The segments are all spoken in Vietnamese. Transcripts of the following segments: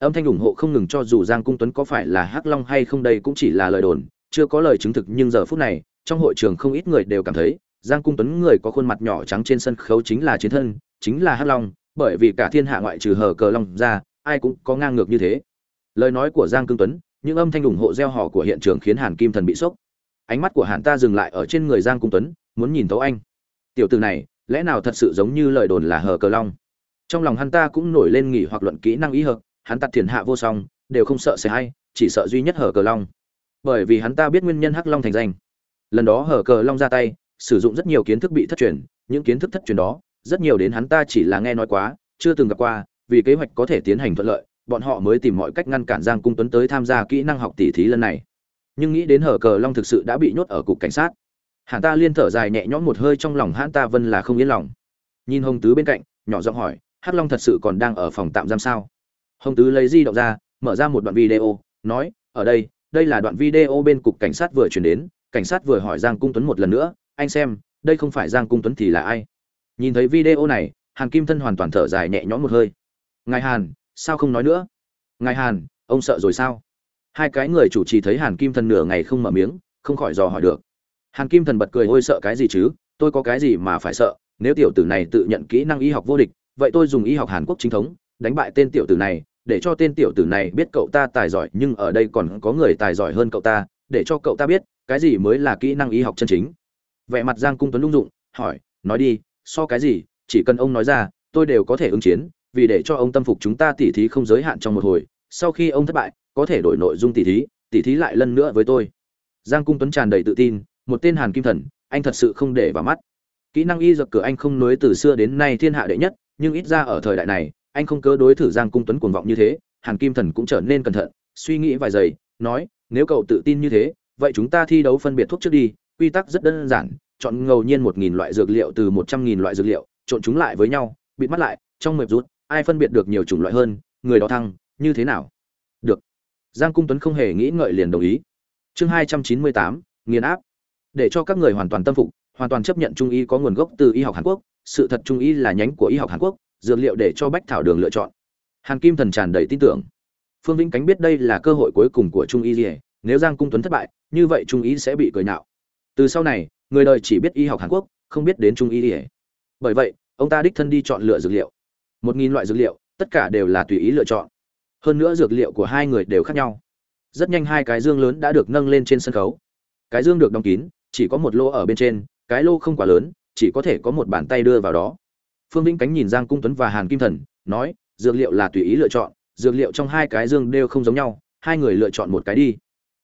âm thanh ủng hộ không ngừng cho dù giang cung tuấn có phải là hắc long hay không đây cũng chỉ là lời đồn, chưa có lời chứng thực nhưng giờ phút này, trong hội trường không ít người đều cảm thấy, giang cung tuấn người có khuôn mặt nhỏ trắng trên sân khấu chính là chiến thân, chính là hắc long, bởi vì cả thiên hạ ngoại trừ hờ cờ long ra, ai cũng có ngang ngược như thế. Lời nói của giang Cung tuấn, những âm thanh ủng hộ gieo hò của hiện trường khiến hàn kim thần bị sốc. Ánh mắt của hàn ta dừng lại ở trên người giang cung tuấn, muốn nhìn thấu anh. Tiểu từ này, lẽ nào thật sự giống như lời đồn là hờ cờ long? Trong lòng hắn ta cũng nổi lên nghỉ hoặc luận kỹ năng ý hợp hắn tặt thiền hạ vô song, đều không sợ sẽ hay, chỉ sợ duy nhất hở cờ long. Bởi vì hắn ta biết nguyên nhân hắc long thành danh. Lần đó hở cờ long ra tay, sử dụng rất nhiều kiến thức bị thất truyền, những kiến thức thất truyền đó, rất nhiều đến hắn ta chỉ là nghe nói quá, chưa từng gặp qua, vì kế hoạch có thể tiến hành thuận lợi, bọn họ mới tìm mọi cách ngăn cản giang cung tuấn tới tham gia kỹ năng học tỷ thí lần này. Nhưng nghĩ đến hở cờ long thực sự đã bị nhốt ở cục cảnh sát, hắn ta liên thở dài nhẹ nhõm một hơi trong lòng hắn ta vân là không yên lòng. Nhìn hồng tứ bên cạnh, nhỏ giọng hỏi, hắc long thật sự còn đang ở phòng tạm giam sao? Hồng tứ lấy di động ra, mở ra một đoạn video, nói, ở đây đây là đoạn video bên cục cảnh sát vừa chuyển đến, cảnh sát vừa hỏi giang cung tuấn một lần nữa, anh xem, đây không phải giang cung tuấn thì là ai? Nhìn thấy video này, hàn kim thân hoàn toàn thở dài nhẹ nhõm một hơi. Ngài hàn, sao không nói nữa? Ngài hàn, ông sợ rồi sao? Hai cái người chủ trì thấy hàn kim thần nửa ngày không mở miếng, không khỏi dò hỏi được. Hàn kim thần bật cười, ôi sợ cái gì chứ? Tôi có cái gì mà phải sợ? Nếu tiểu tử này tự nhận kỹ năng y học vô địch, vậy tôi dùng y học hàn quốc chính thống, đánh bại tên tiểu tử này để cho tên tiểu tử này biết cậu ta tài giỏi, nhưng ở đây còn có người tài giỏi hơn cậu ta, để cho cậu ta biết, cái gì mới là kỹ năng y học chân chính. Vẻ mặt giang cung tuấn lung dụng, hỏi, nói đi, so cái gì, chỉ cần ông nói ra, tôi đều có thể ứng chiến, vì để cho ông tâm phục chúng ta tỉ thí không giới hạn trong một hồi, sau khi ông thất bại, có thể đổi nội dung tỉ thí tỉ thí lại lần nữa với tôi. Giang cung tuấn tràn đầy tự tin, một tên hàn kim thần, anh thật sự không để vào mắt. Kỹ năng y dược cửa anh không nối từ xưa đến nay thiên hạ đệ nhất, nhưng ít ra ở thời đại này anh không cớ đối thử giang cung tuấn cuồng vọng như thế, hàn kim thần cũng trở nên cẩn thận, suy nghĩ vài giây, nói, nếu cậu tự tin như thế, vậy chúng ta thi đấu phân biệt thuốc trước đi, quy tắc rất đơn giản, chọn ngẫu nhiên một nghìn loại dược liệu từ một trăm nghìn loại dược liệu, trộn chúng lại với nhau, bịt mắt lại, trong mệp rút, ai phân biệt được nhiều chủng loại hơn, người đó thăng, như thế nào? Được. Giang cung tuấn không hề nghĩ ngợi liền đồng ý. Chương hai trăm chín mươi tám, nghiền áp. Để cho các người hoàn toàn tâm phục, hoàn toàn chấp nhận trung y có nguồn gốc từ y học hàn quốc, sự thật trung y là nhánh của y học hàn quốc dược liệu để cho bách thảo đường lựa chọn. Hàn kim thần tràn đầy tin tưởng. Phương vĩnh cánh biết đây là cơ hội cuối cùng của trung y gì nếu giang cung tuấn thất bại, như vậy trung y sẽ bị cười nhạo. Từ sau này, người đời chỉ biết y học hàn quốc, không biết đến trung y gì bởi vậy, ông ta đích thân đi chọn lựa dược liệu. Một nghìn loại dược liệu, tất cả đều là tùy ý lựa chọn. Hơn nữa dược liệu của hai người đều khác nhau. Rất nhanh hai cái dương lớn đã được nâng lên trên sân khấu. Cái dương được đóng kín, chỉ có một lô ở bên trên, cái lô không quá lớn, chỉ có thể có một bàn tay đưa vào đó phương vĩnh cánh nhìn giang cung tuấn và hàn kim thần, nói, dược liệu là tùy ý lựa chọn, dược liệu trong hai cái dương đều không giống nhau, hai người lựa chọn một cái đi.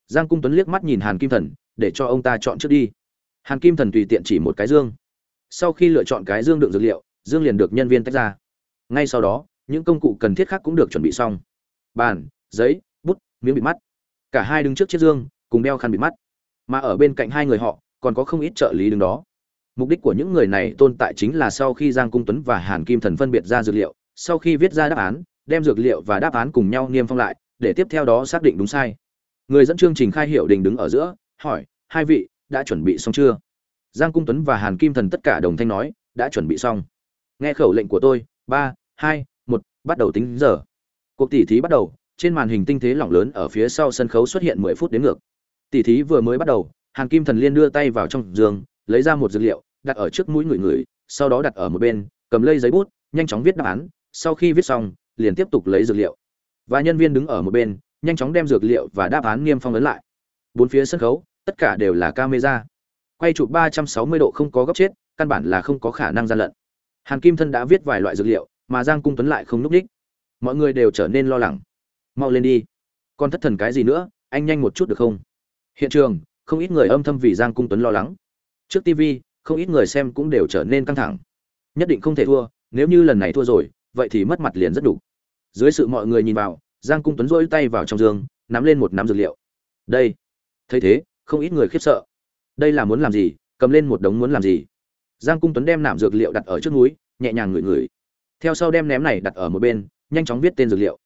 Giang cung tuấn liếc mắt nhìn hàn kim thần, để cho ông ta chọn trước đi. Hàn kim thần tùy tiện chỉ một cái dương. Sau khi lựa chọn cái dương đựng dược liệu, dương liền được nhân viên tách ra. Ngay sau đó, những công cụ cần thiết khác cũng được chuẩn bị xong. Bàn, giấy, bút, miếng bịt mắt. Cả hai đứng trước chiếc dương, cùng đeo khăn bịt mắt. Mà ở bên cạnh hai người họ, còn có không ít trợ lý đứng đó mục đích của những người này tồn tại chính là sau khi giang cung tuấn và hàn kim thần phân biệt ra dược liệu, sau khi viết ra đáp án, đem dược liệu và đáp án cùng nhau niêm phong lại, để tiếp theo đó xác định đúng sai. Người dẫn chương trình khai hiệu đình đứng ở giữa, hỏi, hai vị, đã chuẩn bị xong chưa? Giang cung tuấn và hàn kim thần tất cả đồng thanh nói, đã chuẩn bị xong. Nghe khẩu lệnh của tôi, ba, hai, một, bắt đầu tính giờ. Cuộc tỉ thí bắt đầu, trên màn hình tinh thế lỏng lớn ở phía sau sân khấu xuất hiện mười phút đến ngược. Tỉ thí vừa mới bắt đầu, hàn kim thần liên đưa tay vào trong giường, lấy ra một dược liệu đặt ở trước mũi người người, sau đó đặt ở một bên, cầm lấy giấy bút, nhanh chóng viết đáp án. Sau khi viết xong, liền tiếp tục lấy dược liệu. Và nhân viên đứng ở một bên, nhanh chóng đem dược liệu và đáp án niêm phong ấn lại. Bốn phía sân khấu, tất cả đều là camera. Quay chụp ba trăm sáu mươi độ không có góc chết, căn bản là không có khả năng gian lận. Hàn kim thân đã viết vài loại dược liệu, mà giang cung tuấn lại không núp đích. Mọi người đều trở nên lo lắng. Mau lên đi. Còn thất thần cái gì nữa, anh nhanh một chút được không? Hiện trường, không ít người âm thầm vì giang cung tuấn lo lắng. Trước tv không ít người xem cũng đều trở nên căng thẳng. Nhất định không thể thua, nếu như lần này thua rồi, vậy thì mất mặt liền rất đủ. Dưới sự mọi người nhìn vào, giang cung tuấn rỗi tay vào trong giường nắm lên một nắm dược liệu. Đây. Thấy thế, không ít người khiếp sợ. Đây là muốn làm gì, cầm lên một đống muốn làm gì? Giang cung tuấn đem nạm dược liệu đặt ở trước núi, nhẹ nhàng ngửi ngửi. Theo sau đem ném này đặt ở một bên, nhanh chóng viết tên dược liệu.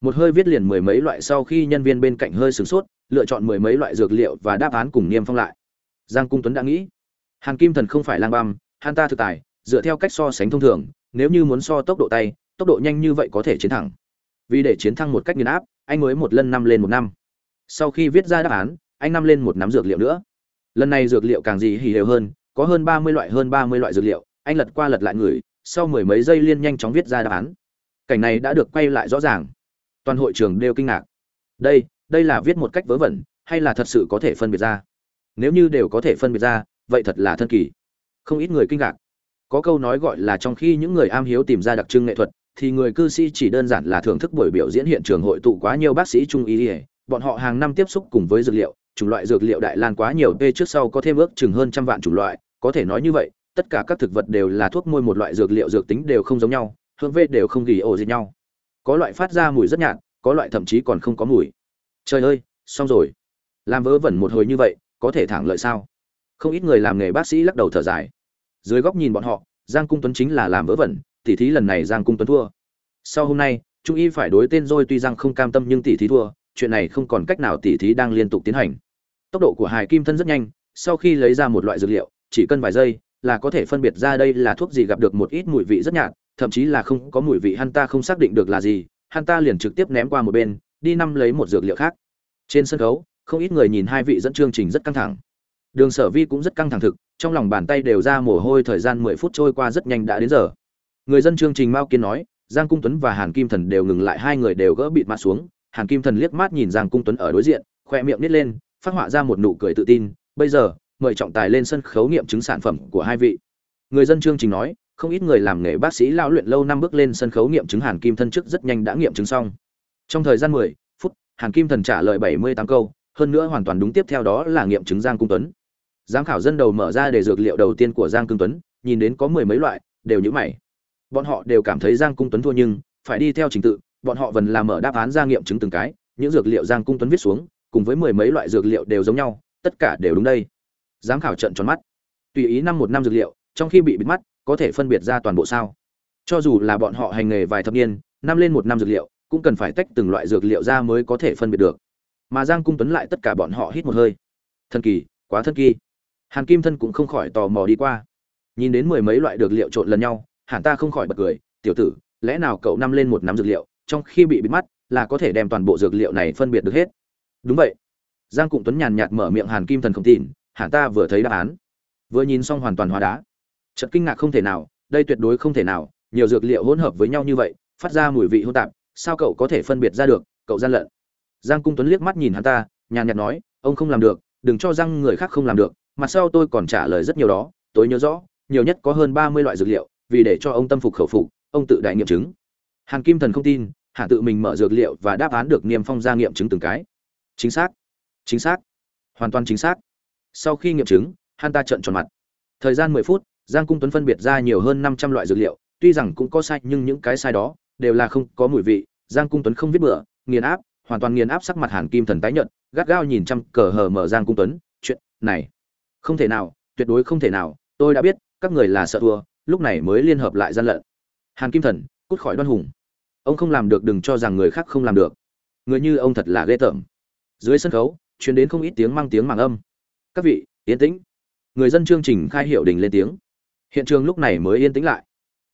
Một hơi viết liền mười mấy loại sau khi nhân viên bên cạnh hơi sửng sốt, lựa chọn mười mấy loại dược liệu và đáp án cùng niêm phong lại. Giang cung tuấn đã nghĩ hàn kim thần không phải lang băm, hắn ta thực tài, dựa theo cách so sánh thông thường, nếu như muốn so tốc độ tay, tốc độ nhanh như vậy có thể chiến thẳng. Vì để chiến thắng một cách nghiền áp, anh mới một lần năm lên một năm. Sau khi viết ra đáp án, anh năm lên một nắm dược liệu nữa. Lần này dược liệu càng gì hì đều hơn, có hơn ba mươi loại hơn ba mươi loại dược liệu, anh lật qua lật lại người, sau mười mấy giây liên nhanh chóng viết ra đáp án. Cảnh này đã được quay lại rõ ràng. Toàn hội trường đều kinh ngạc. Đây đây là viết một cách vớ vẩn, hay là thật sự có thể phân biệt ra? Nếu như đều có thể phân biệt ra vậy thật là thân kỳ. Không ít người kinh ngạc. Có câu nói gọi là trong khi những người am hiếu tìm ra đặc trưng nghệ thuật, thì người cư sĩ chỉ đơn giản là thưởng thức buổi biểu diễn hiện trường hội tụ quá nhiều bác sĩ trung y bọn họ hàng năm tiếp xúc cùng với dược liệu, chủng loại dược liệu đại lan quá nhiều p trước sau có thêm ước chừng hơn trăm vạn chủng loại. Có thể nói như vậy, tất cả các thực vật đều là thuốc môi một loại dược liệu dược tính đều không giống nhau, hương vê đều không ghi ổ gì nhau. Có loại phát ra mùi rất nhạt, có loại thậm chí còn không có mùi. Trời ơi, xong rồi. Làm vớ vẩn một hồi như vậy, có thể thẳng lợi sao? Không ít người làm nghề bác sĩ lắc đầu thở dài. Dưới góc nhìn bọn họ, giang cung tuấn chính là làm vớ vẩn, tỉ thí lần này giang cung tuấn thua. Sau hôm nay, trung y phải đối tên rồi tuy rằng không cam tâm nhưng tỉ thí thua, chuyện này không còn cách nào tỉ thí đang liên tục tiến hành. Tốc độ của hải kim thân rất nhanh, sau khi lấy ra một loại dược liệu, chỉ cần vài giây là có thể phân biệt ra đây là thuốc gì gặp được một ít mùi vị rất nhạt, thậm chí là không có mùi vị hắn ta không xác định được là gì, hắn ta liền trực tiếp ném qua một bên, đi năm lấy một dược liệu khác. Trên sân khấu, không ít người nhìn hai vị dẫn chương trình rất căng thẳng đường sở vi cũng rất căng thẳng thực, trong lòng bàn tay đều ra mồ hôi thời gian mười phút trôi qua rất nhanh đã đến giờ. Người dân chương trình mao kiên nói, giang cung tuấn và hàn kim thần đều ngừng lại, hai người đều gỡ bịt mặt xuống. Hàn kim thần liếc mắt nhìn giang cung tuấn ở đối diện, khoe miệng nít lên, phát họa ra một nụ cười tự tin. Bây giờ, mời trọng tài lên sân khấu nghiệm chứng sản phẩm của hai vị. Người dân chương trình nói, không ít người làm nghề bác sĩ lao luyện lâu năm bước lên sân khấu nghiệm chứng hàn kim thân trước rất nhanh đã nghiệm chứng xong. Trong thời gian mười phút, hàn kim thần trả lời bảy mươi tám câu, hơn nữa hoàn toàn đúng tiếp theo đó là nghiệm chứng giang cung tuấn giám khảo dân đầu mở ra để dược liệu đầu tiên của giang cung tuấn, nhìn đến có mười mấy loại, đều nhữ mày. Bọn họ đều cảm thấy giang cung tuấn thua nhưng, phải đi theo trình tự, bọn họ vẫn làm mở đáp án ra nghiệm chứng từng cái, những dược liệu giang cung tuấn viết xuống, cùng với mười mấy loại dược liệu đều giống nhau, tất cả đều đúng đây. Giám khảo trận tròn mắt. Tùy ý năm một năm dược liệu, trong khi bị bịt mắt, có thể phân biệt ra toàn bộ sao? Cho dù là bọn họ hành nghề vài thập niên, năm lên một năm dược liệu, cũng cần phải tách từng loại dược liệu ra mới có thể phân biệt được. Mà giang cung tuấn lại tất cả bọn họ hít một hơi. Thần kỳ, quá thần kỳ hàn kim thân cũng không khỏi tò mò đi qua. Nhìn đến mười mấy loại dược liệu trộn lần nhau hàn ta không khỏi bật cười. Tiểu tử, lẽ nào cậu năm lên một nắm dược liệu, trong khi bị bịt mắt, là có thể đem toàn bộ dược liệu này phân biệt được hết? Đúng vậy. Giang cung tuấn nhàn nhạt mở miệng hàn kim thần không tin hàn ta vừa thấy đáp án. Vừa nhìn xong hoàn toàn hóa đá. Chợt kinh ngạc không thể nào, đây tuyệt đối không thể nào, nhiều dược liệu hỗn hợp với nhau như vậy, phát ra mùi vị hỗn tạp, sao cậu có thể phân biệt ra được, cậu gian lận? Giang cung tuấn liếc mắt nhìn hắn ta, nhàn nhạt nói, ông không làm được, đừng cho răng người khác không làm được mặt sau tôi còn trả lời rất nhiều đó, tôi nhớ rõ, nhiều nhất có hơn ba mươi loại dược liệu, vì để cho ông tâm phục khẩu phục, ông tự đại nghiệm chứng. Hàn kim thần không tin hàn tự mình mở dược liệu và đáp án được niêm phong ra nghiệm chứng từng cái. Chính xác. Chính xác. Hoàn toàn chính xác. Sau khi nghiệm chứng, hắn ta trợn tròn mặt. Thời gian mười phút, giang cung tuấn phân biệt ra nhiều hơn năm trăm loại dược liệu, tuy rằng cũng có sai, nhưng những cái sai đó đều là không có mùi vị. Giang cung tuấn không viết bựa nghiền áp, hoàn toàn nghiền áp sắc mặt hàn kim thần tái nhợt, gắt gao nhìn chăm cờ hờ mở giang cung tuấn, chuyện này không thể nào, tuyệt đối không thể nào, tôi đã biết, các người là sợ thua, lúc này mới liên hợp lại gian lận. Hàn kim thần, cút khỏi đoan hùng. Ông không làm được đừng cho rằng người khác không làm được. Người như ông thật là ghê tởm. Dưới sân khấu chuyển đến không ít tiếng mang tiếng màng âm. Các vị, yên tĩnh. Người dân chương trình khai hiệu đình lên tiếng. Hiện trường lúc này mới yên tĩnh lại.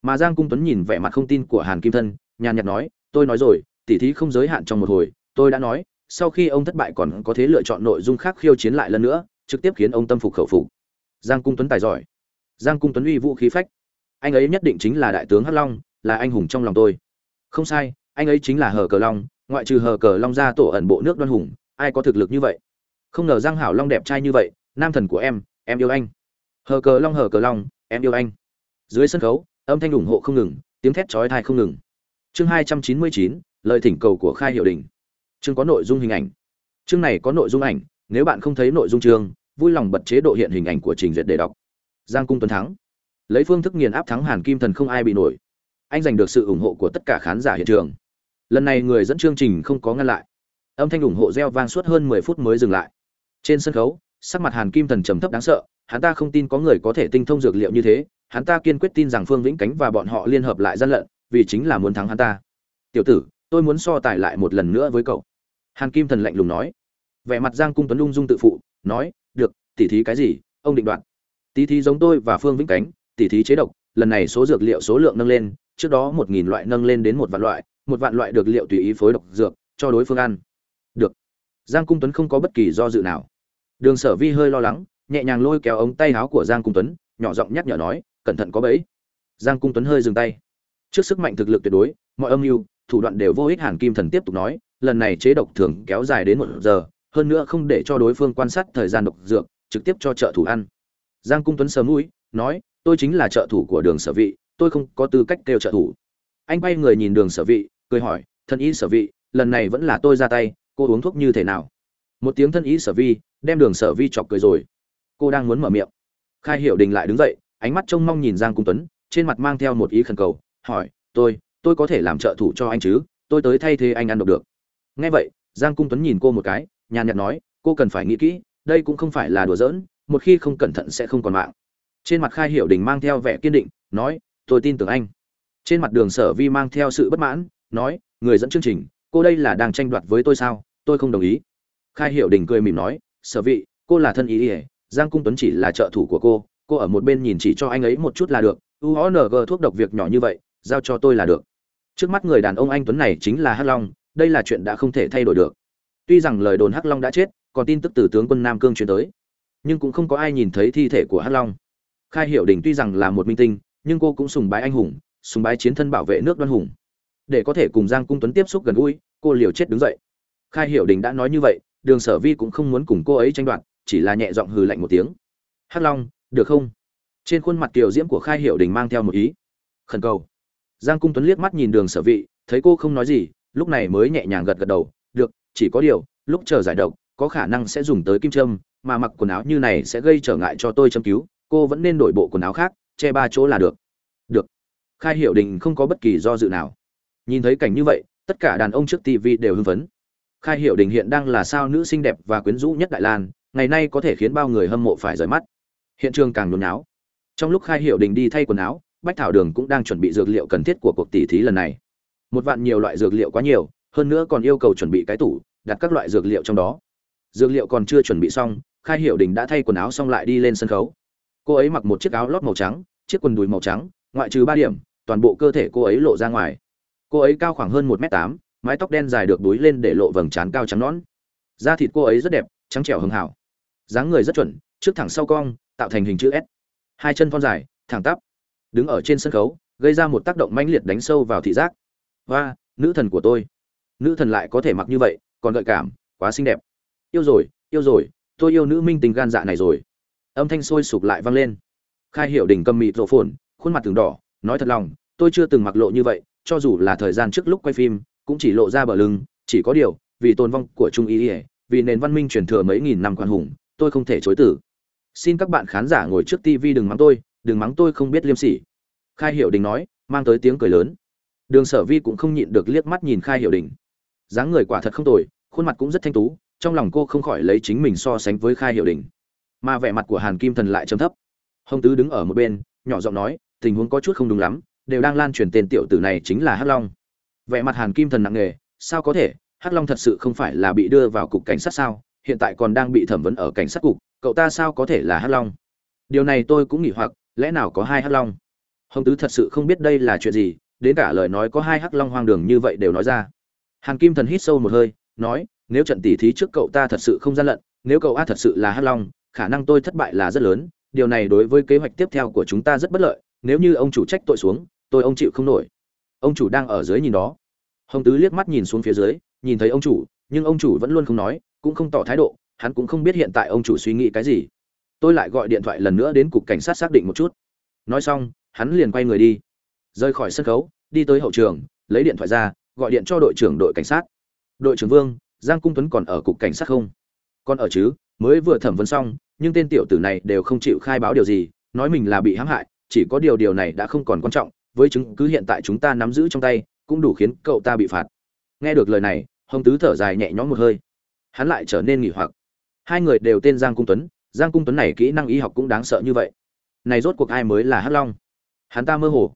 Mà giang cung tuấn nhìn vẻ mặt không tin của hàn kim thân nhàn nhạt nói, tôi nói rồi, tỉ thí không giới hạn trong một hồi, tôi đã nói, sau khi ông thất bại còn có thế lựa chọn nội dung khác khiêu chiến lại lần nữa trực tiếp khiến ông tâm phục khẩu phục. Giang cung tuấn tài giỏi. Giang cung tuấn uy vũ khí phách. Anh ấy nhất định chính là đại tướng hắc long, là anh hùng trong lòng tôi. Không sai, anh ấy chính là hờ cờ long, ngoại trừ hờ cờ long ra tổ ẩn bộ nước đoan hùng, ai có thực lực như vậy? Không ngờ giang hảo long đẹp trai như vậy, nam thần của em em yêu anh. Hờ cờ long, hờ cờ long, em yêu anh. Dưới sân khấu, âm thanh ủng hộ không ngừng, tiếng thét chói tai không ngừng. Chương hai trăm chín mươi chín, lời thỉnh cầu của khai hiệu đình. Chương có nội dung hình ảnh. Chương này có nội dung ảnh nếu bạn không thấy nội dung chương, vui lòng bật chế độ hiện hình ảnh của trình duyệt để đọc. Giang cung tuấn thắng. Lấy phương thức nghiền áp thắng hàn kim thần không ai bị nổi. Anh giành được sự ủng hộ của tất cả khán giả hiện trường. Lần này người dẫn chương trình không có ngăn lại. Âm thanh ủng hộ reo vang suốt hơn mười phút mới dừng lại. Trên sân khấu, sắc mặt hàn kim thần trầm thấp đáng sợ, hắn ta không tin có người có thể tinh thông dược liệu như thế, hắn ta kiên quyết tin rằng phương vĩnh cánh và bọn họ liên hợp lại gian lận, vì chính là muốn thắng hắn ta. Tiểu tử, tôi muốn so tài lại một lần nữa với cậu. Hàn kim thần lạnh lùng nói vẻ mặt giang cung tuấn lung dung tự phụ, nói, được, tỉ thí cái gì? Ông định đoạt. Tỉ thí giống tôi và phương vĩnh cánh, tỉ thí chế độc, lần này số dược liệu số lượng nâng lên, trước đó một nghìn loại nâng lên đến một vạn loại, một vạn loại được liệu tùy ý phối độc dược, cho đối phương ăn. Được. Giang cung tuấn không có bất kỳ do dự nào. Đường sở vi hơi lo lắng, nhẹ nhàng lôi kéo ống tay áo của giang cung tuấn, nhỏ giọng nhắc nhở nói, cẩn thận có bẫy. Giang cung tuấn hơi dừng tay. Trước sức mạnh thực lực tuyệt đối, mọi âm mưu, thủ đoạn đều vô ích hàn kim thần tiếp tục nói, lần này chế độc thường kéo dài đến một giờ hơn nữa không để cho đối phương quan sát thời gian độc dược, trực tiếp cho trợ thủ ăn. Giang cung tuấn sờ mũi, nói, tôi chính là trợ thủ của đường sở vị, tôi không có tư cách kêu trợ thủ. Anh bay người nhìn đường sở vị, cười hỏi, thân ý sở vị, lần này vẫn là tôi ra tay, cô uống thuốc như thế nào? Một tiếng thân ý sở vi, đem đường sở vi chọc cười rồi. Cô đang muốn mở miệng. Khai hiệu đình lại đứng dậy, ánh mắt trông mong nhìn giang cung tuấn, trên mặt mang theo một ý khẩn cầu, hỏi, tôi tôi có thể làm trợ thủ cho anh chứ? Tôi tới thay thế anh ăn độc được. Nghe vậy, giang cung tuấn nhìn cô một cái nhàn nhạt nói, cô cần phải nghĩ kỹ, đây cũng không phải là đùa giỡn, một khi không cẩn thận sẽ không còn mạng. Trên mặt khai hiểu đình mang theo vẻ kiên định, nói, tôi tin tưởng anh. Trên mặt đường sở vi mang theo sự bất mãn, nói, người dẫn chương trình, cô đây là đang tranh đoạt với tôi sao? Tôi không đồng ý. Khai hiểu đình cười mỉm nói, sở vị cô là thân ý ỉa giang cung tuấn chỉ là trợ thủ của cô cô ở một bên nhìn chỉ cho anh ấy một chút là được uong thuốc độc việc nhỏ như vậy, giao cho tôi là được. Trước mắt người đàn ông anh tuấn này chính là hắc long, đây là chuyện đã không thể thay đổi được tuy rằng lời đồn hắc long đã chết, còn tin tức từ tướng quân nam cương truyền tới. Nhưng cũng không có ai nhìn thấy thi thể của hắc long. Khai hiểu đình tuy rằng là một minh tinh, nhưng cô cũng sùng bái anh hùng, sùng bái chiến thân bảo vệ nước đoan hùng. Để có thể cùng giang cung tuấn tiếp xúc gần gũi, cô liều chết đứng dậy. Khai hiểu đình đã nói như vậy, đường sở vi cũng không muốn cùng cô ấy tranh đoạt, chỉ là nhẹ giọng hừ lạnh một tiếng. Hắc long, được không? Trên khuôn mặt kiều diễm của khai hiểu đình mang theo một ý. Khẩn cầu. Giang cung tuấn liếc mắt nhìn đường sở vị thấy cô không nói gì, lúc này mới nhẹ nhàng gật gật đầu. Được chỉ có điều, lúc chờ giải độc, có khả năng sẽ dùng tới kim trâm mà mặc quần áo như này sẽ gây trở ngại cho tôi châm cứu, cô vẫn nên đổi bộ quần áo khác, che ba chỗ là được. Được. Khai Hiệu đình không có bất kỳ do dự nào. Nhìn thấy cảnh như vậy, tất cả đàn ông trước tv đều hưng phấn. Khai Hiệu đình hiện đang là sao nữ xinh đẹp và quyến rũ nhất đại lan, ngày nay có thể khiến bao người hâm mộ phải rời mắt. Hiện trường càng nhốn náo trong lúc khai hiệu đình đi thay quần áo, bách thảo đường cũng đang chuẩn bị dược liệu cần thiết của cuộc tỷ thí lần này. Một vạn nhiều loại dược liệu quá nhiều hơn nữa còn yêu cầu chuẩn bị cái tủ, đặt các loại dược liệu trong đó. Dược liệu còn chưa chuẩn bị xong, khai hiệu đình đã thay quần áo xong lại đi lên sân khấu. Cô ấy mặc một chiếc áo lót màu trắng, chiếc quần đùi màu trắng, ngoại trừ ba điểm, toàn bộ cơ thể cô ấy lộ ra ngoài. Cô ấy cao khoảng hơn một m tám, mái tóc đen dài được đuối lên để lộ vầng trán cao trắng nõn. Da thịt cô ấy rất đẹp, trắng trẻo hưng hảo. Dáng người rất chuẩn, trước thẳng sau cong, tạo thành hình chữ s. Hai chân thon dài, thẳng tắp. Đứng ở trên sân khấu, gây ra một tác động mãnh liệt đánh sâu vào thị giác. Và nữ thần của tôi nữ thần lại có thể mặc như vậy, còn gợi cảm, quá xinh đẹp. Yêu rồi yêu rồi, tôi yêu nữ minh tình gan dạ này rồi. Âm thanh sôi sục lại vang lên. Khai hiệu đỉnh cầm mịt rộ phồn, khuôn mặt từng đỏ, nói thật lòng, tôi chưa từng mặc lộ như vậy, cho dù là thời gian trước lúc quay phim, cũng chỉ lộ ra bờ lưng, chỉ có điều, vì tồn vong của trung ý ỉa vì nền văn minh truyền thừa mấy nghìn năm quan hùng, tôi không thể chối từ. Xin các bạn khán giả ngồi trước tv đừng mắng tôi, đừng mắng tôi không biết liêm sỉ. Khai hiệu đình nói, mang tới tiếng cười lớn. Đường sở vi cũng không nhịn được liếc mắt nhìn khai hiệu đình dáng người quả thật không tồi, khuôn mặt cũng rất thanh tú, trong lòng cô không khỏi lấy chính mình so sánh với khai hiệu đình. Mà vẻ mặt của hàn kim thần lại trầm thấp. Hồng tứ đứng ở một bên, nhỏ giọng nói, tình huống có chút không đúng lắm, đều đang lan truyền tên tiểu tử này chính là hắc long. Vẻ mặt hàn kim thần nặng nề, sao có thể, hắc long thật sự không phải là bị đưa vào cục cảnh sát sao, hiện tại còn đang bị thẩm vấn ở cảnh sát cục, cậu ta sao có thể là hắc long? Điều này tôi cũng nghĩ hoặc, lẽ nào có hai hắc long? Hồng tứ thật sự không biết đây là chuyện gì, đến cả lời nói có hai hắc long hoang đường như vậy đều nói ra hàn kim thần hít sâu một hơi, nói, nếu trận tỉ thí trước cậu ta thật sự không gian lận, nếu cậu a thật sự là hắc long, khả năng tôi thất bại là rất lớn. Điều này đối với kế hoạch tiếp theo của chúng ta rất bất lợi. Nếu như ông chủ trách tội xuống, tôi ông chịu không nổi. Ông chủ đang ở dưới nhìn đó. Hồng tứ liếc mắt nhìn xuống phía dưới, nhìn thấy ông chủ, nhưng ông chủ vẫn luôn không nói, cũng không tỏ thái độ. Hắn cũng không biết hiện tại ông chủ suy nghĩ cái gì. Tôi lại gọi điện thoại lần nữa đến cục cảnh sát xác định một chút. Nói xong, hắn liền quay người đi. Rời khỏi sân khấu, đi tới hậu trường, lấy điện thoại ra gọi điện cho đội trưởng đội cảnh sát. Đội trưởng vương, giang cung tuấn còn ở cục cảnh sát không? Còn ở chứ, mới vừa thẩm vấn xong, nhưng tên tiểu tử này đều không chịu khai báo điều gì, nói mình là bị hãm hại, chỉ có điều điều này đã không còn quan trọng, với chứng cứ hiện tại chúng ta nắm giữ trong tay, cũng đủ khiến cậu ta bị phạt. Nghe được lời này, hồng tứ thở dài nhẹ nhõm một hơi. Hắn lại trở nên nghỉ hoặc. Hai người đều tên giang cung tuấn, giang cung tuấn này kỹ năng y học cũng đáng sợ như vậy. Này rốt cuộc ai mới là hắc long? Hắn ta mơ hồ.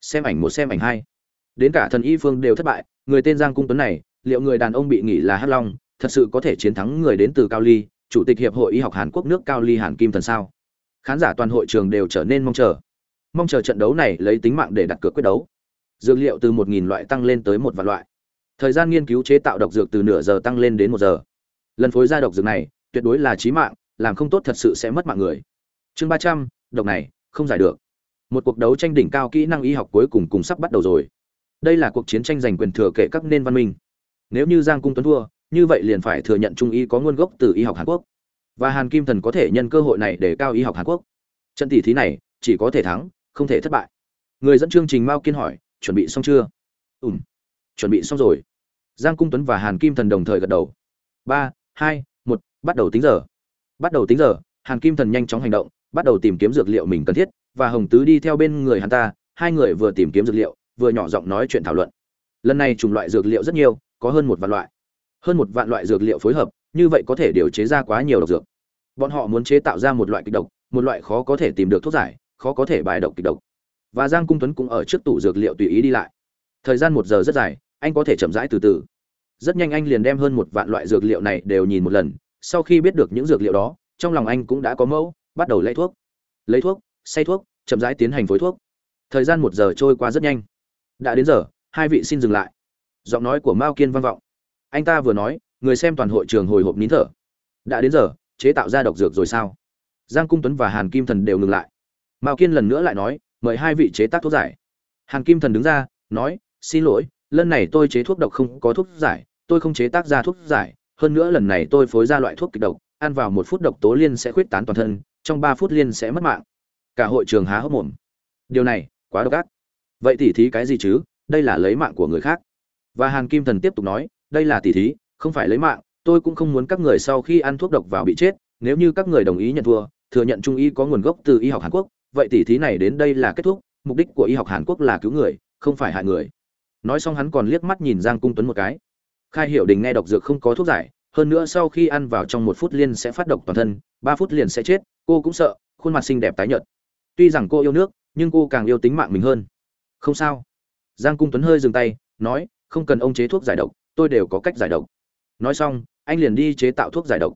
Xem ảnh một, xem ảnh hai đến cả thần y phương đều thất bại, người tên giang cung tuấn này, liệu người đàn ông bị nghỉ là hắc long, thật sự có thể chiến thắng người đến từ cao ly, chủ tịch hiệp hội y học hàn quốc nước cao ly hàn kim thần sao? Khán giả toàn hội trường đều trở nên mong chờ. Mong chờ trận đấu này lấy tính mạng để đặt cược quyết đấu. Dược liệu từ một nghìn loại tăng lên tới một vạn loại. Thời gian nghiên cứu chế tạo độc dược từ nửa giờ tăng lên đến một giờ. Lần phối ra độc dược này, tuyệt đối là chí mạng, làm không tốt thật sự sẽ mất mạng người. Chương ba trăm, độc này, không giải được. Một cuộc đấu tranh đỉnh cao kỹ năng y học cuối cùng cùng sắp bắt đầu rồi đây là cuộc chiến tranh giành quyền thừa kể các nền văn minh. Nếu như giang cung tuấn thua, như vậy liền phải thừa nhận trung y có nguồn gốc từ y học hàn quốc. Và hàn kim thần có thể nhân cơ hội này để cao y học hàn quốc. Trận tỷ thí này, chỉ có thể thắng, không thể thất bại. Người dẫn chương trình mao kiên hỏi, chuẩn bị xong chưa? Ùm chuẩn bị xong rồi. Giang cung tuấn và hàn kim thần đồng thời gật đầu. Ba, hai, một, bắt đầu tính giờ. Bắt đầu tính giờ, hàn kim thần nhanh chóng hành động, bắt đầu tìm kiếm dược liệu mình cần thiết, và hồng tứ đi theo bên người hắn ta, hai người vừa tìm kiếm dược liệu vừa nhỏ giọng nói chuyện thảo luận. Lần này chủng loại dược liệu rất nhiều, có hơn một vạn loại. Hơn một vạn loại dược liệu phối hợp, như vậy có thể điều chế ra quá nhiều độc dược. Bọn họ muốn chế tạo ra một loại kịch độc, một loại khó có thể tìm được thuốc giải, khó có thể bài độc kịch độc. Và giang cung tuấn cũng ở trước tủ dược liệu tùy ý đi lại. Thời gian một giờ rất dài, anh có thể chậm rãi từ từ. Rất nhanh anh liền đem hơn một vạn loại dược liệu này đều nhìn một lần, sau khi biết được những dược liệu đó, trong lòng anh cũng đã có mẫu, bắt đầu lấy thuốc. Lấy thuốc, xay thuốc, chậm rãi tiến hành phối thuốc. Thời gian một giờ trôi qua rất nhanh đã đến giờ, hai vị xin dừng lại. Giọng nói của mao kiên vang vọng. Anh ta vừa nói, người xem toàn hội trường hồi hộp nín thở. Đã đến giờ, chế tạo ra độc dược rồi sao? Giang cung tuấn và hàn kim thần đều ngừng lại. Mao kiên lần nữa lại nói, mời hai vị chế tác thuốc giải. Hàn kim thần đứng ra, nói, xin lỗi, lần này tôi chế thuốc độc không có thuốc giải, tôi không chế tác ra thuốc giải. Hơn nữa lần này tôi phối ra loại thuốc kịch độc, ăn vào một phút độc tố liên sẽ khuyết tán toàn thân, trong ba phút liên sẽ mất mạng. Cả hội trường há hốc mồm. Điều này quá độc ác vậy tỉ thí cái gì chứ? Đây là lấy mạng của người khác. Và hàn kim thần tiếp tục nói, đây là tỉ thí, không phải lấy mạng. Tôi cũng không muốn các người sau khi ăn thuốc độc vào bị chết, nếu như các người đồng ý nhận thua, thừa nhận trung y có nguồn gốc từ y học hàn quốc, vậy tỉ thí này đến đây là kết thúc, mục đích của y học hàn quốc là cứu người, không phải hại người. Nói xong hắn còn liếc mắt nhìn giang cung tuấn một cái. Khai hiểu đình nghe độc dược không có thuốc giải, hơn nữa sau khi ăn vào trong một phút liên sẽ phát độc toàn thân, ba phút liền sẽ chết, cô cũng sợ, khuôn mặt xinh đẹp tái nhợt. Tuy rằng cô yêu nước, nhưng cô càng yêu tính mạng mình hơn không sao. Giang cung tuấn hơi dừng tay, nói, không cần ông chế thuốc giải độc, tôi đều có cách giải độc. Nói xong, anh liền đi chế tạo thuốc giải độc.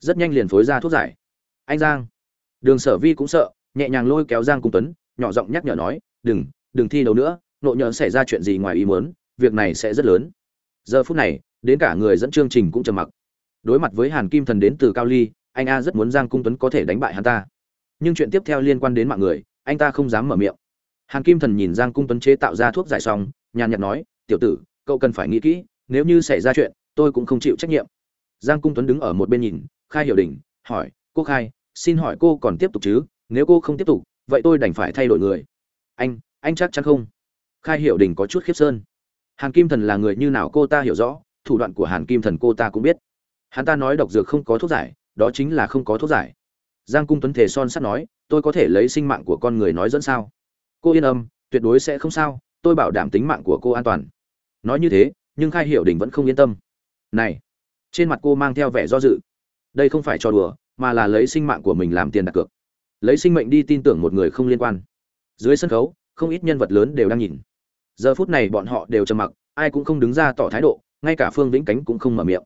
Rất nhanh liền phối ra thuốc giải. Anh giang. Đường sở vi cũng sợ, nhẹ nhàng lôi kéo giang cung tuấn, nhỏ giọng nhắc nhở nói, đừng đừng thi đấu nữa nộ nhỡ xảy ra chuyện gì ngoài ý muốn, việc này sẽ rất lớn. Giờ phút này, đến cả người dẫn chương trình cũng trầm mặc. Đối mặt với hàn kim thần đến từ cao ly, anh a rất muốn giang cung tuấn có thể đánh bại hắn ta. Nhưng chuyện tiếp theo liên quan đến mạng người, anh ta không dám mở miệng hàn kim thần nhìn giang cung tuấn chế tạo ra thuốc giải xong, nhàn nhạt nói, tiểu tử, cậu cần phải nghĩ kỹ, nếu như xảy ra chuyện, tôi cũng không chịu trách nhiệm. Giang cung tuấn đứng ở một bên nhìn, khai hiểu đình, hỏi, cô khai, xin hỏi cô còn tiếp tục chứ? Nếu cô không tiếp tục, vậy tôi đành phải thay đổi người. Anh anh chắc chắn không? Khai hiểu đình có chút khiếp sơn. Hàn kim thần là người như nào cô ta hiểu rõ, thủ đoạn của hàn kim thần cô ta cũng biết. Hắn ta nói độc dược không có thuốc giải, đó chính là không có thuốc giải. Giang cung tuấn thể son sắt nói, tôi có thể lấy sinh mạng của con người nói dẫn sao? Cô yên tâm tuyệt đối sẽ không sao, tôi bảo đảm tính mạng của cô an toàn. Nói như thế, nhưng khai hiểu đình vẫn không yên tâm. Này, trên mặt cô mang theo vẻ do dự. Đây không phải trò đùa, mà là lấy sinh mạng của mình làm tiền đặt cược. Lấy sinh mệnh đi tin tưởng một người không liên quan. Dưới sân khấu, không ít nhân vật lớn đều đang nhìn. Giờ phút này bọn họ đều trầm mặc, ai cũng không đứng ra tỏ thái độ, ngay cả phương vĩnh cánh cũng không mở miệng.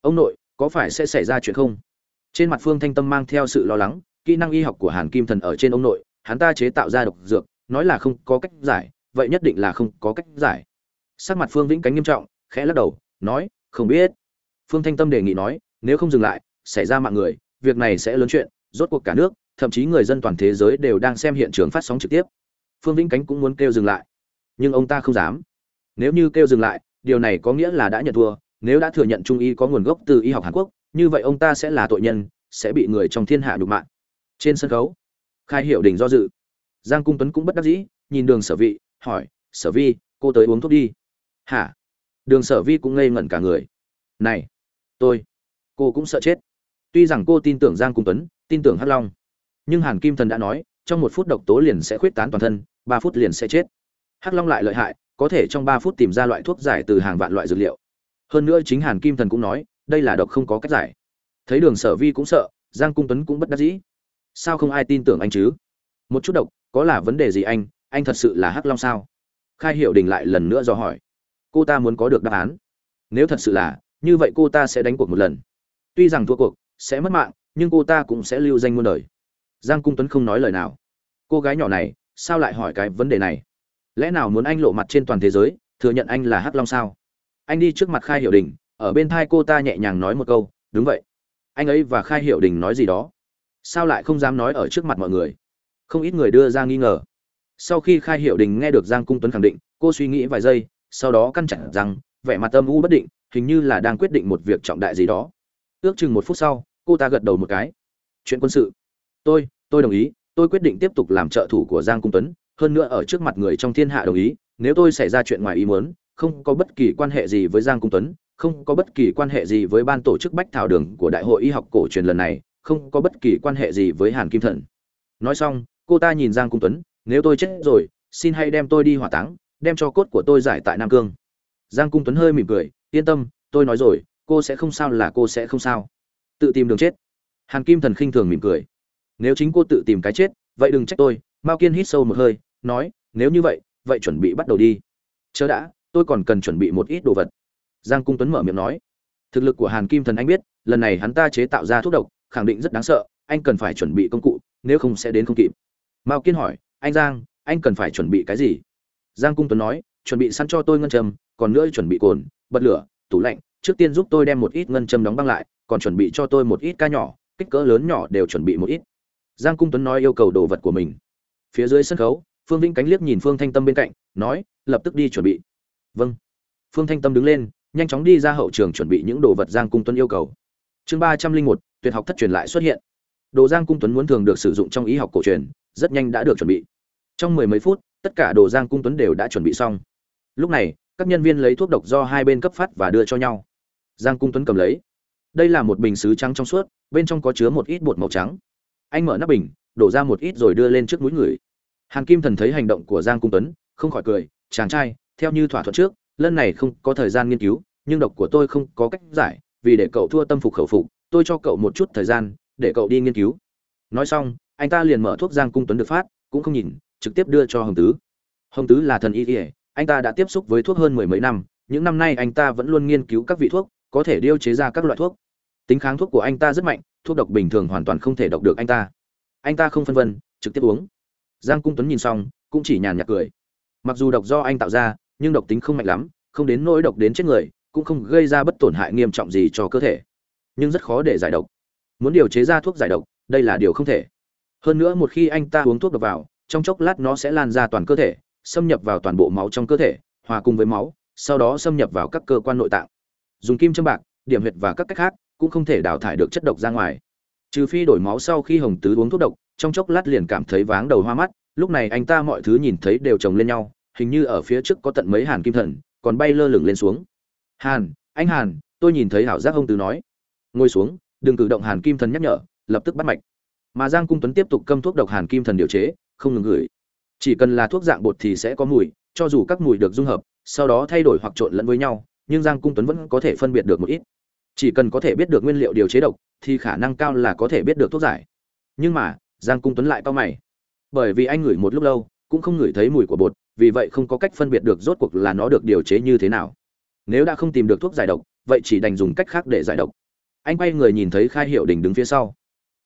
Ông nội, có phải sẽ xảy ra chuyện không? Trên mặt phương thanh tâm mang theo sự lo lắng, kỹ năng y học của hàn kim thần ở trên ông nội, hắn ta chế tạo ra độc dược nói là không có cách giải, vậy nhất định là không có cách giải. Sắc mặt phương vĩnh cánh nghiêm trọng, khẽ lắc đầu, nói, không biết. Phương thanh tâm đề nghị nói, nếu không dừng lại, xảy ra mạng người, việc này sẽ lớn chuyện, rốt cuộc cả nước, thậm chí người dân toàn thế giới đều đang xem hiện trường phát sóng trực tiếp. Phương vĩnh cánh cũng muốn kêu dừng lại, nhưng ông ta không dám. Nếu như kêu dừng lại, điều này có nghĩa là đã nhận thua, nếu đã thừa nhận trung y có nguồn gốc từ y học hàn quốc, như vậy ông ta sẽ là tội nhân, sẽ bị người trong thiên hạ nhục mạng trên sân khấu, khai hiệu đình do dự giang cung tuấn cũng bất đắc dĩ, nhìn đường sở vị hỏi, sở vi, cô tới uống thuốc đi. Hả? Đường sở vi cũng ngây ngẩn cả người. Này, tôi, cô cũng sợ chết. Tuy rằng cô tin tưởng giang cung tuấn, tin tưởng hắc long, nhưng hàn kim thần đã nói, trong một phút độc tố liền sẽ khuyết tán toàn thân, ba phút liền sẽ chết. Hắc long lại lợi hại, có thể trong ba phút tìm ra loại thuốc giải từ hàng vạn loại dược liệu. Hơn nữa chính hàn kim thần cũng nói, đây là độc không có cách giải. Thấy đường sở vi cũng sợ, giang cung tuấn cũng bất đắc dĩ. Sao không ai tin tưởng anh chứ? Một chút độc có là vấn đề gì anh? Anh thật sự là hắc long sao? Khai hiệu đình lại lần nữa do hỏi. Cô ta muốn có được đáp án. Nếu thật sự là, như vậy cô ta sẽ đánh cuộc một lần. Tuy rằng thua cuộc, sẽ mất mạng, nhưng cô ta cũng sẽ lưu danh muôn đời. Giang cung tuấn không nói lời nào. Cô gái nhỏ này, sao lại hỏi cái vấn đề này? Lẽ nào muốn anh lộ mặt trên toàn thế giới, thừa nhận anh là hắc long sao? Anh đi trước mặt khai hiệu đình, ở bên thai cô ta nhẹ nhàng nói một câu, đúng vậy. Anh ấy và khai hiệu đình nói gì đó. Sao lại không dám nói ở trước mặt mọi người? Không ít người đưa ra nghi ngờ. Sau khi khai hiệu đình nghe được giang cung tuấn khẳng định, cô suy nghĩ vài giây, sau đó căn chặn rằng, vẻ mặt âm u bất định, hình như là đang quyết định một việc trọng đại gì đó. Ước chừng một phút sau, cô ta gật đầu một cái. Chuyện quân sự. Tôi tôi đồng ý, tôi quyết định tiếp tục làm trợ thủ của giang cung tuấn, hơn nữa ở trước mặt người trong thiên hạ đồng ý, nếu tôi xảy ra chuyện ngoài ý muốn, không có bất kỳ quan hệ gì với giang cung tuấn, không có bất kỳ quan hệ gì với ban tổ chức bách thảo đường của đại hội y học cổ truyền lần này, không có bất kỳ quan hệ gì với hàn kim thần. Nói xong cô ta nhìn giang cung tuấn, nếu tôi chết rồi, xin hãy đem tôi đi hỏa táng, đem cho cốt của tôi giải tại nam cương. Giang cung tuấn hơi mỉm cười, yên tâm, tôi nói rồi, cô sẽ không sao là cô sẽ không sao. Tự tìm đường chết. Hàn kim thần khinh thường mỉm cười. Nếu chính cô tự tìm cái chết, vậy đừng trách tôi. Mao kiên hít sâu một hơi, nói, nếu như vậy vậy chuẩn bị bắt đầu đi. Chớ đã, tôi còn cần chuẩn bị một ít đồ vật. Giang cung tuấn mở miệng nói. Thực lực của hàn kim thần anh biết, lần này hắn ta chế tạo ra thuốc độc, khẳng định rất đáng sợ, anh cần phải chuẩn bị công cụ, nếu không sẽ đến không kịp mao kiên hỏi, anh giang, anh cần phải chuẩn bị cái gì? Giang cung tuấn nói, chuẩn bị sẵn cho tôi ngân châm, còn nữa chuẩn bị cồn, bật lửa, tủ lạnh, trước tiên giúp tôi đem một ít ngân châm đóng băng lại, còn chuẩn bị cho tôi một ít ca nhỏ, kích cỡ lớn nhỏ đều chuẩn bị một ít. Giang cung tuấn nói yêu cầu đồ vật của mình. Phía dưới sân khấu, phương vĩnh cánh liếc nhìn phương thanh tâm bên cạnh, nói, lập tức đi chuẩn bị. Vâng. Phương thanh tâm đứng lên, nhanh chóng đi ra hậu trường chuẩn bị những đồ vật giang cung tuấn yêu cầu. Chương ba trăm linh một, tuyệt học thất truyền lại xuất hiện. Đồ giang cung tuấn muốn thường được sử dụng trong y học cổ truyền rất nhanh đã được chuẩn bị. Trong mười mấy phút, tất cả đồ giang cung tuấn đều đã chuẩn bị xong. Lúc này, các nhân viên lấy thuốc độc do hai bên cấp phát và đưa cho nhau. Giang cung tuấn cầm lấy. Đây là một bình xứ trắng trong suốt, bên trong có chứa một ít bột màu trắng. Anh mở nắp bình, đổ ra một ít rồi đưa lên trước mũi người. Hàn kim thần thấy hành động của giang cung tuấn, không khỏi cười, chàng trai, theo như thỏa thuận trước, lần này không có thời gian nghiên cứu, nhưng độc của tôi không có cách giải, vì để cậu thua tâm phục khẩu phục, tôi cho cậu một chút thời gian, để cậu đi nghiên cứu. Nói xong anh ta liền mở thuốc giang cung tuấn được phát, cũng không nhìn, trực tiếp đưa cho hồng tứ. Hồng tứ là thần y ỉa anh ta đã tiếp xúc với thuốc hơn mười mấy năm, những năm nay anh ta vẫn luôn nghiên cứu các vị thuốc, có thể điêu chế ra các loại thuốc. Tính kháng thuốc của anh ta rất mạnh, thuốc độc bình thường hoàn toàn không thể độc được anh ta. Anh ta không phân vân, trực tiếp uống. Giang cung tuấn nhìn xong, cũng chỉ nhàn nhạt cười. Mặc dù độc do anh tạo ra, nhưng độc tính không mạnh lắm, không đến nỗi độc đến chết người, cũng không gây ra bất tổn hại nghiêm trọng gì cho cơ thể. Nhưng rất khó để giải độc. Muốn điều chế ra thuốc giải độc, đây là điều không thể hơn nữa một khi anh ta uống thuốc độc vào, trong chốc lát nó sẽ lan ra toàn cơ thể, xâm nhập vào toàn bộ máu trong cơ thể, hòa cùng với máu, sau đó xâm nhập vào các cơ quan nội tạng. Dùng kim châm bạc, điểm huyệt và các cách khác, cũng không thể đào thải được chất độc ra ngoài. Trừ phi đổi máu sau khi hồng tứ uống thuốc độc, trong chốc lát liền cảm thấy váng đầu hoa mắt, lúc này anh ta mọi thứ nhìn thấy đều chồng lên nhau, hình như ở phía trước có tận mấy hàn kim thần, còn bay lơ lửng lên xuống. Hàn, anh hàn, tôi nhìn thấy hảo giác hồng tứ nói. Ngồi xuống, đừng cử động hàn kim thần nhắc nhở, lập tức bắt mạch mà giang cung tuấn tiếp tục câm thuốc độc hàn kim thần điều chế, không ngừng gửi. Chỉ cần là thuốc dạng bột thì sẽ có mùi, cho dù các mùi được dung hợp, sau đó thay đổi hoặc trộn lẫn với nhau, nhưng giang cung tuấn vẫn có thể phân biệt được một ít. Chỉ cần có thể biết được nguyên liệu điều chế độc, thì khả năng cao là có thể biết được thuốc giải. Nhưng mà, giang cung tuấn lại to mày. Bởi vì anh ngửi một lúc lâu, cũng không ngửi thấy mùi của bột, vì vậy không có cách phân biệt được rốt cuộc là nó được điều chế như thế nào. Nếu đã không tìm được thuốc giải độc, vậy chỉ đành dùng cách khác để giải độc. Anh quay người nhìn thấy khai hiệu đình đứng phía sau.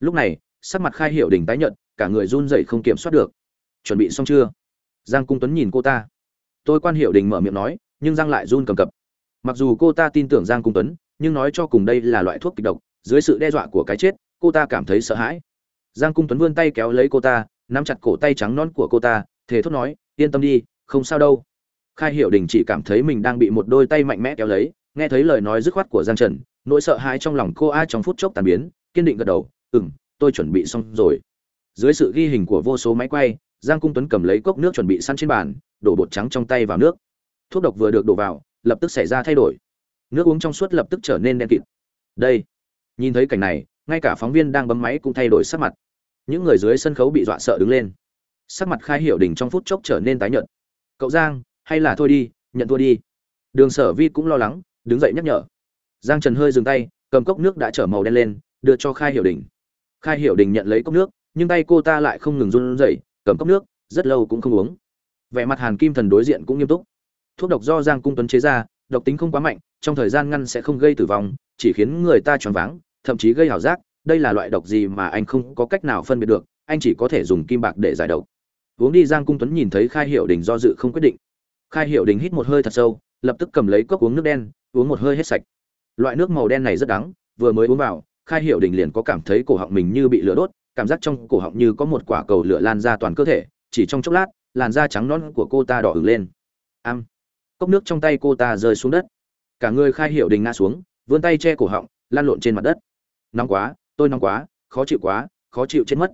Lúc này sắc mặt khai hiệu đình tái nhợt, cả người run rẩy không kiểm soát được. Chuẩn bị xong chưa? Giang cung tuấn nhìn cô ta. Tôi quan hiệu đình mở miệng nói, nhưng giang lại run cầm cập. Mặc dù cô ta tin tưởng giang cung tuấn, nhưng nói cho cùng đây là loại thuốc kịch độc, dưới sự đe dọa của cái chết, cô ta cảm thấy sợ hãi. Giang cung tuấn vươn tay kéo lấy cô ta, nắm chặt cổ tay trắng non của cô ta, thề thốt nói, yên tâm đi, không sao đâu. Khai hiệu đình chỉ cảm thấy mình đang bị một đôi tay mạnh mẽ kéo lấy, nghe thấy lời nói dứt khoát của giang trần, nỗi sợ hãi trong lòng cô a trong phút chốc tàn biến, kiên định gật đầu ừng tôi chuẩn bị xong rồi. Dưới sự ghi hình của vô số máy quay, giang cung tuấn cầm lấy cốc nước chuẩn bị săn trên bàn, đổ bột trắng trong tay vào nước. Thuốc độc vừa được đổ vào, lập tức xảy ra thay đổi. Nước uống trong suốt lập tức trở nên đen kịt. Đây, nhìn thấy cảnh này, ngay cả phóng viên đang bấm máy cũng thay đổi sắc mặt. Những người dưới sân khấu bị dọa sợ đứng lên. Sắc mặt khai hiểu Đình trong phút chốc trở nên tái nhợt. Cậu giang, hay là thôi đi, nhận thua đi. Đường sở vi cũng lo lắng, đứng dậy nhắc nhở. Giang trần hơi dừng tay, cầm cốc nước đã trở màu đen lên, đưa cho khai hiểu đình khai hiểu đình nhận lấy cốc nước, nhưng tay cô ta lại không ngừng run rẩy, cầm cốc nước, rất lâu cũng không uống. Vẻ mặt hàn kim thần đối diện cũng nghiêm túc. Thuốc độc do giang cung tuấn chế ra, độc tính không quá mạnh, trong thời gian ngăn sẽ không gây tử vong, chỉ khiến người ta choáng váng, thậm chí gây ảo giác, đây là loại độc gì mà anh không có cách nào phân biệt được, anh chỉ có thể dùng kim bạc để giải độc. Uống đi giang cung tuấn nhìn thấy khai hiệu đình do dự không quyết định. Khai hiệu đình hít một hơi thật sâu, lập tức cầm lấy cốc uống nước đen, uống một hơi hết sạch. Loại nước màu đen này rất đắng, vừa mới uống vào khai hiệu đình liền có cảm thấy cổ họng mình như bị lửa đốt, cảm giác trong cổ họng như có một quả cầu lửa lan ra toàn cơ thể, chỉ trong chốc lát, làn da trắng non của cô ta đỏ ửng lên. Am! Cốc nước trong tay cô ta rơi xuống đất. Cả người khai hiệu đình ngã xuống, vươn tay che cổ họng lan lộn trên mặt đất. Nóng quá, tôi nóng quá, khó chịu quá, khó chịu chết mất.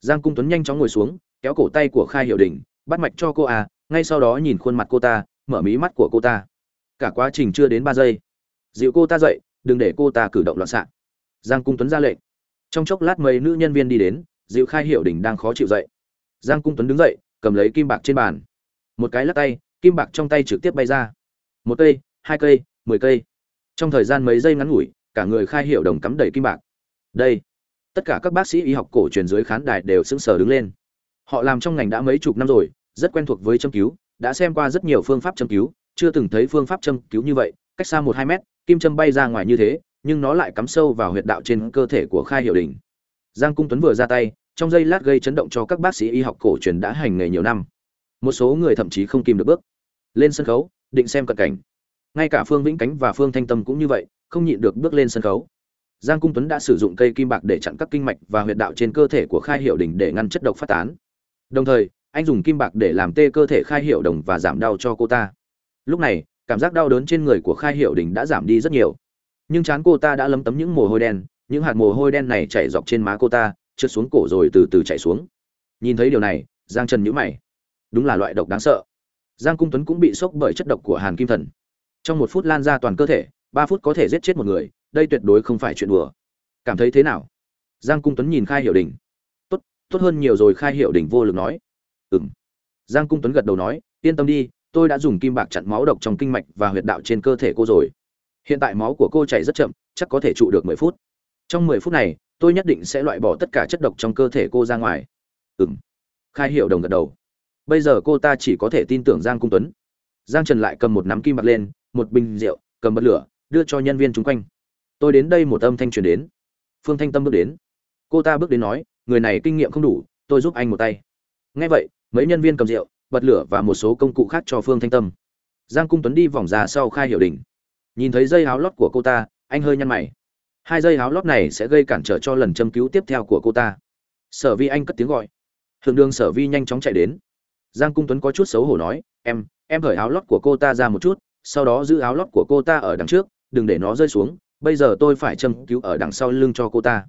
Giang cung tuấn nhanh chóng ngồi xuống, kéo cổ tay của khai hiệu đình, bắt mạch cho cô à ngay sau đó nhìn khuôn mặt cô ta, mở mí mắt của cô ta. Cả quá trình chưa đến ba giây. Dịu cô ta dậy, đừng để cô ta cử động loạn xạ giang cung tuấn ra lệnh. Trong chốc lát mấy nữ nhân viên đi đến dịu khai hiệu đỉnh đang khó chịu dậy. Giang cung tuấn đứng dậy, cầm lấy kim bạc trên bàn. Một cái lắc tay, kim bạc trong tay trực tiếp bay ra. Một cây, hai cây, mười cây. Trong thời gian mấy giây ngắn ngủi, cả người khai hiệu đồng cắm đầy kim bạc. Đây, tất cả các bác sĩ y học cổ truyền dưới khán đài đều sững sờ đứng lên. Họ làm trong ngành đã mấy chục năm rồi, rất quen thuộc với châm cứu, đã xem qua rất nhiều phương pháp châm cứu, chưa từng thấy phương pháp châm cứu như vậy, cách xa một hai mét, kim châm bay ra ngoài như thế nhưng nó lại cắm sâu vào huyệt đạo trên cơ thể của khai hiệu đình. Giang cung tuấn vừa ra tay, trong giây lát gây chấn động cho các bác sĩ y học cổ truyền đã hành nghề nhiều năm. Một số người thậm chí không kìm được bước lên sân khấu, định xem cận cảnh. Ngay cả phương vĩnh cánh và phương thanh tâm cũng như vậy, không nhịn được bước lên sân khấu. Giang cung tuấn đã sử dụng cây kim bạc để chặn các kinh mạch và huyệt đạo trên cơ thể của khai hiệu đình để ngăn chất độc phát tán. Đồng thời, anh dùng kim bạc để làm tê cơ thể khai hiệu đồng và giảm đau cho cô ta. Lúc này, cảm giác đau đớn trên người của khai hiệu đình đã giảm đi rất nhiều nhưng chán cô ta đã lấm tấm những mồ hôi đen, những hạt mồ hôi đen này chảy dọc trên má cô ta, trượt xuống cổ rồi từ từ chảy xuống. Nhìn thấy điều này, giang trần nhữ mày. Đúng là loại độc đáng sợ. Giang cung tuấn cũng bị sốc bởi chất độc của hàn kim thần. Trong một phút lan ra toàn cơ thể, ba phút có thể giết chết một người, đây tuyệt đối không phải chuyện đùa. Cảm thấy thế nào? Giang cung tuấn nhìn khai hiệu đình. Tốt tốt hơn nhiều rồi, khai hiệu đình vô lực nói. Ừ m giang cung tuấn gật đầu nói, yên tâm đi, tôi đã dùng kim bạc chặn máu độc trong kinh mạch và huyệt đạo trên cơ thể cô rồi hiện tại máu của cô chảy rất chậm, chắc có thể trụ được mười phút. Trong mười phút này, tôi nhất định sẽ loại bỏ tất cả chất độc trong cơ thể cô ra ngoài. Ừ m khai hiệu đồng gật đầu. Bây giờ cô ta chỉ có thể tin tưởng giang cung tuấn. Giang trần lại cầm một nắm kim bạc lên, một bình rượu, cầm bật lửa, đưa cho nhân viên chung quanh. Tôi đến đây một âm thanh truyền đến. Phương thanh tâm bước đến. Cô ta bước đến nói, người này kinh nghiệm không đủ, tôi giúp anh một tay. Ngay vậy, mấy nhân viên cầm rượu, bật lửa và một số công cụ khác cho phương thanh tâm. Giang cung tuấn đi vòng ra sau khai hiểu đình nhìn thấy dây áo lót của cô ta, anh hơi nhăn mày. Hai dây áo lót này sẽ gây cản trở cho lần châm cứu tiếp theo của cô ta. Sở vi anh cất tiếng gọi. Thường đường sở vi nhanh chóng chạy đến. Giang cung tuấn có chút xấu hổ nói, em em hởi áo lót của cô ta ra một chút, sau đó giữ áo lót của cô ta ở đằng trước, đừng để nó rơi xuống, bây giờ tôi phải châm cứu ở đằng sau lưng cho cô ta.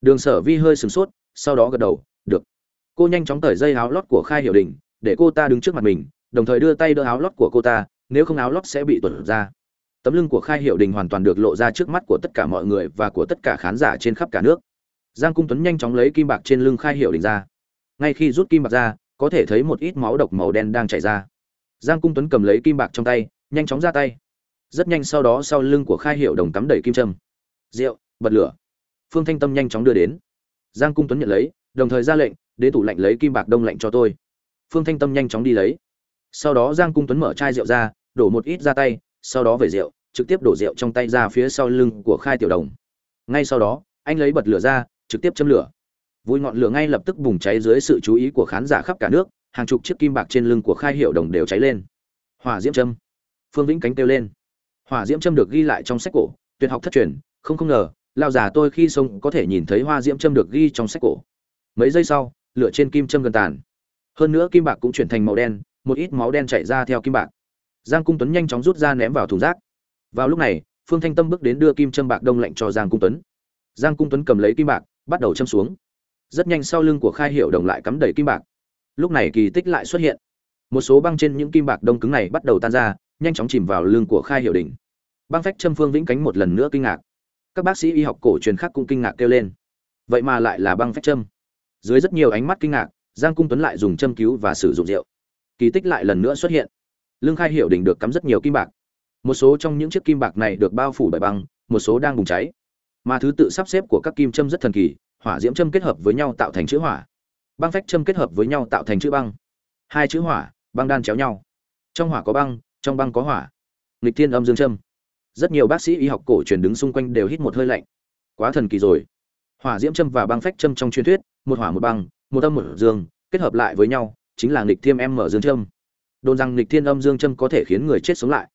Đường sở vi hơi sửng sốt, sau đó gật đầu, được. Cô nhanh chóng tởi dây áo lót của khai hiệu đình, để cô ta đứng trước mặt mình, đồng thời đưa tay đỡ áo lót của cô ta, nếu không áo lót sẽ bị tuột ra tấm lưng của khai hiệu đình hoàn toàn được lộ ra trước mắt của tất cả mọi người và của tất cả khán giả trên khắp cả nước. Giang cung tuấn nhanh chóng lấy kim bạc trên lưng khai hiệu đình ra. Ngay khi rút kim bạc ra, có thể thấy một ít máu độc màu đen đang chảy ra. Giang cung tuấn cầm lấy kim bạc trong tay, nhanh chóng ra tay. Rất nhanh sau đó sau lưng của khai hiệu đồng cắm đầy kim trâm rượu, bật lửa. Phương thanh tâm nhanh chóng đưa đến. Giang cung tuấn nhận lấy, đồng thời ra lệnh đến tủ lạnh lấy kim bạc đông lạnh cho tôi. Phương thanh tâm nhanh chóng đi lấy. Sau đó giang cung tuấn mở chai rượu ra, đổ một ít ra tay, sau đó về rượu trực tiếp đổ rượu trong tay ra phía sau lưng của khai tiểu đồng. Ngay sau đó, anh lấy bật lửa ra, trực tiếp châm lửa. Vui ngọn lửa ngay lập tức bùng cháy dưới sự chú ý của khán giả khắp cả nước, hàng chục chiếc kim bạc trên lưng của khai hiệu đồng đều cháy lên. Hỏa diễm châm phương vĩnh cánh kêu lên. Hỏa diễm châm được ghi lại trong sách cổ, tuyệt học thất truyền, không không ngờ lao già tôi khi sông có thể nhìn thấy hoa diễm châm được ghi trong sách cổ. Mấy giây sau, lửa trên kim châm gần tàn. Hơn nữa kim bạc cũng chuyển thành màu đen, một ít máu đen chảy ra theo kim bạc. Giang cung tuấn nhanh chóng rút ra ném vào thùng rác vào lúc này, phương thanh tâm bước đến đưa kim châm bạc đông lạnh cho giang cung tuấn. Giang cung tuấn cầm lấy kim bạc, bắt đầu châm xuống. Rất nhanh sau lưng của khai hiệu đồng lại cắm đầy kim bạc. Lúc này kỳ tích lại xuất hiện. Một số băng trên những kim bạc đông cứng này bắt đầu tan ra, nhanh chóng chìm vào lưng của khai hiệu đình. Băng phách châm phương vĩnh cánh một lần nữa kinh ngạc. Các bác sĩ y học cổ truyền khác cũng kinh ngạc kêu lên. Vậy mà lại là băng phách châm. Dưới rất nhiều ánh mắt kinh ngạc, giang cung tuấn lại dùng châm cứu và sử dụng rượu. Kỳ tích lại lần nữa xuất hiện. Lưng khai hiệu đình được cắm rất nhiều kim bạc một số trong những chiếc kim bạc này được bao phủ bởi băng, một số đang bùng cháy. Mà thứ tự sắp xếp của các kim châm rất thần kỳ, hỏa diễm châm kết hợp với nhau tạo thành chữ hỏa. Băng phách châm kết hợp với nhau tạo thành chữ băng. Hai chữ hỏa, băng đan chéo nhau. Trong hỏa có băng, trong băng có hỏa. Nghịch thiên âm dương châm. Rất nhiều bác sĩ y học cổ truyền đứng xung quanh đều hít một hơi lạnh. Quá thần kỳ rồi. Hỏa diễm châm và băng phách châm trong truyền thuyết, một hỏa một băng, một âm một dương, kết hợp lại với nhau, chính là nghịch thiên em mở dương châm. Đồn rằng nghịch thiên âm dương châm có thể khiến người chết sống lại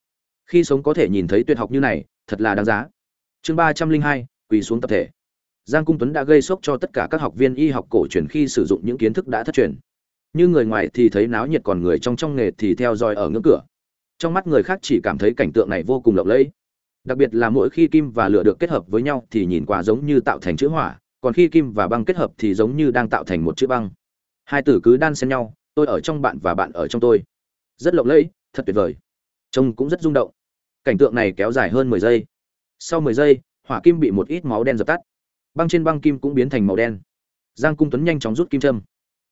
khi sống có thể nhìn thấy tuyệt học như này, thật là đáng giá. Chương ba trăm linh hai, quỳ xuống tập thể. Giang cung tuấn đã gây sốc cho tất cả các học viên y học cổ truyền khi sử dụng những kiến thức đã thất truyền. Như người ngoài thì thấy náo nhiệt, còn người trong trong nghề thì theo dõi ở ngưỡng cửa. Trong mắt người khác chỉ cảm thấy cảnh tượng này vô cùng lộng lẫy. Đặc biệt là mỗi khi kim và lửa được kết hợp với nhau thì nhìn qua giống như tạo thành chữ hỏa, còn khi kim và băng kết hợp thì giống như đang tạo thành một chữ băng. Hai từ cứ đan xen nhau, tôi ở trong bạn và bạn ở trong tôi. Rất lộng lẫy, thật tuyệt vời. Trông cũng rất rung động cảnh tượng này kéo dài hơn mười giây. Sau mười giây, hỏa kim bị một ít máu đen dập tắt. Băng trên băng kim cũng biến thành màu đen. Giang cung tuấn nhanh chóng rút kim châm.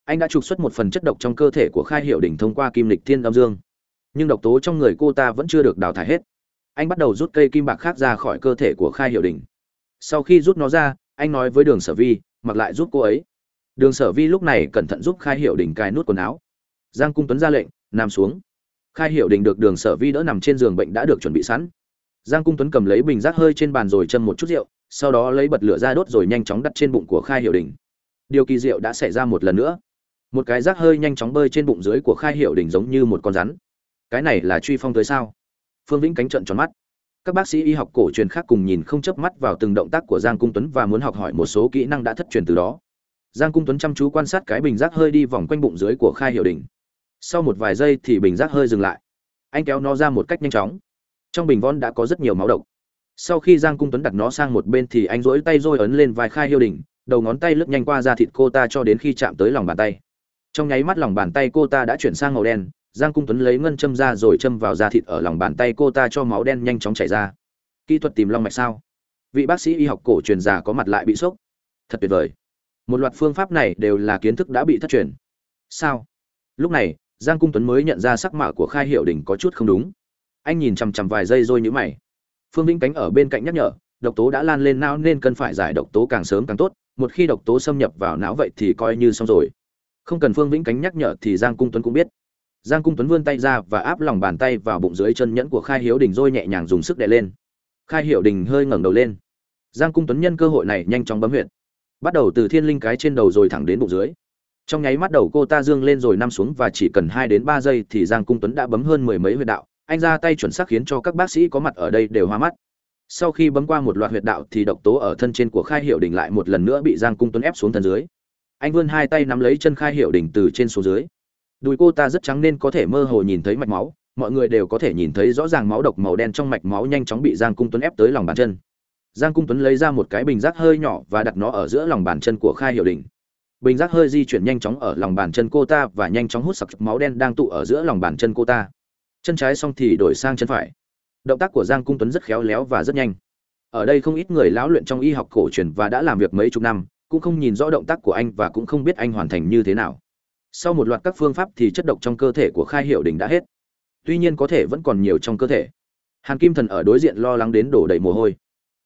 Anh đã trục xuất một phần chất độc trong cơ thể của khai hiệu đỉnh thông qua kim lịch thiên âm dương. Nhưng độc tố trong người cô ta vẫn chưa được đào thải hết. Anh bắt đầu rút cây kim bạc khác ra khỏi cơ thể của khai hiệu đỉnh. Sau khi rút nó ra, anh nói với đường sở vi, mặc lại giúp cô ấy. Đường sở vi lúc này cẩn thận giúp khai hiệu đỉnh cài nút quần áo. Giang cung tuấn ra lệnh, nằm xuống khai hiệu Đình được đường sở vi đỡ nằm trên giường bệnh đã được chuẩn bị sẵn. Giang cung tuấn cầm lấy bình rác hơi trên bàn rồi châm một chút rượu, sau đó lấy bật lửa ra đốt rồi nhanh chóng đặt trên bụng của khai hiệu Đình. điều kỳ diệu đã xảy ra một lần nữa. Một cái rác hơi nhanh chóng bơi trên bụng dưới của khai hiệu Đình giống như một con rắn. Cái này là truy phong tới sao? Phương vĩnh cánh trận tròn mắt. Các bác sĩ y học cổ truyền khác cùng nhìn không chớp mắt vào từng động tác của giang cung tuấn và muốn học hỏi một số kỹ năng đã thất truyền từ đó. Giang cung tuấn chăm chú quan sát cái bình rác hơi đi vòng quanh bụng dưới của khai hiệu Đình sau một vài giây thì bình rác hơi dừng lại. Anh kéo nó ra một cách nhanh chóng. Trong bình von đã có rất nhiều máu độc. Sau khi giang cung tuấn đặt nó sang một bên thì anh rỗi tay rồi ấn lên vai khai hiệu đỉnh đầu ngón tay lướt nhanh qua da thịt cô ta cho đến khi chạm tới lòng bàn tay. Trong nháy mắt lòng bàn tay cô ta đã chuyển sang màu đen, giang cung tuấn lấy ngân châm ra rồi châm vào da thịt ở lòng bàn tay cô ta cho máu đen nhanh chóng chảy ra. Kỹ thuật tìm long mạch sao? Vị bác sĩ y học cổ truyền già có mặt lại bị sốc. Thật tuyệt vời. Một loạt phương pháp này đều là kiến thức đã bị thất truyền. Sao? Lúc này giang cung tuấn mới nhận ra sắc mạo của khai hiệu đình có chút không đúng. Anh nhìn chằm chằm vài giây rồi nhữ mày. Phương vĩnh cánh ở bên cạnh nhắc nhở, độc tố đã lan lên não nên cần phải giải độc tố càng sớm càng tốt, một khi độc tố xâm nhập vào não vậy thì coi như xong rồi. Không cần phương vĩnh cánh nhắc nhở thì giang cung tuấn cũng biết. Giang cung tuấn vươn tay ra và áp lòng bàn tay vào bụng dưới chân nhẫn của khai hiếu đình rồi nhẹ nhàng dùng sức đè lên. Khai hiệu đình hơi ngẩng đầu lên. Giang cung tuấn nhân cơ hội này nhanh chóng bấm huyệt. Bắt đầu từ thiên linh cái trên đầu rồi thẳng đến bụng dưới trong nháy mắt đầu cô ta dương lên rồi năm xuống và chỉ cần hai đến ba giây thì giang cung tuấn đã bấm hơn mười mấy huyệt đạo. Anh ra tay chuẩn xác khiến cho các bác sĩ có mặt ở đây đều hoa mắt. Sau khi bấm qua một loạt huyệt đạo thì độc tố ở thân trên của khai hiệu đình lại một lần nữa bị giang cung tuấn ép xuống thân dưới. Anh vươn hai tay nắm lấy chân khai hiệu Đình từ trên xuống dưới. Đùi cô ta rất trắng nên có thể mơ hồ nhìn thấy mạch máu. Mọi người đều có thể nhìn thấy rõ ràng máu độc màu đen trong mạch máu nhanh chóng bị giang cung tuấn ép tới lòng bàn chân. Giang cung tuấn lấy ra một cái bình rác hơi nhỏ và đặt nó ở giữa lòng bàn chân của khai hiệu Đình bình giác hơi di chuyển nhanh chóng ở lòng bàn chân cô ta và nhanh chóng hút sặc máu đen đang tụ ở giữa lòng bàn chân cô ta. Chân trái xong thì đổi sang chân phải. Động tác của giang cung tuấn rất khéo léo và rất nhanh. Ở đây không ít người lão luyện trong y học cổ truyền và đã làm việc mấy chục năm, cũng không nhìn rõ động tác của anh và cũng không biết anh hoàn thành như thế nào. Sau một loạt các phương pháp thì chất độc trong cơ thể của khai hiệu đình đã hết. Tuy nhiên có thể vẫn còn nhiều trong cơ thể. Hàn kim thần ở đối diện lo lắng đến đổ đầy mồ hôi.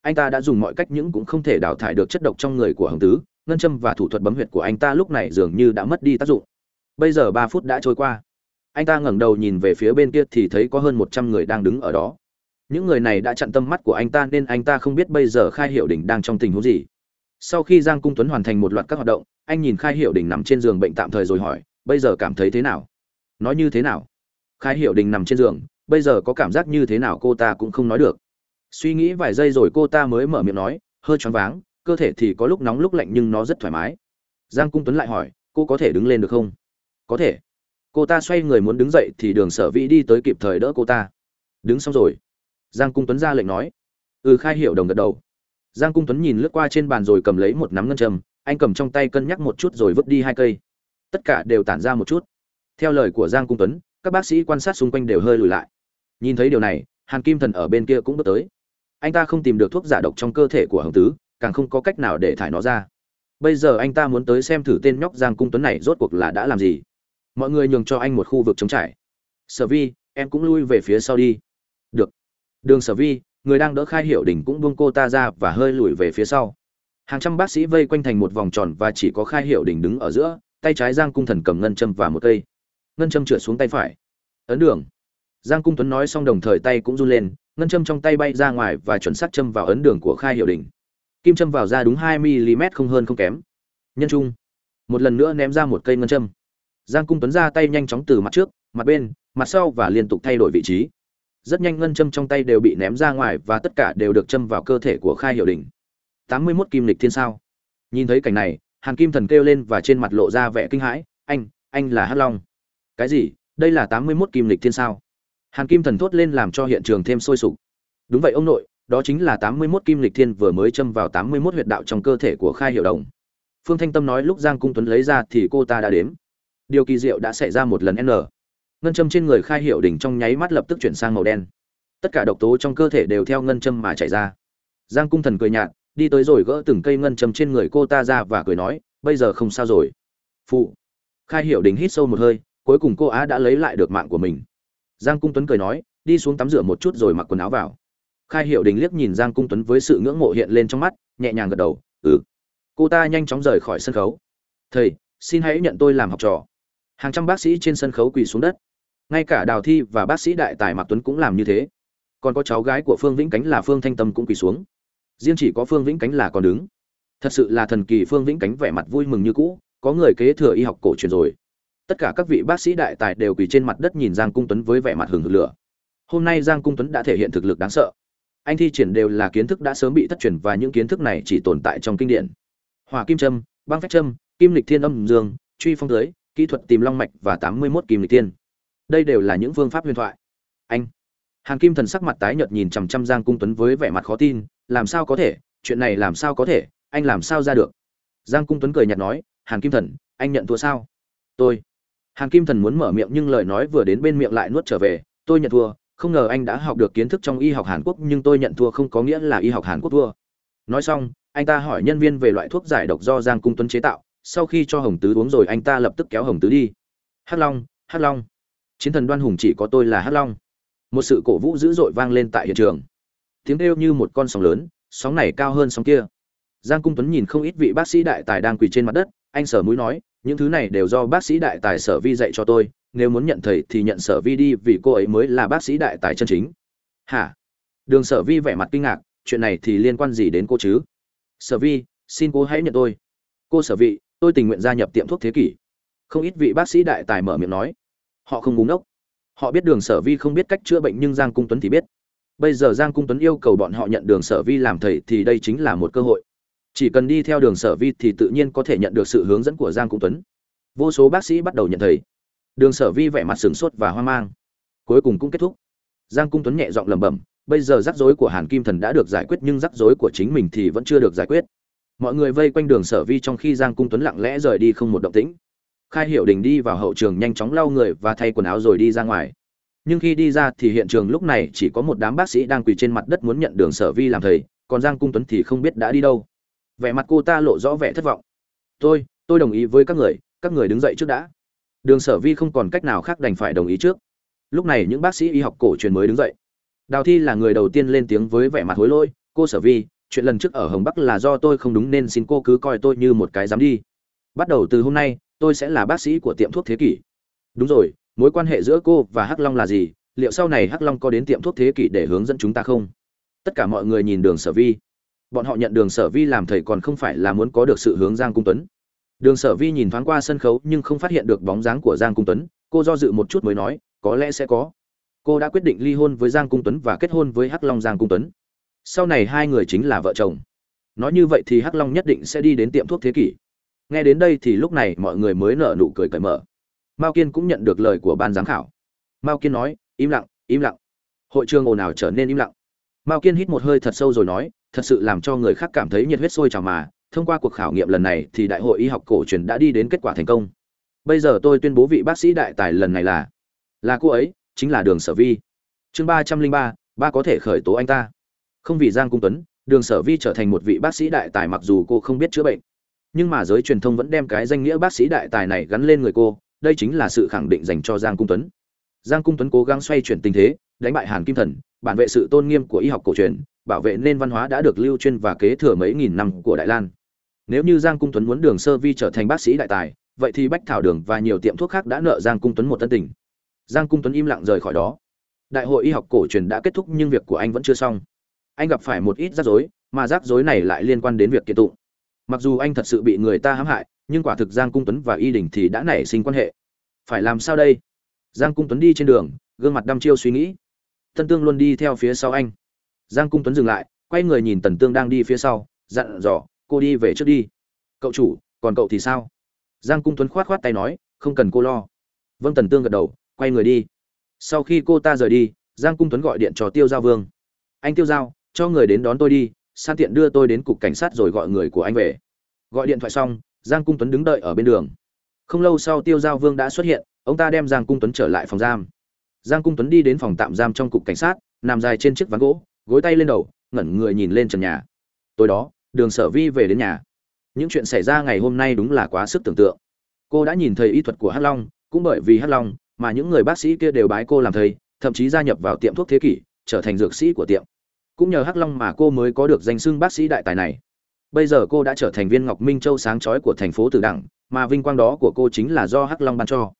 Anh ta đã dùng mọi cách nhưng cũng không thể đào thải được chất độc trong người của hồng tứ ngân châm và thủ thuật bấm huyệt của anh ta lúc này dường như đã mất đi tác dụng. Bây giờ ba phút đã trôi qua. Anh ta ngẩng đầu nhìn về phía bên kia thì thấy có hơn một trăm người đang đứng ở đó. Những người này đã chặn tâm mắt của anh ta nên anh ta không biết bây giờ khai hiệu đỉnh đang trong tình huống gì. Sau khi giang cung tuấn hoàn thành một loạt các hoạt động, anh nhìn khai hiệu đình nằm trên giường bệnh tạm thời rồi hỏi, bây giờ cảm thấy thế nào? Nói như thế nào? Khai hiệu đình nằm trên giường, bây giờ có cảm giác như thế nào cô ta cũng không nói được. Suy nghĩ vài giây rồi cô ta mới mở miệng nói, hơi choáng váng cơ thể thì có lúc nóng lúc lạnh nhưng nó rất thoải mái. Giang cung tuấn lại hỏi, cô có thể đứng lên được không? Có thể. Cô ta xoay người muốn đứng dậy thì đường sở vĩ đi tới kịp thời đỡ cô ta. Đứng xong rồi. Giang cung tuấn ra lệnh nói. Ừ khai hiểu đồng gật đầu. Giang cung tuấn nhìn lướt qua trên bàn rồi cầm lấy một nắm ngân châm, anh cầm trong tay cân nhắc một chút rồi vứt đi hai cây. Tất cả đều tản ra một chút. Theo lời của giang cung tuấn, các bác sĩ quan sát xung quanh đều hơi lùi lại. Nhìn thấy điều này, hàn kim thần ở bên kia cũng bước tới. Anh ta không tìm được thuốc giả độc trong cơ thể của hồng tứ càng không có cách nào để thải nó ra. Bây giờ anh ta muốn tới xem thử tên nhóc giang cung tuấn này rốt cuộc là đã làm gì. Mọi người nhường cho anh một khu vực trống trải. Sở vi, em cũng lui về phía sau đi. Được. Đường sở vi, người đang đỡ khai hiệu đỉnh cũng buông cô ta ra và hơi lùi về phía sau. Hàng trăm bác sĩ vây quanh thành một vòng tròn và chỉ có khai hiệu đỉnh đứng ở giữa, tay trái giang cung thần cầm ngân châm và một cây. Ngân châm trượt xuống tay phải. Ấn đường. Giang cung tuấn nói xong đồng thời tay cũng run lên, ngân châm trong tay bay ra ngoài và chuẩn xác châm vào ấn đường của khai hiệu đỉnh kim châm vào ra đúng hai mm không hơn không kém. Nhân trung. Một lần nữa ném ra một cây ngân châm. Giang cung tuấn ra tay nhanh chóng từ mặt trước, mặt bên, mặt sau và liên tục thay đổi vị trí. Rất nhanh ngân châm trong tay đều bị ném ra ngoài và tất cả đều được châm vào cơ thể của khai hiểu đình. Tám mươi mốt kim lịch thiên sao. Nhìn thấy cảnh này, hàn kim thần kêu lên và trên mặt lộ ra vẻ kinh hãi, anh anh là hắc long. Cái gì? Đây là tám mươi mốt kim lịch thiên sao? Hàn kim thần thốt lên làm cho hiện trường thêm sôi sục. Đúng vậy ông nội đó chính là tám mươi mốt kim lịch thiên vừa mới châm vào tám mươi mốt huyệt đạo trong cơ thể của khai hiệu đồng. Phương thanh tâm nói lúc giang cung tuấn lấy ra thì cô ta đã đếm. Điều kỳ diệu đã xảy ra một lần n. Ngân châm trên người khai hiệu đỉnh trong nháy mắt lập tức chuyển sang màu đen. Tất cả độc tố trong cơ thể đều theo ngân châm mà chảy ra. Giang cung thần cười nhạt, đi tới rồi gỡ từng cây ngân châm trên người cô ta ra và cười nói, bây giờ không sao rồi. Phụ. Khai hiệu đỉnh hít sâu một hơi, cuối cùng cô á đã lấy lại được mạng của mình. Giang cung tuấn cười nói, đi xuống tắm rửa một chút rồi mặc quần áo vào khai hiệu đình liếc nhìn giang cung tuấn với sự ngưỡng mộ hiện lên trong mắt, nhẹ nhàng gật đầu ừ. Cô ta nhanh chóng rời khỏi sân khấu. Thầy, xin hãy nhận tôi làm học trò. Hàng trăm bác sĩ trên sân khấu quỳ xuống đất. Ngay cả đào thi và bác sĩ đại tài mạc tuấn cũng làm như thế. Còn có cháu gái của phương vĩnh cánh là phương thanh tâm cũng quỳ xuống. Riêng chỉ có phương vĩnh cánh là còn đứng. Thật sự là thần kỳ, phương vĩnh cánh vẻ mặt vui mừng như cũ, có người kế thừa y học cổ truyền rồi. Tất cả các vị bác sĩ đại tài đều quỳ trên mặt đất nhìn giang cung tuấn với vẻ mặt hừng hực lửa. Hôm nay giang cung tuấn đã thể hiện thực lực đáng sợ anh thi triển đều là kiến thức đã sớm bị thất truyền và những kiến thức này chỉ tồn tại trong kinh điển. Hỏa kim trâm băng phách trâm kim lịch thiên âm dương, truy phong tới kỹ thuật tìm long mạch và tám mươi 81 kim lịch thiên. Đây đều là những phương pháp huyền thoại. Anh. Hàn kim thần sắc mặt tái nhợt nhìn chằm chằm giang cung tuấn với vẻ mặt khó tin, làm sao có thể, chuyện này làm sao có thể, anh làm sao ra được? Giang cung tuấn cười nhạt nói hàn kim thần, anh nhận thua sao? Tôi. Hàn kim thần muốn mở miệng nhưng lời nói vừa đến bên miệng lại nuốt trở về, tôi nhận thua không ngờ anh đã học được kiến thức trong y học hàn quốc, nhưng tôi nhận thua không có nghĩa là y học hàn quốc thua. Nói xong, anh ta hỏi nhân viên về loại thuốc giải độc do giang cung tuấn chế tạo. Sau khi cho hồng tứ uống rồi, anh ta lập tức kéo hồng tứ đi. Hắc long hắc long. Chiến thần đoan hùng chỉ có tôi là hắc long. Một sự cổ vũ dữ dội vang lên tại hiện trường. Tiếng kêu như một con sóng lớn, sóng này cao hơn sóng kia. Giang cung tuấn nhìn không ít vị bác sĩ đại tài đang quỳ trên mặt đất. Anh sở mũi nói, những thứ này đều do bác sĩ đại tài sở vi dạy cho tôi nếu muốn nhận thầy thì nhận sở vi đi vì cô ấy mới là bác sĩ đại tài chân chính. Hả? Đường sở vi vẻ mặt kinh ngạc, chuyện này thì liên quan gì đến cô chứ? Sở vi, xin cô hãy nhận tôi. Cô sở vị, tôi tình nguyện gia nhập tiệm thuốc thế kỷ. Không ít vị bác sĩ đại tài mở miệng nói. Họ không búng ốc họ biết đường sở vi không biết cách chữa bệnh nhưng giang cung tuấn thì biết. Bây giờ giang cung tuấn yêu cầu bọn họ nhận đường sở vi làm thầy thì đây chính là một cơ hội. Chỉ cần đi theo đường sở vi thì tự nhiên có thể nhận được sự hướng dẫn của giang cung tuấn. Vô số bác sĩ bắt đầu nhận thầy đường sở vi vẻ mặt sửng sốt và hoang mang. Cuối cùng cũng kết thúc. Giang cung tuấn nhẹ giọng lẩm bẩm, bây giờ rắc rối của hàn kim thần đã được giải quyết, nhưng rắc rối của chính mình thì vẫn chưa được giải quyết. Mọi người vây quanh đường sở vi trong khi giang cung tuấn lặng lẽ rời đi không một động tĩnh. Khai hiệu đình đi vào hậu trường nhanh chóng lau người và thay quần áo rồi đi ra ngoài. Nhưng khi đi ra thì hiện trường lúc này chỉ có một đám bác sĩ đang quỳ trên mặt đất muốn nhận đường sở vi làm thầy, còn giang cung tuấn thì không biết đã đi đâu. Vẻ mặt cô ta lộ rõ vẻ thất vọng. Tôi tôi đồng ý với các người các người đứng dậy trước đã đường sở vi không còn cách nào khác đành phải đồng ý trước. Lúc này những bác sĩ y học cổ truyền mới đứng dậy. Đào thi là người đầu tiên lên tiếng với vẻ mặt hối lỗi, cô sở vi, chuyện lần trước ở hồng bắc là do tôi không đúng nên xin cô cứ coi tôi như một cái dám đi. Bắt đầu từ hôm nay, tôi sẽ là bác sĩ của tiệm thuốc thế kỷ. Đúng rồi, mối quan hệ giữa cô và hắc long là gì? Liệu sau này hắc long có đến tiệm thuốc thế kỷ để hướng dẫn chúng ta không? Tất cả mọi người nhìn đường sở vi. Bọn họ nhận đường sở vi làm thầy còn không phải là muốn có được sự hướng giang cung tuấn đường sở vi nhìn thoáng qua sân khấu nhưng không phát hiện được bóng dáng của giang cung tuấn. Cô do dự một chút mới nói, có lẽ sẽ có. Cô đã quyết định ly hôn với giang cung tuấn và kết hôn với hắc long giang cung tuấn. Sau này hai người chính là vợ chồng. Nói như vậy thì hắc long nhất định sẽ đi đến tiệm thuốc thế kỷ. Nghe đến đây thì lúc này mọi người mới nở nụ cười cởi mở. Mao kiên cũng nhận được lời của ban giám khảo. Mao kiên nói, im lặng im lặng. Hội trường ồn ào trở nên im lặng. Mao kiên hít một hơi thật sâu rồi nói, thật sự làm cho người khác cảm thấy nhiệt huyết sôi trào mà thông qua cuộc khảo nghiệm lần này thì đại hội y học cổ truyền đã đi đến kết quả thành công. Bây giờ tôi tuyên bố vị bác sĩ đại tài lần này là là cô ấy, chính là đường sở vi. Chương ba trăm linh ba ba có thể khởi tố anh ta. Không vì giang cung tuấn, đường sở vi trở thành một vị bác sĩ đại tài mặc dù cô không biết chữa bệnh. Nhưng mà giới truyền thông vẫn đem cái danh nghĩa bác sĩ đại tài này gắn lên người cô, đây chính là sự khẳng định dành cho giang cung tuấn. Giang cung tuấn cố gắng xoay chuyển tình thế, đánh bại hàn kim thần, bản vệ sự tôn nghiêm của y học cổ truyền, bảo vệ nên văn hóa đã được lưu truyền và kế thừa mấy nghìn năm của đại lan nếu như giang cung tuấn muốn đường sơ vi trở thành bác sĩ đại tài, vậy thì bách thảo đường và nhiều tiệm thuốc khác đã nợ giang cung tuấn một tân tình. Giang cung tuấn im lặng rời khỏi đó. Đại hội y học cổ truyền đã kết thúc nhưng việc của anh vẫn chưa xong. Anh gặp phải một ít rắc rối, mà rắc rối này lại liên quan đến việc kiện tụng. Mặc dù anh thật sự bị người ta hãm hại, nhưng quả thực giang cung tuấn và y đình thì đã nảy sinh quan hệ. Phải làm sao đây? Giang cung tuấn đi trên đường, gương mặt đăm chiêu suy nghĩ. Tân tương luôn đi theo phía sau anh. Giang cung tuấn dừng lại, quay người nhìn tần tương đang đi phía sau, dặn dò cô đi về trước đi. Cậu chủ, còn cậu thì sao? Giang cung tuấn khoát khoát tay nói, không cần cô lo. Vâng tần tương gật đầu, quay người đi. Sau khi cô ta rời đi, giang cung tuấn gọi điện cho tiêu giao vương. Anh tiêu giao, cho người đến đón tôi đi, san tiện đưa tôi đến cục cảnh sát rồi gọi người của anh về. Gọi điện thoại xong, giang cung tuấn đứng đợi ở bên đường. Không lâu sau tiêu giao vương đã xuất hiện, ông ta đem giang cung tuấn trở lại phòng giam. Giang cung tuấn đi đến phòng tạm giam trong cục cảnh sát, nằm dài trên chiếc ván gỗ, gối tay lên đầu, ngẩn người nhìn lên trần nhà. Tối đó đường sở vi về đến nhà. Những chuyện xảy ra ngày hôm nay đúng là quá sức tưởng tượng. Cô đã nhìn thấy y thuật của hắc long, cũng bởi vì hắc long mà những người bác sĩ kia đều bái cô làm thầy, thậm chí gia nhập vào tiệm thuốc thế kỷ, trở thành dược sĩ của tiệm. Cũng nhờ hắc long mà cô mới có được danh xưng bác sĩ đại tài này. Bây giờ cô đã trở thành viên ngọc minh châu sáng chói của thành phố tử đẳng, mà vinh quang đó của cô chính là do hắc long ban cho.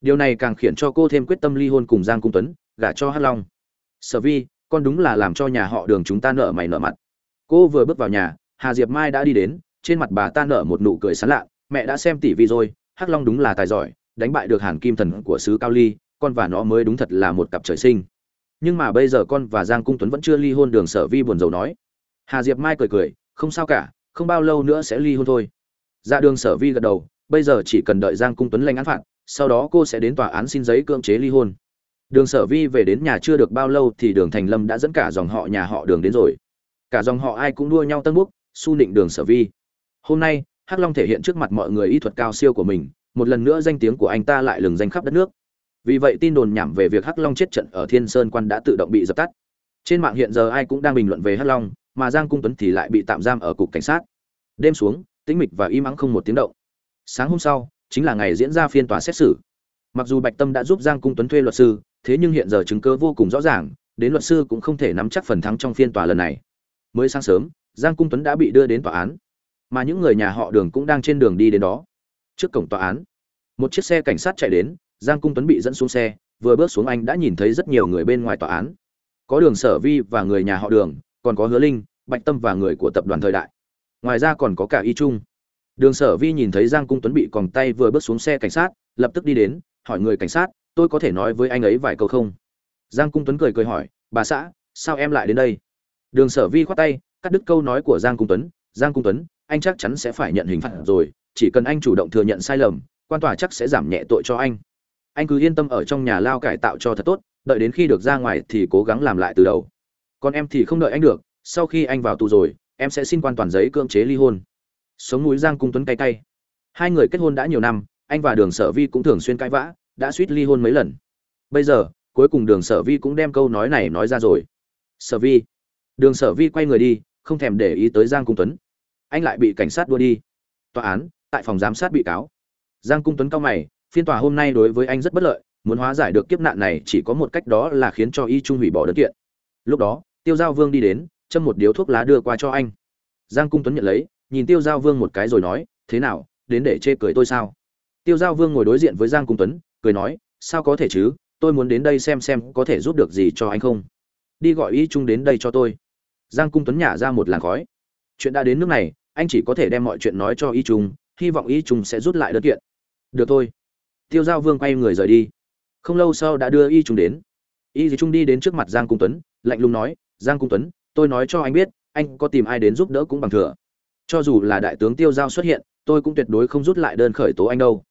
Điều này càng khiến cho cô thêm quyết tâm ly hôn cùng giang cung tuấn, gả cho hắc long. Sở vi, con đúng là làm cho nhà họ đường chúng ta nợ mày nợ mặt. Cô vừa bước vào nhà hà diệp mai đã đi đến, trên mặt bà ta nở một nụ cười sán lạ, mẹ đã xem tỷ vi rồi, hắc long đúng là tài giỏi, đánh bại được hàn kim thần của sứ cao ly, con và nó mới đúng thật là một cặp trời sinh. Nhưng mà bây giờ con và giang cung tuấn vẫn chưa ly hôn đường sở vi buồn rầu nói. Hà diệp mai cười cười, không sao cả, không bao lâu nữa sẽ ly hôn thôi. Dạ đường sở vi gật đầu, bây giờ chỉ cần đợi giang cung tuấn lanh án phạt, sau đó cô sẽ đến tòa án xin giấy cưỡng chế ly hôn. Đường sở vi về đến nhà chưa được bao lâu thì đường thành lâm đã dẫn cả dòng họ nhà họ đường đến rồi. Cả dòng họ ai cũng đua nhau tân búc su nịnh đường sở vi. Hôm nay, hắc long thể hiện trước mặt mọi người y thuật cao siêu của mình, một lần nữa danh tiếng của anh ta lại lừng danh khắp đất nước. Vì vậy tin đồn nhảm về việc hắc long chết trận ở thiên sơn quan đã tự động bị dập tắt. Trên mạng hiện giờ ai cũng đang bình luận về hắc long, mà giang cung tuấn thì lại bị tạm giam ở cục cảnh sát. Đêm xuống, tĩnh mịch và im ắng không một tiếng động. Sáng hôm sau, chính là ngày diễn ra phiên tòa xét xử. Mặc dù bạch tâm đã giúp giang cung tuấn thuê luật sư, thế nhưng hiện giờ chứng cứ vô cùng rõ ràng, đến luật sư cũng không thể nắm chắc phần thắng trong phiên tòa lần này. Mới sáng sớm giang cung tuấn đã bị đưa đến tòa án, mà những người nhà họ đường cũng đang trên đường đi đến đó. Trước cổng tòa án, một chiếc xe cảnh sát chạy đến, giang cung tuấn bị dẫn xuống xe, vừa bước xuống anh đã nhìn thấy rất nhiều người bên ngoài tòa án. Có đường sở vi và người nhà họ đường, còn có hứa linh, bạch tâm và người của tập đoàn thời đại. Ngoài ra còn có cả y trung. Đường sở vi nhìn thấy giang cung tuấn bị còng tay vừa bước xuống xe cảnh sát, lập tức đi đến, hỏi người cảnh sát, tôi có thể nói với anh ấy vài câu không? Giang cung tuấn cười cười hỏi, bà xã, sao em lại đến đây? Đường sở vi khoát tay cắt đứt câu nói của giang cung tuấn, giang cung tuấn, anh chắc chắn sẽ phải nhận hình phạt rồi, chỉ cần anh chủ động thừa nhận sai lầm, quan tòa chắc sẽ giảm nhẹ tội cho anh. Anh cứ yên tâm ở trong nhà lao cải tạo cho thật tốt, đợi đến khi được ra ngoài thì cố gắng làm lại từ đầu. Còn em thì không đợi anh được, sau khi anh vào tù rồi, em sẽ xin quan toàn giấy cưỡng chế ly hôn. Sống núi giang cung tuấn cay cay. Hai người kết hôn đã nhiều năm, anh và đường sở vi cũng thường xuyên cãi vã, đã suýt ly hôn mấy lần. Bây giờ, cuối cùng đường sở vi cũng đem câu nói này nói ra rồi. Sở vi. Đường sở vi quay người đi không thèm để ý tới giang cung tuấn. Anh lại bị cảnh sát đua đi. Tòa án, tại phòng giám sát bị cáo. Giang cung tuấn cao mày, phiên tòa hôm nay đối với anh rất bất lợi, muốn hóa giải được kiếp nạn này chỉ có một cách đó là khiến cho y trung hủy bỏ đơn kiện. Lúc đó, tiêu giao vương đi đến, châm một điếu thuốc lá đưa qua cho anh. Giang cung tuấn nhận lấy, nhìn tiêu giao vương một cái rồi nói, thế nào, đến để chê cười tôi sao? Tiêu giao vương ngồi đối diện với giang cung tuấn, cười nói, sao có thể chứ, tôi muốn đến đây xem xem có thể giúp được gì cho anh không? Đi gọi y trung đến đây cho tôi giang cung tuấn nhả ra một làn khói. Chuyện đã đến nước này, anh chỉ có thể đem mọi chuyện nói cho y trung, hy vọng y trung sẽ rút lại đơn kiện. Được thôi. Tiêu giao vương quay người rời đi. Không lâu sau đã đưa y trung đến. Y dì trung đi đến trước mặt giang cung tuấn, lạnh lùng nói, giang cung tuấn, tôi nói cho anh biết, anh có tìm ai đến giúp đỡ cũng bằng thừa. Cho dù là đại tướng tiêu giao xuất hiện, tôi cũng tuyệt đối không rút lại đơn khởi tố anh đâu.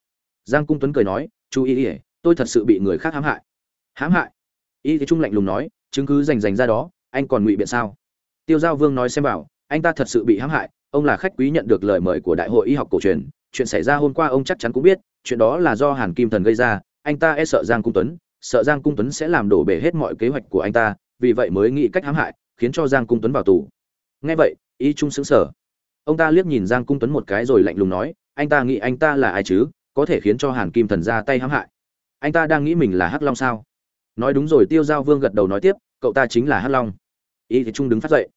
Giang cung tuấn cười nói, chú ý ỉa tôi thật sự bị người khác hãm hại. Hãm hại? Y dì trung lạnh lùng nói, chứng cứ rành rành ra đó, anh còn ngụy biện sao? Tiêu giao vương nói xem bảo anh ta thật sự bị hãm hại, ông là khách quý nhận được lời mời của đại hội y học cổ truyền, chuyện xảy ra hôm qua ông chắc chắn cũng biết, chuyện đó là do hàn kim thần gây ra, anh ta e sợ giang cung tuấn, sợ giang cung tuấn sẽ làm đổ bể hết mọi kế hoạch của anh ta, vì vậy mới nghĩ cách hãm hại, khiến cho giang cung tuấn vào tù. Nghe vậy, y trung xứng sở ông ta liếc nhìn giang cung tuấn một cái rồi lạnh lùng nói, anh ta nghĩ anh ta là ai chứ, có thể khiến cho hàn kim thần ra tay hãm hại. Anh ta đang nghĩ mình là hắc long sao? Nói đúng rồi, tiêu giao vương gật đầu nói tiếp, cậu ta chính là hắc long. Y thì trung đứng phát dậy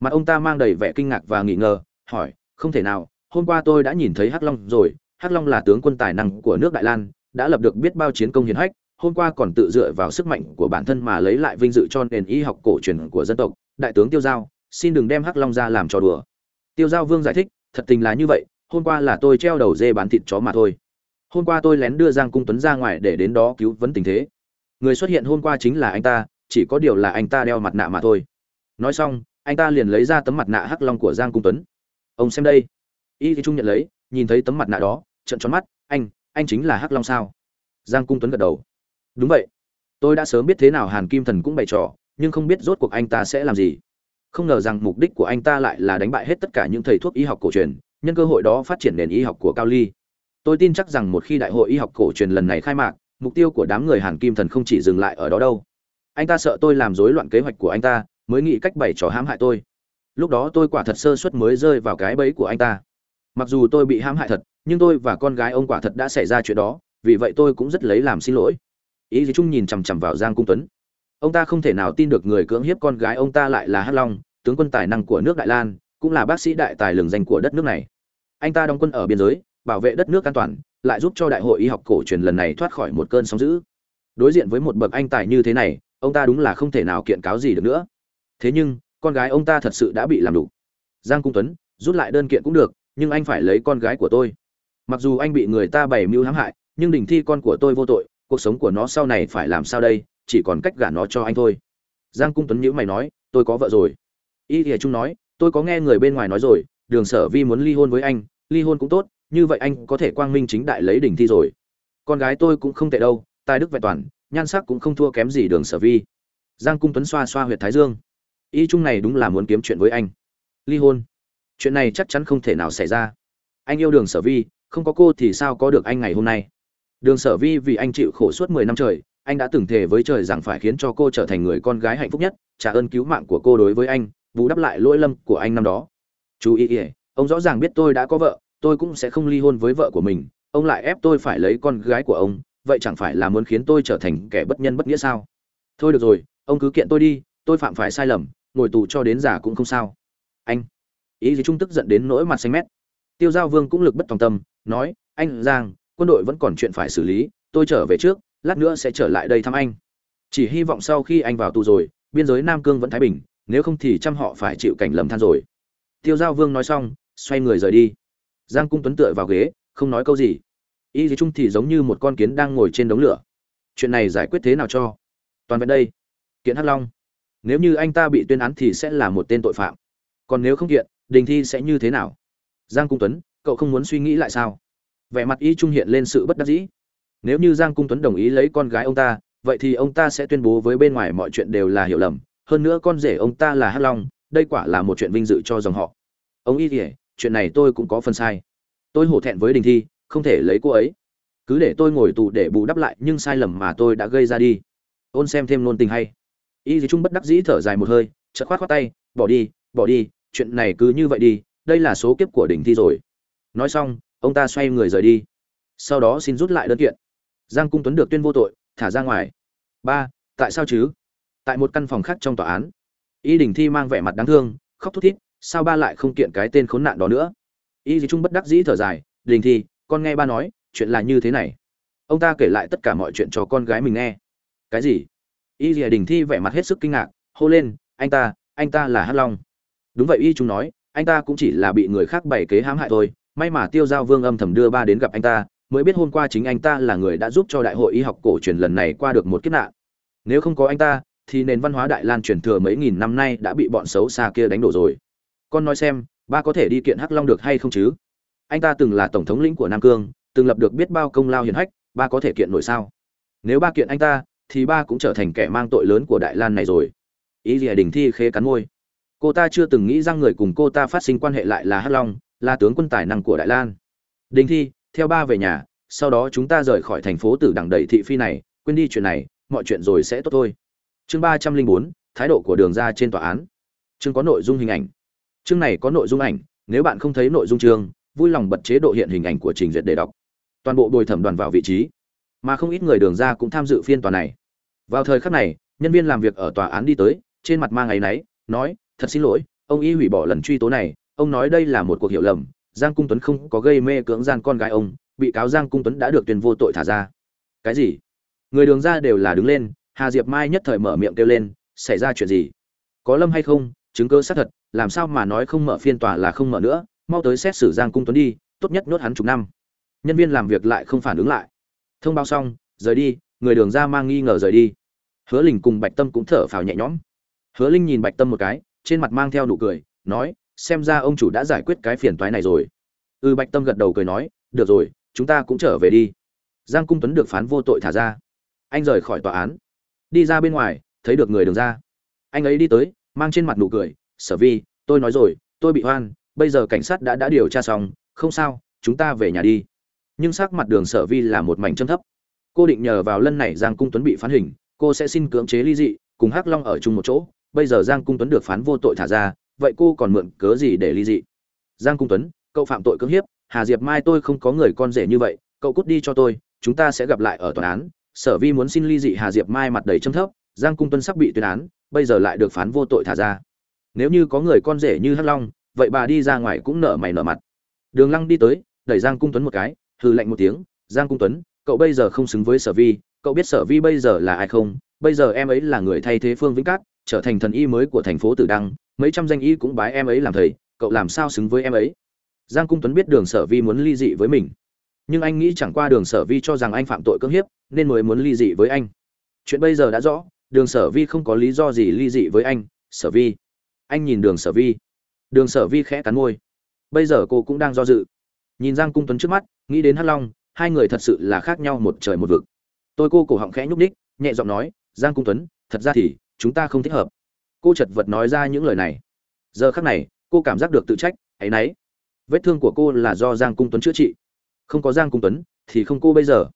mặt ông ta mang đầy vẻ kinh ngạc và nghi ngờ, hỏi, không thể nào, hôm qua tôi đã nhìn thấy hắc long rồi, hắc long là tướng quân tài năng của nước đại lan, đã lập được biết bao chiến công hiển hách, hôm qua còn tự dựa vào sức mạnh của bản thân mà lấy lại vinh dự cho nền y học cổ truyền của dân tộc. Đại tướng tiêu giao, xin đừng đem hắc long ra làm trò đùa. Tiêu giao vương giải thích, thật tình là như vậy, hôm qua là tôi treo đầu dê bán thịt chó mà thôi. Hôm qua tôi lén đưa giang cung tuấn ra ngoài để đến đó cứu vấn tình thế. Người xuất hiện hôm qua chính là anh ta, chỉ có điều là anh ta đeo mặt nạ mà thôi. Nói xong anh ta liền lấy ra tấm mặt nạ hắc long của giang cung tuấn. Ông xem đây. Y thì trung nhận lấy, nhìn thấy tấm mặt nạ đó trận tròn mắt, anh anh chính là hắc long sao? Giang cung tuấn gật đầu. Đúng vậy. Tôi đã sớm biết thế nào hàn kim thần cũng bày trò, nhưng không biết rốt cuộc anh ta sẽ làm gì. Không ngờ rằng mục đích của anh ta lại là đánh bại hết tất cả những thầy thuốc y học cổ truyền, nhân cơ hội đó phát triển nền y học của cao ly. Tôi tin chắc rằng một khi đại hội y học cổ truyền lần này khai mạc, mục tiêu của đám người hàn kim thần không chỉ dừng lại ở đó đâu. Anh ta sợ tôi làm rối loạn kế hoạch của anh ta mới nghĩ cách bày trò hãm hại tôi. Lúc đó tôi quả thật sơ suất mới rơi vào cái bẫy của anh ta. Mặc dù tôi bị hãm hại thật, nhưng tôi và con gái ông quả thật đã xảy ra chuyện đó, vì vậy tôi cũng rất lấy làm xin lỗi. Ý gì trung nhìn chằm chằm vào giang cung tuấn. Ông ta không thể nào tin được người cưỡng hiếp con gái ông ta lại là hắc long, tướng quân tài năng của nước đại lan, cũng là bác sĩ đại tài lừng danh của đất nước này. Anh ta đóng quân ở biên giới, bảo vệ đất nước an toàn, lại giúp cho đại hội y học cổ truyền lần này thoát khỏi một cơn sóng dữ. Đối diện với một bậc anh tài như thế này, ông ta đúng là không thể nào kiện cáo gì được nữa thế nhưng, con gái ông ta thật sự đã bị làm đủ. Giang cung tuấn, rút lại đơn kiện cũng được, nhưng anh phải lấy con gái của tôi. Mặc dù anh bị người ta bày mưu hãm hại, nhưng đình thi con của tôi vô tội, cuộc sống của nó sau này phải làm sao đây, chỉ còn cách gả nó cho anh thôi. Giang cung tuấn nhữ mày nói, tôi có vợ rồi. Y thìa trung nói, tôi có nghe người bên ngoài nói rồi, đường sở vi muốn ly hôn với anh, ly hôn cũng tốt, như vậy anh có thể quang minh chính đại lấy đình thi rồi. Con gái tôi cũng không tệ đâu, tài đức vẹn toàn, nhan sắc cũng không thua kém gì đường sở vi. Giang cung tuấn xoa xoa huyệt thái dương y trung này đúng là muốn kiếm chuyện với anh. Ly hôn. Chuyện này chắc chắn không thể nào xảy ra. Anh yêu đường sở vi, không có cô thì sao có được anh ngày hôm nay? Đường sở vi vì anh chịu khổ suốt mười năm trời, anh đã từng thề với trời rằng phải khiến cho cô trở thành người con gái hạnh phúc nhất, trả ơn cứu mạng của cô đối với anh, bù đắp lại lỗi lầm của anh năm đó. Chú ý ỉa ông rõ ràng biết tôi đã có vợ, tôi cũng sẽ không ly hôn với vợ của mình, ông lại ép tôi phải lấy con gái của ông, vậy chẳng phải là muốn khiến tôi trở thành kẻ bất nhân bất nghĩa sao? Thôi được rồi, ông cứ kiện tôi đi tôi phạm phải sai lầm, ngồi tù cho đến già cũng không sao. Anh. Ý gì trung tức giận đến nỗi mặt xanh mét. Tiêu giao vương cũng lực bất tòng tâm, nói, anh giang, quân đội vẫn còn chuyện phải xử lý, tôi trở về trước, lát nữa sẽ trở lại đây thăm anh. Chỉ hy vọng sau khi anh vào tù rồi, biên giới nam cương vẫn thái bình, nếu không thì trăm họ phải chịu cảnh lầm than rồi. Tiêu giao vương nói xong, xoay người rời đi. Giang cung tuấn tựa vào ghế, không nói câu gì. Y dì trung thì giống như một con kiến đang ngồi trên đống lửa. Chuyện này giải quyết thế nào cho? Toàn vẹn đây. Kiện hắc long nếu như anh ta bị tuyên án thì sẽ là một tên tội phạm. Còn nếu không kiện, đình thi sẽ như thế nào? Giang cung tuấn, cậu không muốn suy nghĩ lại sao? Vẻ mặt y trung hiện lên sự bất đắc dĩ. Nếu như giang cung tuấn đồng ý lấy con gái ông ta, vậy thì ông ta sẽ tuyên bố với bên ngoài mọi chuyện đều là hiểu lầm. Hơn nữa con rể ông ta là hắc long, đây quả là một chuyện vinh dự cho dòng họ. Ông y kể chuyện này tôi cũng có phần sai. Tôi hổ thẹn với đình thi, không thể lấy cô ấy. Cứ để tôi ngồi tù để bù đắp lại, nhưng sai lầm mà tôi đã gây ra đi. Ôn xem thêm nôn tình hay y dì trung bất đắc dĩ thở dài một hơi, chợt khoát khoát tay, bỏ đi bỏ đi, chuyện này cứ như vậy đi, đây là số kiếp của đình thi rồi. Nói xong, ông ta xoay người rời đi. Sau đó xin rút lại đơn kiện. Giang cung tuấn được tuyên vô tội, thả ra ngoài. Ba, tại sao chứ? Tại một căn phòng khác trong tòa án. Y đình thi mang vẻ mặt đáng thương, khóc thút thít, sao ba lại không kiện cái tên khốn nạn đó nữa? Y dì trung bất đắc dĩ thở dài, đình thi, con nghe ba nói, chuyện là như thế này. Ông ta kể lại tất cả mọi chuyện cho con gái mình nghe. Cái gì? Y dì đình thi vẻ mặt hết sức kinh ngạc, hô lên, anh ta anh ta là hắc long. Đúng vậy, y trung nói, anh ta cũng chỉ là bị người khác bày kế hãm hại thôi, may mà tiêu giao vương âm thầm đưa ba đến gặp anh ta, mới biết hôm qua chính anh ta là người đã giúp cho đại hội y học cổ truyền lần này qua được một kiếp nạn. Nếu không có anh ta, thì nền văn hóa đại lan truyền thừa mấy nghìn năm nay đã bị bọn xấu xa kia đánh đổ rồi. Con nói xem, ba có thể đi kiện hắc long được hay không chứ? Anh ta từng là tổng thống lĩnh của nam cương, từng lập được biết bao công lao hiển hách, ba có thể kiện nổi sao? Nếu ba kiện anh ta thì ba cũng trở thành kẻ mang tội lớn của đại lan này rồi. Ý gì đình thi khế cắn môi. Cô ta chưa từng nghĩ rằng người cùng cô ta phát sinh quan hệ lại là hắc long, là tướng quân tài năng của đại lan. Đình thi, theo ba về nhà, sau đó chúng ta rời khỏi thành phố tử đằng đầy thị phi này, quên đi chuyện này, mọi chuyện rồi sẽ tốt thôi. Chương ba trăm linh bốn, thái độ của đường ra trên tòa án. Chương có nội dung hình ảnh. Chương này có nội dung ảnh, nếu bạn không thấy nội dung chương, vui lòng bật chế độ hiện hình ảnh của trình duyệt để đọc. Toàn bộ bồi thẩm đoàn vào vị trí mà không ít người đường ra cũng tham dự phiên tòa này. Vào thời khắc này, nhân viên làm việc ở tòa án đi tới, trên mặt mang áy náy, nói, thật xin lỗi, ông y hủy bỏ lần truy tố này, ông nói đây là một cuộc hiểu lầm, giang cung tuấn không có gây mê cưỡng gian con gái ông, bị cáo giang cung tuấn đã được tuyên vô tội thả ra. Cái gì? Người đường ra đều là đứng lên, hà diệp mai nhất thời mở miệng kêu lên, xảy ra chuyện gì? Có lâm hay không? Chứng cơ xác thật, làm sao mà nói không mở phiên tòa là không mở nữa, mau tới xét xử giang cung tuấn đi, tốt nhất nhốt hắn chục năm. Nhân viên làm việc lại không phản ứng lại thông báo xong, rời đi, người đường ra mang nghi ngờ rời đi. Hứa linh cùng bạch tâm cũng thở phào nhẹ nhõm. Hứa linh nhìn bạch tâm một cái, trên mặt mang theo nụ cười, nói, xem ra ông chủ đã giải quyết cái phiền toái này rồi. Ừ bạch tâm gật đầu cười nói, được rồi, chúng ta cũng trở về đi. Giang cung tuấn được phán vô tội thả ra. Anh rời khỏi tòa án. Đi ra bên ngoài, thấy được người đường ra. Anh ấy đi tới, mang trên mặt nụ cười, sở vi, tôi nói rồi, tôi bị hoan bây giờ cảnh sát đã đã điều tra xong, không sao, chúng ta về nhà đi nhưng sắc mặt đường sở vi là một mảnh châm thấp. Cô định nhờ vào lần này giang cung tuấn bị phán hình, cô sẽ xin cưỡng chế ly dị, cùng hắc long ở chung một chỗ, bây giờ giang cung tuấn được phán vô tội thả ra, vậy cô còn mượn cớ gì để ly dị? Giang cung tuấn, cậu phạm tội cưỡng hiếp, hà diệp mai tôi không có người con rể như vậy, cậu cút đi cho tôi, chúng ta sẽ gặp lại ở tòa án. Sở vi muốn xin ly dị hà diệp mai mặt đầy châm thấp, giang cung tuấn sắp bị tuyên án, bây giờ lại được phán vô tội thả ra. Nếu như có người con rể như hắc long, vậy bà đi ra ngoài cũng nở mày nở mặt. Đường lăng đi tới, đẩy giang cung tuấn một cái hừ lạnh một tiếng, giang cung tuấn, cậu bây giờ không xứng với sở vi, cậu biết sở vi bây giờ là ai không? Bây giờ em ấy là người thay thế phương vĩnh cát, trở thành thần y mới của thành phố tử đăng, mấy trăm danh y cũng bái em ấy làm thầy, cậu làm sao xứng với em ấy? Giang cung tuấn biết đường sở vi muốn ly dị với mình, nhưng anh nghĩ chẳng qua đường sở vi cho rằng anh phạm tội cưỡng hiếp, nên mới muốn ly dị với anh. Chuyện bây giờ đã rõ, đường sở vi không có lý do gì ly dị với anh, sở vi. Anh nhìn đường sở vi. Đường sở vi khẽ cắn môi. Bây giờ cô cũng đang do dự nhìn giang cung tuấn trước mắt, nghĩ đến hắc long, hai người thật sự là khác nhau một trời một vực. Tôi cô cổ họng khẽ nhúc ních nhẹ giọng nói, giang cung tuấn, thật ra thì chúng ta không thích hợp. Cô chật vật nói ra những lời này. Giờ khác này, cô cảm giác được tự trách, áy náy. Vết thương của cô là do giang cung tuấn chữa trị. Không có giang cung tuấn thì không cô bây giờ.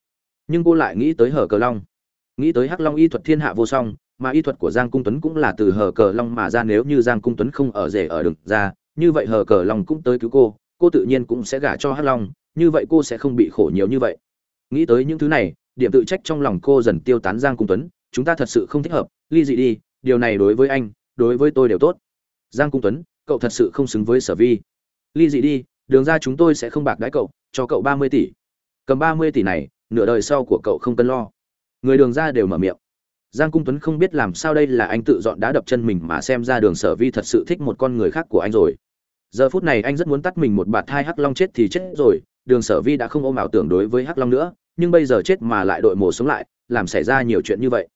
Nhưng cô lại nghĩ tới hở cờ long. Nghĩ tới hắc long y thuật thiên hạ vô song, mà y thuật của giang cung tuấn cũng là từ hở cờ long mà ra, nếu như giang cung tuấn không ở rể ở đừng ra, như vậy hở cờ long cũng tới cứu cô cô tự nhiên cũng sẽ gả cho hắc long, như vậy cô sẽ không bị khổ nhiều như vậy. Nghĩ tới những thứ này, điểm tự trách trong lòng cô dần tiêu tán giang cung tuấn, chúng ta thật sự không thích hợp, ly dị đi, điều này đối với anh, đối với tôi đều tốt. Giang cung tuấn, cậu thật sự không xứng với sở vi. Ly dị đi, đường ra chúng tôi sẽ không bạc đãi cậu, cho cậu ba mươi tỷ. Cầm ba mươi tỷ này, nửa đời sau của cậu không cần lo. Người đường ra đều mở miệng. Giang cung tuấn không biết làm sao đây là anh tự dọn đá đập chân mình mà xem ra đường sở vi thật sự thích một con người khác của anh rồi giờ phút này anh rất muốn tắt mình một bạt hai hắc long chết thì chết rồi, đường sở vi đã không ôm ảo tưởng đối với hắc long nữa, nhưng bây giờ chết mà lại đội mổ sống lại, làm xảy ra nhiều chuyện như vậy.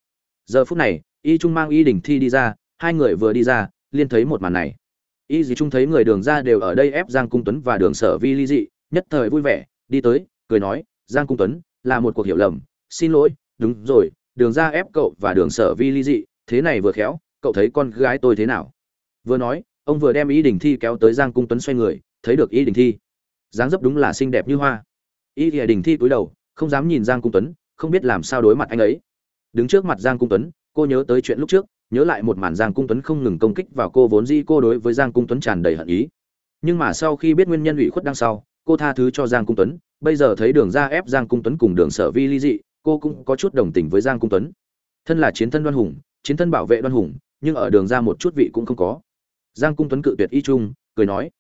Giờ phút này, y trung mang y đình thi đi ra, hai người vừa đi ra liên thấy một màn này. Y dì trung thấy người đường ra đều ở đây ép giang cung tuấn và đường sở vi ly dị, nhất thời vui vẻ, đi tới, cười nói, giang cung tuấn, là một cuộc hiểu lầm, xin lỗi, đúng rồi, đường ra ép cậu và đường sở vi ly dị, thế này vừa khéo, cậu thấy con gái tôi thế nào? Vừa nói ông vừa đem y đình thi kéo tới giang cung tuấn xoay người, thấy được y đình thi. Dáng dấp đúng là xinh đẹp như hoa. Y đình thi cúi đầu, không dám nhìn giang cung tuấn, không biết làm sao đối mặt anh ấy. Đứng trước mặt giang cung tuấn, cô nhớ tới chuyện lúc trước, nhớ lại một màn giang cung tuấn không ngừng công kích vào cô vốn di cô đối với giang cung tuấn tràn đầy hận ý. Nhưng mà sau khi biết nguyên nhân ủy khuất đằng sau, cô tha thứ cho giang cung tuấn, bây giờ thấy đường ra ép giang cung tuấn cùng đường sở vi ly dị, cô cũng có chút đồng tình với giang cung tuấn. Thân là chiến thân đoan hùng, chiến thân bảo vệ đoan hùng, nhưng ở đường ra một chút vị cũng không có giang cung tuấn cự tuyệt y trung, cười nói,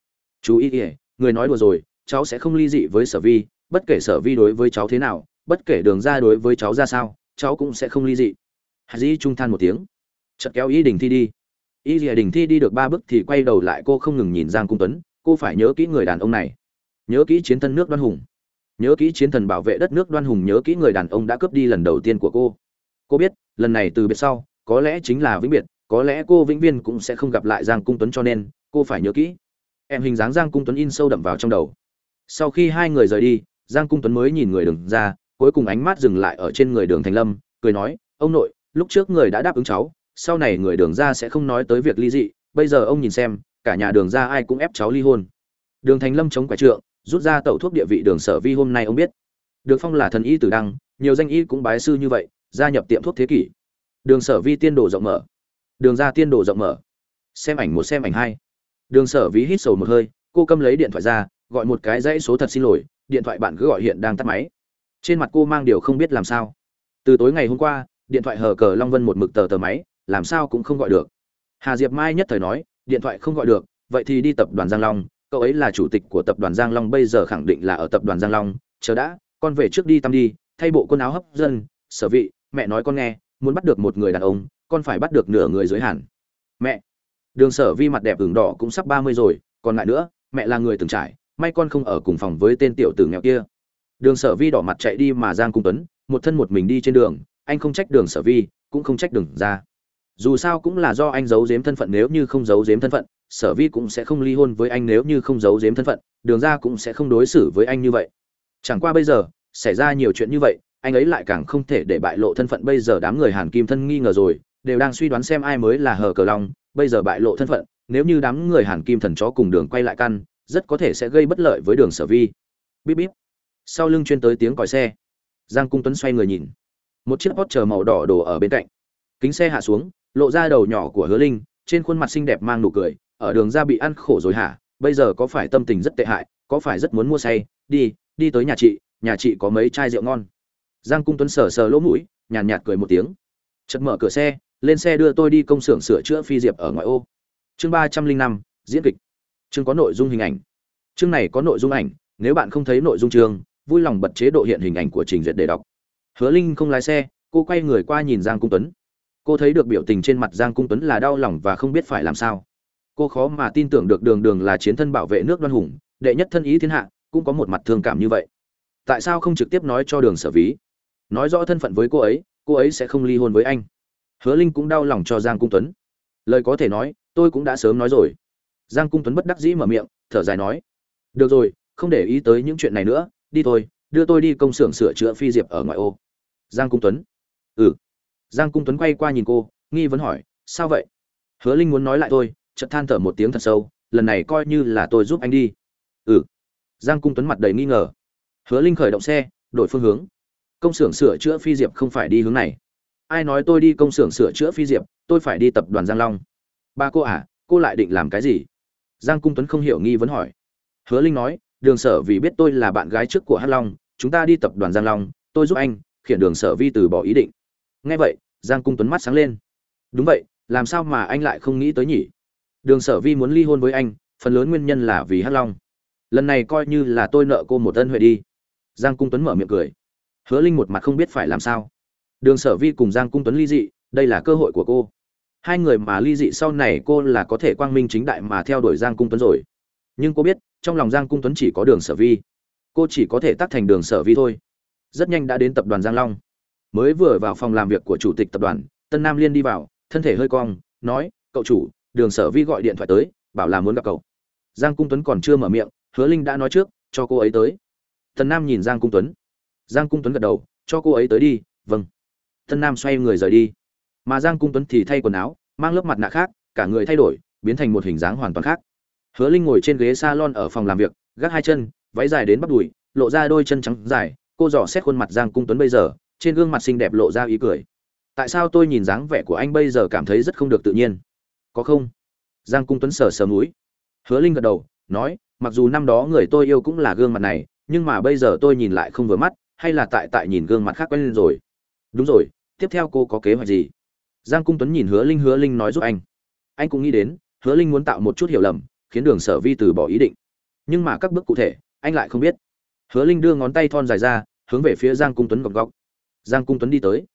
chú ý ỉa người nói đùa rồi, cháu sẽ không ly dị với sở vi, bất kể sở vi đối với cháu thế nào, bất kể đường ra đối với cháu ra sao, cháu cũng sẽ không ly dị. Hà dĩ trung than một tiếng, chợt kéo y đình thi đi. Y dì đình thi đi được ba bước thì quay đầu lại, cô không ngừng nhìn giang cung tuấn, cô phải nhớ kỹ người đàn ông này, nhớ kỹ chiến thân nước đoan hùng, nhớ kỹ chiến thần bảo vệ đất nước đoan hùng, nhớ kỹ người đàn ông đã cướp đi lần đầu tiên của cô. Cô biết, lần này từ biệt sau, có lẽ chính là vĩnh biệt có lẽ cô vĩnh viên cũng sẽ không gặp lại giang cung tuấn cho nên, cô phải nhớ kỹ. Em hình dáng giang cung tuấn in sâu đậm vào trong đầu. Sau khi hai người rời đi, giang cung tuấn mới nhìn người đường ra, cuối cùng ánh mắt dừng lại ở trên người đường thành lâm, cười nói, ông nội, lúc trước người đã đáp ứng cháu, sau này người đường ra sẽ không nói tới việc ly dị, bây giờ ông nhìn xem, cả nhà đường ra ai cũng ép cháu ly hôn. Đường thành lâm chống quả trượng, rút ra tẩu thuốc địa vị đường sở vi hôm nay ông biết. Được phong là thần y tử đăng, nhiều danh y cũng bái sư như vậy, gia nhập tiệm thuốc thế kỷ. Đường sở vi tiên đồ rộng mở đường ra tiên đồ rộng mở. Xem ảnh một, xem ảnh hai. Đường sở ví hít sầu một hơi, cô câm lấy điện thoại ra, gọi một cái dãy số thật xin lỗi, điện thoại bạn cứ gọi hiện đang tắt máy. Trên mặt cô mang điều không biết làm sao. Từ tối ngày hôm qua, điện thoại hờ cờ long vân một mực tờ tờ máy, làm sao cũng không gọi được. Hà diệp mai nhất thời nói, điện thoại không gọi được, vậy thì đi tập đoàn giang long, cậu ấy là chủ tịch của tập đoàn giang long, bây giờ khẳng định là ở tập đoàn giang long, chờ đã, con về trước đi tăm đi, thay bộ quần áo hấp dẫn, sở vị, mẹ nói con nghe, muốn bắt được một người đàn ông con phải bắt được nửa người dưới hẳn mẹ. Đường sở vi mặt đẹp ửng đỏ cũng sắp ba mươi rồi, còn lại nữa, mẹ là người từng trải, may con không ở cùng phòng với tên tiểu tử nghèo kia. Đường sở vi đỏ mặt chạy đi mà giang cung tuấn, một thân một mình đi trên đường, anh không trách đường sở vi, cũng không trách đường ra. Dù sao cũng là do anh giấu giếm thân phận nếu như không giấu giếm thân phận, sở vi cũng sẽ không ly hôn với anh nếu như không giấu giếm thân phận, đường ra cũng sẽ không đối xử với anh như vậy. Chẳng qua bây giờ, xảy ra nhiều chuyện như vậy, anh ấy lại càng không thể để bại lộ thân phận bây giờ đám người hàn kim thân nghi ngờ rồi đều đang suy đoán xem ai mới là hờ cờ long, bây giờ bại lộ thân phận, nếu như đám người hàn kim thần chó cùng đường quay lại căn, rất có thể sẽ gây bất lợi với đường sở vi. Bíp bíp. Sau lưng chuyên tới tiếng còi xe. Giang cung tuấn xoay người nhìn. Một chiếc hot chờ màu đỏ đổ ở bên cạnh. Kính xe hạ xuống, lộ ra đầu nhỏ của hứa linh, trên khuôn mặt xinh đẹp mang nụ cười, ở đường ra bị ăn khổ rồi hả? Bây giờ có phải tâm tình rất tệ hại, có phải rất muốn mua say? Đi đi tới nhà chị nhà chị có mấy chai rượu ngon. Giang cung tuấn sờ sờ lỗ mũi, nhàn nhạt cười một tiếng. Chật mở cửa xe lên xe đưa tôi đi công xưởng sửa chữa phi diệp ở ngoại ô. Chương ba trăm linh năm, diễn kịch. Chương có nội dung hình ảnh. Chương này có nội dung ảnh, nếu bạn không thấy nội dung chương, vui lòng bật chế độ hiện hình ảnh của trình duyệt để đọc. Hứa linh không lái xe, cô quay người qua nhìn giang cung tuấn. Cô thấy được biểu tình trên mặt giang cung tuấn là đau lòng và không biết phải làm sao. Cô khó mà tin tưởng được đường đường là chiến thân bảo vệ nước đoan hùng, đệ nhất thân ý thiên hạ, cũng có một mặt thương cảm như vậy. Tại sao không trực tiếp nói cho đường sở ví? Nói rõ thân phận với cô ấy cô ấy sẽ không ly hôn với anh hứa linh cũng đau lòng cho giang cung tuấn. Lời có thể nói, tôi cũng đã sớm nói rồi. Giang cung tuấn bất đắc dĩ mở miệng, thở dài nói, được rồi, không để ý tới những chuyện này nữa, đi thôi, đưa tôi đi công xưởng sửa chữa phi diệp ở ngoại ô. Giang cung tuấn ừ. Giang cung tuấn quay qua nhìn cô, nghi vấn hỏi, sao vậy? Hứa linh muốn nói lại tôi chợt than thở một tiếng thật sâu, lần này coi như là tôi giúp anh đi. Ừ. Giang cung tuấn mặt đầy nghi ngờ. Hứa linh khởi động xe, đổi phương hướng. Công xưởng sửa chữa phi diệp không phải đi hướng này ai nói tôi đi công xưởng sửa chữa phi diệp, tôi phải đi tập đoàn giang long. Ba cô à cô lại định làm cái gì? Giang cung tuấn không hiểu nghi vấn hỏi. Hứa linh nói, đường sở vì biết tôi là bạn gái trước của hắc long, chúng ta đi tập đoàn giang long, tôi giúp anh, khiển đường sở vi từ bỏ ý định. Nghe vậy, giang cung tuấn mắt sáng lên. Đúng vậy, làm sao mà anh lại không nghĩ tới nhỉ? Đường sở vi muốn ly hôn với anh, phần lớn nguyên nhân là vì hắc long. Lần này coi như là tôi nợ cô một ân huệ đi. Giang cung tuấn mở miệng cười. Hứa linh một mặt không biết phải làm sao đường sở vi cùng giang cung tuấn ly dị, đây là cơ hội của cô. Hai người mà ly dị sau này cô là có thể quang minh chính đại mà theo đuổi giang cung tuấn rồi. Nhưng cô biết, trong lòng giang cung tuấn chỉ có đường sở vi. Cô chỉ có thể tắt thành đường sở vi thôi. Rất nhanh đã đến tập đoàn giang long. Mới vừa vào phòng làm việc của chủ tịch tập đoàn, tân nam liên đi vào, thân thể hơi cong, nói, cậu chủ, đường sở vi gọi điện thoại tới, bảo là muốn gặp cậu. Giang cung tuấn còn chưa mở miệng, hứa linh đã nói trước, cho cô ấy tới. Tân nam nhìn giang cung tuấn. Giang cung tuấn gật đầu, cho cô ấy tới đi vâng tân nam xoay người rời đi. Mà giang cung tuấn thì thay quần áo, mang lớp mặt nạ khác, cả người thay đổi, biến thành một hình dáng hoàn toàn khác. Hứa linh ngồi trên ghế salon ở phòng làm việc, gác hai chân, váy dài đến bắp đùi, lộ ra đôi chân trắng dài, cô dò xét khuôn mặt giang cung tuấn bây giờ, trên gương mặt xinh đẹp lộ ra ý cười. Tại sao tôi nhìn dáng vẻ của anh bây giờ cảm thấy rất không được tự nhiên? Có không? Giang cung tuấn sờ sờ mũi. Hứa linh gật đầu, nói, mặc dù năm đó người tôi yêu cũng là gương mặt này, nhưng mà bây giờ tôi nhìn lại không vừa mắt, hay là tại tại nhìn gương mặt khác quen lên rồi đúng rồi, tiếp theo cô có kế hoạch gì? Giang cung tuấn nhìn hứa linh hứa linh nói giúp anh. Anh cũng nghĩ đến, hứa linh muốn tạo một chút hiểu lầm, khiến đường sở vi từ bỏ ý định. Nhưng mà các bước cụ thể, anh lại không biết. Hứa linh đưa ngón tay thon dài ra, hướng về phía giang cung tuấn gọc gọc giang cung tuấn đi tới.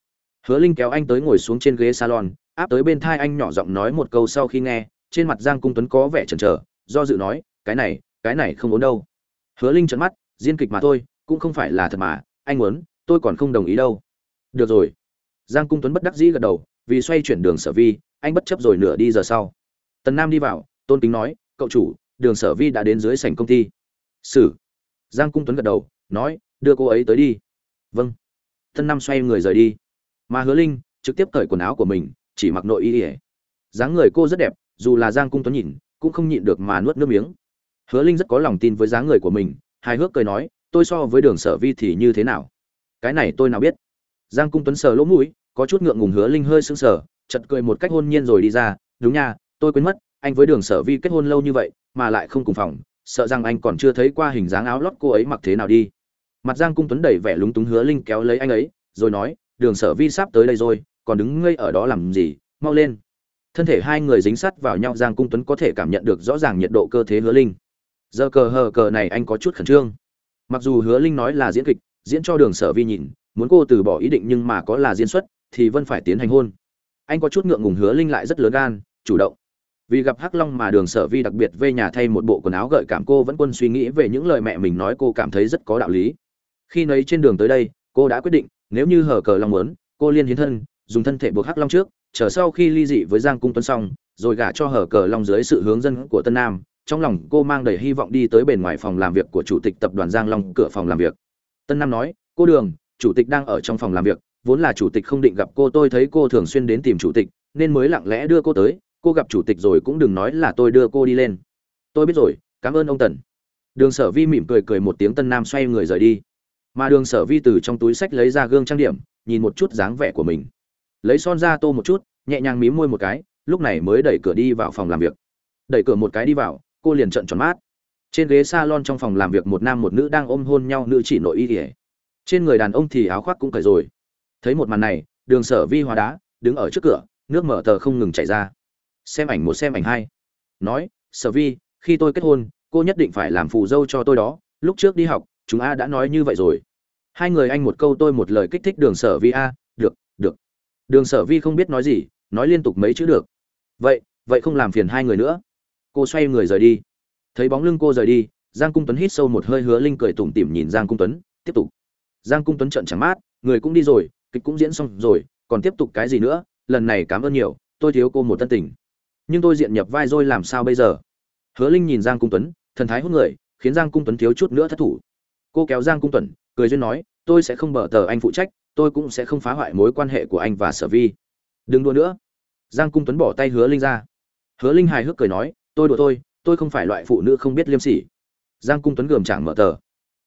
Hứa linh kéo anh tới ngồi xuống trên ghế salon, áp tới bên thai anh nhỏ giọng nói một câu sau khi nghe, trên mặt giang cung tuấn có vẻ chần chờ, do dự nói, cái này cái này không ổn đâu. Hứa linh trợn mắt, diễn kịch mà thôi, cũng không phải là thật mà, anh muốn, tôi còn không đồng ý đâu được rồi. Giang cung tuấn bất đắc dĩ gật đầu, vì xoay chuyển đường sở vi, anh bất chấp rồi nửa đi giờ sau. Tần nam đi vào, tôn kính nói, cậu chủ, đường sở vi đã đến dưới sảnh công ty. Sử. Giang cung tuấn gật đầu, nói, đưa cô ấy tới đi. Vâng. Tân nam xoay người rời đi. Mà hứa linh trực tiếp cởi quần áo của mình, chỉ mặc nội y ỉa dáng người cô rất đẹp, dù là giang cung tuấn nhìn, cũng không nhịn được mà nuốt nước miếng. Hứa linh rất có lòng tin với dáng người của mình, hài hước cười nói, tôi so với đường sở vi thì như thế nào? Cái này tôi nào biết? Giang cung tuấn sờ lỗ mũi, có chút ngượng ngùng hứa linh hơi sững sờ chật cười một cách hôn nhiên rồi đi ra, đúng nha, tôi quên mất, anh với đường sở vi kết hôn lâu như vậy, mà lại không cùng phòng, sợ rằng anh còn chưa thấy qua hình dáng áo lót cô ấy mặc thế nào đi. Mặt giang cung tuấn đẩy vẻ lúng túng hứa linh kéo lấy anh ấy, rồi nói, đường sở vi sắp tới đây rồi, còn đứng ngây ở đó làm gì, mau lên. Thân thể hai người dính sát vào nhau, giang cung tuấn có thể cảm nhận được rõ ràng nhiệt độ cơ thể hứa linh. Giờ cờ hờ cờ này anh có chút khẩn trương. Mặc dù hứa linh nói là diễn kịch, diễn cho đường sở vi nhìn muốn cô từ bỏ ý định nhưng mà có là diễn xuất, thì vân phải tiến hành hôn. Anh có chút ngượng ngùng hứa linh lại rất lớn gan, chủ động. Vì gặp hắc long mà đường sở vi đặc biệt về nhà thay một bộ quần áo gợi cảm, cô vẫn quân suy nghĩ về những lời mẹ mình nói cô cảm thấy rất có đạo lý. Khi nấy trên đường tới đây, cô đã quyết định, nếu như hở cờ long muốn, cô liên hiến thân, dùng thân thể buộc hắc long trước, chờ sau khi ly dị với giang cung tuấn xong, rồi gả cho hở cờ long dưới sự hướng dẫn của tân nam. Trong lòng cô mang đầy hy vọng đi tới bên ngoài phòng làm việc của chủ tịch tập đoàn giang long, cửa phòng làm việc. Tân nam nói, cô đường chủ tịch đang ở trong phòng làm việc, vốn là chủ tịch không định gặp cô, tôi thấy cô thường xuyên đến tìm chủ tịch, nên mới lặng lẽ đưa cô tới. Cô gặp chủ tịch rồi cũng đừng nói là tôi đưa cô đi lên. Tôi biết rồi, cảm ơn ông tần. Đường sở vi mỉm cười cười một tiếng tân nam xoay người rời đi. Mà đường sở vi từ trong túi sách lấy ra gương trang điểm, nhìn một chút dáng vẻ của mình. Lấy son ra tô một chút, nhẹ nhàng mím môi một cái, lúc này mới đẩy cửa đi vào phòng làm việc. Đẩy cửa một cái đi vào, cô liền trận tròn mát trên ghế s a lon trong phòng làm việc một nam một nữ đang ôm hôn nhau, nữ chỉ nội y ỉa trên người đàn ông thì áo khoác cũng cởi rồi. Thấy một màn này, đường sở vi hóa đá, đứng ở trước cửa, nước mở tờ không ngừng chảy ra. Xem ảnh một xem ảnh hai. Nói, sở vi, khi tôi kết hôn, cô nhất định phải làm phù dâu cho tôi đó. Lúc trước đi học, chúng a đã nói như vậy rồi. Hai người anh một câu tôi một lời kích thích đường sở vi a, được được. Đường sở vi không biết nói gì, nói liên tục mấy chữ được. Vậy vậy không làm phiền hai người nữa. Cô xoay người rời đi. Thấy bóng lưng cô rời đi, giang cung tuấn hít sâu một hơi hứa linh cười tủm tỉm nhìn giang cung tuấn, tiếp tục giang cung tuấn trận chẳng mát người cũng đi rồi, kịch cũng diễn xong rồi, còn tiếp tục cái gì nữa? Lần này cảm ơn nhiều, tôi thiếu cô một tân tình. Nhưng tôi diện nhập vai rồi làm sao bây giờ? Hứa linh nhìn giang cung tuấn, thần thái hút người, khiến giang cung tuấn thiếu chút nữa thất thủ. Cô kéo giang cung tuấn, cười duyên nói, tôi sẽ không bở tờ anh phụ trách, tôi cũng sẽ không phá hoại mối quan hệ của anh và sở vi. Đừng đùa nữa. Giang cung tuấn bỏ tay hứa linh ra. Hứa linh hài hước cười nói, tôi đùa tôi tôi không phải loại phụ nữ không biết liêm sỉ. Giang cung tuấn gườm chẳng mở tờ.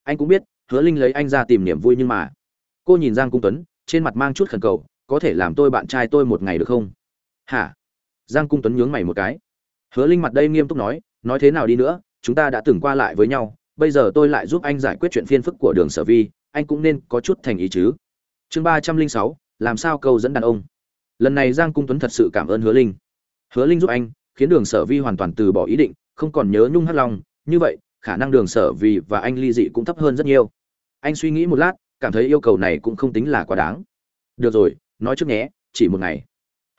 Anh cũng biết hứa linh lấy anh ra tìm niềm vui nhưng mà. Cô nhìn giang cung tuấn, trên mặt mang chút khẩn cầu, có thể làm tôi bạn trai tôi một ngày được không? Hả? Giang cung tuấn nhướng mày một cái. Hứa linh mặt đây nghiêm túc nói nói thế nào đi nữa, chúng ta đã từng qua lại với nhau, bây giờ tôi lại giúp anh giải quyết chuyện phiên phức của đường sở vi, anh cũng nên có chút thành ý chứ. Chương ba trăm linh sáu, làm sao câu dẫn đàn ông? Lần này giang cung tuấn thật sự cảm ơn hứa linh. Hứa linh giúp anh, khiến đường sở vi hoàn toàn từ bỏ ý định, không còn nhớ nhung hắc long, như vậy khả năng đường sở vì và anh ly dị cũng thấp hơn rất nhiều. Anh suy nghĩ một lát, cảm thấy yêu cầu này cũng không tính là quá đáng. Được rồi, nói trước nhé, chỉ một ngày.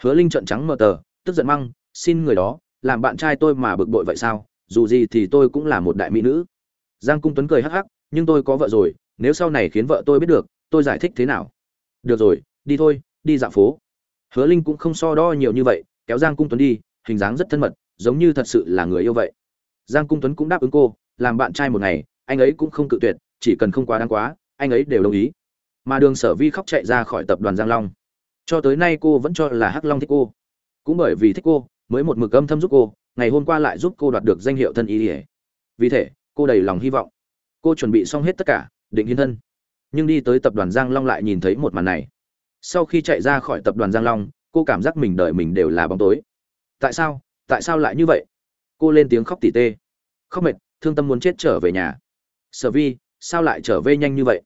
Hứa linh trợn trắng mờ tờ, tức giận măng, xin người đó, làm bạn trai tôi mà bực bội vậy sao? Dù gì thì tôi cũng là một đại mỹ nữ. Giang cung tuấn cười hắc hắc, nhưng tôi có vợ rồi, nếu sau này khiến vợ tôi biết được, tôi giải thích thế nào? Được rồi, đi thôi, đi dạo phố. Hứa linh cũng không so đo nhiều như vậy, kéo giang cung tuấn đi, hình dáng rất thân mật, giống như thật sự là người yêu vậy. Giang cung tuấn cũng đáp ứng cô làm bạn trai một ngày, anh ấy cũng không cự tuyệt, chỉ cần không quá đáng quá, anh ấy đều đồng ý. Mà đường sở vi khóc chạy ra khỏi tập đoàn giang long. Cho tới nay cô vẫn cho là hắc long thích cô. Cũng bởi vì thích cô, mới một mực âm thâm giúp cô, ngày hôm qua lại giúp cô đoạt được danh hiệu thân ý ỉa vì thế, cô đầy lòng hy vọng. Cô chuẩn bị xong hết tất cả, định hiến thân. Nhưng đi tới tập đoàn giang long lại nhìn thấy một màn này. Sau khi chạy ra khỏi tập đoàn giang long, cô cảm giác mình đợi mình đều là bóng tối. Tại sao? Tại sao lại như vậy? Cô lên tiếng khóc tỉ tê. Khóc mệt thương tâm muốn chết trở về nhà. Sở vi, sao lại trở về nhanh như vậy?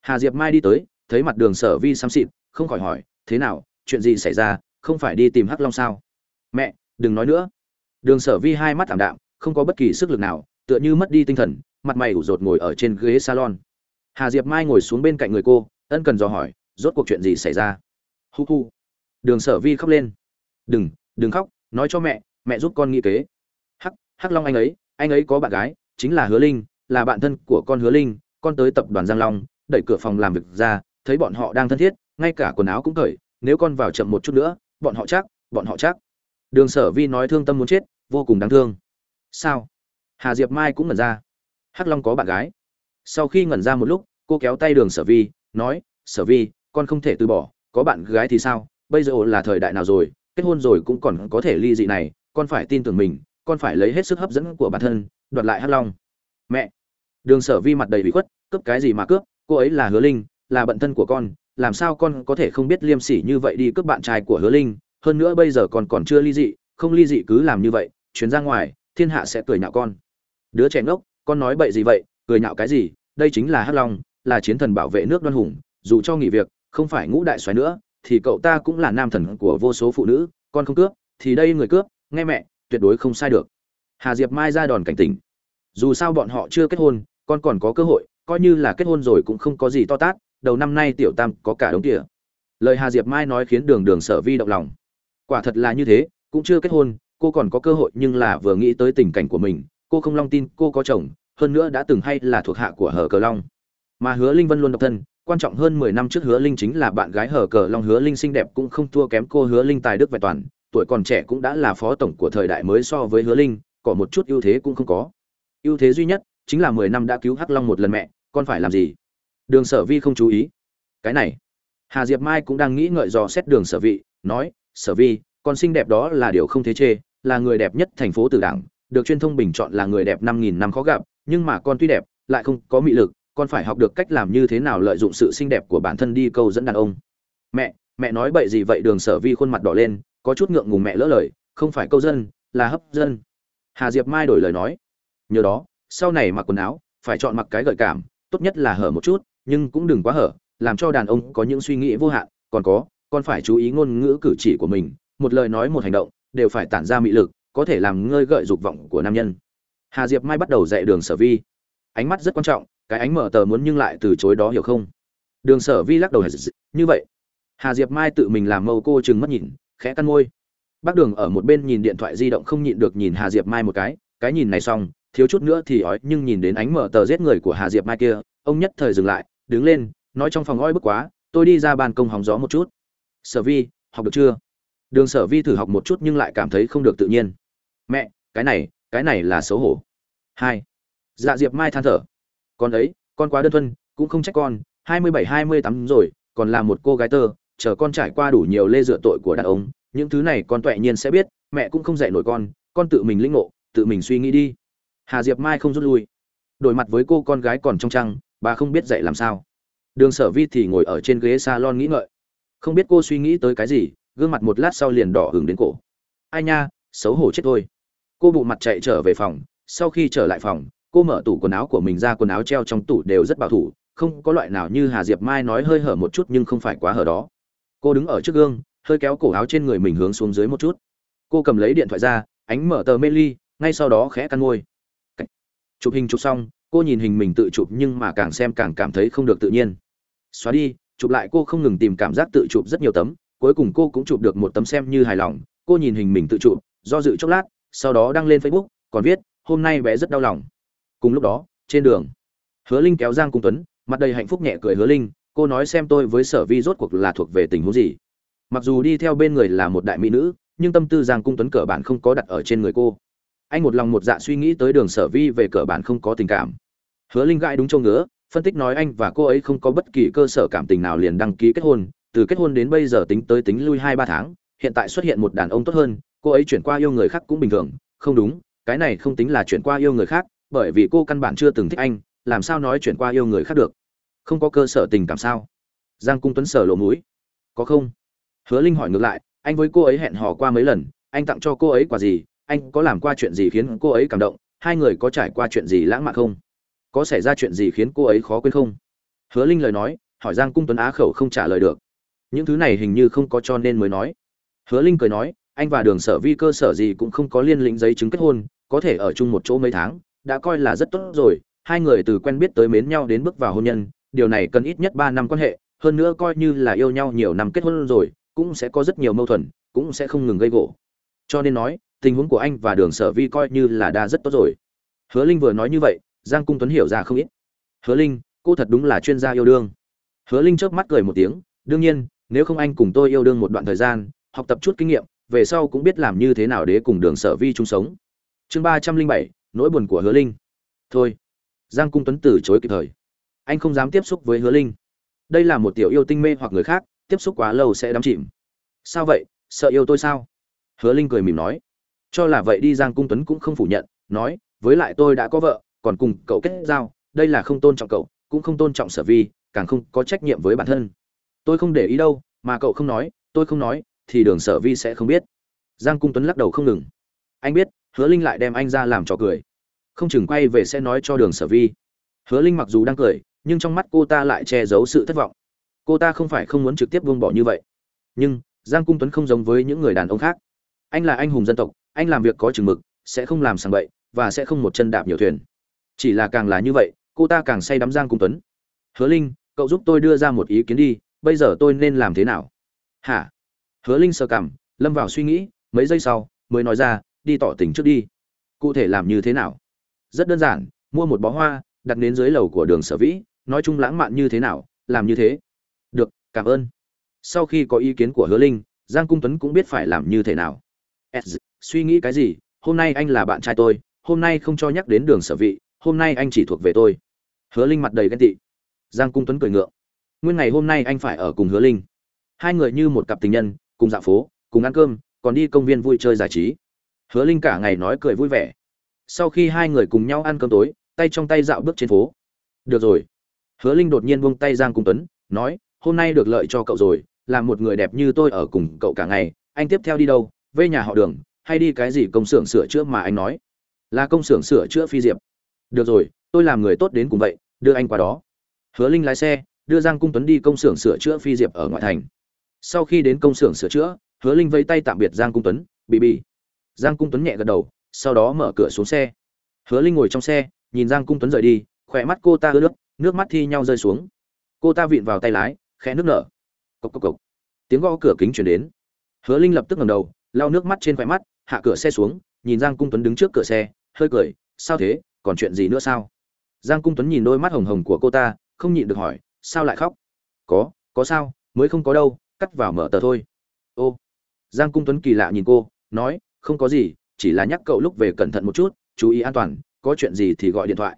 Hà diệp mai đi tới, thấy mặt đường sở vi xám xịt, không khỏi hỏi, thế nào, chuyện gì xảy ra, không phải đi tìm hắc long sao? Mẹ, đừng nói nữa. Đường sở vi hai mắt thảm đạm, không có bất kỳ sức lực nào, tựa như mất đi tinh thần, mặt mày ủ rột ngồi ở trên ghế salon. Hà diệp mai ngồi xuống bên cạnh người cô, ân cần dò hỏi, rốt cuộc chuyện gì xảy ra? Hu hu. Đường sở vi khóc lên. Đừng đừng khóc, nói cho mẹ mẹ giúp con nghĩ kế. Hắc hắc long anh ấy anh ấy có bạn gái chính là hứa linh, là bạn thân của con hứa linh, con tới tập đoàn giang long, đẩy cửa phòng làm việc ra, thấy bọn họ đang thân thiết, ngay cả quần áo cũng cởi, nếu con vào chậm một chút nữa, bọn họ chắc, bọn họ chắc. Đường sở vi nói thương tâm muốn chết, vô cùng đáng thương. Sao? Hà diệp mai cũng ngẩn ra. Hắc long có bạn gái. Sau khi ngẩn ra một lúc, cô kéo tay đường sở vi, nói, sở vi, con không thể từ bỏ, có bạn gái thì sao? Bây giờ là thời đại nào rồi? Kết hôn rồi cũng còn có thể ly dị này, con phải tin tưởng mình, con phải lấy hết sức hấp dẫn của bản thân đoạt lại hắc long. Mẹ! Đường sở vi mặt đầy bị khuất, cướp cái gì mà cướp, cô ấy là hứa linh, là bận thân của con, làm sao con có thể không biết liêm sỉ như vậy đi cướp bạn trai của hứa linh? Hơn nữa bây giờ còn còn chưa ly dị, không ly dị cứ làm như vậy, chuyến ra ngoài, thiên hạ sẽ cười nhạo con. Đứa trẻ ngốc, con nói bậy gì vậy, cười nhạo cái gì? Đây chính là hắc long, là chiến thần bảo vệ nước đoan hùng, dù cho nghỉ việc, không phải ngũ đại xoáy nữa, thì cậu ta cũng là nam thần của vô số phụ nữ, con không cướp, thì đây người cướp, nghe mẹ, tuyệt đối không sai được hà diệp mai ra đòn cảnh tỉnh. Dù sao bọn họ chưa kết hôn, con còn có cơ hội, coi như là kết hôn rồi cũng không có gì to tát, đầu năm nay tiểu tam có cả đống tiền. lời hà diệp mai nói khiến đường đường sở vi động lòng. Quả thật là như thế, cũng chưa kết hôn, cô còn có cơ hội nhưng là vừa nghĩ tới tình cảnh của mình, cô không long tin cô có chồng, hơn nữa đã từng hay là thuộc hạ của hờ cờ long. Mà hứa linh vân luôn độc thân, quan trọng hơn mười năm trước hứa linh chính là bạn gái hở cờ long. Hứa linh xinh đẹp cũng không thua kém cô hứa linh tài đức vẹn toàn, tuổi còn trẻ cũng đã là phó tổng của thời đại mới so với hứa linh có một chút ưu thế cũng không có. Ưu thế duy nhất chính là mười năm đã cứu hắc long một lần mẹ, con phải làm gì? Đường sở vi không chú ý. Cái này, hà diệp mai cũng đang nghĩ ngợi dò xét đường sở vị nói, sở vi, con xinh đẹp đó là điều không thế chê, là người đẹp nhất thành phố từ đảng, được truyền thông bình chọn là người đẹp năm nghìn năm khó gặp, nhưng mà con tuy đẹp, lại không có mị lực, con phải học được cách làm như thế nào lợi dụng sự xinh đẹp của bản thân đi câu dẫn đàn ông. Mẹ mẹ nói bậy gì vậy? Đường sở vi khuôn mặt đỏ lên, có chút ngượng ngùng mẹ lỡ lời, không phải câu dân, là hấp dân hà diệp mai đổi lời nói, nhờ đó, sau này mặc quần áo, phải chọn mặc cái gợi cảm, tốt nhất là hở một chút, nhưng cũng đừng quá hở, làm cho đàn ông có những suy nghĩ vô hạn. Còn có, con phải chú ý ngôn ngữ cử chỉ của mình, một lời nói một hành động, đều phải tản ra mị lực, có thể làm ngơi gợi dục vọng của nam nhân. Hà diệp mai bắt đầu dạy đường sở vi. Ánh mắt rất quan trọng, cái ánh mở tờ muốn nhưng lại từ chối đó hiểu không? Đường sở vi lắc đầu, như vậy. Hà diệp mai tự mình làm mâu cô chừng mất nhìn, khẽ căn môi bác đường ở một bên nhìn điện thoại di động không nhịn được nhìn hà diệp mai một cái cái nhìn này xong, thiếu chút nữa thì ói, nhưng nhìn đến ánh mở tờ giết người của hà diệp mai kia, ông nhất thời dừng lại, đứng lên, nói trong phòng oi bức quá, tôi đi ra ban công hóng gió một chút. Sở vi, học được chưa? Đường sở vi thử học một chút nhưng lại cảm thấy không được tự nhiên. Mẹ, cái này cái này là xấu hổ. Hai. Dạ diệp mai than thở. Con ấy, con quá đơn thuần, cũng không trách con, hai mươi bảy, hai mươi tám rồi, còn là một cô gái tơ, chờ con trải qua đủ nhiều lê dựa tội của đàn ông những thứ này con tuệ nhiên sẽ biết, mẹ cũng không dạy nổi con con tự mình lĩnh ngộ, tự mình suy nghĩ đi. Hà diệp mai không rút lui. Đổi mặt với cô con gái còn trong trăng, bà không biết dạy làm sao. Đường sở vi thì ngồi ở trên ghế salon nghĩ ngợi. Không biết cô suy nghĩ tới cái gì, gương mặt một lát sau liền đỏ hừng đến cổ. Ai nha, xấu hổ chết thôi. Cô bụ mặt chạy trở về phòng, sau khi trở lại phòng, cô mở tủ quần áo của mình ra, quần áo treo trong tủ đều rất bảo thủ, không có loại nào như hà diệp mai nói hơi hở một chút nhưng không phải quá hở đó. Cô đứng ở trước gương hơi kéo cổ áo trên người mình hướng xuống dưới một chút. Cô cầm lấy điện thoại ra, ánh mở tờ mê ly ngay sau đó khẽ căn môi. Chụp hình chụp xong, cô nhìn hình mình tự chụp nhưng mà càng xem càng cảm thấy không được tự nhiên. Xóa đi, chụp lại cô không ngừng tìm cảm giác tự chụp rất nhiều tấm, cuối cùng cô cũng chụp được một tấm xem như hài lòng. Cô nhìn hình mình tự chụp, do dự chốc lát, sau đó đăng lên facebook, còn viết, hôm nay bé rất đau lòng. Cùng lúc đó, trên đường, hứa linh kéo giang cung tuấn, mặt đầy hạnh phúc nhẹ cười hứa linh, cô nói xem tôi với sở vi rốt cuộc là thuộc về tình huống gì? Mặc dù đi theo bên người là một đại mỹ nữ, nhưng tâm tư giang cung tuấn cờ bản không có đặt ở trên người cô. Anh một lòng một dạ suy nghĩ tới đường sở vi về cờ bản không có tình cảm. Hứa linh gãi đúng châu ngứa, phân tích nói anh và cô ấy không có bất kỳ cơ sở cảm tình nào liền đăng ký kết hôn, từ kết hôn đến bây giờ tính tới tính lui hai ba tháng, hiện tại xuất hiện một đàn ông tốt hơn, cô ấy chuyển qua yêu người khác cũng bình thường, không đúng, cái này không tính là chuyển qua yêu người khác, bởi vì cô căn bản chưa từng thích anh, làm sao nói chuyển qua yêu người khác được? Không có cơ sở tình cảm sao? Giang cung tuấn sở lộ mũi. Có không? Hứa linh hỏi ngược lại, anh với cô ấy hẹn hò qua mấy lần? Anh tặng cho cô ấy quà gì? Anh có làm qua chuyện gì khiến cô ấy cảm động? Hai người có trải qua chuyện gì lãng mạn không? Có xảy ra chuyện gì khiến cô ấy khó quên không? Hứa linh lời nói, hỏi giang cung tuấn á khẩu không trả lời được. Những thứ này hình như không có cho nên mới nói. Hứa linh cười nói, anh và đường sở vi cơ sở gì cũng không có liên lĩnh giấy chứng kết hôn, có thể ở chung một chỗ mấy tháng, đã coi là rất tốt rồi. Hai người từ quen biết tới mến nhau đến bước vào hôn nhân, điều này cần ít nhất ba năm quan hệ, hơn nữa coi như là yêu nhau nhiều năm kết hôn rồi cũng sẽ có rất nhiều mâu thuẫn, cũng sẽ không ngừng gây gỗ. Cho nên nói, tình huống của anh và đường sở vi coi như là đa rất tốt rồi. Hứa linh vừa nói như vậy, giang cung tuấn hiểu ra không ít. Hứa linh, cô thật đúng là chuyên gia yêu đương. Hứa linh chớp mắt cười một tiếng, đương nhiên, nếu không anh cùng tôi yêu đương một đoạn thời gian, học tập chút kinh nghiệm, về sau cũng biết làm như thế nào để cùng đường sở vi chung sống. Chương ba trăm linh bảy, nỗi buồn của hứa linh. Thôi. Giang cung tuấn từ chối kịp thời. Anh không dám tiếp xúc với hứa linh. Đây là một tiểu yêu tinh mê hoặc người khác tiếp xúc quá lâu sẽ đắm chìm. Sao vậy? Sợ yêu tôi sao? Hứa linh cười mỉm nói. Cho là vậy đi, giang cung tuấn cũng không phủ nhận, nói, với lại tôi đã có vợ, còn cùng cậu kết giao, đây là không tôn trọng cậu, cũng không tôn trọng sở vi, càng không có trách nhiệm với bản thân. Tôi không để ý đâu, mà cậu không nói, tôi không nói, thì đường sở vi sẽ không biết. Giang cung tuấn lắc đầu không ngừng. Anh biết, hứa linh lại đem anh ra làm trò cười. Không chừng quay về sẽ nói cho đường sở vi. Hứa linh mặc dù đang cười, nhưng trong mắt cô ta lại che giấu sự thất vọng cô ta không phải không muốn trực tiếp buông bỏ như vậy. Nhưng, giang cung tuấn không giống với những người đàn ông khác. Anh là anh hùng dân tộc, anh làm việc có chừng mực, sẽ không làm sàng bậy và sẽ không một chân đạp nhiều thuyền. Chỉ là càng là như vậy, cô ta càng say đắm giang cung tuấn. Hứa linh, cậu giúp tôi đưa ra một ý kiến đi, bây giờ tôi nên làm thế nào? Hả? Hứa linh sợ cảm lâm vào suy nghĩ, mấy giây sau, mới nói ra, đi tỏ tình trước đi. Cụ thể làm như thế nào? Rất đơn giản, mua một bó hoa, đặt đến dưới lầu của đường sở vĩ, nói chung lãng mạn như thế nào, làm như thế được cảm ơn. Sau khi có ý kiến của hứa linh giang cung tuấn cũng biết phải làm như thế nào. S, suy nghĩ cái gì? Hôm nay anh là bạn trai tôi hôm nay không cho nhắc đến đường sở vị hôm nay anh chỉ thuộc về tôi. Hứa linh mặt đầy ghen tị. Giang cung tuấn cười ngượng. Nguyên ngày hôm nay anh phải ở cùng hứa linh. Hai người như một cặp tình nhân cùng dạo phố cùng ăn cơm còn đi công viên vui chơi giải trí. Hứa linh cả ngày nói cười vui vẻ. Sau khi hai người cùng nhau ăn cơm tối tay trong tay dạo bước trên phố. Được rồi. Hứa linh đột nhiên buông tay giang cung tuấn nói hôm nay được lợi cho cậu rồi làm một người đẹp như tôi ở cùng cậu cả ngày, anh tiếp theo đi đâu, về nhà họ đường, hay đi cái gì công xưởng sửa chữa mà anh nói? Là công xưởng sửa chữa phi diệp. Được rồi, tôi làm người tốt đến cùng vậy, đưa anh qua đó. Hứa linh lái xe, đưa giang cung tuấn đi công xưởng sửa chữa phi diệp ở ngoại thành. Sau khi đến công xưởng sửa chữa, hứa linh vây tay tạm biệt giang cung tuấn bị bị giang cung tuấn nhẹ gật đầu, sau đó mở cửa xuống xe. Hứa linh ngồi trong xe, nhìn giang cung tuấn rời đi, khỏe mắt cô ta ướt nước nước mắt thi nhau rơi xuống. Cô ta vịn vào tay lái khẽ nước nở. Cộc cộc cộc. Tiếng gõ cửa kính chuyển đến. Hứa linh lập tức ngẩng đầu, lau nước mắt trên vai mắt, hạ cửa xe xuống, nhìn giang cung tuấn đứng trước cửa xe, hơi cười, sao thế? Còn chuyện gì nữa sao? Giang cung tuấn nhìn đôi mắt hồng hồng của cô ta, không nhịn được hỏi, sao lại khóc? Có có sao, mới không có đâu, cắt vào mở tờ thôi. Ô. Giang cung tuấn kỳ lạ nhìn cô, nói, không có gì, chỉ là nhắc cậu lúc về cẩn thận một chút, chú ý an toàn, có chuyện gì thì gọi điện thoại.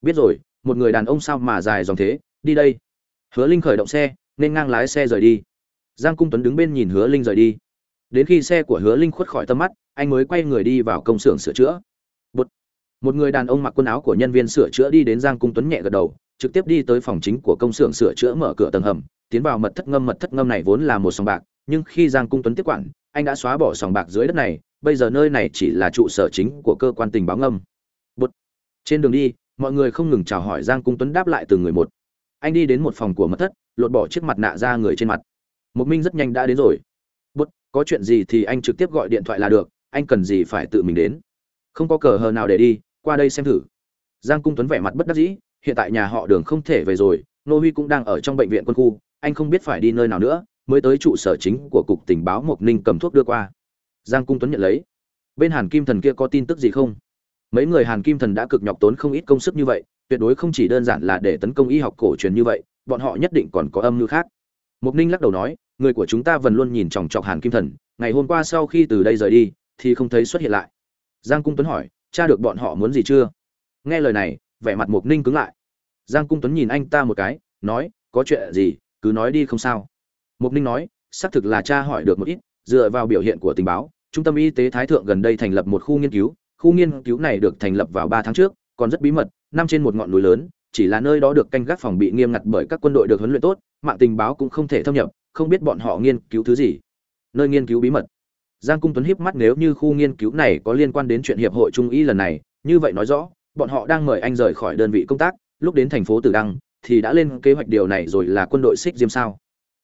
Biết rồi, một người đàn ông sao mà dài dòng thế, đi đây. Hứa linh khởi động xe nên ngang lái xe rời đi. Giang cung tuấn đứng bên nhìn hứa linh rời đi. Đến khi xe của hứa linh khuất khỏi tầm mắt anh mới quay người đi vào công xưởng sửa chữa. Một, một người đàn ông mặc quần áo của nhân viên sửa chữa đi đến giang cung tuấn nhẹ gật đầu trực tiếp đi tới phòng chính của công xưởng sửa chữa mở cửa tầng hầm tiến vào mật thất ngâm mật thất ngâm này vốn là một sòng bạc nhưng khi giang cung tuấn tiếp quản anh đã xóa bỏ sòng bạc dưới đất này bây giờ nơi này chỉ là trụ sở chính của cơ quan tình báo ngâm. Bụt. trên đường đi mọi người không ngừng chào hỏi giang cung tuấn đáp lại từng người một. Anh đi đến một phòng của mật thất lột bỏ chiếc mặt nạ ra người trên mặt. Một minh rất nhanh đã đến rồi. Bụt, có chuyện gì thì anh trực tiếp gọi điện thoại là được anh cần gì phải tự mình đến. Không có cờ hờ nào để đi qua đây xem thử. Giang cung tuấn vẻ mặt bất đắc dĩ hiện tại nhà họ đường không thể về rồi nô huy cũng đang ở trong bệnh viện quân khu anh không biết phải đi nơi nào nữa mới tới trụ sở chính của cục tình báo mộc ninh cầm thuốc đưa qua. Giang cung tuấn nhận lấy. Bên hàn kim thần kia có tin tức gì không? Mấy người hàn kim thần đã cực nhọc tốn không ít công sức như vậy tuyệt đối không chỉ đơn giản là để tấn công y học cổ truyền như vậy bọn họ nhất định còn có âm mưu khác. Mục ninh lắc đầu nói, người của chúng ta vẫn luôn nhìn chòng chọc hàn kim thần, ngày hôm qua sau khi từ đây rời đi, thì không thấy xuất hiện lại. Giang cung tuấn hỏi, cha được bọn họ muốn gì chưa? Nghe lời này, vẻ mặt Mục ninh cứng lại. Giang cung tuấn nhìn anh ta một cái, nói, có chuyện gì, cứ nói đi không sao. Mục ninh nói, xác thực là cha hỏi được một ít, dựa vào biểu hiện của tình báo, trung tâm y tế thái thượng gần đây thành lập một khu nghiên cứu, khu nghiên cứu này được thành lập vào ba tháng trước, còn rất bí mật nằm trên một ngọn núi lớn chỉ là nơi đó được canh gác phòng bị nghiêm ngặt bởi các quân đội được huấn luyện tốt, mạng tình báo cũng không thể thâm nhập, không biết bọn họ nghiên cứu thứ gì. Nơi nghiên cứu bí mật. Giang cung tuấn híp mắt nếu như khu nghiên cứu này có liên quan đến chuyện hiệp hội trung y lần này, như vậy nói rõ, bọn họ đang mời anh rời khỏi đơn vị công tác, lúc đến thành phố tử đăng, thì đã lên kế hoạch điều này rồi là quân đội xích diêm sao?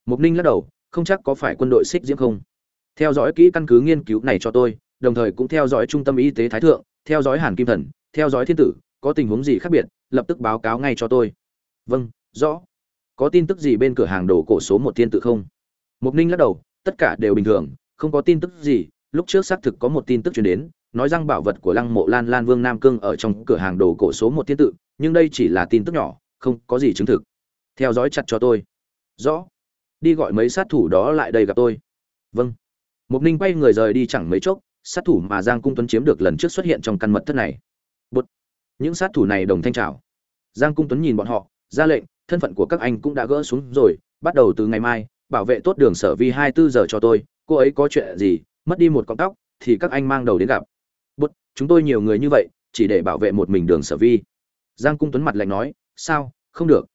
Mục ninh lắc đầu, không chắc có phải quân đội xích diễm không? Theo dõi kỹ căn cứ nghiên cứu này cho tôi, đồng thời cũng theo dõi trung tâm y tế thái thượng, theo dõi hàn kim thần, theo dõi thiên tử có tình huống gì khác biệt, lập tức báo cáo ngay cho tôi. Vâng rõ. Có tin tức gì bên cửa hàng đồ cổ số một thiên tự không? Mục ninh lắc đầu, tất cả đều bình thường, không có tin tức gì. Lúc trước xác thực có một tin tức chuyển đến, nói rằng bảo vật của lăng mộ lan lan vương nam cương ở trong cửa hàng đồ cổ số một thiên tự, nhưng đây chỉ là tin tức nhỏ, không có gì chứng thực. Theo dõi chặt cho tôi. Rõ. Đi gọi mấy sát thủ đó lại đây gặp tôi. Vâng. Mục ninh quay người rời đi chẳng mấy chốc, sát thủ mà giang cung tuấn chiếm được lần trước xuất hiện trong căn mật thất này. Bột những sát thủ này đồng thanh trào. Giang cung tuấn nhìn bọn họ, ra lệnh, thân phận của các anh cũng đã gỡ xuống rồi, bắt đầu từ ngày mai, bảo vệ tốt đường sở vi hai mươi giờ cho tôi, cô ấy có chuyện gì, mất đi một cọng tóc, thì các anh mang đầu đến gặp. Bút chúng tôi nhiều người như vậy, chỉ để bảo vệ một mình đường sở vi. Giang cung tuấn mặt lạnh nói, sao, không được.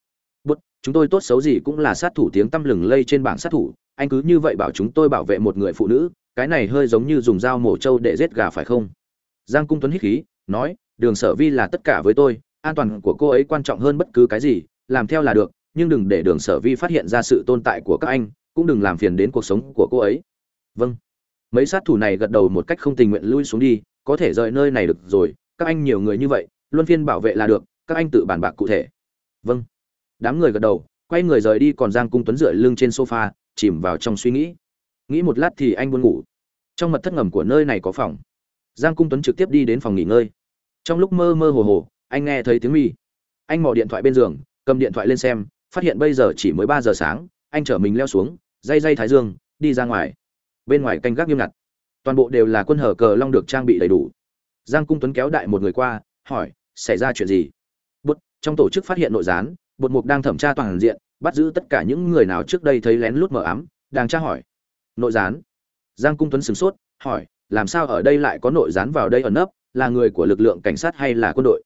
Bút chúng tôi tốt xấu gì cũng là sát thủ tiếng tăm lừng lây trên bảng sát thủ, anh cứ như vậy bảo chúng tôi bảo vệ một người phụ nữ, cái này hơi giống như dùng dao mổ trâu để giết gà phải không? Giang cung tuấn hít khí, nói đường sở vi là tất cả với tôi, an toàn của cô ấy quan trọng hơn bất cứ cái gì, làm theo là được, nhưng đừng để đường sở vi phát hiện ra sự tồn tại của các anh, cũng đừng làm phiền đến cuộc sống của cô ấy. Vâng. Mấy sát thủ này gật đầu một cách không tình nguyện lui xuống đi, có thể rời nơi này được rồi, các anh nhiều người như vậy, luân phiên bảo vệ là được, các anh tự bàn bạc cụ thể. Vâng. Đám người gật đầu, quay người rời đi còn giang cung tuấn dựa lưng trên sofa, chìm vào trong suy nghĩ. Nghĩ một lát thì anh buồn ngủ. Trong mật thất ngầm của nơi này có phòng. Giang cung tuấn trực tiếp đi đến phòng nghỉ ngơi trong lúc mơ mơ hồ hồ, anh nghe thấy tiếng mi. Anh mò điện thoại bên giường, cầm điện thoại lên xem, phát hiện bây giờ chỉ mới ba giờ sáng, anh chở mình leo xuống, dây dây thái dương, đi ra ngoài. Bên ngoài canh gác nghiêm ngặt. Toàn bộ đều là quân hở cờ long được trang bị đầy đủ. Giang cung tuấn kéo đại một người qua, hỏi, xảy ra chuyện gì? Bột trong tổ chức phát hiện nội gián bột mục đang thẩm tra toàn diện, bắt giữ tất cả những người nào trước đây thấy lén lút mờ ám, đang tra hỏi. Nội gián? Giang cung tuấn sửng sốt, hỏi, làm sao ở đây lại có nội gián vào đây ẩn nấp? Là người của lực lượng cảnh sát hay là quân đội?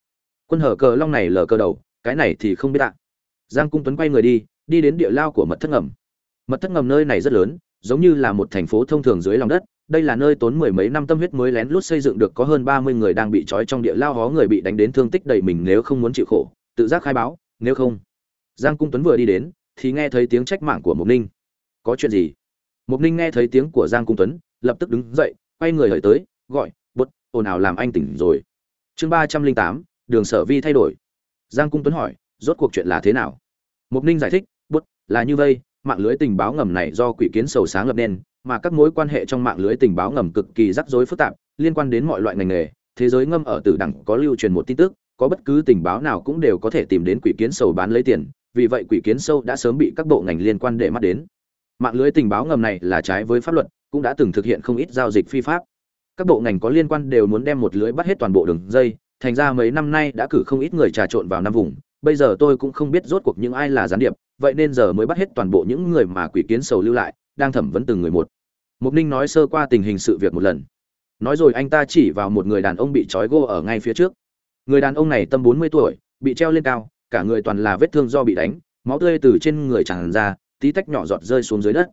Quân hở cờ long này lờ cờ đầu, cái này thì không biết ạ. Giang cung tuấn quay người đi đi đến địa lao của mật thất ngầm. Mật thất ngầm nơi này rất lớn, giống như là một thành phố thông thường dưới lòng đất, đây là nơi tốn mười mấy năm tâm huyết mới lén lút xây dựng được có hơn ba mươi người đang bị trói trong địa lao hó người bị đánh đến thương tích đầy mình nếu không muốn chịu khổ, tự giác khai báo, nếu không. Giang cung tuấn vừa đi đến, thì nghe thấy tiếng trách mạng của mục ninh. Có chuyện gì? Mục ninh nghe thấy tiếng của giang cung tuấn, lập tức đứng dậy, quay người hởi tới, gọi ồn ào làm anh tỉnh rồi. Chương ba trăm linh tám, đường sở vi thay đổi. Giang cung tuấn hỏi, rốt cuộc chuyện là thế nào? Mục ninh giải thích, bút, là như vây, mạng lưới tình báo ngầm này do quỷ kiến sầu sáng lập nên, mà các mối quan hệ trong mạng lưới tình báo ngầm cực kỳ rắc rối phức tạp, liên quan đến mọi loại ngành nghề, thế giới ngâm ở tử đẳng có lưu truyền một tin tức, có bất cứ tình báo nào cũng đều có thể tìm đến quỷ kiến sầu bán lấy tiền, vì vậy quỷ kiến sâu đã sớm bị các bộ ngành liên quan để mắt đến. Mạng lưới tình báo ngầm này là trái với pháp luật, cũng đã từng thực hiện không ít giao dịch phi pháp các bộ ngành có liên quan đều muốn đem một lưới bắt hết toàn bộ đường dây, thành ra mấy năm nay đã cử không ít người trà trộn vào năm vùng, bây giờ tôi cũng không biết rốt cuộc những ai là gián điệp, vậy nên giờ mới bắt hết toàn bộ những người mà quỷ kiến sầu lưu lại, đang thẩm vấn từng người một. Mục ninh nói sơ qua tình hình sự việc một lần. Nói rồi anh ta chỉ vào một người đàn ông bị trói gô ở ngay phía trước. Người đàn ông này tâm bốn mươi tuổi, bị treo lên cao, cả người toàn là vết thương do bị đánh, máu tươi từ trên người tràn ra, tí tách nhỏ giọt rơi xuống dưới đất.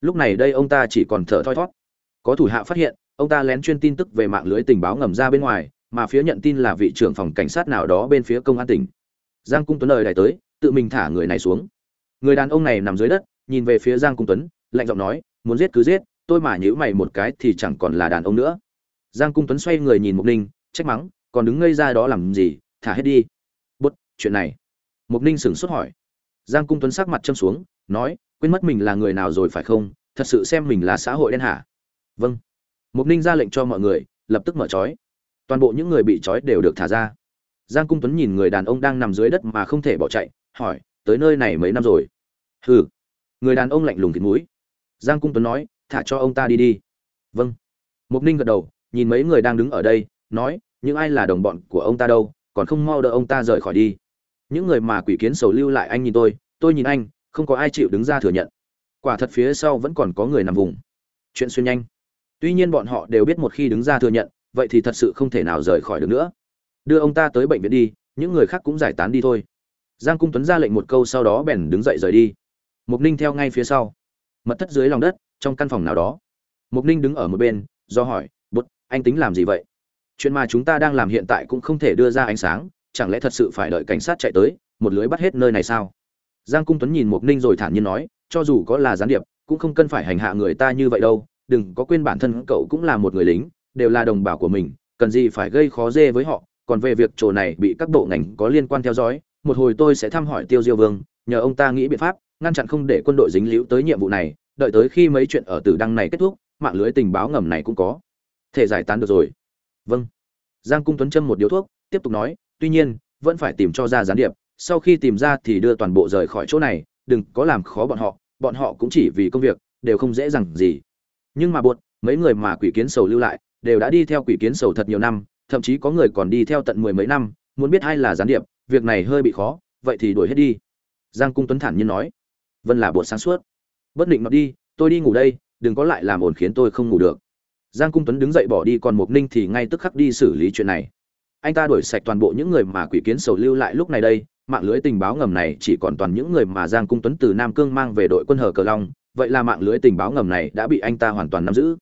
Lúc này đây ông ta chỉ còn thở thoi thót. Có thủ hạ phát hiện ông ta lén chuyên tin tức về mạng lưới tình báo ngầm ra bên ngoài, mà phía nhận tin là vị trưởng phòng cảnh sát nào đó bên phía công an tỉnh. Giang cung tuấn lời đài tới, tự mình thả người này xuống. Người đàn ông này nằm dưới đất, nhìn về phía giang cung tuấn, lạnh giọng nói, muốn giết cứ giết, tôi mà nhữ mày một cái thì chẳng còn là đàn ông nữa. Giang cung tuấn xoay người nhìn mục ninh, trách mắng, còn đứng ngây ra đó làm gì? Thả hết đi. Bút, chuyện này. Mục ninh sửng sốt hỏi. Giang cung tuấn sắc mặt châm xuống, nói, quên mất mình là người nào rồi phải không? Thật sự xem mình là xã hội đen hả? Vâng mục ninh ra lệnh cho mọi người, lập tức mở trói. Toàn bộ những người bị trói đều được thả ra. Giang cung tuấn nhìn người đàn ông đang nằm dưới đất mà không thể bỏ chạy, hỏi, tới nơi này mấy năm rồi? Hừ. Người đàn ông lạnh lùng thịt mũi. Giang cung tuấn nói, thả cho ông ta đi đi. Vâng. Mục ninh gật đầu, nhìn mấy người đang đứng ở đây, nói, những ai là đồng bọn của ông ta đâu, còn không mau đỡ ông ta rời khỏi đi. Những người mà quỷ kiến sầu lưu lại anh nhìn tôi tôi nhìn anh, không có ai chịu đứng ra thừa nhận. Quả thật phía sau vẫn còn có người nằm vùng. Chuyện xuyên nhanh tuy nhiên bọn họ đều biết một khi đứng ra thừa nhận, vậy thì thật sự không thể nào rời khỏi được nữa. Đưa ông ta tới bệnh viện đi, những người khác cũng giải tán đi thôi. Giang cung tuấn ra lệnh một câu sau đó bèn đứng dậy rời đi. Mục ninh theo ngay phía sau. Mật thất dưới lòng đất, trong căn phòng nào đó. Mục ninh đứng ở một bên, do hỏi bút anh tính làm gì vậy? Chuyện mà chúng ta đang làm hiện tại cũng không thể đưa ra ánh sáng, chẳng lẽ thật sự phải đợi cảnh sát chạy tới, một lưới bắt hết nơi này sao? Giang cung tuấn nhìn mục ninh rồi thản nhiên nói, cho dù có là gián điệp, cũng không cần phải hành hạ người ta như vậy đâu đừng có quên bản thân cậu cũng là một người lính, đều là đồng bào của mình, cần gì phải gây khó dê với họ. Còn về việc chỗ này bị các bộ ngành có liên quan theo dõi, một hồi tôi sẽ thăm hỏi tiêu diêu vương, nhờ ông ta nghĩ biện pháp, ngăn chặn không để quân đội dính líu tới nhiệm vụ này, đợi tới khi mấy chuyện ở tử đăng này kết thúc, mạng lưới tình báo ngầm này cũng có. Thể giải tán được rồi. Vâng. Giang cung tuấn châm một điếu thuốc, tiếp tục nói, tuy nhiên, vẫn phải tìm cho ra gián điệp, sau khi tìm ra thì đưa toàn bộ rời khỏi chỗ này, đừng có làm khó bọn họ bọn họ cũng chỉ vì công việc, đều không dễ dàng gì nhưng mà buồn, mấy người mà quỷ kiến sầu lưu lại đều đã đi theo quỷ kiến sầu thật nhiều năm thậm chí có người còn đi theo tận mười mấy năm muốn biết ai là gián điệp việc này hơi bị khó vậy thì đuổi hết đi. Giang cung tuấn thản nhiên nói. Vân là buồn sáng suốt. Bất định nó đi tôi đi ngủ đây đừng có lại làm ồn khiến tôi không ngủ được. Giang cung tuấn đứng dậy bỏ đi còn mục ninh thì ngay tức khắc đi xử lý chuyện này. Anh ta đuổi sạch toàn bộ những người mà quỷ kiến sầu lưu lại lúc này đây mạng lưới tình báo ngầm này chỉ còn toàn những người mà giang cung tuấn từ nam cương mang về đội quân hờ cờ long vậy là mạng lưới tình báo ngầm này đã bị anh ta hoàn toàn nắm giữ.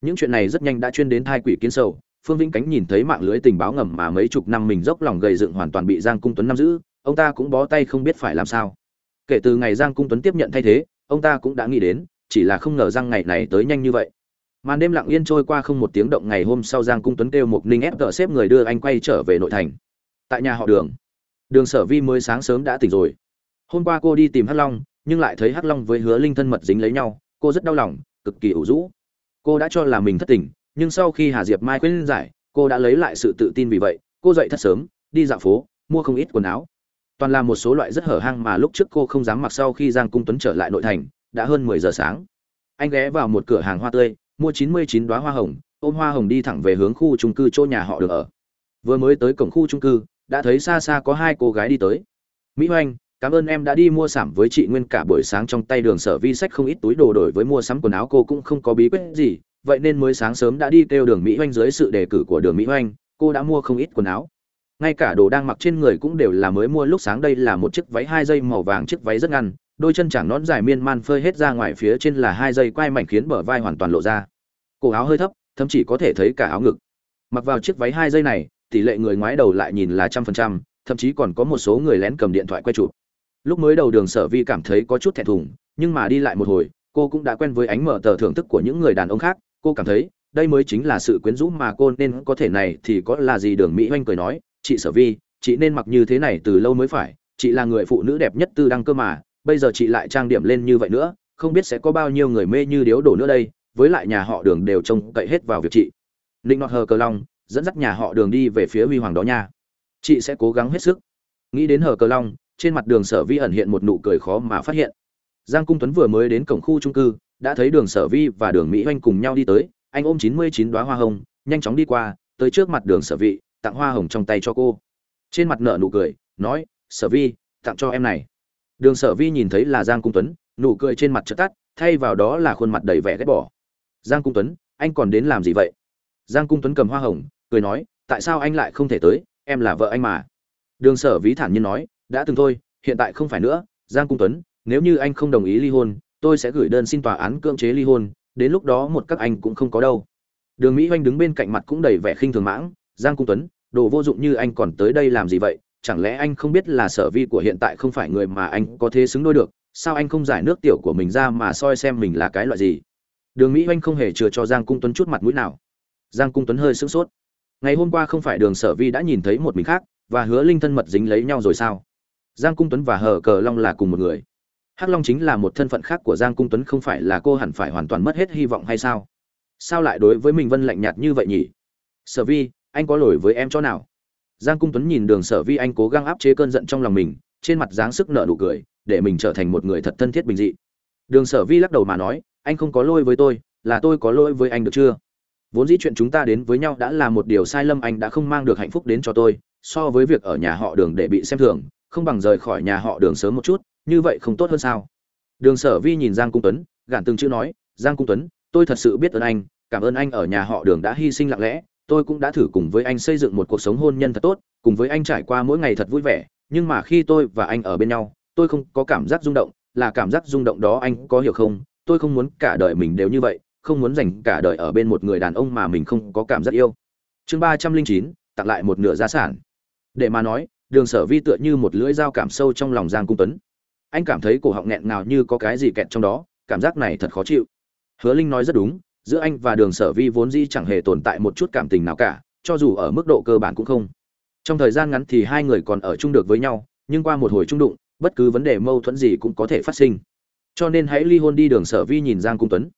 Những chuyện này rất nhanh đã chuyên đến thai quỷ kiến sầu. Phương vĩnh cánh nhìn thấy mạng lưới tình báo ngầm mà mấy chục năm mình dốc lòng gầy dựng hoàn toàn bị giang cung tuấn nắm giữ, ông ta cũng bó tay không biết phải làm sao. Kể từ ngày giang cung tuấn tiếp nhận thay thế, ông ta cũng đã nghĩ đến, chỉ là không ngờ rằng ngày này tới nhanh như vậy. Màn đêm lặng yên trôi qua không một tiếng động ngày hôm sau giang cung tuấn kêu một ninh ép tợ xếp người đưa anh quay trở về nội thành. Tại nhà họ đường. Đường sở vi mới sáng sớm đã tỉnh rồi. Hôm qua cô đi tìm hắc long nhưng lại thấy hắc long với hứa linh thân mật dính lấy nhau, cô rất đau lòng, cực kỳ ủ rũ. Cô đã cho là mình thất tình, nhưng sau khi hà diệp mai khuyên giải, cô đã lấy lại sự tự tin vì vậy, cô dậy thật sớm, đi dạo phố, mua không ít quần áo. Toàn là một số loại rất hở hang mà lúc trước cô không dám mặc sau khi giang cung tuấn trở lại nội thành, đã hơn mười giờ sáng. Anh ghé vào một cửa hàng hoa tươi, mua chín mươi chín đoá hoa hồng, ôm hoa hồng đi thẳng về hướng khu trung cư chỗ nhà họ được ở. Vừa mới tới cổng khu trung cư, đã thấy xa xa có hai cô gái đi tới. Mỹ hoanh cảm ơn em đã đi mua sắm với chị nguyên cả buổi sáng trong tay đường sở vi sách không ít túi đồ đổi với mua sắm quần áo cô cũng không có bí quyết gì, vậy nên mới sáng sớm đã đi kêu đường mỹ hoanh dưới sự đề cử của đường mỹ hoanh, cô đã mua không ít quần áo. Ngay cả đồ đang mặc trên người cũng đều là mới mua lúc sáng, đây là một chiếc váy hai dây màu vàng, chiếc váy rất ngăn, đôi chân chẳng nón dài miên man phơi hết ra ngoài phía trên là hai dây quai mảnh khiến bờ vai hoàn toàn lộ ra. Cổ áo hơi thấp thậm chỉ có thể thấy cả áo ngực. Mặc vào chiếc váy hai dây này, tỷ lệ người ngoái đầu lại nhìn là trăm phần trăm, thậm chí còn có một số người lén cầm điện thoại quay chụp lúc mới đầu đường sở vi cảm thấy có chút thẹn thùng, nhưng mà đi lại một hồi, cô cũng đã quen với ánh mở tờ thưởng thức của những người đàn ông khác. Cô cảm thấy, đây mới chính là sự quyến rũ mà cô nên có thể này thì có là gì đường mỹ oanh cười nói, chị sở vi, chị nên mặc như thế này từ lâu mới phải, chị là người phụ nữ đẹp nhất tư đăng cơ mà, bây giờ chị lại trang điểm lên như vậy nữa, không biết sẽ có bao nhiêu người mê như điếu đổ nữa đây, với lại nhà họ đường đều trông cậy hết vào việc chị. Ninh nọt hờ cờ long, dẫn dắt nhà họ đường đi về phía huy hoàng đó nha. Chị sẽ cố gắng hết sức. Nghĩ đến hờ cờ long trên mặt đường sở vi ẩn hiện một nụ cười khó mà phát hiện. Giang cung tuấn vừa mới đến cổng khu trung cư, đã thấy đường sở vi và đường mỹ oanh cùng nhau đi tới. Anh ôm chín mươi chín đoá hoa hồng, nhanh chóng đi qua, tới trước mặt đường sở vị tặng hoa hồng trong tay cho cô. Trên mặt nợ nụ cười, nói, sở vi, tặng cho em này. Đường sở vi nhìn thấy là giang cung tuấn, nụ cười trên mặt chợt tắt, thay vào đó là khuôn mặt đầy vẻ ghét bỏ. Giang cung tuấn, anh còn đến làm gì vậy? Giang cung tuấn cầm hoa hồng, cười nói, tại sao anh lại không thể tới? Em là vợ anh mà. Đường sở ví thản nhiên nói đã từng thôi, hiện tại không phải nữa, giang cung tuấn, nếu như anh không đồng ý ly hôn, tôi sẽ gửi đơn xin tòa án cưỡng chế ly hôn, đến lúc đó một các anh cũng không có đâu. Đường mỹ oanh đứng bên cạnh mặt cũng đầy vẻ khinh thường mãng, giang cung tuấn, đồ vô dụng như anh còn tới đây làm gì vậy? Chẳng lẽ anh không biết là sở vi của hiện tại không phải người mà anh có thế xứng đôi được? Sao anh không giải nước tiểu của mình ra mà soi xem mình là cái loại gì? Đường mỹ oanh không hề chừa cho giang cung tuấn chút mặt mũi nào. Giang cung tuấn hơi sững sốt. Ngày hôm qua không phải đường sở vi đã nhìn thấy một mình khác, và hứa linh thân mật dính lấy nhau rồi sao? Giang cung tuấn và hờ cờ long là cùng một người. Hắc long chính là một thân phận khác của giang cung tuấn, không phải là cô hẳn phải hoàn toàn mất hết hy vọng hay sao? Sao lại đối với mình vân lạnh nhạt như vậy nhỉ? Sở vi, anh có lỗi với em chỗ nào? Giang cung tuấn nhìn đường sở vi, anh cố gắng áp chế cơn giận trong lòng mình, trên mặt dáng sức nợ nụ cười, để mình trở thành một người thật thân thiết bình dị. Đường sở vi lắc đầu mà nói, anh không có lỗi với tôi, là tôi có lỗi với anh được chưa? Vốn dĩ chuyện chúng ta đến với nhau đã là một điều sai lầm, anh đã không mang được hạnh phúc đến cho tôi, so với việc ở nhà họ đường để bị xem thường không bằng rời khỏi nhà họ đường sớm một chút, như vậy không tốt hơn sao? Đường sở vi nhìn giang cung tuấn, gạn từng chữ nói, giang cung tuấn, tôi thật sự biết ơn anh, cảm ơn anh ở nhà họ đường đã hy sinh lặng lẽ, tôi cũng đã thử cùng với anh xây dựng một cuộc sống hôn nhân thật tốt, cùng với anh trải qua mỗi ngày thật vui vẻ, nhưng mà khi tôi và anh ở bên nhau, tôi không có cảm giác rung động, là cảm giác rung động đó anh có hiểu không? Tôi không muốn cả đời mình đều như vậy, không muốn dành cả đời ở bên một người đàn ông mà mình không có cảm giác yêu. Chương ba trăm linh chín, tặng lại một nửa gia sản. Để mà nói đường sở vi tựa như một lưỡi dao cảm sâu trong lòng giang cung tuấn. Anh cảm thấy cổ họng nghẹn ngào như có cái gì kẹt trong đó, cảm giác này thật khó chịu. Hứa linh nói rất đúng, giữa anh và đường sở vi vốn dĩ chẳng hề tồn tại một chút cảm tình nào cả, cho dù ở mức độ cơ bản cũng không. Trong thời gian ngắn thì hai người còn ở chung được với nhau, nhưng qua một hồi chung đụng, bất cứ vấn đề mâu thuẫn gì cũng có thể phát sinh. Cho nên hãy ly hôn đi, đường sở vi nhìn giang cung tuấn.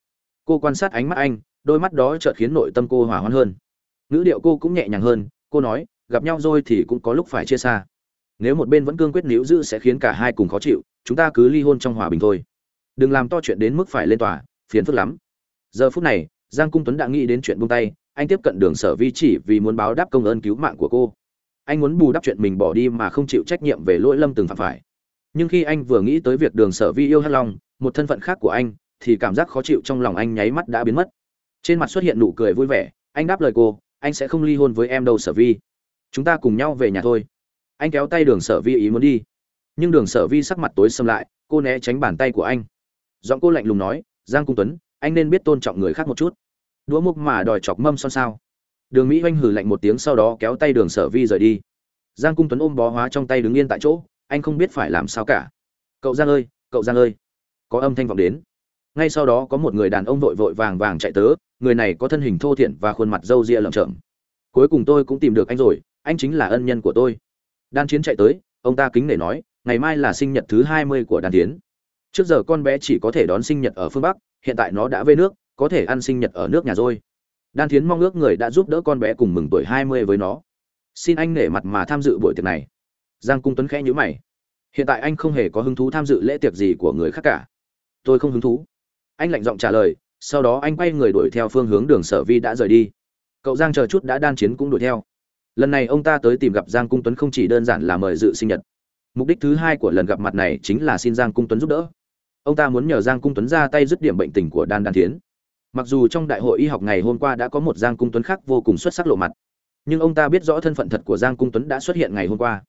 Cô quan sát ánh mắt anh, đôi mắt đó chợt khiến nội tâm cô hòa hoãn hơn. Ngữ điệu cô cũng nhẹ nhàng hơn, cô nói gặp nhau rồi thì cũng có lúc phải chia xa. Nếu một bên vẫn cương quyết níu giữ sẽ khiến cả hai cùng khó chịu, chúng ta cứ ly hôn trong hòa bình thôi. Đừng làm to chuyện đến mức phải lên tòa, phiền phức lắm. Giờ phút này, giang cung tuấn đã nghĩ đến chuyện buông tay, anh tiếp cận đường sở vi chỉ vì muốn báo đáp công ơn cứu mạng của cô. Anh muốn bù đắp chuyện mình bỏ đi mà không chịu trách nhiệm về lỗi lâm từng phạm phải. Nhưng khi anh vừa nghĩ tới việc đường sở vi yêu hắc long, một thân phận khác của anh, thì cảm giác khó chịu trong lòng anh nháy mắt đã biến mất. Trên mặt xuất hiện nụ cười vui vẻ, anh đáp lời cô, anh sẽ không ly hôn với em đâu, sở vi chúng ta cùng nhau về nhà thôi. Anh kéo tay đường sở vi ý muốn đi. Nhưng đường sở vi sắc mặt tối xâm lại, cô né tránh bàn tay của anh. Giọng cô lạnh lùng nói, giang cung tuấn, anh nên biết tôn trọng người khác một chút. Đũa múc mà đòi chọc mâm son sao? Đường mỹ oanh hử lạnh một tiếng sau đó kéo tay đường sở vi rời đi. Giang cung tuấn ôm bó hóa trong tay đứng yên tại chỗ, anh không biết phải làm sao cả. Cậu giang ơi, cậu giang ơi. Có âm thanh vọng đến. Ngay sau đó có một người đàn ông vội vội vàng vàng chạy tớ người này có thân hình thô thiển và khuôn mặt râu ria lởm chởm. Cuối cùng tôi cũng tìm được anh rồi anh chính là ân nhân của tôi. Đan chiến chạy tới, ông ta kính nể nói, ngày mai là sinh nhật thứ hai mươi của đan tiến trước giờ con bé chỉ có thể đón sinh nhật ở phương bắc, hiện tại nó đã về nước, có thể ăn sinh nhật ở nước nhà rồi. Đan tiến mong ước người đã giúp đỡ con bé cùng mừng tuổi hai mươi với nó. Xin anh nể mặt mà tham dự buổi tiệc này. Giang cung tuấn khẽ nhữ mày. Hiện tại anh không hề có hứng thú tham dự lễ tiệc gì của người khác cả. Tôi không hứng thú. Anh lạnh giọng trả lời, sau đó anh quay người đuổi theo phương hướng đường sở vi đã rời đi. Cậu giang chờ chút đã đan chiến cũng đuổi theo lần này ông ta tới tìm gặp giang cung tuấn không chỉ đơn giản là mời dự sinh nhật. Mục đích thứ hai của lần gặp mặt này chính là xin giang cung tuấn giúp đỡ. Ông ta muốn nhờ giang cung tuấn ra tay dứt điểm bệnh tình của đan đan thiến. Mặc dù trong đại hội y học ngày hôm qua đã có một giang cung tuấn khác vô cùng xuất sắc lộ mặt, nhưng ông ta biết rõ thân phận thật của giang cung tuấn đã xuất hiện ngày hôm qua.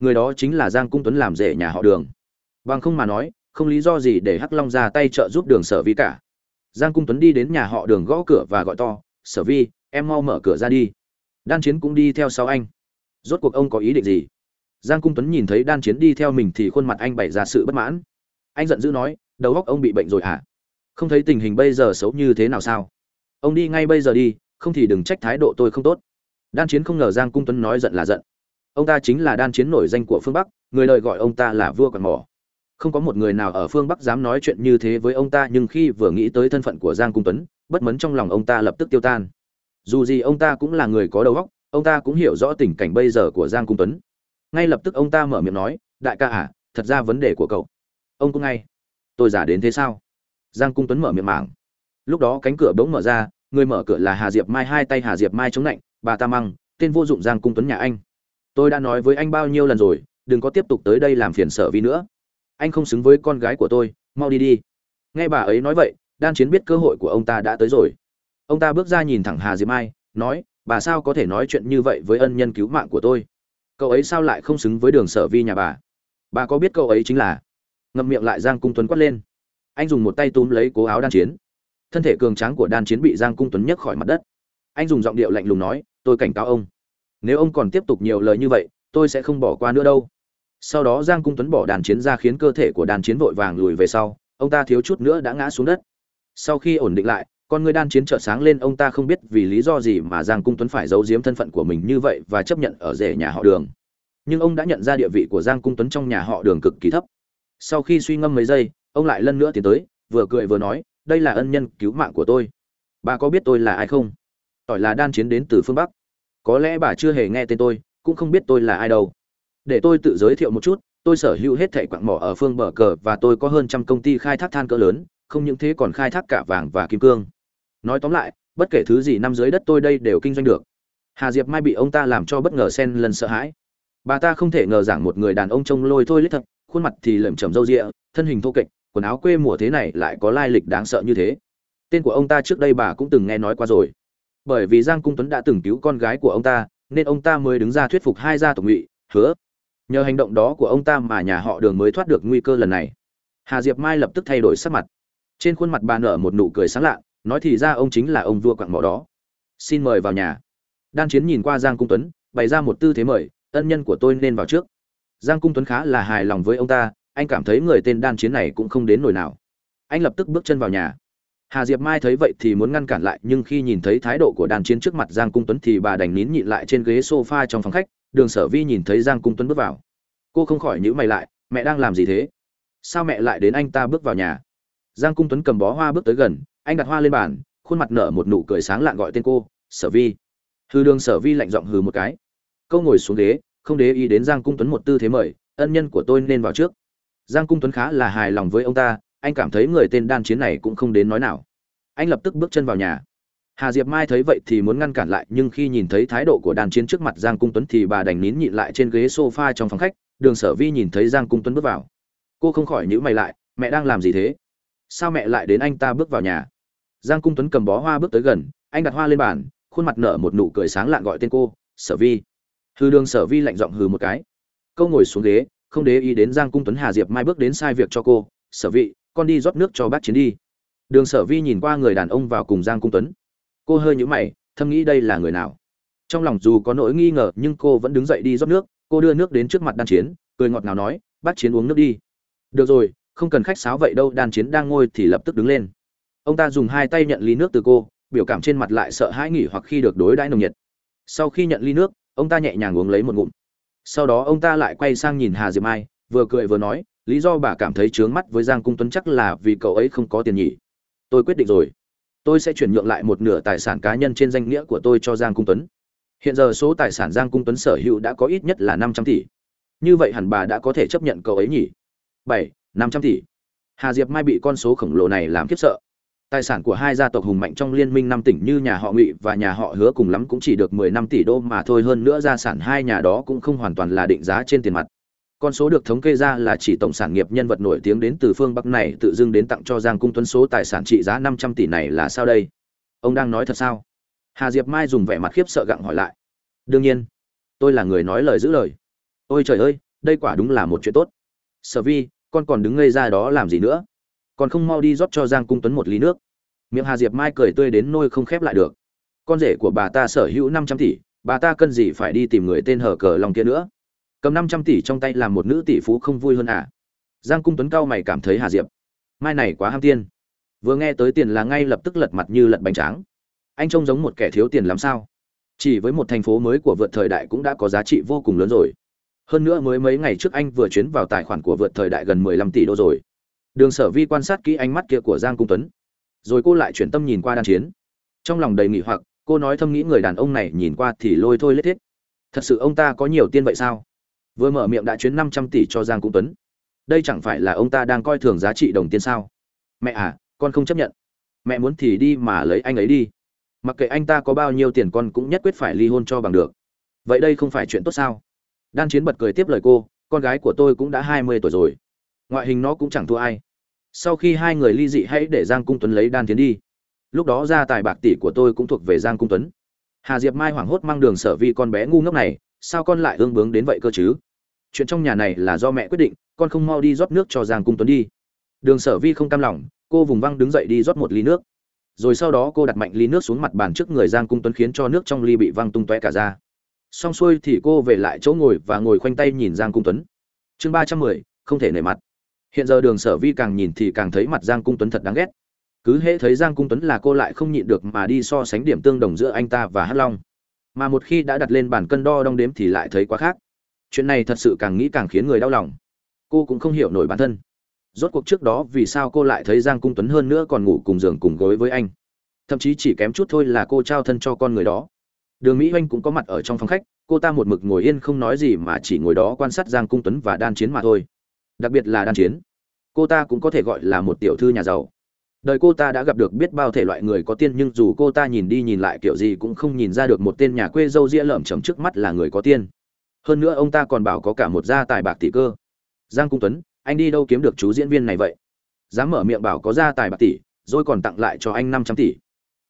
Người đó chính là giang cung tuấn làm rể nhà họ đường. Bằng không mà nói, không lý do gì để hắc long ra tay trợ giúp đường sở vi cả. Giang cung tuấn đi đến nhà họ đường gõ cửa và gọi to, sở vi, em mau mở cửa ra đi đan chiến cũng đi theo sau anh. Rốt cuộc ông có ý định gì? Giang cung tuấn nhìn thấy đan chiến đi theo mình thì khuôn mặt anh bày ra sự bất mãn. Anh giận dữ nói, đầu óc ông bị bệnh rồi hả? À? không thấy tình hình bây giờ xấu như thế nào sao? Ông đi ngay bây giờ đi, không thì đừng trách thái độ tôi không tốt. Đan chiến không ngờ giang cung tuấn nói giận là giận. Ông ta chính là đan chiến nổi danh của phương bắc, người lời gọi ông ta là vua quạt mỏ. Không có một người nào ở phương bắc dám nói chuyện như thế với ông ta, nhưng khi vừa nghĩ tới thân phận của giang cung tuấn, bất mấn trong lòng ông ta lập tức tiêu tan dù gì ông ta cũng là người có đầu óc, ông ta cũng hiểu rõ tình cảnh bây giờ của giang cung tuấn. Ngay lập tức ông ta mở miệng nói, đại ca à thật ra vấn đề của cậu. Ông cũng ngay. Tôi giả đến thế sao? Giang cung tuấn mở miệng mảng. Lúc đó cánh cửa bỗng mở ra, người mở cửa là hà diệp mai, hai tay hà diệp mai chống lạnh bà ta măng, tên vô dụng giang cung tuấn nhà anh. Tôi đã nói với anh bao nhiêu lần rồi, đừng có tiếp tục tới đây làm phiền sở vi nữa. Anh không xứng với con gái của tôi, mau đi đi. Nghe bà ấy nói vậy, đan chiến biết cơ hội của ông ta đã tới rồi ông ta bước ra nhìn thẳng hà diệp mai, nói, bà sao có thể nói chuyện như vậy với ân nhân cứu mạng của tôi? Cậu ấy sao lại không xứng với đường sở vi nhà bà? Bà có biết cậu ấy chính là? Ngậm miệng lại giang cung tuấn quát lên. Anh dùng một tay túm lấy cố áo đan chiến. Thân thể cường tráng của đan chiến bị giang cung tuấn nhấc khỏi mặt đất. Anh dùng giọng điệu lạnh lùng nói, tôi cảnh cáo ông. Nếu ông còn tiếp tục nhiều lời như vậy, tôi sẽ không bỏ qua nữa đâu. Sau đó giang cung tuấn bỏ đàn chiến ra khiến cơ thể của đàn chiến vội vàng lùi về sau. Ông ta thiếu chút nữa đã ngã xuống đất. Sau khi ổn định lại con người đan chiến trợ sáng lên, ông ta không biết vì lý do gì mà giang cung tuấn phải giấu giếm thân phận của mình như vậy và chấp nhận ở rể nhà họ đường. Nhưng ông đã nhận ra địa vị của giang cung tuấn trong nhà họ đường cực kỳ thấp. Sau khi suy ngâm mấy giây, ông lại lần nữa tiến tới, vừa cười vừa nói, đây là ân nhân cứu mạng của tôi. Bà có biết tôi là ai không? Tỏi là đan chiến đến từ phương bắc. Có lẽ bà chưa hề nghe tên tôi, cũng không biết tôi là ai đâu. Để tôi tự giới thiệu một chút, tôi sở hữu hết thẻ quặng mỏ ở phương bờ cờ và tôi có hơn trăm công ty khai thác than cỡ lớn, không những thế còn khai thác cả vàng và kim cương nói tóm lại, bất kể thứ gì nằm dưới đất tôi đây đều kinh doanh được. Hà diệp mai bị ông ta làm cho bất ngờ sen lần sợ hãi. Bà ta không thể ngờ rằng một người đàn ông trông lôi thôi lết thật, khuôn mặt thì lởm chởm râu rịa thân hình thô kệch, quần áo quê mùa thế này lại có lai lịch đáng sợ như thế. Tên của ông ta trước đây bà cũng từng nghe nói qua rồi. Bởi vì giang cung tuấn đã từng cứu con gái của ông ta, nên ông ta mới đứng ra thuyết phục hai gia tộc ngụy, hứa. Nhờ hành động đó của ông ta mà nhà họ đường mới thoát được nguy cơ lần này. Hà diệp mai lập tức thay đổi sắc mặt. Trên khuôn mặt bà nở một nụ cười sáng lạ nói thì ra ông chính là ông vua quặng mỏ đó. Xin mời vào nhà. Đan chiến nhìn qua giang cung tuấn, bày ra một tư thế mời, ân nhân của tôi nên vào trước. Giang cung tuấn khá là hài lòng với ông ta, anh cảm thấy người tên đan chiến này cũng không đến nổi nào. Anh lập tức bước chân vào nhà. Hà diệp mai thấy vậy thì muốn ngăn cản lại, nhưng khi nhìn thấy thái độ của đan chiến trước mặt giang cung tuấn thì bà đành nín nhịn lại trên ghế sofa trong phòng khách. Đường sở vi nhìn thấy giang cung tuấn bước vào. Cô không khỏi nhữ mày lại, mẹ đang làm gì thế? Sao mẹ lại đến anh ta bước vào nhà? Giang cung tuấn cầm bó hoa bước tới gần anh đặt hoa lên bàn, khuôn mặt nở một nụ cười sáng lạng gọi tên cô, sở vi. Hư đường sở vi lạnh giọng hừ một cái. Câu ngồi xuống ghế, không để ý đến giang cung tuấn một tư thế mời, ân nhân của tôi nên vào trước. Giang cung tuấn khá là hài lòng với ông ta, anh cảm thấy người tên đan chiến này cũng không đến nói nào. Anh lập tức bước chân vào nhà. Hà diệp mai thấy vậy thì muốn ngăn cản lại, nhưng khi nhìn thấy thái độ của đan chiến trước mặt giang cung tuấn thì bà đành nín nhịn lại trên ghế sofa trong phòng khách, đường sở vi nhìn thấy giang cung tuấn bước vào. Cô không khỏi nhữ mày lại, mẹ đang làm gì thế? Sao mẹ lại đến anh ta bước vào nhà? Giang cung tuấn cầm bó hoa bước tới gần, anh đặt hoa lên bàn, khuôn mặt nở một nụ cười sáng lạn gọi tên cô, sở vi. Hư đường sở vi lạnh giọng hừ một cái. Câu ngồi xuống ghế, không để ý đến giang cung tuấn hà diệp mai bước đến sai việc cho cô, sở vị con đi rót nước cho bác chiến đi. Đường sở vi nhìn qua người đàn ông vào cùng giang cung tuấn. Cô hơi nhũ mày, thầm nghĩ đây là người nào. Trong lòng dù có nỗi nghi ngờ, nhưng cô vẫn đứng dậy đi rót nước. Cô đưa nước đến trước mặt đan chiến, cười ngọt ngào nói, bác chiến uống nước đi. Được rồi, không cần khách sáo vậy đâu, đan chiến đang ngồi thì lập tức đứng lên ông ta dùng hai tay nhận ly nước từ cô, biểu cảm trên mặt lại sợ hãi nghỉ hoặc khi được đối đãi nồng nhiệt. Sau khi nhận ly nước, ông ta nhẹ nhàng uống lấy một ngụm. Sau đó ông ta lại quay sang nhìn hà diệp mai, vừa cười vừa nói, lý do bà cảm thấy trướng mắt với giang cung tuấn chắc là vì cậu ấy không có tiền nhỉ. Tôi quyết định rồi. Tôi sẽ chuyển nhượng lại một nửa tài sản cá nhân trên danh nghĩa của tôi cho giang cung tuấn. Hiện giờ số tài sản giang cung tuấn sở hữu đã có ít nhất là năm trăm tỷ. Như vậy hẳn bà đã có thể chấp nhận cậu ấy nhỉ? Bảy, năm trăm tỷ. Hà diệp mai bị con số khổng lồ này làm khiếp sợ tài sản của hai gia tộc hùng mạnh trong liên minh năm tỉnh như nhà họ ngụy và nhà họ hứa cùng lắm cũng chỉ được mười năm tỷ đô mà thôi, hơn nữa gia sản hai nhà đó cũng không hoàn toàn là định giá trên tiền mặt. Con số được thống kê ra là chỉ tổng sản nghiệp nhân vật nổi tiếng đến từ phương bắc này tự dưng đến tặng cho giang cung tuấn số tài sản trị giá năm trăm tỷ này là sao đây? Ông đang nói thật sao? Hà diệp mai dùng vẻ mặt khiếp sợ gặng hỏi lại. Đương nhiên, tôi là người nói lời giữ lời. Ôi trời ơi, đây quả đúng là một chuyện tốt. Sở vi, con còn đứng ngây ra đó làm gì nữa? Còn không mau đi rót cho giang cung tuấn một ly nước. Miệng hà diệp mai cười tươi đến nôi không khép lại được. Con rể của bà ta sở hữu năm trăm tỷ, bà ta cần gì phải đi tìm người tên hở cờ lòng kia nữa? Cầm năm trăm tỷ trong tay làm một nữ tỷ phú không vui hơn à? Giang cung tuấn cao mày cảm thấy hà diệp, mai này quá ham tiên. Vừa nghe tới tiền là ngay lập tức lật mặt như lật bánh tráng. Anh trông giống một kẻ thiếu tiền lắm sao? Chỉ với một thành phố mới của vượt thời đại cũng đã có giá trị vô cùng lớn rồi. Hơn nữa mới mấy ngày trước anh vừa chuyến vào tài khoản của vượt thời đại gần mười lăm tỷ đô rồi đường sở vi quan sát kỹ ánh mắt kia của giang cung tuấn. Rồi cô lại chuyển tâm nhìn qua đan chiến. Trong lòng đầy nghỉ hoặc, cô nói thâm nghĩ người đàn ông này nhìn qua thì lôi thôi lết thiết. Thật sự ông ta có nhiều tiên vậy sao? Vừa mở miệng đã chuyến năm trăm tỷ cho giang cung tuấn. Đây chẳng phải là ông ta đang coi thường giá trị đồng tiền sao? Mẹ à con không chấp nhận. Mẹ muốn thì đi mà lấy anh ấy đi. Mặc kệ anh ta có bao nhiêu tiền con cũng nhất quyết phải ly hôn cho bằng được. Vậy đây không phải chuyện tốt sao? Đan chiến bật cười tiếp lời cô, con gái của tôi cũng đã hai mươi tuổi rồi ngoại hình nó cũng chẳng thua ai. Sau khi hai người ly dị hãy để giang cung tuấn lấy đan tiến đi. Lúc đó gia tài bạc tỷ của tôi cũng thuộc về giang cung tuấn. Hà diệp mai hoảng hốt mang đường sở vi con bé ngu ngốc này, sao con lại ương bướng đến vậy cơ chứ? Chuyện trong nhà này là do mẹ quyết định, con không mau đi rót nước cho giang cung tuấn đi. Đường sở vi không cam lòng, cô vùng văng đứng dậy đi rót một ly nước. Rồi sau đó cô đặt mạnh ly nước xuống mặt bàn trước người giang cung tuấn khiến cho nước trong ly bị văng tung tóe cả ra. Xong xuôi thì cô về lại chỗ ngồi và ngồi khoanh tay nhìn giang cung tuấn. Chương ba trăm mười, không thể nể mặt hiện giờ đường sở vi càng nhìn thì càng thấy mặt giang cung tuấn thật đáng ghét. Cứ hễ thấy giang cung tuấn là cô lại không nhịn được mà đi so sánh điểm tương đồng giữa anh ta và hắc long. Mà một khi đã đặt lên bàn cân đo đong đếm thì lại thấy quá khác. Chuyện này thật sự càng nghĩ càng khiến người đau lòng. Cô cũng không hiểu nổi bản thân. Rốt cuộc trước đó vì sao cô lại thấy giang cung tuấn hơn nữa còn ngủ cùng giường cùng gối với anh? Thậm chí chỉ kém chút thôi là cô trao thân cho con người đó. Đường mỹ oanh cũng có mặt ở trong phòng khách, cô ta một mực ngồi yên không nói gì mà chỉ ngồi đó quan sát giang cung tuấn và đan chiến mà thôi đặc biệt là đan chiến. Cô ta cũng có thể gọi là một tiểu thư nhà giàu. Đời cô ta đã gặp được biết bao thể loại người có tiên nhưng dù cô ta nhìn đi nhìn lại kiểu gì cũng không nhìn ra được một tên nhà quê dâu ria lởm chầm trước mắt là người có tiên. Hơn nữa ông ta còn bảo có cả một gia tài bạc tỷ cơ. Giang cung tuấn, anh đi đâu kiếm được chú diễn viên này vậy? Dám mở miệng bảo có gia tài bạc tỷ, rồi còn tặng lại cho anh năm trăm tỷ.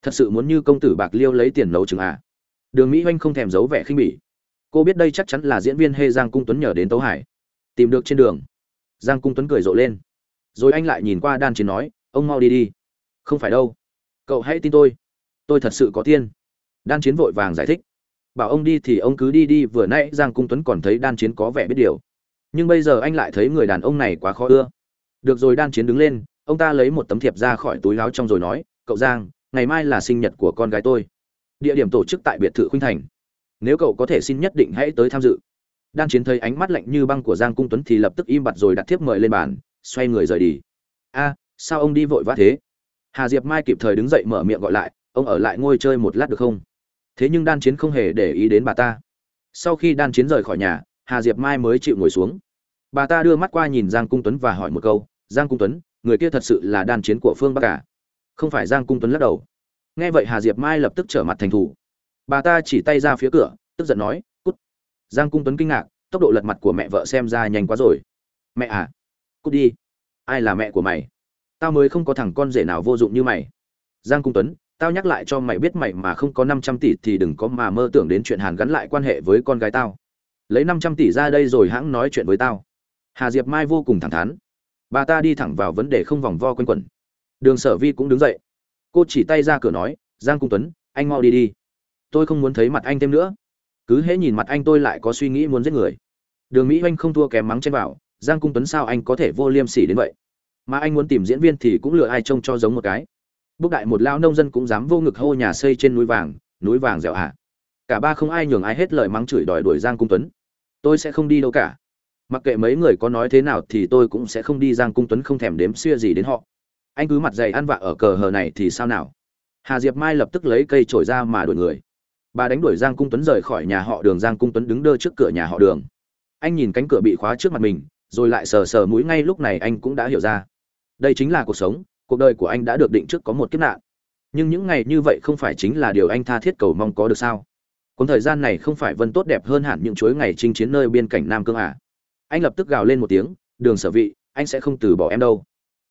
Thật sự muốn như công tử bạc liêu lấy tiền nấu chừng à? Đường mỹ oanh không thèm giấu vẻ khinh bỉ. Cô biết đây chắc chắn là diễn viên hê giang cung tuấn nhờ đến tấu hải. Tìm được trên đường giang cung tuấn cười rộ lên. Rồi anh lại nhìn qua đan chiến nói, ông mau đi đi. Không phải đâu. Cậu hãy tin tôi. Tôi thật sự có tiên đan chiến vội vàng giải thích. Bảo ông đi thì ông cứ đi đi, vừa nãy giang cung tuấn còn thấy đan chiến có vẻ biết điều. Nhưng bây giờ anh lại thấy người đàn ông này quá khó ưa. Được rồi, đan chiến đứng lên, ông ta lấy một tấm thiệp ra khỏi túi láo trong rồi nói, cậu giang, ngày mai là sinh nhật của con gái tôi. Địa điểm tổ chức tại biệt thự khuynh thành. Nếu cậu có thể xin nhất định hãy tới tham dự đan chiến thấy ánh mắt lạnh như băng của giang cung tuấn thì lập tức im bặt rồi đặt thiếp mời lên bàn, xoay người rời đi. A, sao ông đi vội vã thế? Hà diệp mai kịp thời đứng dậy mở miệng gọi lại, ông ở lại ngôi chơi một lát được không? Thế nhưng đan chiến không hề để ý đến bà ta. Sau khi đan chiến rời khỏi nhà, hà diệp mai mới chịu ngồi xuống. Bà ta đưa mắt qua nhìn giang cung tuấn và hỏi một câu, giang cung tuấn, người kia thật sự là đan chiến của phương bắc cả à? không phải giang cung tuấn lắc đầu. Nghe vậy hà diệp mai lập tức trở mặt thành thủ. Bà ta chỉ tay ra phía cửa, tức giận nói giang cung tuấn kinh ngạc, tốc độ lật mặt của mẹ vợ xem ra nhanh quá rồi. Mẹ à cút đi, ai là mẹ của mày? Tao mới không có thằng con rể nào vô dụng như mày. Giang cung tuấn, tao nhắc lại cho mày biết mày mà không có năm trăm tỷ thì đừng có mà mơ tưởng đến chuyện hàn gắn lại quan hệ với con gái tao. Lấy năm trăm tỷ ra đây rồi hãng nói chuyện với tao. Hà diệp mai vô cùng thẳng thắn. Bà ta đi thẳng vào vấn đề không vòng vo quanh quẩn. Đường sở vi cũng đứng dậy. Cô chỉ tay ra cửa nói, giang cung tuấn, anh mau đi đi. Tôi không muốn thấy mặt anh thêm nữa cứ hễ nhìn mặt anh tôi lại có suy nghĩ muốn giết người. Đường mỹ oanh không thua kém mắng trên vào giang cung tuấn sao anh có thể vô liêm sỉ đến vậy? Mà anh muốn tìm diễn viên thì cũng lựa ai trông cho giống một cái. Bốc đại một lao nông dân cũng dám vô ngực hô nhà xây trên núi vàng núi vàng dẻo hạ cả ba không ai nhường ai hết lời mắng chửi đòi đuổi giang cung tuấn. Tôi sẽ không đi đâu cả. Mặc kệ mấy người có nói thế nào thì tôi cũng sẽ không đi, giang cung tuấn không thèm đếm xưa gì đến họ. Anh cứ mặt dày ăn vạ ở cờ hờ này thì sao nào? Hà diệp mai lập tức lấy cây trổi ra mà đuổi người bà đánh đuổi giang cung tuấn rời khỏi nhà họ đường, giang cung tuấn đứng đơ trước cửa nhà họ đường. Anh nhìn cánh cửa bị khóa trước mặt mình, rồi lại sờ sờ mũi ngay lúc này anh cũng đã hiểu ra. Đây chính là cuộc sống, cuộc đời của anh đã được định trước có một kiếp nạn. Nhưng những ngày như vậy không phải chính là điều anh tha thiết cầu mong có được sao? Cuốn thời gian này không phải vân tốt đẹp hơn hẳn những chuỗi ngày chinh chiến nơi biên cảnh nam cương à? Anh lập tức gào lên một tiếng, đường sở vị, anh sẽ không từ bỏ em đâu.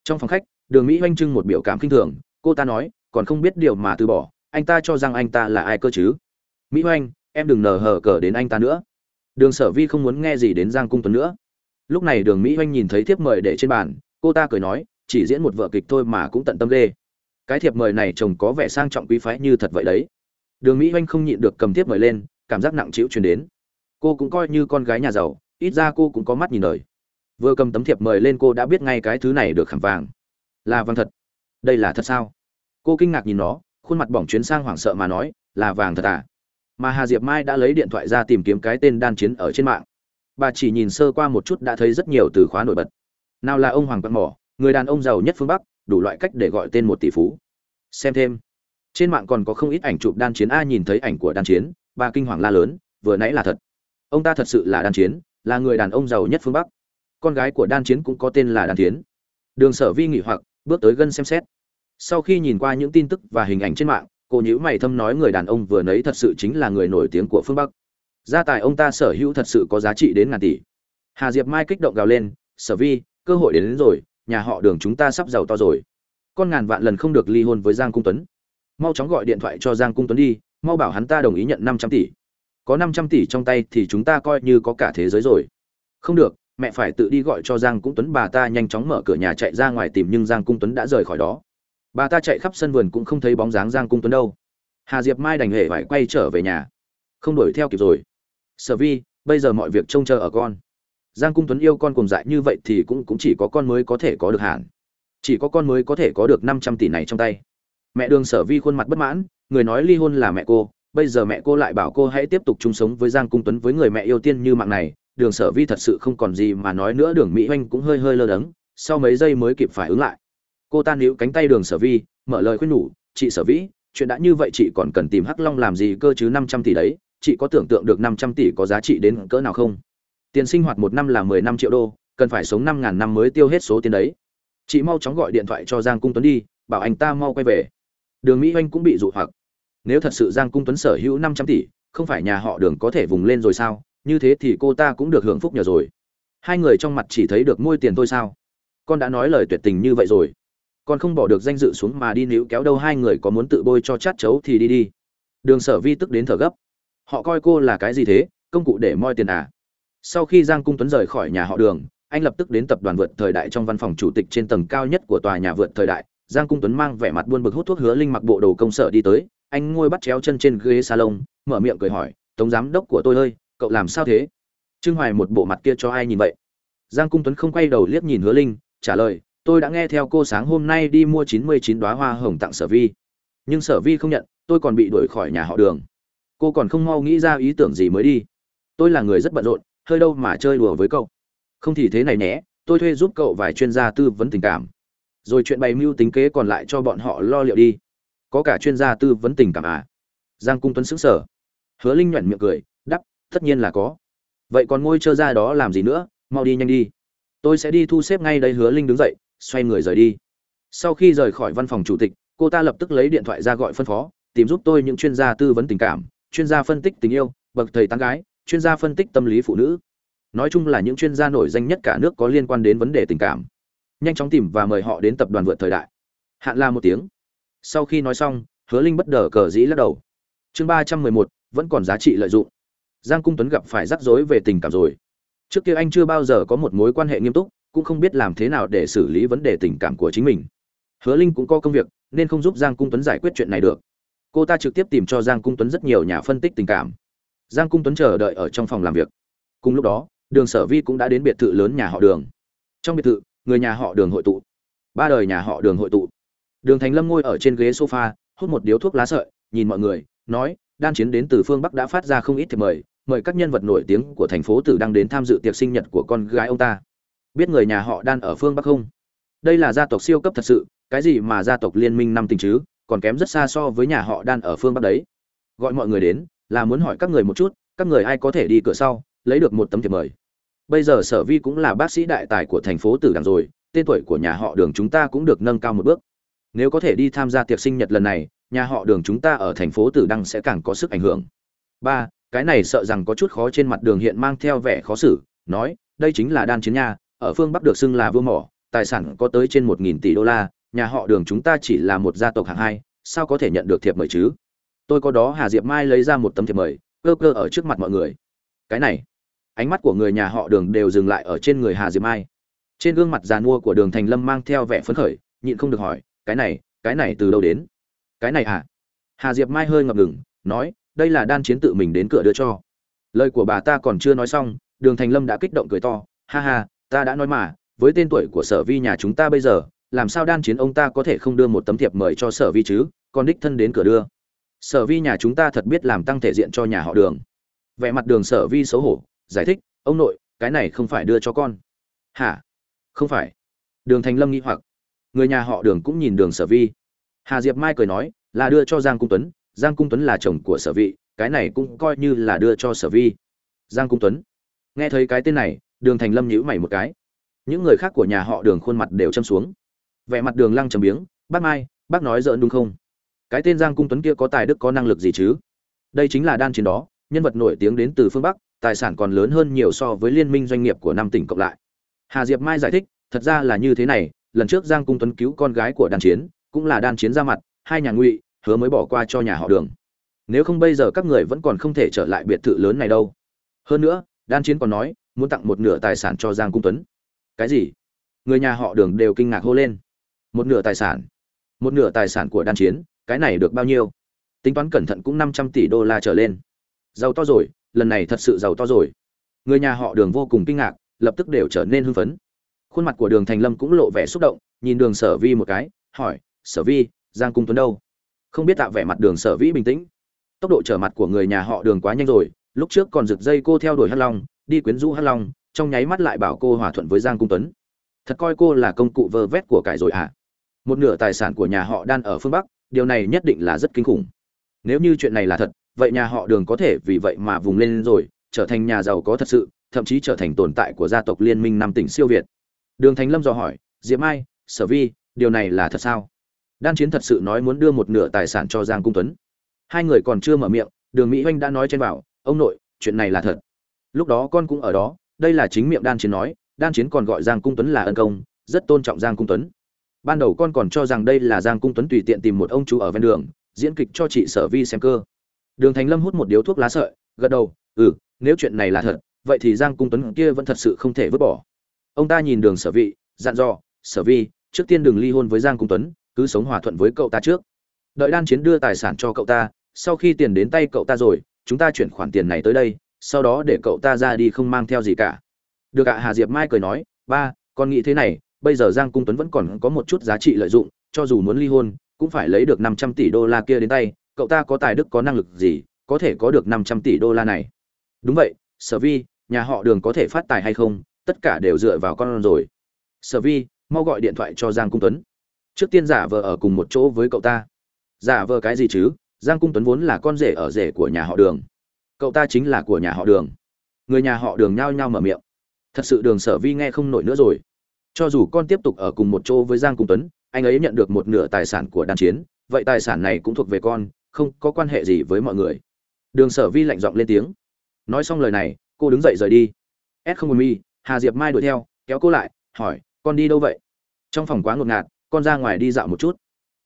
Trong phòng khách, đường mỹ oanh trưng một biểu cảm khinh thường, cô ta nói, còn không biết điều mà từ bỏ, anh ta cho rằng anh ta là ai cơ chứ? Mỹ oanh em đừng nở hở cờ đến anh ta nữa. Đường sở vi không muốn nghe gì đến giang cung tuấn nữa. Lúc này đường mỹ oanh nhìn thấy thiếp mời để trên bàn, cô ta cười nói, chỉ diễn một vở kịch thôi mà cũng tận tâm ghê. Cái thiệp mời này chồng có vẻ sang trọng quý phái như thật vậy đấy. Đường mỹ oanh không nhịn được cầm thiếp mời lên, cảm giác nặng trĩu truyền đến. Cô cũng coi như con gái nhà giàu, ít ra cô cũng có mắt nhìn đời. Vừa cầm tấm thiệp mời lên cô đã biết ngay cái thứ này được khảm vàng. Là vàng thật. Đây là thật sao? Cô kinh ngạc nhìn nó, khuôn mặt bỏng chuyến sang hoảng sợ mà nói, là vàng thật à? Mà hà diệp mai đã lấy điện thoại ra tìm kiếm cái tên đan chiến ở trên mạng. Bà chỉ nhìn sơ qua một chút đã thấy rất nhiều từ khóa nổi bật. Nào là ông hoàng quang mỏ, người đàn ông giàu nhất phương bắc, đủ loại cách để gọi tên một tỷ phú. Xem thêm. Trên mạng còn có không ít ảnh chụp đan chiến a nhìn thấy ảnh của đan chiến, bà kinh hoàng la lớn, vừa nãy là thật. Ông ta thật sự là đan chiến, là người đàn ông giàu nhất phương bắc. Con gái của đan chiến cũng có tên là đan tiến đường sở vi nghỉ hoặc, bước tới gân xem xét. Sau khi nhìn qua những tin tức và hình ảnh trên mạng cô nhữ mày thâm nói người đàn ông vừa nấy thật sự chính là người nổi tiếng của phương bắc. Gia tài ông ta sở hữu thật sự có giá trị đến ngàn tỷ. Hà diệp mai kích động gào lên sở vi cơ hội đến, đến rồi nhà họ đường chúng ta sắp giàu to rồi. Con ngàn vạn lần không được ly hôn với giang cung tuấn. Mau chóng gọi điện thoại cho giang cung tuấn đi mau bảo hắn ta đồng ý nhận năm trăm tỷ. Có năm trăm tỷ trong tay thì chúng ta coi như có cả thế giới rồi. Không được mẹ phải tự đi gọi cho giang cung tuấn bà ta nhanh chóng mở cửa nhà chạy ra ngoài tìm nhưng giang cung tuấn đã rời khỏi đó bà ta chạy khắp sân vườn cũng không thấy bóng dáng giang cung tuấn đâu. Hà diệp mai đành hề phải quay trở về nhà. Không đuổi theo kịp rồi. Sở vi, bây giờ mọi việc trông chờ ở con. Giang cung tuấn yêu con cùng dại như vậy thì cũng cũng chỉ có con mới có thể có được hẳn. Chỉ có con mới có thể có được năm trăm tỷ này trong tay. Mẹ đường sở vi khuôn mặt bất mãn, người nói ly hôn là mẹ cô. Bây giờ mẹ cô lại bảo cô hãy tiếp tục chung sống với giang cung tuấn với người mẹ yêu tiên như mạng này. Đường sở vi thật sự không còn gì mà nói nữa, đường mỹ oanh cũng hơi hơi lơ đấng sau mấy giây mới kịp phải ứng lại cô ta níu cánh tay đường sở vi, mở lời khuyên nhủ, chị sở vĩ, chuyện đã như vậy chị còn cần tìm hắc long làm gì cơ chứ năm trăm tỷ đấy, chị có tưởng tượng được năm trăm tỷ có giá trị đến cỡ nào không? Tiền sinh hoạt một năm là mười năm triệu đô, cần phải sống năm ngàn năm mới tiêu hết số tiền đấy. Chị mau chóng gọi điện thoại cho giang cung tuấn đi, bảo anh ta mau quay về. Đường mỹ oanh cũng bị dụ hoặc. Nếu thật sự giang cung tuấn sở hữu năm trăm tỷ, không phải nhà họ đường có thể vùng lên rồi sao? Như thế thì cô ta cũng được hưởng phúc nhờ rồi. Hai người trong mặt chỉ thấy được môi tiền thôi sao? Con đã nói lời tuyệt tình như vậy rồi con không bỏ được danh dự xuống mà đi níu kéo đâu hai người có muốn tự bôi cho chát chấu thì đi đi. Đường sở vi tức đến thở gấp. Họ coi cô là cái gì thế? Công cụ để moi tiền à? Sau khi giang cung tuấn rời khỏi nhà họ đường, anh lập tức đến tập đoàn vượt thời đại trong văn phòng chủ tịch trên tầng cao nhất của tòa nhà vượt thời đại. Giang cung tuấn mang vẻ mặt buôn bực hút thuốc hứa linh mặc bộ đồ công sở đi tới. Anh ngồi bắt chéo chân trên ghế salon, mở miệng cười hỏi, tống giám đốc của tôi ơi, cậu làm sao thế? Trưng hoài một bộ mặt kia cho ai nhìn vậy? Giang cung tuấn không quay đầu liếc nhìn hứa linh, trả lời tôi đã nghe theo cô sáng hôm nay đi mua chín mươi chín đoá hoa hồng tặng sở vi. Nhưng sở vi không nhận, tôi còn bị đuổi khỏi nhà họ đường. Cô còn không mau nghĩ ra ý tưởng gì mới đi. Tôi là người rất bận rộn, hơi đâu mà chơi đùa với cậu. Không thì thế này nhé, tôi thuê giúp cậu vài chuyên gia tư vấn tình cảm. Rồi chuyện bày mưu tính kế còn lại cho bọn họ lo liệu đi. Có cả chuyên gia tư vấn tình cảm à? Giang cung tuấn xứng sở hứa linh nhoẻn miệng cười đắp tất nhiên là có. Vậy còn ngôi trơ ra đó làm gì nữa? Mau đi nhanh đi. Tôi sẽ đi thu xếp ngay đây. Hứa linh đứng dậy xoay người rời đi. Sau khi rời khỏi văn phòng chủ tịch, cô ta lập tức lấy điện thoại ra gọi phân phó, tìm giúp tôi những chuyên gia tư vấn tình cảm, chuyên gia phân tích tình yêu, bậc thầy tán gái, chuyên gia phân tích tâm lý phụ nữ. Nói chung là những chuyên gia nổi danh nhất cả nước có liên quan đến vấn đề tình cảm. Nhanh chóng tìm và mời họ đến tập đoàn vượt thời đại. Hạn la một tiếng. Sau khi nói xong, hứa linh bất đờ cờ dĩ lắc đầu. Chương ba trăm mười một, vẫn còn giá trị lợi dụng. Giang cung tuấn gặp phải rắc rối về tình cảm rồi. Trước kia anh chưa bao giờ có một mối quan hệ nghiêm túc cũng không biết làm thế nào để xử lý vấn đề tình cảm của chính mình. Hứa linh cũng có công việc, nên không giúp giang cung tuấn giải quyết chuyện này được. Cô ta trực tiếp tìm cho giang cung tuấn rất nhiều nhà phân tích tình cảm. Giang cung tuấn chờ đợi ở trong phòng làm việc. Cùng lúc đó, đường sở vi cũng đã đến biệt thự lớn nhà họ đường. Trong biệt thự, người nhà họ đường hội tụ. Ba đời nhà họ đường hội tụ. Đường thành lâm ngồi ở trên ghế sofa, hút một điếu thuốc lá sợi, nhìn mọi người, nói, đan chiến đến từ phương bắc đã phát ra không ít thiệp mời mời các nhân vật nổi tiếng của thành phố tử đang đến tham dự tiệc sinh nhật của con gái ông ta biết người nhà họ đan ở phương bắc không? Đây là gia tộc siêu cấp thật sự, cái gì mà gia tộc liên minh năm tình chứ, còn kém rất xa so với nhà họ đan ở phương bắc đấy. Gọi mọi người đến, là muốn hỏi các người một chút, các người ai có thể đi cửa sau, lấy được một tấm thiệp mời. Bây giờ sở vi cũng là bác sĩ đại tài của thành phố tử đằng rồi, tên tuổi của nhà họ đường chúng ta cũng được nâng cao một bước. Nếu có thể đi tham gia tiệc sinh nhật lần này, nhà họ đường chúng ta ở thành phố tử đăng sẽ càng có sức ảnh hưởng. Ba, cái này sợ rằng có chút khó trên mặt đường hiện mang theo vẻ khó xử, nói, đây chính là đan chiến nha ở phương bắc được xưng là vua mỏ, tài sản có tới trên một nghìn tỷ đô la, nhà họ đường chúng ta chỉ là một gia tộc hạng hai, sao có thể nhận được thiệp mời chứ? Tôi có đó, hà diệp mai lấy ra một tấm thiệp mời, cơ cơ ở trước mặt mọi người. Cái này, ánh mắt của người nhà họ đường đều dừng lại ở trên người hà diệp mai. Trên gương mặt già nua của đường thành lâm mang theo vẻ phấn khởi, nhịn không được hỏi, cái này cái này từ đâu đến? Cái này à? Hà diệp mai hơi ngập ngừng, nói, đây là đan chiến tự mình đến cửa đưa cho. Lời của bà ta còn chưa nói xong, đường thành lâm đã kích động cười to, ha ha ta đã nói mà, với tên tuổi của sở vi nhà chúng ta bây giờ, làm sao đan chiến ông ta có thể không đưa một tấm thiệp mời cho sở vi chứ? Còn đích thân đến cửa đưa. Sở vi nhà chúng ta thật biết làm tăng thể diện cho nhà họ đường. Vẻ mặt đường sở vi xấu hổ, giải thích, ông nội, cái này không phải đưa cho con. Hả? Không phải. Đường thành lâm nghĩ hoặc. Người nhà họ đường cũng nhìn đường sở vi. Hà diệp mai cười nói, là đưa cho giang cung tuấn. Giang cung tuấn là chồng của sở vị, cái này cũng coi như là đưa cho sở vi. Giang cung tuấn. Nghe thấy cái tên này đường thành lâm nhíu mày một cái. Những người khác của nhà họ đường khuôn mặt đều châm xuống. Vẻ mặt đường lăng trầm biếng, bác mai, bác nói giỡn đúng không? Cái tên giang cung tuấn kia có tài đức, có năng lực gì chứ? Đây chính là đan chiến đó, nhân vật nổi tiếng đến từ phương bắc, tài sản còn lớn hơn nhiều so với liên minh doanh nghiệp của năm tỉnh cộng lại. Hà diệp mai giải thích, thật ra là như thế này, lần trước giang cung tuấn cứu con gái của đan chiến, cũng là đan chiến ra mặt, hai nhà ngụy, hứa mới bỏ qua cho nhà họ đường. Nếu không bây giờ các người vẫn còn không thể trở lại biệt thự lớn này đâu. Hơn nữa, đan chiến còn nói muốn tặng một nửa tài sản cho giang cung tuấn. Cái gì? Người nhà họ đường đều kinh ngạc hô lên. Một nửa tài sản. Một nửa tài sản của đan chiến, cái này được bao nhiêu? Tính toán cẩn thận cũng năm trăm tỷ đô la trở lên. Giàu to rồi, lần này thật sự giàu to rồi. Người nhà họ đường vô cùng kinh ngạc, lập tức đều trở nên hưng phấn. Khuôn mặt của đường thành lâm cũng lộ vẻ xúc động, nhìn đường sở vi một cái, hỏi, sở vi, giang cung tuấn đâu? Không biết tạo vẻ mặt đường sở vĩ bình tĩnh. Tốc độ trở mặt của người nhà họ đường quá nhanh rồi, lúc trước còn rực dây cô theo đuổi hắt long đi quyến rũ hắc long, trong nháy mắt lại bảo cô hòa thuận với giang cung tuấn. Thật coi cô là công cụ vơ vét của cải rồi ạ. À? một nửa tài sản của nhà họ đan ở phương bắc, điều này nhất định là rất kinh khủng. Nếu như chuyện này là thật, vậy nhà họ đường có thể vì vậy mà vùng lên rồi, trở thành nhà giàu có thật sự, thậm chí trở thành tồn tại của gia tộc liên minh năm tỉnh siêu việt. Đường thành lâm dò hỏi, diệp mai, sở vi, điều này là thật sao? Đan chiến thật sự nói muốn đưa một nửa tài sản cho giang cung tuấn. Hai người còn chưa mở miệng, đường mỹ oanh đã nói trên bảo, ông nội, chuyện này là thật lúc đó con cũng ở đó, đây là chính miệng đan chiến nói, đan chiến còn gọi giang cung tuấn là ân công, rất tôn trọng giang cung tuấn. Ban đầu con còn cho rằng đây là giang cung tuấn tùy tiện tìm một ông chú ở ven đường, diễn kịch cho chị sở vi xem cơ. Đường thành lâm hút một điếu thuốc lá sợi, gật đầu ừ nếu chuyện này là thật, vậy thì giang cung tuấn kia vẫn thật sự không thể vứt bỏ. Ông ta nhìn đường sở vị dặn dò, sở vi, trước tiên đừng ly hôn với giang cung tuấn, cứ sống hòa thuận với cậu ta trước. Đợi đan chiến đưa tài sản cho cậu ta, sau khi tiền đến tay cậu ta rồi, chúng ta chuyển khoản tiền này tới đây sau đó để cậu ta ra đi không mang theo gì cả. Được ạ, hà diệp mai cười nói, ba, con nghĩ thế này, bây giờ giang cung tuấn vẫn còn có một chút giá trị lợi dụng, cho dù muốn ly hôn, cũng phải lấy được năm trăm tỷ đô la kia đến tay. Cậu ta có tài đức, có năng lực gì, có thể có được năm trăm tỷ đô la này? Đúng vậy, sở vi, nhà họ đường có thể phát tài hay không, tất cả đều dựa vào con rồi. Sở vi, mau gọi điện thoại cho giang cung tuấn. Trước tiên giả vờ ở cùng một chỗ với cậu ta. Giả vờ cái gì chứ? Giang cung tuấn vốn là con rể ở rể của nhà họ đường cậu ta chính là của nhà họ đường. Người nhà họ đường nhao nhao mở miệng. Thật sự đường sở vi nghe không nổi nữa rồi. Cho dù con tiếp tục ở cùng một chỗ với giang cung tuấn, anh ấy nhận được một nửa tài sản của đan chiến, vậy tài sản này cũng thuộc về con, không có quan hệ gì với mọi người. Đường sở vi lạnh giọng lên tiếng. Nói xong lời này, cô đứng dậy rời đi. S không mi, hà diệp mai đuổi theo, kéo cô lại, hỏi, con đi đâu vậy? Trong phòng quá ngột ngạt, con ra ngoài đi dạo một chút.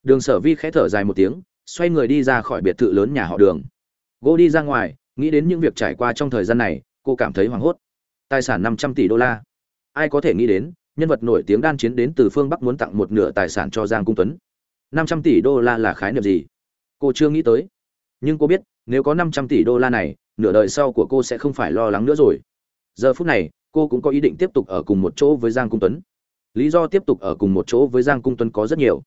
Đường sở vi khẽ thở dài một tiếng, xoay người đi ra khỏi biệt thự lớn nhà họ đường. Cô đi ra ngoài nghĩ đến những việc trải qua trong thời gian này, cô cảm thấy hoảng hốt. Tài sản năm trăm tỷ đô la. Ai có thể nghĩ đến, nhân vật nổi tiếng đan chiến đến từ phương bắc muốn tặng một nửa tài sản cho giang cung tuấn. Năm trăm tỷ đô la là khái niệm gì? Cô chưa nghĩ tới. Nhưng cô biết, nếu có năm trăm tỷ đô la này, nửa đời sau của cô sẽ không phải lo lắng nữa rồi. Giờ phút này, cô cũng có ý định tiếp tục ở cùng một chỗ với giang cung tuấn. Lý do tiếp tục ở cùng một chỗ với giang cung tuấn có rất nhiều.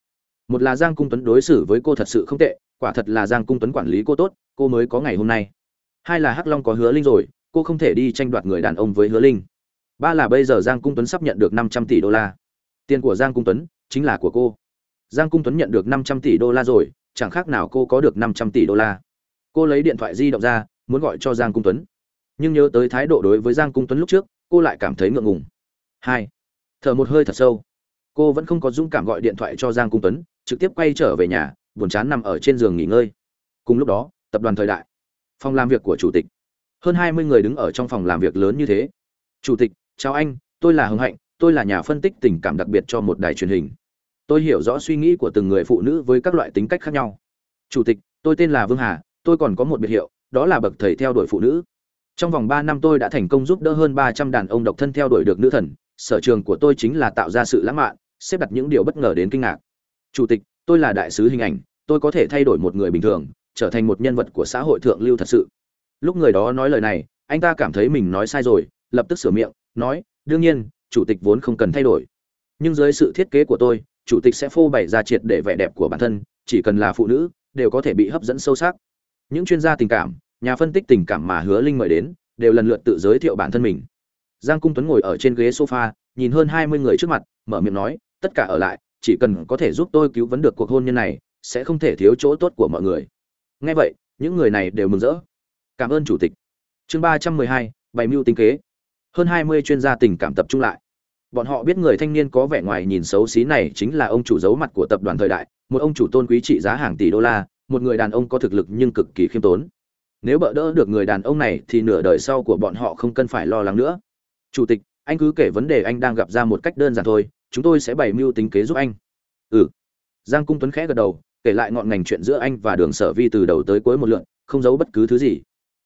Một là giang cung tuấn đối xử với cô thật sự không tệ, quả thật là giang cung tuấn quản lý cô tốt, cô mới có ngày hôm nay hai là hắc long có hứa linh rồi, cô không thể đi tranh đoạt người đàn ông với hứa linh. Ba là bây giờ giang cung tuấn sắp nhận được năm trăm tỷ đô la. Tiền của giang cung tuấn chính là của cô. Giang cung tuấn nhận được năm trăm tỷ đô la rồi, chẳng khác nào cô có được năm trăm tỷ đô la. Cô lấy điện thoại di động ra, muốn gọi cho giang cung tuấn. Nhưng nhớ tới thái độ đối với giang cung tuấn lúc trước, cô lại cảm thấy ngượng ngùng. Hai, thở một hơi thật sâu. Cô vẫn không có dũng cảm gọi điện thoại cho giang cung tuấn, trực tiếp quay trở về nhà, buồn chán nằm ở trên giường nghỉ ngơi. Cùng lúc đó, tập đoàn thời đại phòng làm việc của chủ tịch. Hơn hai mươi người đứng ở trong phòng làm việc lớn như thế. Chủ tịch, chào anh, tôi là hưng hạnh, tôi là nhà phân tích tình cảm đặc biệt cho một đài truyền hình. Tôi hiểu rõ suy nghĩ của từng người phụ nữ với các loại tính cách khác nhau. Chủ tịch, tôi tên là vương hà, tôi còn có một biệt hiệu, đó là bậc thầy theo đuổi phụ nữ. Trong vòng ba năm tôi đã thành công giúp đỡ hơn ba trăm đàn ông độc thân theo đuổi được nữ thần. Sở trường của tôi chính là tạo ra sự lãng mạn, xếp đặt những điều bất ngờ đến kinh ngạc. Chủ tịch, tôi là đại sứ hình ảnh, tôi có thể thay đổi một người bình thường trở thành một nhân vật của xã hội thượng lưu thật sự. Lúc người đó nói lời này, anh ta cảm thấy mình nói sai rồi, lập tức sửa miệng, nói, đương nhiên, chủ tịch vốn không cần thay đổi. Nhưng dưới sự thiết kế của tôi, chủ tịch sẽ phô bày ra triệt để vẻ đẹp của bản thân, chỉ cần là phụ nữ, đều có thể bị hấp dẫn sâu sắc. Những chuyên gia tình cảm, nhà phân tích tình cảm mà hứa linh mời đến, đều lần lượt tự giới thiệu bản thân mình. Giang cung tuấn ngồi ở trên ghế sofa, nhìn hơn hai mươi người trước mặt, mở miệng nói, tất cả ở lại, chỉ cần có thể giúp tôi cứu vấn được cuộc hôn nhân này, sẽ không thể thiếu chỗ tốt của mọi người nghe vậy, những người này đều mừng rỡ. Cảm ơn chủ tịch. Chương ba trăm mười hai, bày mưu tính kế. Hơn hai mươi chuyên gia tình cảm tập trung lại. Bọn họ biết người thanh niên có vẻ ngoài nhìn xấu xí này chính là ông chủ giấu mặt của tập đoàn thời đại, một ông chủ tôn quý trị giá hàng tỷ đô la, một người đàn ông có thực lực nhưng cực kỳ khiêm tốn. Nếu bỡ đỡ được người đàn ông này thì nửa đời sau của bọn họ không cần phải lo lắng nữa. Chủ tịch, anh cứ kể vấn đề anh đang gặp ra một cách đơn giản thôi, chúng tôi sẽ bày mưu tính kế giúp anh. Ừ. Giang cung tuấn khẽ gật đầu kể lại ngọn ngành chuyện giữa anh và đường sở vi từ đầu tới cuối một lượn, không giấu bất cứ thứ gì.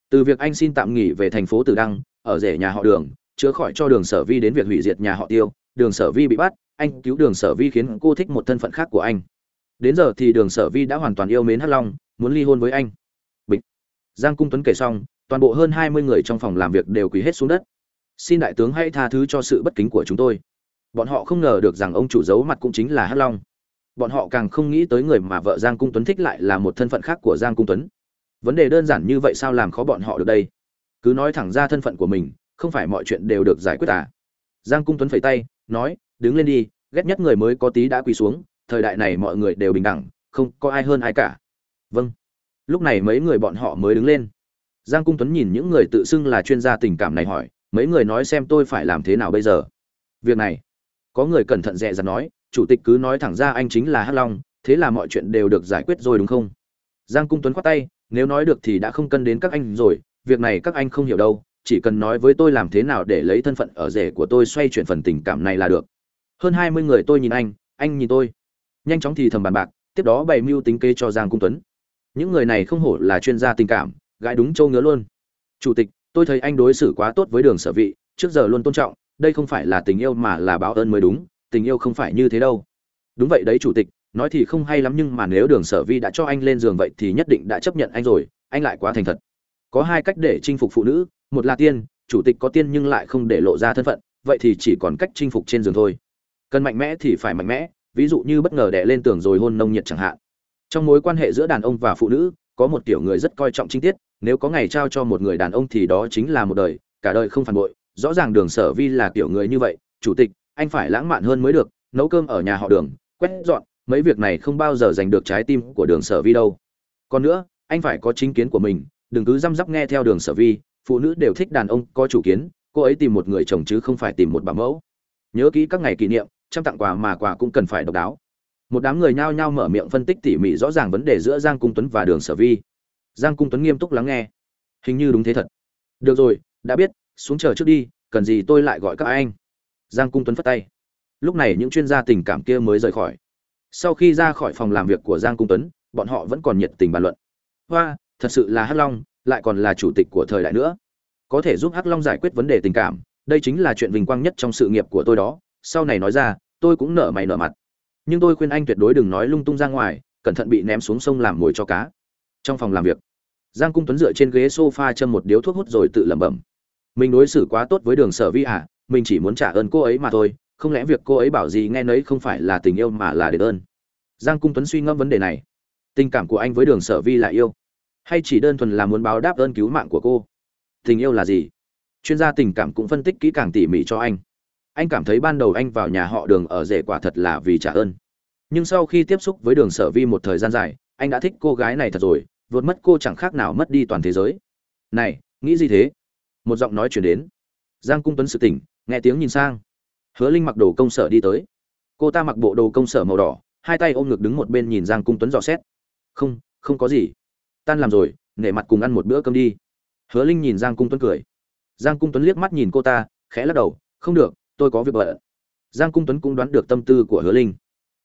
Từ việc anh xin tạm nghỉ về thành phố tử đăng, ở rể nhà họ đường, chữa khỏi cho đường sở vi đến việc hủy diệt nhà họ tiêu, đường sở vi bị bắt, anh cứu đường sở vi khiến cô thích một thân phận khác của anh. Đến giờ thì đường sở vi đã hoàn toàn yêu mến hắc long, muốn ly hôn với anh. Bịch. Giang cung tuấn kể xong, toàn bộ hơn hai mươi người trong phòng làm việc đều quỳ hết xuống đất. Xin đại tướng hãy tha thứ cho sự bất kính của chúng tôi. Bọn họ không ngờ được rằng ông chủ giấu mặt cũng chính là hắc long bọn họ càng không nghĩ tới người mà vợ giang cung tuấn thích lại là một thân phận khác của giang cung tuấn. Vấn đề đơn giản như vậy sao làm khó bọn họ được đây? Cứ nói thẳng ra thân phận của mình, không phải mọi chuyện đều được giải quyết à? Giang cung tuấn phẩy tay, nói, đứng lên đi, ghét nhất người mới có tí đã quỳ xuống, thời đại này mọi người đều bình đẳng, không có ai hơn ai cả. Vâng. Lúc này mấy người bọn họ mới đứng lên. Giang cung tuấn nhìn những người tự xưng là chuyên gia tình cảm này hỏi, mấy người nói xem tôi phải làm thế nào bây giờ? Việc này. Có người cẩn thận dè dặt nói chủ tịch cứ nói thẳng ra anh chính là hắc long, thế là mọi chuyện đều được giải quyết rồi đúng không? Giang cung tuấn khoát tay, nếu nói được thì đã không cân đến các anh rồi, việc này các anh không hiểu đâu, chỉ cần nói với tôi làm thế nào để lấy thân phận ở rể của tôi xoay chuyển phần tình cảm này là được. Hơn hai mươi người tôi nhìn anh anh nhìn tôi. Nhanh chóng thì thầm bàn bạc, tiếp đó bày mưu tính kế cho giang cung tuấn. Những người này không hổ là chuyên gia tình cảm gãi đúng châu ngứa luôn. Chủ tịch, tôi thấy anh đối xử quá tốt với đường sở vị, trước giờ luôn tôn trọng, đây không phải là tình yêu mà là báo ơn mới đúng tình yêu không phải như thế đâu. Đúng vậy đấy chủ tịch, nói thì không hay lắm nhưng mà nếu đường sở vi đã cho anh lên giường vậy thì nhất định đã chấp nhận anh rồi, anh lại quá thành thật. Có hai cách để chinh phục phụ nữ, một là tiên, chủ tịch có tiên nhưng lại không để lộ ra thân phận, vậy thì chỉ còn cách chinh phục trên giường thôi. Cần mạnh mẽ thì phải mạnh mẽ, ví dụ như bất ngờ đè lên tường rồi hôn nông nhiệt chẳng hạn. Trong mối quan hệ giữa đàn ông và phụ nữ, có một kiểu người rất coi trọng chi tiết, nếu có ngày trao cho một người đàn ông thì đó chính là một đời, cả đời không phản bội, rõ ràng đường sở vi là kiểu người như vậy, chủ tịch anh phải lãng mạn hơn mới được, nấu cơm ở nhà họ đường, quét dọn, mấy việc này không bao giờ giành được trái tim của đường sở vi đâu. Còn nữa, anh phải có chính kiến của mình, đừng cứ răm rắp nghe theo đường sở vi, phụ nữ đều thích đàn ông có chủ kiến, cô ấy tìm một người chồng chứ không phải tìm một bà mẫu. Nhớ kỹ các ngày kỷ niệm, trăm tặng quà mà quà cũng cần phải độc đáo. Một đám người nhao nhao mở miệng phân tích tỉ mỉ rõ ràng vấn đề giữa giang cung tuấn và đường sở vi. Giang cung tuấn nghiêm túc lắng nghe. Hình như đúng thế thật. Được rồi, đã biết, xuống chờ trước đi, cần gì tôi lại gọi các anh giang cung tuấn phất tay. Lúc này những chuyên gia tình cảm kia mới rời khỏi. Sau khi ra khỏi phòng làm việc của giang cung tuấn, bọn họ vẫn còn nhiệt tình bàn luận. Hoa, thật sự là hắc long, lại còn là chủ tịch của thời đại nữa. Có thể giúp hắc long giải quyết vấn đề tình cảm, đây chính là chuyện vinh quang nhất trong sự nghiệp của tôi đó. Sau này nói ra, tôi cũng nở mày nở mặt. Nhưng tôi khuyên anh tuyệt đối đừng nói lung tung ra ngoài, cẩn thận bị ném xuống sông làm mồi cho cá. Trong phòng làm việc, giang cung tuấn dựa trên ghế sofa châm một điếu thuốc hút rồi tự lẩm bẩm. Mình đối xử quá tốt với đường sở vi à? Mình chỉ muốn trả ơn cô ấy mà thôi, không lẽ việc cô ấy bảo gì nghe nấy không phải là tình yêu mà là đền ơn? Giang cung tuấn suy ngẫm vấn đề này. Tình cảm của anh với đường sở vi là yêu, hay chỉ đơn thuần là muốn báo đáp ơn cứu mạng của cô? Tình yêu là gì? Chuyên gia tình cảm cũng phân tích kỹ càng tỉ mỉ cho anh. Anh cảm thấy ban đầu anh vào nhà họ đường ở rể quả thật là vì trả ơn. Nhưng sau khi tiếp xúc với đường sở vi một thời gian dài, anh đã thích cô gái này thật rồi, vượt mất cô chẳng khác nào mất đi toàn thế giới. Này, nghĩ gì thế? Một giọng nói chuyển đến. Giang cung tuấn sự tỉnh nghe tiếng nhìn sang, hứa linh mặc đồ công sở đi tới. Cô ta mặc bộ đồ công sở màu đỏ, hai tay ôm ngực đứng một bên nhìn giang cung tuấn dò xét. Không không có gì. Tan làm rồi, nể mặt cùng ăn một bữa cơm đi. Hứa linh nhìn giang cung tuấn cười. Giang cung tuấn liếc mắt nhìn cô ta, khẽ lắc đầu. Không được, tôi có việc bận. Giang cung tuấn cũng đoán được tâm tư của hứa linh.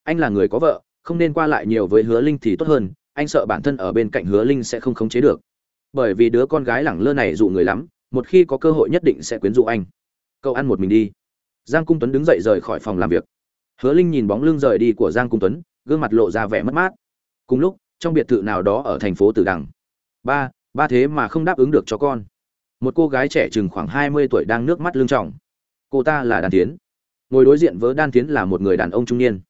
Anh là người có vợ, không nên qua lại nhiều với hứa linh thì tốt hơn, anh sợ bản thân ở bên cạnh hứa linh sẽ không khống chế được. Bởi vì đứa con gái lẳng lơ này dụ người lắm, một khi có cơ hội nhất định sẽ quyến rũ anh cậu ăn một mình đi. Giang cung tuấn đứng dậy rời khỏi phòng làm việc. Hứa linh nhìn bóng lưng rời đi của giang cung tuấn, gương mặt lộ ra vẻ mất mát. Cùng lúc, trong biệt thự nào đó ở thành phố tử đằng. Ba ba thế mà không đáp ứng được cho con. Một cô gái trẻ chừng khoảng hai mươi tuổi đang nước mắt lưng trọng cô ta là Đàn tiến ngồi đối diện với đan tiến là một người đàn ông trung niên.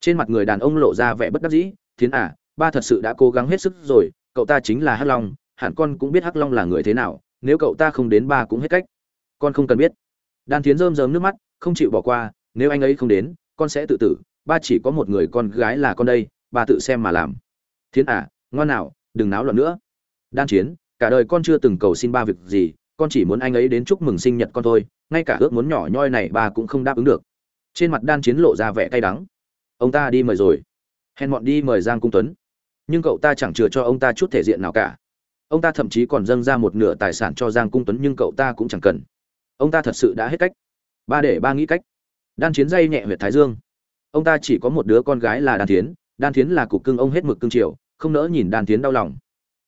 Trên mặt người đàn ông lộ ra vẻ bất đắc dĩ, Thiến à ba thật sự đã cố gắng hết sức rồi, cậu ta chính là hắc long, hẳn con cũng biết hắc long là người thế nào, nếu cậu ta không đến ba cũng hết cách. Con không cần biết đan tiến rơm rớm nước mắt, không chịu bỏ qua, nếu anh ấy không đến, con sẽ tự tử, ba chỉ có một người con gái là con đây, ba tự xem mà làm. Thiến à ngoan nào, đừng náo loạn nữa. Đan chiến cả đời con chưa từng cầu xin ba việc gì, con chỉ muốn anh ấy đến chúc mừng sinh nhật con thôi, ngay cả ước muốn nhỏ nhoi này ba cũng không đáp ứng được. Trên mặt đan chiến lộ ra vẻ cay đắng. Ông ta đi mời rồi. Hèn mọn đi mời giang cung tuấn. Nhưng cậu ta chẳng chừa cho ông ta chút thể diện nào cả. Ông ta thậm chí còn dâng ra một nửa tài sản cho giang cung tuấn nhưng cậu ta cũng chẳng cần ông ta thật sự đã hết cách. Ba để ba nghĩ cách. Đan chiến dây nhẹ huyệt thái dương. Ông ta chỉ có một đứa con gái là đan tiến đan tiến là cục cưng ông hết mực cưng chiều, không nỡ nhìn đan tiến đau lòng.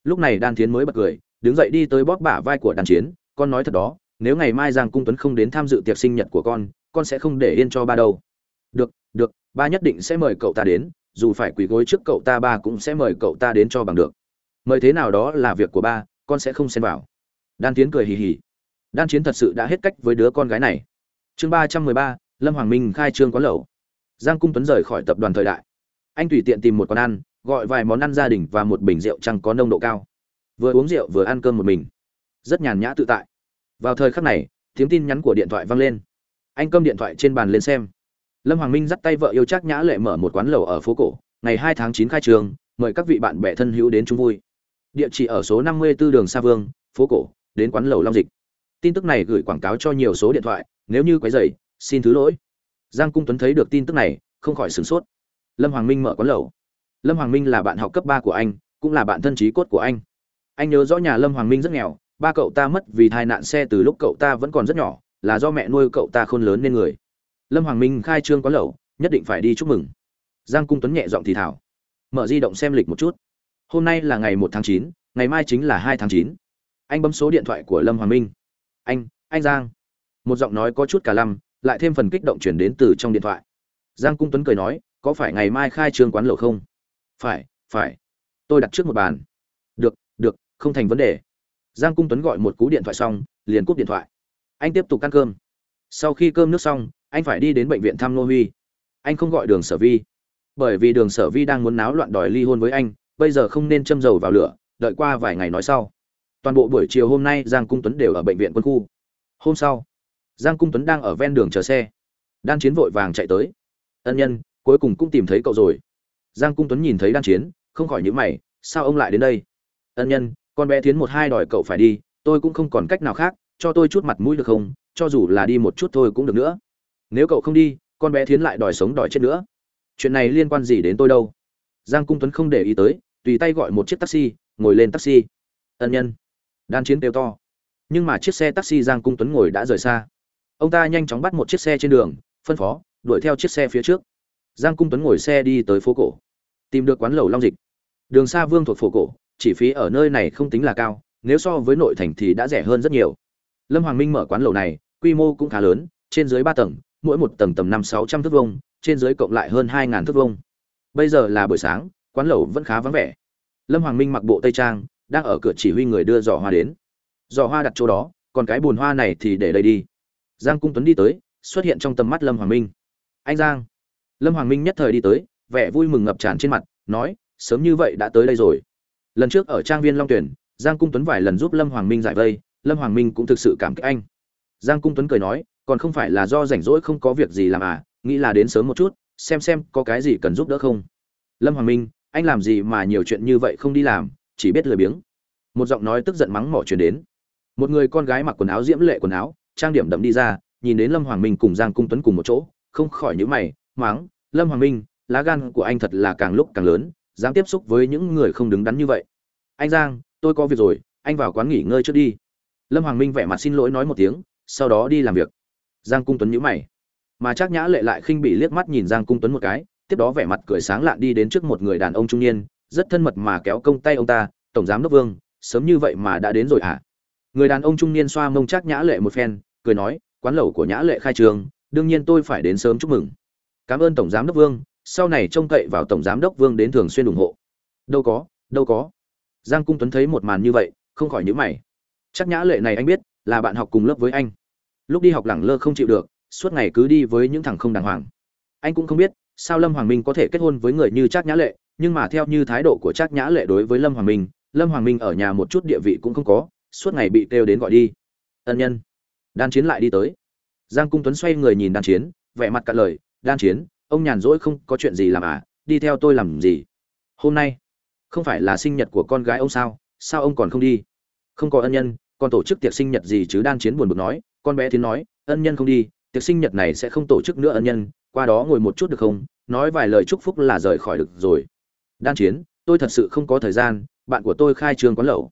Lúc này đan tiến mới bật cười, đứng dậy đi tới bóp bả vai của đan chiến, con nói thật đó, nếu ngày mai giang cung tuấn không đến tham dự tiệc sinh nhật của con con sẽ không để yên cho ba đâu. Được được, ba nhất định sẽ mời cậu ta đến, dù phải quỳ gối trước cậu ta ba cũng sẽ mời cậu ta đến cho bằng được. Mời thế nào đó là việc của ba, con sẽ không xen vào. Đan tiến cười hì hì đan chiến thật sự đã hết cách với đứa con gái này. Chương ba trăm mười ba, lâm hoàng minh khai trương quán lẩu. Giang cung tuấn rời khỏi tập đoàn thời đại. Anh tùy tiện tìm một quán ăn, gọi vài món ăn gia đình và một bình rượu trăng có nồng độ cao. Vừa uống rượu vừa ăn cơm một mình. Rất nhàn nhã tự tại. Vào thời khắc này, tiếng tin nhắn của điện thoại vang lên. Anh cơm điện thoại trên bàn lên xem. Lâm hoàng minh dắt tay vợ yêu chắc nhã lệ mở một quán lẩu ở phố cổ. Ngày hai tháng chín khai trường mời các vị bạn bè thân hữu đến chung vui. Địa chỉ ở số năm mươi 54 đường sa vương, phố cổ, đến quán lẩu long dịch tin tức này gửi quảng cáo cho nhiều số điện thoại, nếu như quấy dày xin thứ lỗi. Giang cung tuấn thấy được tin tức này, không khỏi sửng sốt. Lâm hoàng minh mở quán lẩu. Lâm hoàng minh là bạn học cấp ba của anh, cũng là bạn thân trí cốt của anh. Anh nhớ rõ nhà lâm hoàng minh rất nghèo, ba cậu ta mất vì tai nạn xe từ lúc cậu ta vẫn còn rất nhỏ, là do mẹ nuôi cậu ta khôn lớn nên người. Lâm hoàng minh khai trương quán lẩu, nhất định phải đi chúc mừng. Giang cung tuấn nhẹ giọng thì thảo. Mở di động xem lịch một chút. Hôm nay là ngày một tháng chín, ngày mai chính là hai tháng chín. Anh bấm số điện thoại của lâm hoàng minh anh anh giang. Một giọng nói có chút cả lăm, lại thêm phần kích động chuyển đến từ trong điện thoại. Giang cung tuấn cười nói, có phải ngày mai khai trương quán lẩu không? Phải phải. Tôi đặt trước một bàn. Được được, không thành vấn đề. Giang cung tuấn gọi một cú điện thoại xong, liền cúp điện thoại. Anh tiếp tục ăn cơm. Sau khi cơm nước xong, anh phải đi đến bệnh viện thăm nô huy. Anh không gọi đường sở vi. Bởi vì đường sở vi đang muốn náo loạn đòi ly hôn với anh, bây giờ không nên châm dầu vào lửa, đợi qua vài ngày nói sau toàn bộ buổi chiều hôm nay giang cung tuấn đều ở bệnh viện quân khu. Hôm sau, giang cung tuấn đang ở ven đường chờ xe. Đan chiến vội vàng chạy tới. Ân nhân, cuối cùng cũng tìm thấy cậu rồi. Giang cung tuấn nhìn thấy đan chiến, không khỏi nhữ mày, sao ông lại đến đây? Ân nhân, con bé tiến một hai đòi cậu phải đi, tôi cũng không còn cách nào khác, cho tôi chút mặt mũi được không? Cho dù là đi một chút thôi cũng được nữa. Nếu cậu không đi, con bé thiến lại đòi sống đòi chết nữa. Chuyện này liên quan gì đến tôi đâu? Giang cung tuấn không để ý tới, tùy tay gọi một chiếc taxi, ngồi lên taxi. Ân nhân đan chiến kêu to. Nhưng mà chiếc xe taxi giang cung tuấn ngồi đã rời xa. Ông ta nhanh chóng bắt một chiếc xe trên đường, phân phó, đuổi theo chiếc xe phía trước. Giang cung tuấn ngồi xe đi tới phố cổ, tìm được quán lẩu long dịch. Đường xa vương thuộc phố cổ chi phí ở nơi này không tính là cao, nếu so với nội thành thì đã rẻ hơn rất nhiều. Lâm hoàng minh mở quán lẩu này, quy mô cũng khá lớn, trên dưới ba tầng, mỗi một tầng tầm năm sáu trăm thước vông trên dưới cộng lại hơn hai ngàn thước vông bây giờ là buổi sáng, quán lẩu vẫn khá vắng vẻ. Lâm hoàng minh mặc bộ tây trang đang ở cửa chỉ huy người đưa giỏ hoa đến. Giỏ hoa đặt chỗ đó, còn cái bùn hoa này thì để đây đi. Giang cung tuấn đi tới, xuất hiện trong tầm mắt lâm hoàng minh. Anh giang. Lâm hoàng minh nhất thời đi tới, vẻ vui mừng ngập tràn trên mặt, nói, sớm như vậy đã tới đây rồi. Lần trước ở trang viên long tuyển, giang cung tuấn vài lần giúp lâm hoàng minh giải vây, lâm hoàng minh cũng thực sự cảm kích anh. Giang cung tuấn cười nói, còn không phải là do rảnh rỗi không có việc gì làm à nghĩ là đến sớm một chút, xem xem có cái gì cần giúp đỡ không. Lâm hoàng minh, anh làm gì mà nhiều chuyện như vậy không đi làm chỉ biết lười biếng. Một giọng nói tức giận mắng mỏ chuyển đến. Một người con gái mặc quần áo diễm lệ quần áo, trang điểm đậm đi ra, nhìn đến lâm hoàng minh cùng giang cung tuấn cùng một chỗ, không khỏi nhíu mày máng lâm hoàng minh, lá gan của anh thật là càng lúc càng lớn, dám tiếp xúc với những người không đứng đắn như vậy. Anh giang, tôi có việc rồi, anh vào quán nghỉ ngơi trước đi. Lâm hoàng minh vẻ mặt xin lỗi nói một tiếng, sau đó đi làm việc. Giang cung tuấn nhíu mày. Mà chắc nhã lệ lại khinh bị liếc mắt nhìn giang cung tuấn một cái, tiếp đó vẻ mặt cười sáng lạn đi đến trước một người đàn ông trung niên rất thân mật mà kéo công tay ông ta, tổng giám đốc vương, sớm như vậy mà đã đến rồi hả? À? người đàn ông trung niên xoa mông chắc nhã lệ một phen, cười nói, quán lẩu của nhã lệ khai trường, đương nhiên tôi phải đến sớm chúc mừng. Cảm ơn tổng giám đốc vương, sau này trông cậy vào tổng giám đốc vương đến thường xuyên ủng hộ. Đâu có đâu có. Giang cung tuấn thấy một màn như vậy, không khỏi nhớ mày. Chắc nhã lệ này anh biết, là bạn học cùng lớp với anh. Lúc đi học lẳng lơ không chịu được, suốt ngày cứ đi với những thằng không đàng hoàng. Anh cũng không biết, sao lâm hoàng minh có thể kết hôn với người như trác nhã lệ nhưng mà theo như thái độ của trác nhã lệ đối với lâm hoàng minh, lâm hoàng minh ở nhà một chút địa vị cũng không có, suốt ngày bị kêu đến gọi đi. Ân nhân, đan chiến lại đi tới. Giang cung tuấn xoay người nhìn đan chiến, vẻ mặt cạn lời, đan chiến, ông nhàn rỗi không có chuyện gì làm à? Đi theo tôi làm gì? Hôm nay không phải là sinh nhật của con gái ông sao? Sao ông còn không đi? Không có ân nhân, còn tổ chức tiệc sinh nhật gì chứ? Đan chiến buồn bực nói. Con bé tiến nói, ân nhân không đi, tiệc sinh nhật này sẽ không tổ chức nữa ân nhân, qua đó ngồi một chút được không? Nói vài lời chúc phúc là rời khỏi được rồi đan chiến, tôi thật sự không có thời gian, bạn của tôi khai trường quán lẩu.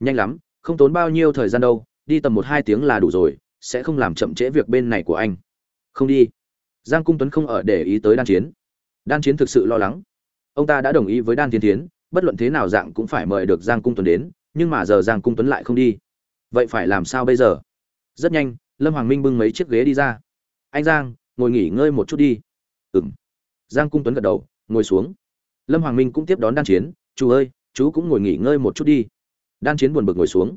Nhanh lắm, không tốn bao nhiêu thời gian đâu, đi tầm một hai tiếng là đủ rồi, sẽ không làm chậm trễ việc bên này của anh. Không đi. Giang cung tuấn không ở để ý tới đan chiến. Đan chiến thực sự lo lắng. Ông ta đã đồng ý với đan thiên tiến bất luận thế nào dạng cũng phải mời được giang cung tuấn đến, nhưng mà giờ giang cung tuấn lại không đi. Vậy phải làm sao bây giờ? Rất nhanh, lâm hoàng minh bưng mấy chiếc ghế đi ra. Anh giang, ngồi nghỉ ngơi một chút đi. Ừ m giang cung tuấn gật đầu, ngồi xuống lâm hoàng minh cũng tiếp đón đan chiến. Chú ơi, chú cũng ngồi nghỉ ngơi một chút đi. Đan chiến buồn bực ngồi xuống.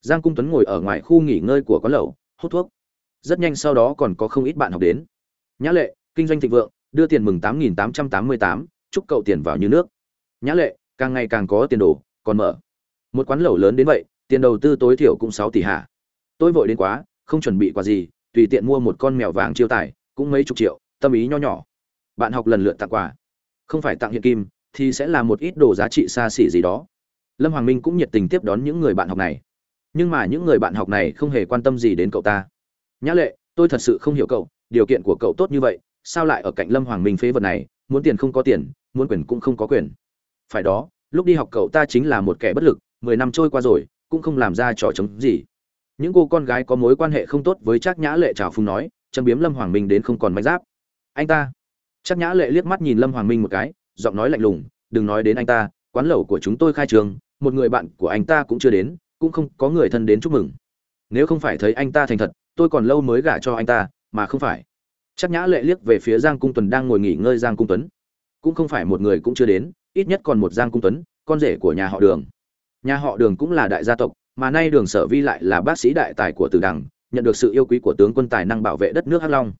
Giang cung tuấn ngồi ở ngoài khu nghỉ ngơi của quán lẩu, hút thuốc. Rất nhanh sau đó còn có không ít bạn học đến. Nhã lệ, kinh doanh thịnh vượng, đưa tiền mừng tám nghìn tám trăm tám mươi tám, chúc cậu tiền vào như nước. Nhã lệ, càng ngày càng có tiền đồ, còn mở. Một quán lẩu lớn đến vậy, tiền đầu tư tối thiểu cũng sáu tỷ hạ. Tôi vội đến quá, không chuẩn bị quà gì, tùy tiện mua một con mèo vàng chiêu tài, cũng mấy chục triệu, tâm ý nho nhỏ. Bạn học lần lượt tặng quà không phải tặng hiện kim, thì sẽ là một ít đồ giá trị xa xỉ gì đó. Lâm hoàng minh cũng nhiệt tình tiếp đón những người bạn học này. Nhưng mà những người bạn học này không hề quan tâm gì đến cậu ta. Nhã lệ, tôi thật sự không hiểu cậu, điều kiện của cậu tốt như vậy, sao lại ở cạnh lâm hoàng minh phế vật này, muốn tiền không có tiền, muốn quyền cũng không có quyền. Phải đó, lúc đi học cậu ta chính là một kẻ bất lực, mười năm trôi qua rồi, cũng không làm ra trò chống gì. Những cô con gái có mối quan hệ không tốt với trác nhã lệ trào phung nói, châm biếm lâm hoàng minh đến không còn manh giáp. Anh ta Chắc nhã lệ liếc mắt nhìn lâm hoàng minh một cái, giọng nói lạnh lùng, đừng nói đến anh ta, quán lẩu của chúng tôi khai trường, một người bạn của anh ta cũng chưa đến, cũng không có người thân đến chúc mừng. Nếu không phải thấy anh ta thành thật, tôi còn lâu mới gả cho anh ta, mà không phải. Chắc nhã lệ liếc về phía giang cung tuấn đang ngồi nghỉ ngơi giang cung tuấn. Cũng không phải một người cũng chưa đến, ít nhất còn một giang cung tuấn, con rể của nhà họ đường. Nhà họ đường cũng là đại gia tộc, mà nay đường sở vi lại là bác sĩ đại tài của tử đằng, nhận được sự yêu quý của tướng quân tài năng bảo vệ đất nước hắc long.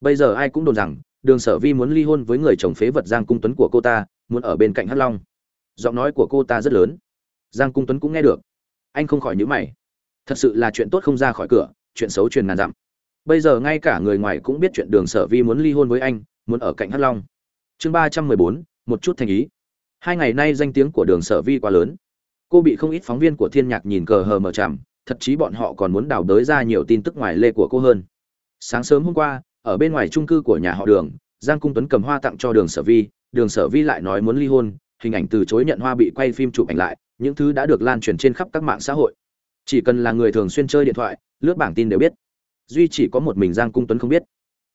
Bây giờ ai cũng đồn rằng đường sở vi muốn ly hôn với người chồng phế vật giang cung tuấn của cô ta, muốn ở bên cạnh hắc long. Giọng nói của cô ta rất lớn. Giang cung tuấn cũng nghe được. Anh không khỏi nhíu mày. Thật sự là chuyện tốt không ra khỏi cửa, chuyện xấu truyền ngàn dặm. Bây giờ ngay cả người ngoài cũng biết chuyện đường sở vi muốn ly hôn với anh, muốn ở cạnh hắc long. Chương ba trăm mười bốn, một chút thành ý. Hai ngày nay danh tiếng của đường sở vi quá lớn. Cô bị không ít phóng viên của thiên nhạc nhìn cờ hờ mờ chằm thật chí bọn họ còn muốn đào đới ra nhiều tin tức ngoài lê của cô hơn. Sáng sớm hôm qua ở bên ngoài trung cư của nhà họ đường, giang cung tuấn cầm hoa tặng cho đường sở vi, đường sở vi lại nói muốn ly hôn, hình ảnh từ chối nhận hoa bị quay phim chụp ảnh lại, những thứ đã được lan truyền trên khắp các mạng xã hội. Chỉ cần là người thường xuyên chơi điện thoại, lướt bảng tin đều biết. Duy chỉ có một mình giang cung tuấn không biết.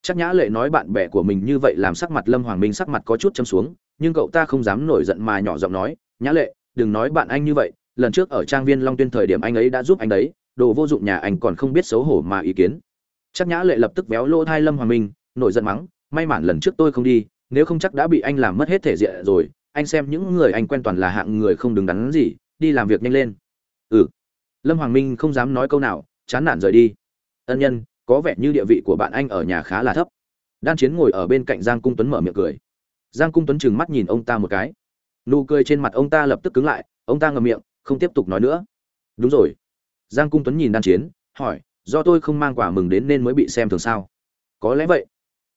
Chắc nhã lệ nói bạn bè của mình như vậy làm sắc mặt lâm hoàng minh sắc mặt có chút châm xuống, nhưng cậu ta không dám nổi giận mà nhỏ giọng nói, nhã lệ, đừng nói bạn anh như vậy, lần trước ở trang viên long tuyên thời điểm anh ấy đã giúp anh đấy, đồ vô dụng nhà anh còn không biết xấu hổ mà ý kiến chắc nhã lệ lập tức véo lỗ thai lâm hoàng minh, nổi giận mắng, may mắn lần trước tôi không đi, nếu không chắc đã bị anh làm mất hết thể diện rồi, anh xem những người anh quen toàn là hạng người không đứng đắn gì, đi làm việc nhanh lên. Ừ. Lâm hoàng minh không dám nói câu nào, chán nản rời đi. Ân nhân, có vẻ như địa vị của bạn anh ở nhà khá là thấp. Đan chiến ngồi ở bên cạnh giang cung tuấn mở miệng cười. Giang cung tuấn trừng mắt nhìn ông ta một cái. Nụ cười trên mặt ông ta lập tức cứng lại, ông ta ngậm miệng, không tiếp tục nói nữa. Đúng rồi. Giang cung tuấn nhìn đan chiến, hỏi do tôi không mang quà mừng đến nên mới bị xem thường sao? Có lẽ vậy.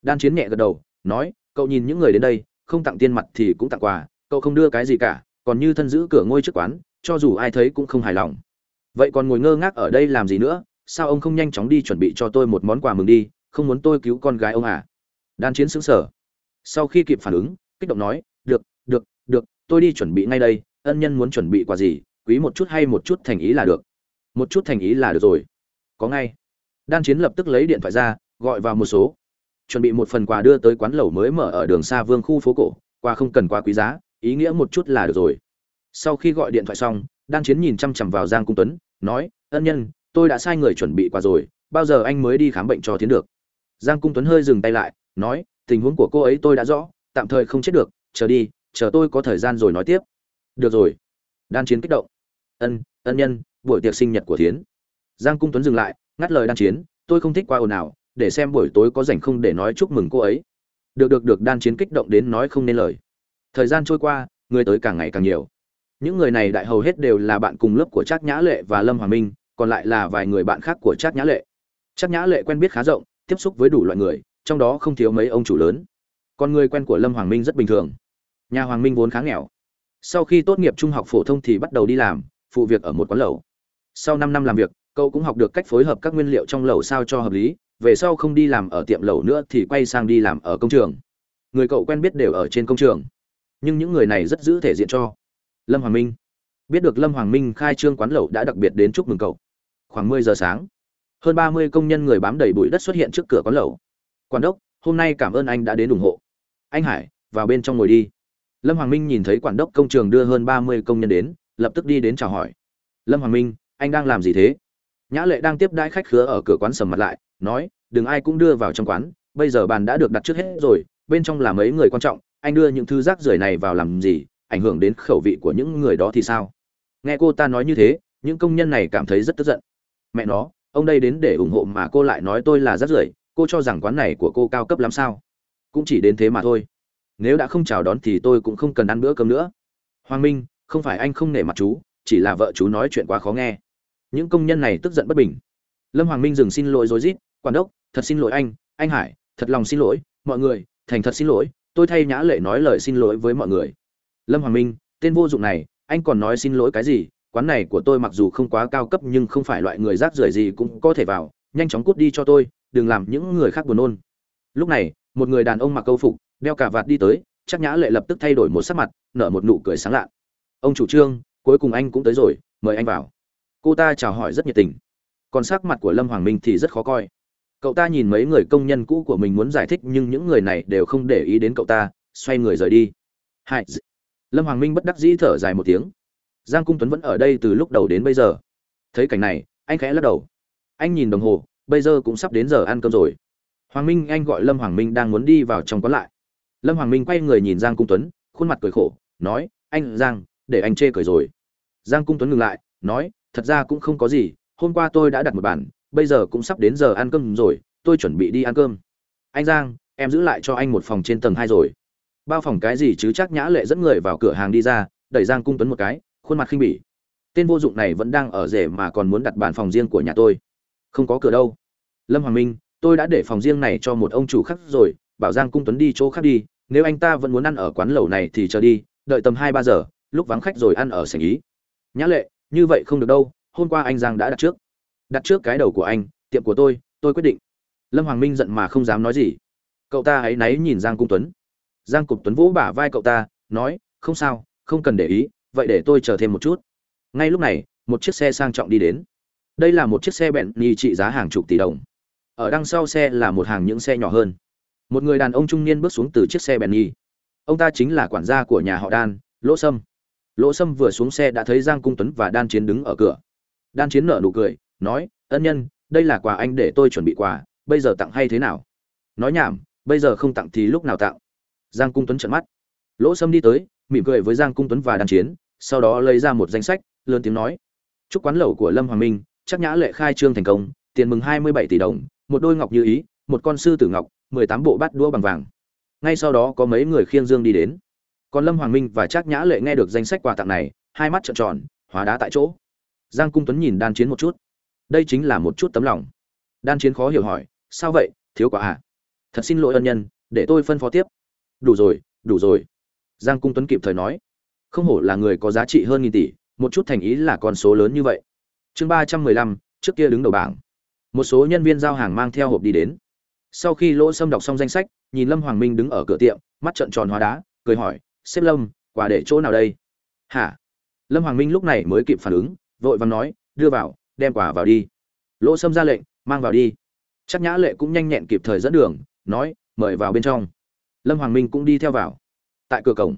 Đan chiến nhẹ gật đầu, nói, cậu nhìn những người đến đây, không tặng tiền mặt thì cũng tặng quà, cậu không đưa cái gì cả, còn như thân giữ cửa ngôi trước quán, cho dù ai thấy cũng không hài lòng. Vậy còn ngồi ngơ ngác ở đây làm gì nữa? Sao ông không nhanh chóng đi chuẩn bị cho tôi một món quà mừng đi, không muốn tôi cứu con gái ông à? Đan chiến xứng sở sau khi kịp phản ứng, kích động nói, được được được, tôi đi chuẩn bị ngay đây, ân nhân muốn chuẩn bị quà gì, quý một chút hay một chút thành ý là được. Một chút thành ý là được rồi có ngay. Đan chiến lập tức lấy điện thoại ra, gọi vào một số. Chuẩn bị một phần quà đưa tới quán lẩu mới mở ở đường xa vương khu phố cổ, quà không cần quá quý giá, ý nghĩa một chút là được rồi. Sau khi gọi điện thoại xong, đan chiến nhìn chăm chằm vào giang cung tuấn, nói, ân nhân, tôi đã sai người chuẩn bị quà rồi, bao giờ anh mới đi khám bệnh cho tiến được? Giang cung tuấn hơi dừng tay lại, nói, tình huống của cô ấy tôi đã rõ, tạm thời không chết được, chờ đi, chờ tôi có thời gian rồi nói tiếp. Được rồi. Đan chiến kích động, ân ân nhân, buổi tiệc sinh nhật của thiến giang cung tuấn dừng lại, ngắt lời đan chiến, tôi không thích qua ồn ào, để xem buổi tối có rảnh không để nói chúc mừng cô ấy. Được được được, đan chiến kích động đến nói không nên lời. Thời gian trôi qua, người tới càng ngày càng nhiều. Những người này đại hầu hết đều là bạn cùng lớp của trác nhã lệ và lâm hoàng minh, còn lại là vài người bạn khác của trác nhã lệ. Trác nhã lệ quen biết khá rộng, tiếp xúc với đủ loại người, trong đó không thiếu mấy ông chủ lớn. Còn người quen của lâm hoàng minh rất bình thường. Nhà hoàng minh vốn khá nghèo. Sau khi tốt nghiệp trung học phổ thông thì bắt đầu đi làm, phụ việc ở một quán lẩu. Sau năm năm làm việc cậu cũng học được cách phối hợp các nguyên liệu trong lẩu sao cho hợp lý, về sau không đi làm ở tiệm lẩu nữa thì quay sang đi làm ở công trường. Người cậu quen biết đều ở trên công trường. Nhưng những người này rất giữ thể diện cho. Lâm hoàng minh. Biết được lâm hoàng minh khai trương quán lẩu đã đặc biệt đến chúc mừng cậu. Khoảng mười giờ sáng, hơn ba mươi công nhân người bám đầy bụi đất xuất hiện trước cửa quán lẩu. Quản đốc, hôm nay cảm ơn anh đã đến ủng hộ. Anh hải, vào bên trong ngồi đi. Lâm hoàng minh nhìn thấy quản đốc công trường đưa hơn ba mươi công nhân đến, lập tức đi đến chào hỏi. Lâm hoàng minh, anh đang làm gì thế? Nhã lệ đang tiếp đãi khách khứa ở cửa quán sầm mặt lại, nói, đừng ai cũng đưa vào trong quán, bây giờ bàn đã được đặt trước hết rồi, bên trong là mấy người quan trọng, anh đưa những thứ rác rưởi này vào làm gì, ảnh hưởng đến khẩu vị của những người đó thì sao? Nghe cô ta nói như thế, những công nhân này cảm thấy rất tức giận. Mẹ nó, ông đây đến để ủng hộ mà cô lại nói tôi là rác rưởi, cô cho rằng quán này của cô cao cấp lắm sao? Cũng chỉ đến thế mà thôi. Nếu đã không chào đón thì tôi cũng không cần ăn bữa cơm nữa. Hoàng minh, không phải anh không nể mặt chú, chỉ là vợ chú nói chuyện quá khó nghe những công nhân này tức giận bất bình. Lâm hoàng minh dừng xin lỗi rối rít, quản đốc, thật xin lỗi anh anh hải, thật lòng xin lỗi, mọi người, thành thật xin lỗi, tôi thay nhã lệ nói lời xin lỗi với mọi người. Lâm hoàng minh, tên vô dụng này, anh còn nói xin lỗi cái gì? Quán này của tôi mặc dù không quá cao cấp nhưng không phải loại người rác rưởi gì cũng có thể vào, nhanh chóng cút đi cho tôi, đừng làm những người khác buồn nôn. Lúc này, một người đàn ông mặc câu phục, đeo cả vạt đi tới, chắc nhã lệ lập tức thay đổi một sắc mặt, nở một nụ cười sáng lạ ông chủ trương, cuối cùng anh cũng tới rồi, mời anh vào cô ta chào hỏi rất nhiệt tình. Còn sắc mặt của lâm hoàng minh thì rất khó coi. Cậu ta nhìn mấy người công nhân cũ của mình muốn giải thích nhưng những người này đều không để ý đến cậu ta, xoay người rời đi. Hai lâm hoàng minh bất đắc dĩ thở dài một tiếng. Giang cung tuấn vẫn ở đây từ lúc đầu đến bây giờ. Thấy cảnh này, anh khẽ lắc đầu. Anh nhìn đồng hồ, bây giờ cũng sắp đến giờ ăn cơm rồi. Hoàng minh, anh gọi lâm hoàng minh đang muốn đi vào trong quán lại. Lâm hoàng minh quay người nhìn giang cung tuấn, khuôn mặt cười khổ, nói, anh, giang, để anh chê cười rồi. Giang cung tuấn ngừng lại, nói thật ra cũng không có gì, hôm qua tôi đã đặt một bàn, bây giờ cũng sắp đến giờ ăn cơm rồi, tôi chuẩn bị đi ăn cơm. Anh giang, em giữ lại cho anh một phòng trên tầng hai rồi. Bao phòng cái gì chứ chắc nhã lệ dẫn người vào cửa hàng đi ra, đẩy giang cung tuấn một cái, khuôn mặt khinh bỉ. Tên vô dụng này vẫn đang ở rể mà còn muốn đặt bàn phòng riêng của nhà tôi. Không có cửa đâu. Lâm hoàng minh, tôi đã để phòng riêng này cho một ông chủ khác rồi, bảo giang cung tuấn đi chỗ khác đi, nếu anh ta vẫn muốn ăn ở quán lẩu này thì chờ đi, đợi tầm hai ba giờ, lúc vắng khách rồi ăn ở sảnh ý. Nhã lệ như vậy không được đâu, hôm qua anh giang đã đặt trước. Đặt trước cái đầu của anh, tiệm của tôi tôi quyết định. Lâm hoàng minh giận mà không dám nói gì. Cậu ta hãy náy nhìn giang cung tuấn. Giang cục tuấn vỗ bả vai cậu ta, nói, không sao, không cần để ý, vậy để tôi chờ thêm một chút. Ngay lúc này, một chiếc xe sang trọng đi đến. Đây là một chiếc xe bẹn nhì trị giá hàng chục tỷ đồng. Ở đằng sau xe là một hàng những xe nhỏ hơn. Một người đàn ông trung niên bước xuống từ chiếc xe bẹn nhì. Ông ta chính là quản gia của nhà họ đan lỗ sâm lỗ sâm vừa xuống xe đã thấy giang cung tuấn và đan chiến đứng ở cửa. Đan chiến nở nụ cười, nói, ân nhân, đây là quà anh để tôi chuẩn bị quà, bây giờ tặng hay thế nào? Nói nhảm, bây giờ không tặng thì lúc nào tặng? Giang cung tuấn trợn mắt. Lỗ sâm đi tới, mỉm cười với giang cung tuấn và đan chiến, sau đó lấy ra một danh sách, lớn tiếng nói, chúc quán lẩu của lâm hoàng minh, chắc nhã lệ khai trương thành công, tiền mừng hai mươi bảy tỷ đồng, một đôi ngọc như ý, một con sư tử ngọc, mười tám bộ bát đũa bằng vàng. Ngay sau đó có mấy người khiêng dương đi đến còn lâm hoàng minh và trác nhã lệ nghe được danh sách quà tặng này, hai mắt trợn tròn, hóa đá tại chỗ. Giang cung tuấn nhìn đan chiến một chút. Đây chính là một chút tấm lòng. Đan chiến khó hiểu hỏi, sao vậy? Thiếu quả à? Thật xin lỗi ân nhân, để tôi phân phó tiếp. Đủ rồi đủ rồi. Giang cung tuấn kịp thời nói. Không hổ là người có giá trị hơn nghìn tỷ, một chút thành ý là con số lớn như vậy. Chương ba trăm mười lăm, trước kia đứng đầu bảng. Một số nhân viên giao hàng mang theo hộp đi đến. Sau khi lỗ sâm đọc xong danh sách, nhìn lâm hoàng minh đứng ở cửa tiệm, mắt trợn tròn hóa đá, cười hỏi xếp lâm quà để chỗ nào đây? Hả? Lâm hoàng minh lúc này mới kịp phản ứng, vội vàng nói, đưa vào, đem quà vào đi. Lỗ sâm ra lệnh, mang vào đi. Chắc nhã lệ cũng nhanh nhẹn kịp thời dẫn đường, nói, mời vào bên trong. Lâm hoàng minh cũng đi theo vào. Tại cửa cổng,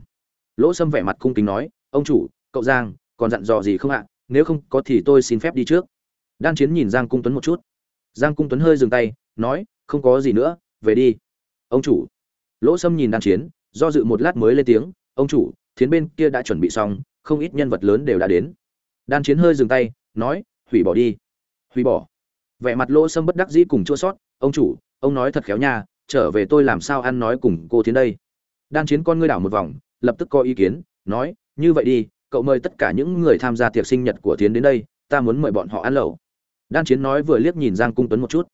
lỗ sâm vẻ mặt cung kính nói, ông chủ, cậu giang, còn dặn dò gì không ạ? Nếu không có thì tôi xin phép đi trước. Đan chiến nhìn giang cung tuấn một chút. Giang cung tuấn hơi dừng tay, nói, không có gì nữa, về đi. Ông chủ. Lỗ sâm nhìn đan chiến do dự một lát mới lên tiếng, ông chủ, thiến bên kia đã chuẩn bị xong, không ít nhân vật lớn đều đã đến. Đan chiến hơi dừng tay, nói, hủy bỏ đi. Hủy bỏ? Vẻ mặt lỗ sâm bất đắc dĩ cùng chua sót, ông chủ, ông nói thật khéo nha, trở về tôi làm sao ăn nói cùng cô thiến đây? Đan chiến con ngươi đảo một vòng, lập tức có ý kiến, nói, như vậy đi, cậu mời tất cả những người tham gia tiệc sinh nhật của thiến đến đây, ta muốn mời bọn họ ăn lẩu. Đan chiến nói vừa liếc nhìn giang cung tuấn một chút,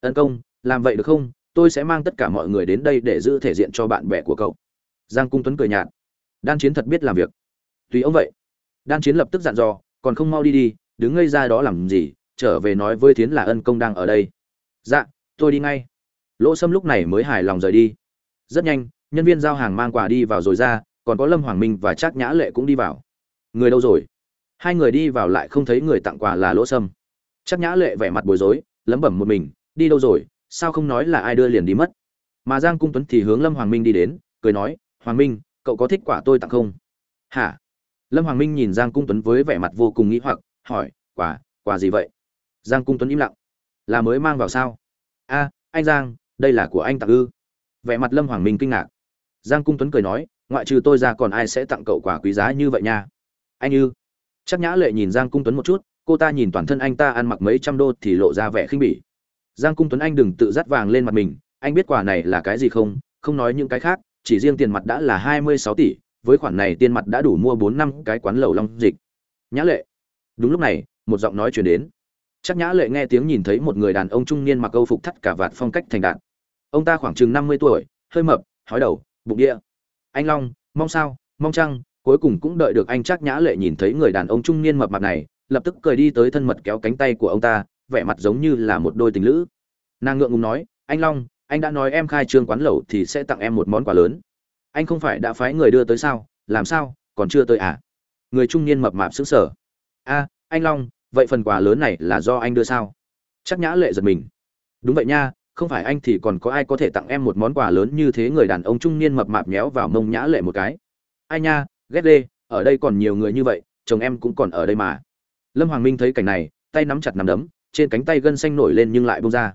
ân công, làm vậy được không? Tôi sẽ mang tất cả mọi người đến đây để giữ thể diện cho bạn bè của cậu giang cung tuấn cười nhạt. Đan chiến thật biết làm việc. Tùy ông vậy. Đan chiến lập tức dặn dò, còn không mau đi đi, đứng ngây ra đó làm gì, trở về nói với thiến là ân công đang ở đây. Dạ tôi đi ngay. Lỗ sâm lúc này mới hài lòng rời đi. Rất nhanh, nhân viên giao hàng mang quà đi vào rồi ra, còn có lâm hoàng minh và trác nhã lệ cũng đi vào. Người đâu rồi? Hai người đi vào lại không thấy người tặng quà là lỗ sâm. Trác nhã lệ vẻ mặt bối rối, lấm bẩm một mình, đi đâu rồi? Sao không nói là ai đưa liền đi mất? Mà giang cung tuấn thì hướng lâm hoàng minh đi đến, cười nói hoàng minh, cậu có thích quả tôi tặng không? Hả? Lâm hoàng minh nhìn giang cung tuấn với vẻ mặt vô cùng nghĩ hoặc, hỏi, quả quả gì vậy? Giang cung tuấn im lặng. Là mới mang vào sao? A, anh giang, đây là của anh tặng ư? Vẻ mặt lâm hoàng minh kinh ngạc. Giang cung tuấn cười nói, ngoại trừ tôi ra còn ai sẽ tặng cậu quả quý giá như vậy nha? Anh ư? Chắc nhã lệ nhìn giang cung tuấn một chút, cô ta nhìn toàn thân anh ta ăn mặc mấy trăm đô thì lộ ra vẻ khinh bỉ. Giang cung tuấn anh đừng tự dắt vàng lên mặt mình, anh biết quả này là cái gì không? Không nói những cái khác chỉ riêng tiền mặt đã là hai mươi sáu tỷ, với khoản này tiền mặt đã đủ mua bốn năm cái quán lẩu long dịch. Nhã lệ. Đúng lúc này, một giọng nói truyền đến. Chắc nhã lệ nghe tiếng nhìn thấy một người đàn ông trung niên mặc âu phục thắt cả vạt phong cách thành đạt. Ông ta khoảng chừng năm mươi tuổi, hơi mập, hói đầu, bụng địa anh long, mong sao, mong chăng, cuối cùng cũng đợi được anh chắc nhã lệ nhìn thấy người đàn ông trung niên mập mặt này, lập tức cười đi tới thân mật kéo cánh tay của ông ta, vẻ mặt giống như là một đôi tình lữ. Nàng ngượng ngùng nói, anh long anh đã nói em khai trương quán lẩu thì sẽ tặng em một món quà lớn. Anh không phải đã phái người đưa tới sao? Làm sao? Còn chưa tới à? Người trung niên mập mạp sững sờ. A, anh long, vậy phần quà lớn này là do anh đưa sao? Chắc nhã lệ giật mình. Đúng vậy nha, không phải anh thì còn có ai có thể tặng em một món quà lớn như thế người đàn ông trung niên mập mạp nhéo vào mông nhã lệ một cái. Ai nha, ghét đê ở đây còn nhiều người như vậy, chồng em cũng còn ở đây mà. Lâm hoàng minh thấy cảnh này, tay nắm chặt nắm đấm, trên cánh tay gân xanh nổi lên nhưng lại bông ra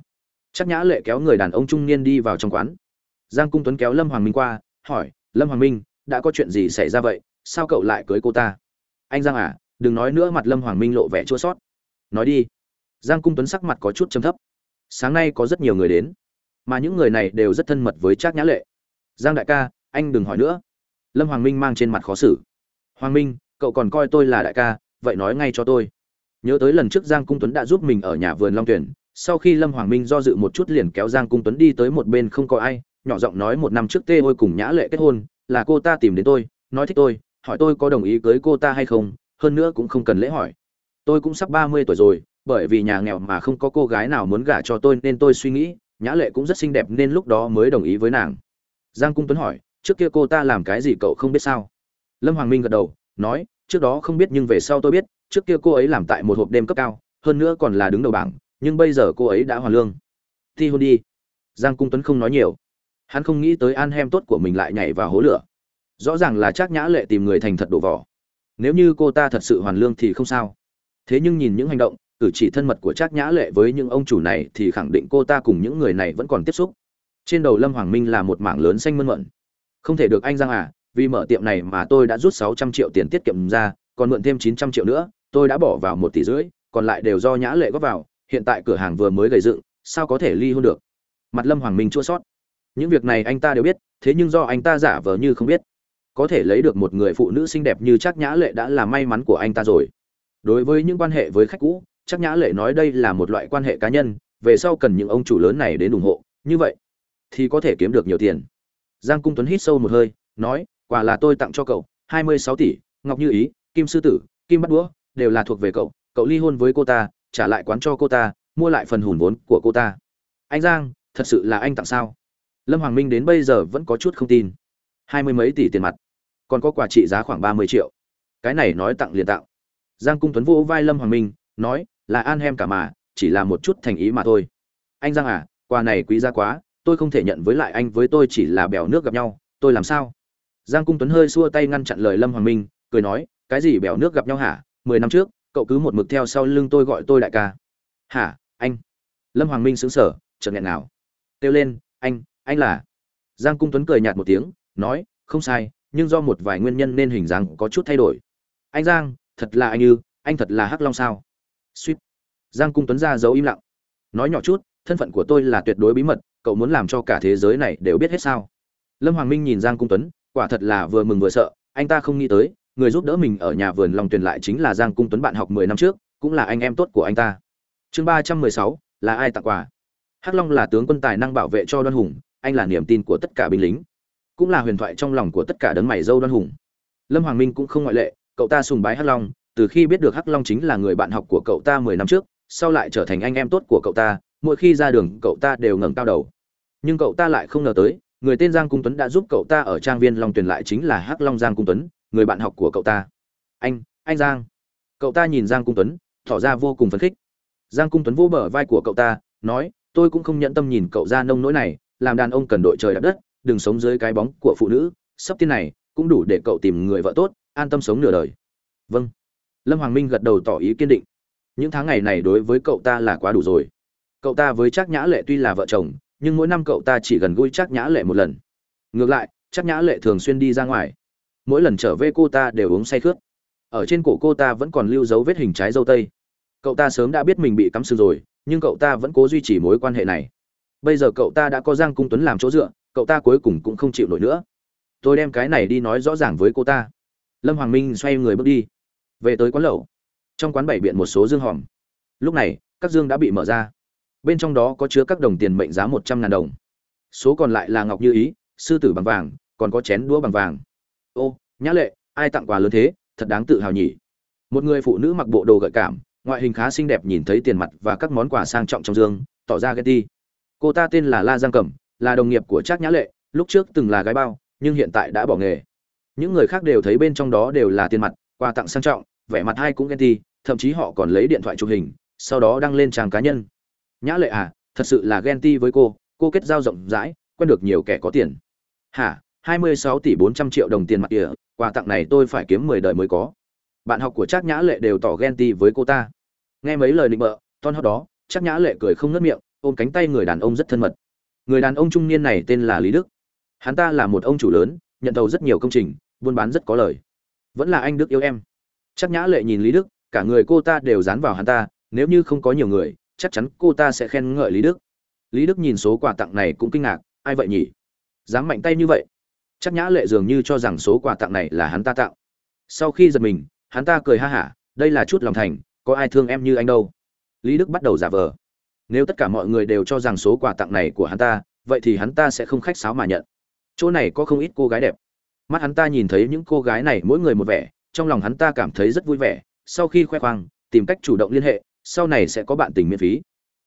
chắc nhã lệ kéo người đàn ông trung niên đi vào trong quán. Giang cung tuấn kéo lâm hoàng minh qua, hỏi, lâm hoàng minh, đã có chuyện gì xảy ra vậy? Sao cậu lại cưới cô ta? Anh giang à đừng nói nữa mặt lâm hoàng minh lộ vẻ chua sót. Nói đi. Giang cung tuấn sắc mặt có chút chấm thấp. Sáng nay có rất nhiều người đến, mà những người này đều rất thân mật với trác nhã lệ. Giang đại ca, anh đừng hỏi nữa. Lâm hoàng minh mang trên mặt khó xử. Hoàng minh, cậu còn coi tôi là đại ca, vậy nói ngay cho tôi. Nhớ tới lần trước giang cung tuấn đã giúp mình ở nhà vườn long tuyển sau khi lâm hoàng minh do dự một chút liền kéo giang cung tuấn đi tới một bên không có ai, nhỏ giọng nói một năm trước tê ôi cùng nhã lệ kết hôn, là cô ta tìm đến tôi, nói thích tôi, hỏi tôi có đồng ý cưới cô ta hay không, hơn nữa cũng không cần lễ hỏi. Tôi cũng sắp ba mươi tuổi rồi, bởi vì nhà nghèo mà không có cô gái nào muốn gả cho tôi nên tôi suy nghĩ, nhã lệ cũng rất xinh đẹp nên lúc đó mới đồng ý với nàng. Giang cung tuấn hỏi, trước kia cô ta làm cái gì cậu không biết sao? Lâm hoàng minh gật đầu, nói, trước đó không biết nhưng về sau tôi biết, trước kia cô ấy làm tại một hộp đêm cấp cao, hơn nữa còn là đứng đầu bảng nhưng bây giờ cô ấy đã hoàn lương. Thi hôn đi. Giang cung tuấn không nói nhiều. Hắn không nghĩ tới an hem tốt của mình lại nhảy vào hố lửa. Rõ ràng là chắc nhã lệ tìm người thành thật đổ vỏ nếu như cô ta thật sự hoàn lương thì không sao. Thế nhưng nhìn những hành động cử chỉ thân mật của Trác Nhã Lệ với những ông chủ này thì khẳng định cô ta cùng những người này vẫn còn tiếp xúc. Trên đầu Lâm Hoàng Minh là một mảng lớn xanh mơn mận. Không thể được anh Giang à, vì mở tiệm này mà tôi đã rút 600 triệu tiền tiết kiệm ra, còn mượn thêm 900 triệu nữa, tôi đã bỏ vào một tỷ rưỡi, còn lại đều do Nhã Lệ góp vào, hiện tại cửa hàng vừa mới gây dựng, sao có thể ly hôn được? Mặt Lâm Hoàng Minh chua xót. Những việc này anh ta đều biết, thế nhưng do anh ta giả vờ như không biết. Có thể lấy được một người phụ nữ xinh đẹp như Trác Nhã Lệ đã là may mắn của anh ta rồi. Đối với những quan hệ với khách cũ, chắc nhã lệ nói đây là một loại quan hệ cá nhân về sau cần những ông chủ lớn này đến ủng hộ như vậy thì có thể kiếm được nhiều tiền giang cung tuấn hít sâu một hơi nói quả là tôi tặng cho cậu hai mươi sáu tỷ ngọc như ý kim sư tử kim bắt đũa đều là thuộc về cậu cậu ly hôn với cô ta trả lại quán cho cô ta, mua lại phần hùn vốn của cô ta. Anh giang, thật sự là anh tặng sao? Lâm hoàng minh đến bây giờ vẫn có chút không tin. Hai mươi mấy tỷ tiền mặt, còn có quà trị giá khoảng ba mươi triệu. Cái này nói tặng liền tặng. Giang cung tuấn vô vai lâm hoàng minh, nói, là an hem cả mà, chỉ là một chút thành ý mà thôi. Anh giang à quà này quý giá quá, tôi không thể nhận với lại anh, với tôi chỉ là bèo nước gặp nhau, tôi làm sao? Giang cung tuấn hơi xua tay ngăn chặn lời lâm hoàng minh, cười nói, cái gì bèo nước gặp nhau hả? Mười năm trước cậu cứ một mực theo sau lưng tôi gọi tôi đại ca. Hả, anh? Lâm hoàng minh xứng sở chợt nghẹn nào kêu lên, anh anh là? Giang cung tuấn cười nhạt một tiếng, nói, không sai, nhưng do một vài nguyên nhân nên hình dáng có chút thay đổi. Anh giang, thật là anh ư, anh thật là hắc long sao? Suýt. Giang cung tuấn ra dấu im lặng. Nói nhỏ chút, thân phận của tôi là tuyệt đối bí mật, cậu muốn làm cho cả thế giới này đều biết hết sao? Lâm hoàng minh nhìn giang cung tuấn, quả thật là vừa mừng vừa sợ, anh ta không nghĩ tới người giúp đỡ mình ở nhà vườn lòng tuyển lại chính là giang cung tuấn bạn học mười năm trước, cũng là anh em tốt của anh ta. Chương ba trăm mười sáu, là ai tặng quà? Hắc long là tướng quân tài năng bảo vệ cho đoan hùng, anh là niềm tin của tất cả binh lính, cũng là huyền thoại trong lòng của tất cả đấng mày dâu đoan hùng. Lâm hoàng minh cũng không ngoại lệ, cậu ta sùng bái hắc long, từ khi biết được hắc long chính là người bạn học của cậu ta mười năm trước, sau lại trở thành anh em tốt của cậu ta, mỗi khi ra đường cậu ta đều ngẩng cao đầu. Nhưng cậu ta lại không ngờ tới, người tên giang cung tuấn đã giúp cậu ta ở trang viên long Tuyền lại chính là hắc long giang cung tuấn người bạn học của cậu ta. Anh anh giang. Cậu ta nhìn giang cung tuấn, tỏ ra vô cùng phấn khích. Giang cung tuấn vỗ bờ vai của cậu ta, nói, tôi cũng không nhận tâm nhìn cậu ra nông nỗi này, làm đàn ông cần đội trời đạp đất, đừng sống dưới cái bóng của phụ nữ, sắp tiên này cũng đủ để cậu tìm người vợ tốt, an tâm sống nửa đời. Vâng. Lâm hoàng minh gật đầu tỏ ý kiên định. Những tháng ngày này đối với cậu ta là quá đủ rồi. Cậu ta với trác nhã lệ tuy là vợ chồng, nhưng mỗi năm cậu ta chỉ gần gũi trác nhã lệ một lần. Ngược lại, trác nhã lệ thường xuyên đi ra ngoài mỗi lần trở về cô ta đều uống say khướt. Ở trên cổ cô ta vẫn còn lưu dấu vết hình trái dâu tây. Cậu ta sớm đã biết mình bị cắm sừng rồi, nhưng cậu ta vẫn cố duy trì mối quan hệ này. Bây giờ cậu ta đã có giang cung tuấn làm chỗ dựa, cậu ta cuối cùng cũng không chịu nổi nữa. Tôi đem cái này đi nói rõ ràng với cô ta. Lâm hoàng minh xoay người bước đi. Về tới quán lẩu. Trong quán bảy biện một số dương hòm. Lúc này, các dương đã bị mở ra. Bên trong đó có chứa các đồng tiền mệnh giá một trăm ngàn đồng. Số còn lại là ngọc như ý, sư tử bằng vàng, còn có chén đũa bằng vàng ô, nhã lệ, ai tặng quà lớn thế, thật đáng tự hào nhỉ. Một người phụ nữ mặc bộ đồ gợi cảm, ngoại hình khá xinh đẹp nhìn thấy tiền mặt và các món quà sang trọng trong dương, tỏ ra ghen ti cô ta tên là la giang cẩm, là đồng nghiệp của trác nhã lệ, lúc trước từng là gái bao, nhưng hiện tại đã bỏ nghề. Những người khác đều thấy bên trong đó đều là tiền mặt, quà tặng sang trọng, vẻ mặt hai cũng ghen ti thậm chí họ còn lấy điện thoại chụp hình, sau đó đăng lên trang cá nhân. Nhã lệ à thật sự là ghen ti với cô cô kết giao rộng rãi, quen được nhiều kẻ có tiền. Hả? Hai mươi sáu tỷ bốn trăm triệu đồng tiền mặt kìa, quà tặng này tôi phải kiếm mười đời mới có. Bạn học của trác nhã lệ đều tỏ ghen tị với cô ta. Nghe mấy lời định bợ, ton hót đó, trác nhã lệ cười không ngớt miệng, ôm cánh tay người đàn ông rất thân mật. Người đàn ông trung niên này tên là lý đức. Hắn ta là một ông chủ lớn, nhận thầu rất nhiều công trình, buôn bán rất có lời. Vẫn là anh đức yêu em. Trác nhã lệ nhìn lý đức, cả người cô ta đều dán vào hắn ta, nếu như không có nhiều người, chắc chắn cô ta sẽ khen ngợi lý đức. Lý đức nhìn số quà tặng này cũng kinh ngạc, ai vậy nhỉ? Dám mạnh tay như vậy chắc nhã lệ dường như cho rằng số quà tặng này là hắn ta tặng. Sau khi giật mình, hắn ta cười ha hả, đây là chút lòng thành, có ai thương em như anh đâu. Lý đức bắt đầu giả vờ. Nếu tất cả mọi người đều cho rằng số quà tặng này của hắn ta, vậy thì hắn ta sẽ không khách sáo mà nhận. Chỗ này có không ít cô gái đẹp. Mắt hắn ta nhìn thấy những cô gái này mỗi người một vẻ, trong lòng hắn ta cảm thấy rất vui vẻ. Sau khi khoe khoang, tìm cách chủ động liên hệ, sau này sẽ có bạn tình miễn phí.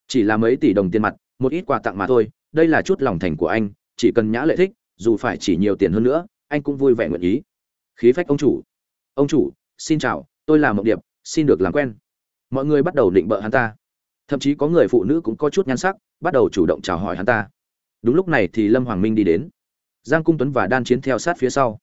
Chỉ là mấy tỷ đồng tiền mặt, một ít quà tặng mà thôi, đây là chút lòng thành của anh, chỉ cần nhã lệ thích dù phải chỉ nhiều tiền hơn nữa, anh cũng vui vẻ nguyện ý. Khí phách ông chủ. Ông chủ, xin chào, tôi là mộng điệp, xin được làm quen. Mọi người bắt đầu định bợ hắn ta. Thậm chí có người phụ nữ cũng có chút nhan sắc, bắt đầu chủ động chào hỏi hắn ta. Đúng lúc này thì lâm hoàng minh đi đến. Giang cung tuấn và đan chiến theo sát phía sau.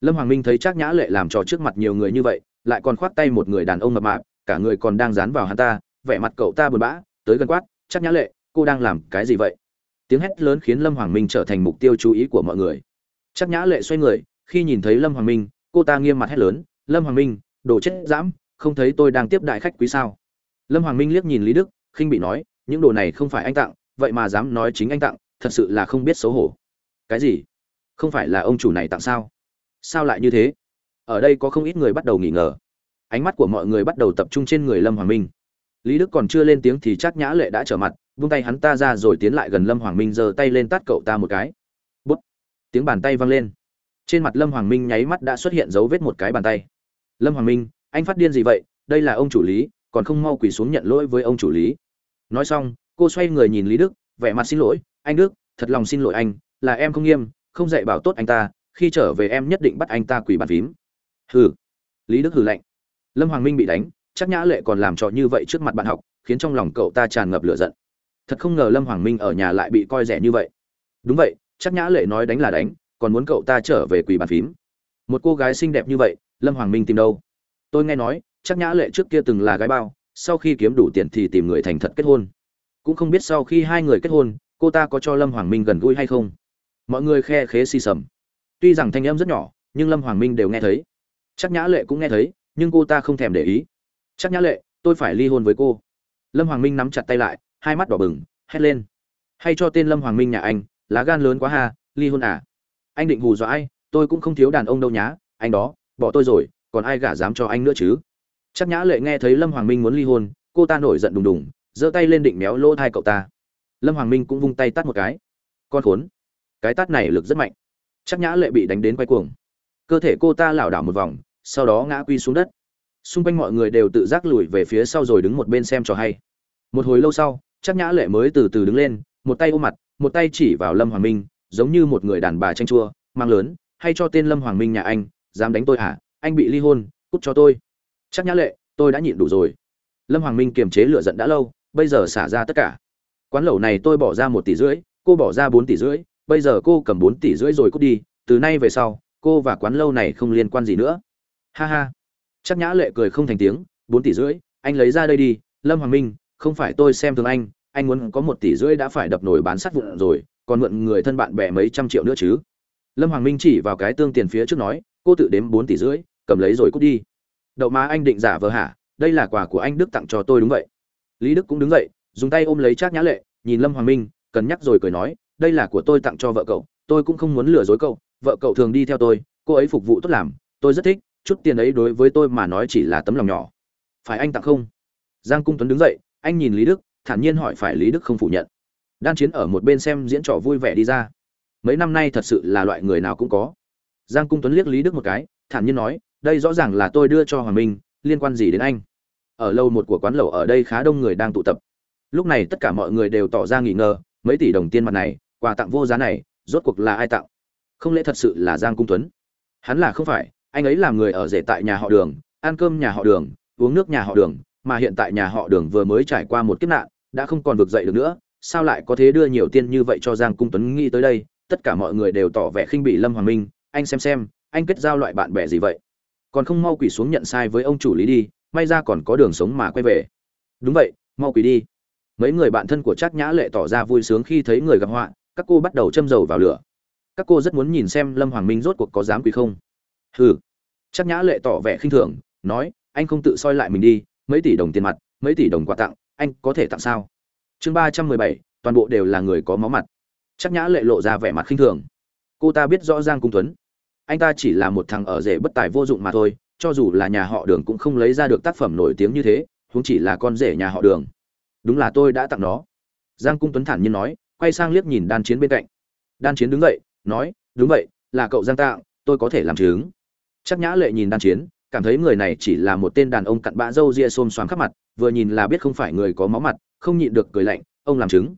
Lâm hoàng minh thấy trác nhã lệ làm trò trước mặt nhiều người như vậy, lại còn khoác tay một người đàn ông mập mạp, cả người còn đang dán vào hắn ta, vẻ mặt cậu ta buồn bã, tới gần quát, trác nhã lệ, cô đang làm cái gì vậy? Tiếng hét lớn khiến lâm hoàng minh trở thành mục tiêu chú ý của mọi người. Chắc nhã lệ xoay người, khi nhìn thấy lâm hoàng minh, cô ta nghiêm mặt hét lớn, lâm hoàng minh, đồ chết dãm, không thấy tôi đang tiếp đại khách quý sao? Lâm hoàng minh liếc nhìn lý đức, khinh bị nói, những đồ này không phải anh tặng, vậy mà dám nói chính anh tặng, thật sự là không biết xấu hổ. Cái gì? Không phải là ông chủ này tặng sao? Sao lại như thế? Ở đây có không ít người bắt đầu nghỉ ngờ. Ánh mắt của mọi người bắt đầu tập trung trên người lâm hoàng minh. Lý đức còn chưa lên tiếng thì chắc nhã lệ đã trở mặt vung tay hắn ta ra rồi tiến lại gần lâm hoàng minh, giơ tay lên tát cậu ta một cái. Bút. Tiếng bàn tay vang lên. Trên mặt lâm hoàng minh nháy mắt đã xuất hiện dấu vết một cái bàn tay. Lâm hoàng minh, anh phát điên gì vậy? Đây là ông chủ lý, còn không mau quỳ xuống nhận lỗi với ông chủ lý. Nói xong, cô xoay người nhìn lý đức, vẻ mặt xin lỗi. Anh đức, thật lòng xin lỗi anh, là em không nghiêm, không dạy bảo tốt anh ta, khi trở về em nhất định bắt anh ta quỳ bàn phím. Hừ. Lý đức hừ lạnh. Lâm hoàng minh bị đánh, chắc nhã lệ còn làm trò như vậy trước mặt bạn học, khiến trong lòng cậu ta tràn ngập lửa giận thật không ngờ lâm hoàng minh ở nhà lại bị coi rẻ như vậy. Đúng vậy, chắc nhã lệ nói đánh là đánh, còn muốn cậu ta trở về quỳ bàn phím. Một cô gái xinh đẹp như vậy, lâm hoàng minh tìm đâu? Tôi nghe nói, chắc nhã lệ trước kia từng là gái bao, sau khi kiếm đủ tiền thì tìm người thành thật kết hôn. Cũng không biết sau khi hai người kết hôn, cô ta có cho lâm hoàng minh gần gũi hay không? Mọi người khe khế si sầm tuy rằng thanh âm rất nhỏ, nhưng lâm hoàng minh đều nghe thấy. Chắc nhã lệ cũng nghe thấy, nhưng cô ta không thèm để ý. Chắc nhã lệ, tôi phải ly hôn với cô. Lâm hoàng minh nắm chặt tay lại hai mắt đỏ bừng, hét lên. Hay cho tên lâm hoàng minh nhà anh, lá gan lớn quá ha, ly hôn à. Anh định hù dọa ai, tôi cũng không thiếu đàn ông đâu nhá, anh đó, bỏ tôi rồi, còn ai gả dám cho anh nữa chứ? Chắc nhã lệ nghe thấy lâm hoàng minh muốn ly hôn, cô ta nổi giận đùng đùng, giơ tay lên định méo lỗ thai cậu ta. Lâm hoàng minh cũng vung tay tắt một cái. Con khốn, cái tát này lực rất mạnh. Chắc nhã lệ bị đánh đến quay cuồng. Cơ thể cô ta lảo đảo một vòng, sau đó ngã quy xuống đất. Xung quanh mọi người đều tự giác lùi về phía sau rồi đứng một bên xem cho hay. Một hồi lâu sau chắc nhã lệ mới từ từ đứng lên, một tay ôm mặt, một tay chỉ vào lâm hoàng minh, giống như một người đàn bà tranh chua, mang lớn, hay cho tên lâm hoàng minh nhà anh, dám đánh tôi hả? Anh bị ly hôn, cút cho tôi. Chắc nhã lệ, tôi đã nhịn đủ rồi. Lâm hoàng minh kiềm chế lựa giận đã lâu, bây giờ xả ra tất cả. Quán lẩu này tôi bỏ ra một tỷ rưỡi, cô bỏ ra bốn tỷ rưỡi, bây giờ cô cầm bốn tỷ rưỡi rồi cút đi, từ nay về sau, cô và quán lâu này không liên quan gì nữa. Ha ha. Chắc nhã lệ cười không thành tiếng, bốn tỷ rưỡi, anh lấy ra đây đi, lâm hoàng minh không phải tôi xem thường anh anh muốn có một tỷ rưỡi đã phải đập nổi bán sắt vụn rồi, còn mượn người thân bạn bè mấy trăm triệu nữa chứ. Lâm hoàng minh chỉ vào cái tương tiền phía trước nói, cô tự đếm bốn tỷ rưỡi, cầm lấy rồi cút đi. Đậu má anh định giả vờ hả, đây là quà của anh đức tặng cho tôi đúng vậy. Lý đức cũng đứng dậy, dùng tay ôm lấy trác nhã lệ, nhìn lâm hoàng minh, cân nhắc rồi cười nói, đây là của tôi tặng cho vợ cậu, tôi cũng không muốn lừa dối cậu, vợ cậu thường đi theo tôi, cô ấy phục vụ tốt làm, tôi rất thích, chút tiền ấy đối với tôi mà nói chỉ là tấm lòng nhỏ. Phải anh tặng không? Giang cung tuấn đứng dậy anh nhìn lý đức, thản nhiên hỏi phải lý đức không phủ nhận. Đan chiến ở một bên xem diễn trò vui vẻ đi ra. Mấy năm nay thật sự là loại người nào cũng có. Giang cung tuấn liếc lý đức một cái, thản nhiên nói, đây rõ ràng là tôi đưa cho hoàng minh, liên quan gì đến anh? Ở lâu một của quán lẩu ở đây khá đông người đang tụ tập. Lúc này tất cả mọi người đều tỏ ra nghi ngờ, mấy tỷ đồng tiền mặt này, quà tặng vô giá này, rốt cuộc là ai tặng? Không lẽ thật sự là giang cung tuấn? Hắn là không phải, anh ấy làm người ở rể tại nhà họ đường, ăn cơm nhà họ đường, uống nước nhà họ đường mà hiện tại nhà họ đường vừa mới trải qua một kiếp nạn, đã không còn vực dậy được nữa, sao lại có thế đưa nhiều tiền như vậy cho giang cung tuấn nghĩ tới đây? Tất cả mọi người đều tỏ vẻ khinh bị lâm hoàng minh, anh xem xem, anh kết giao loại bạn bè gì vậy? Còn không mau quỳ xuống nhận sai với ông chủ lý đi, may ra còn có đường sống mà quay về. Đúng vậy, mau quỳ đi. Mấy người bạn thân của trác nhã lệ tỏ ra vui sướng khi thấy người gặp họa, các cô bắt đầu châm dầu vào lửa. Các cô rất muốn nhìn xem lâm hoàng minh rốt cuộc có dám quỳ không. Hừ. Trác nhã lệ tỏ vẻ khinh thường, nói, anh không tự soi lại mình đi mấy tỷ đồng tiền mặt, mấy tỷ đồng quà tặng, anh có thể tặng sao? Chương ba trăm mười bảy, toàn bộ đều là người có máu mặt. Chắc nhã lệ lộ ra vẻ mặt khinh thường. Cô ta biết rõ giang cung tuấn. Anh ta chỉ là một thằng ở rể bất tài vô dụng mà thôi, cho dù là nhà họ đường cũng không lấy ra được tác phẩm nổi tiếng như thế, huống chỉ là con rể nhà họ đường. Đúng là tôi đã tặng nó. Giang cung tuấn thản nhiên nói, quay sang liếc nhìn đan chiến bên cạnh. Đan chiến đứng dậy, nói, đúng vậy, là cậu giang tạng, tôi có thể làm chứng. Chắc nhã lệ nhìn đan chiến cảm thấy người này chỉ là một tên đàn ông cặn bã râu ria xôm xoàm khắp mặt, vừa nhìn là biết không phải người có máu mặt, không nhịn được cười lạnh, ông làm chứng,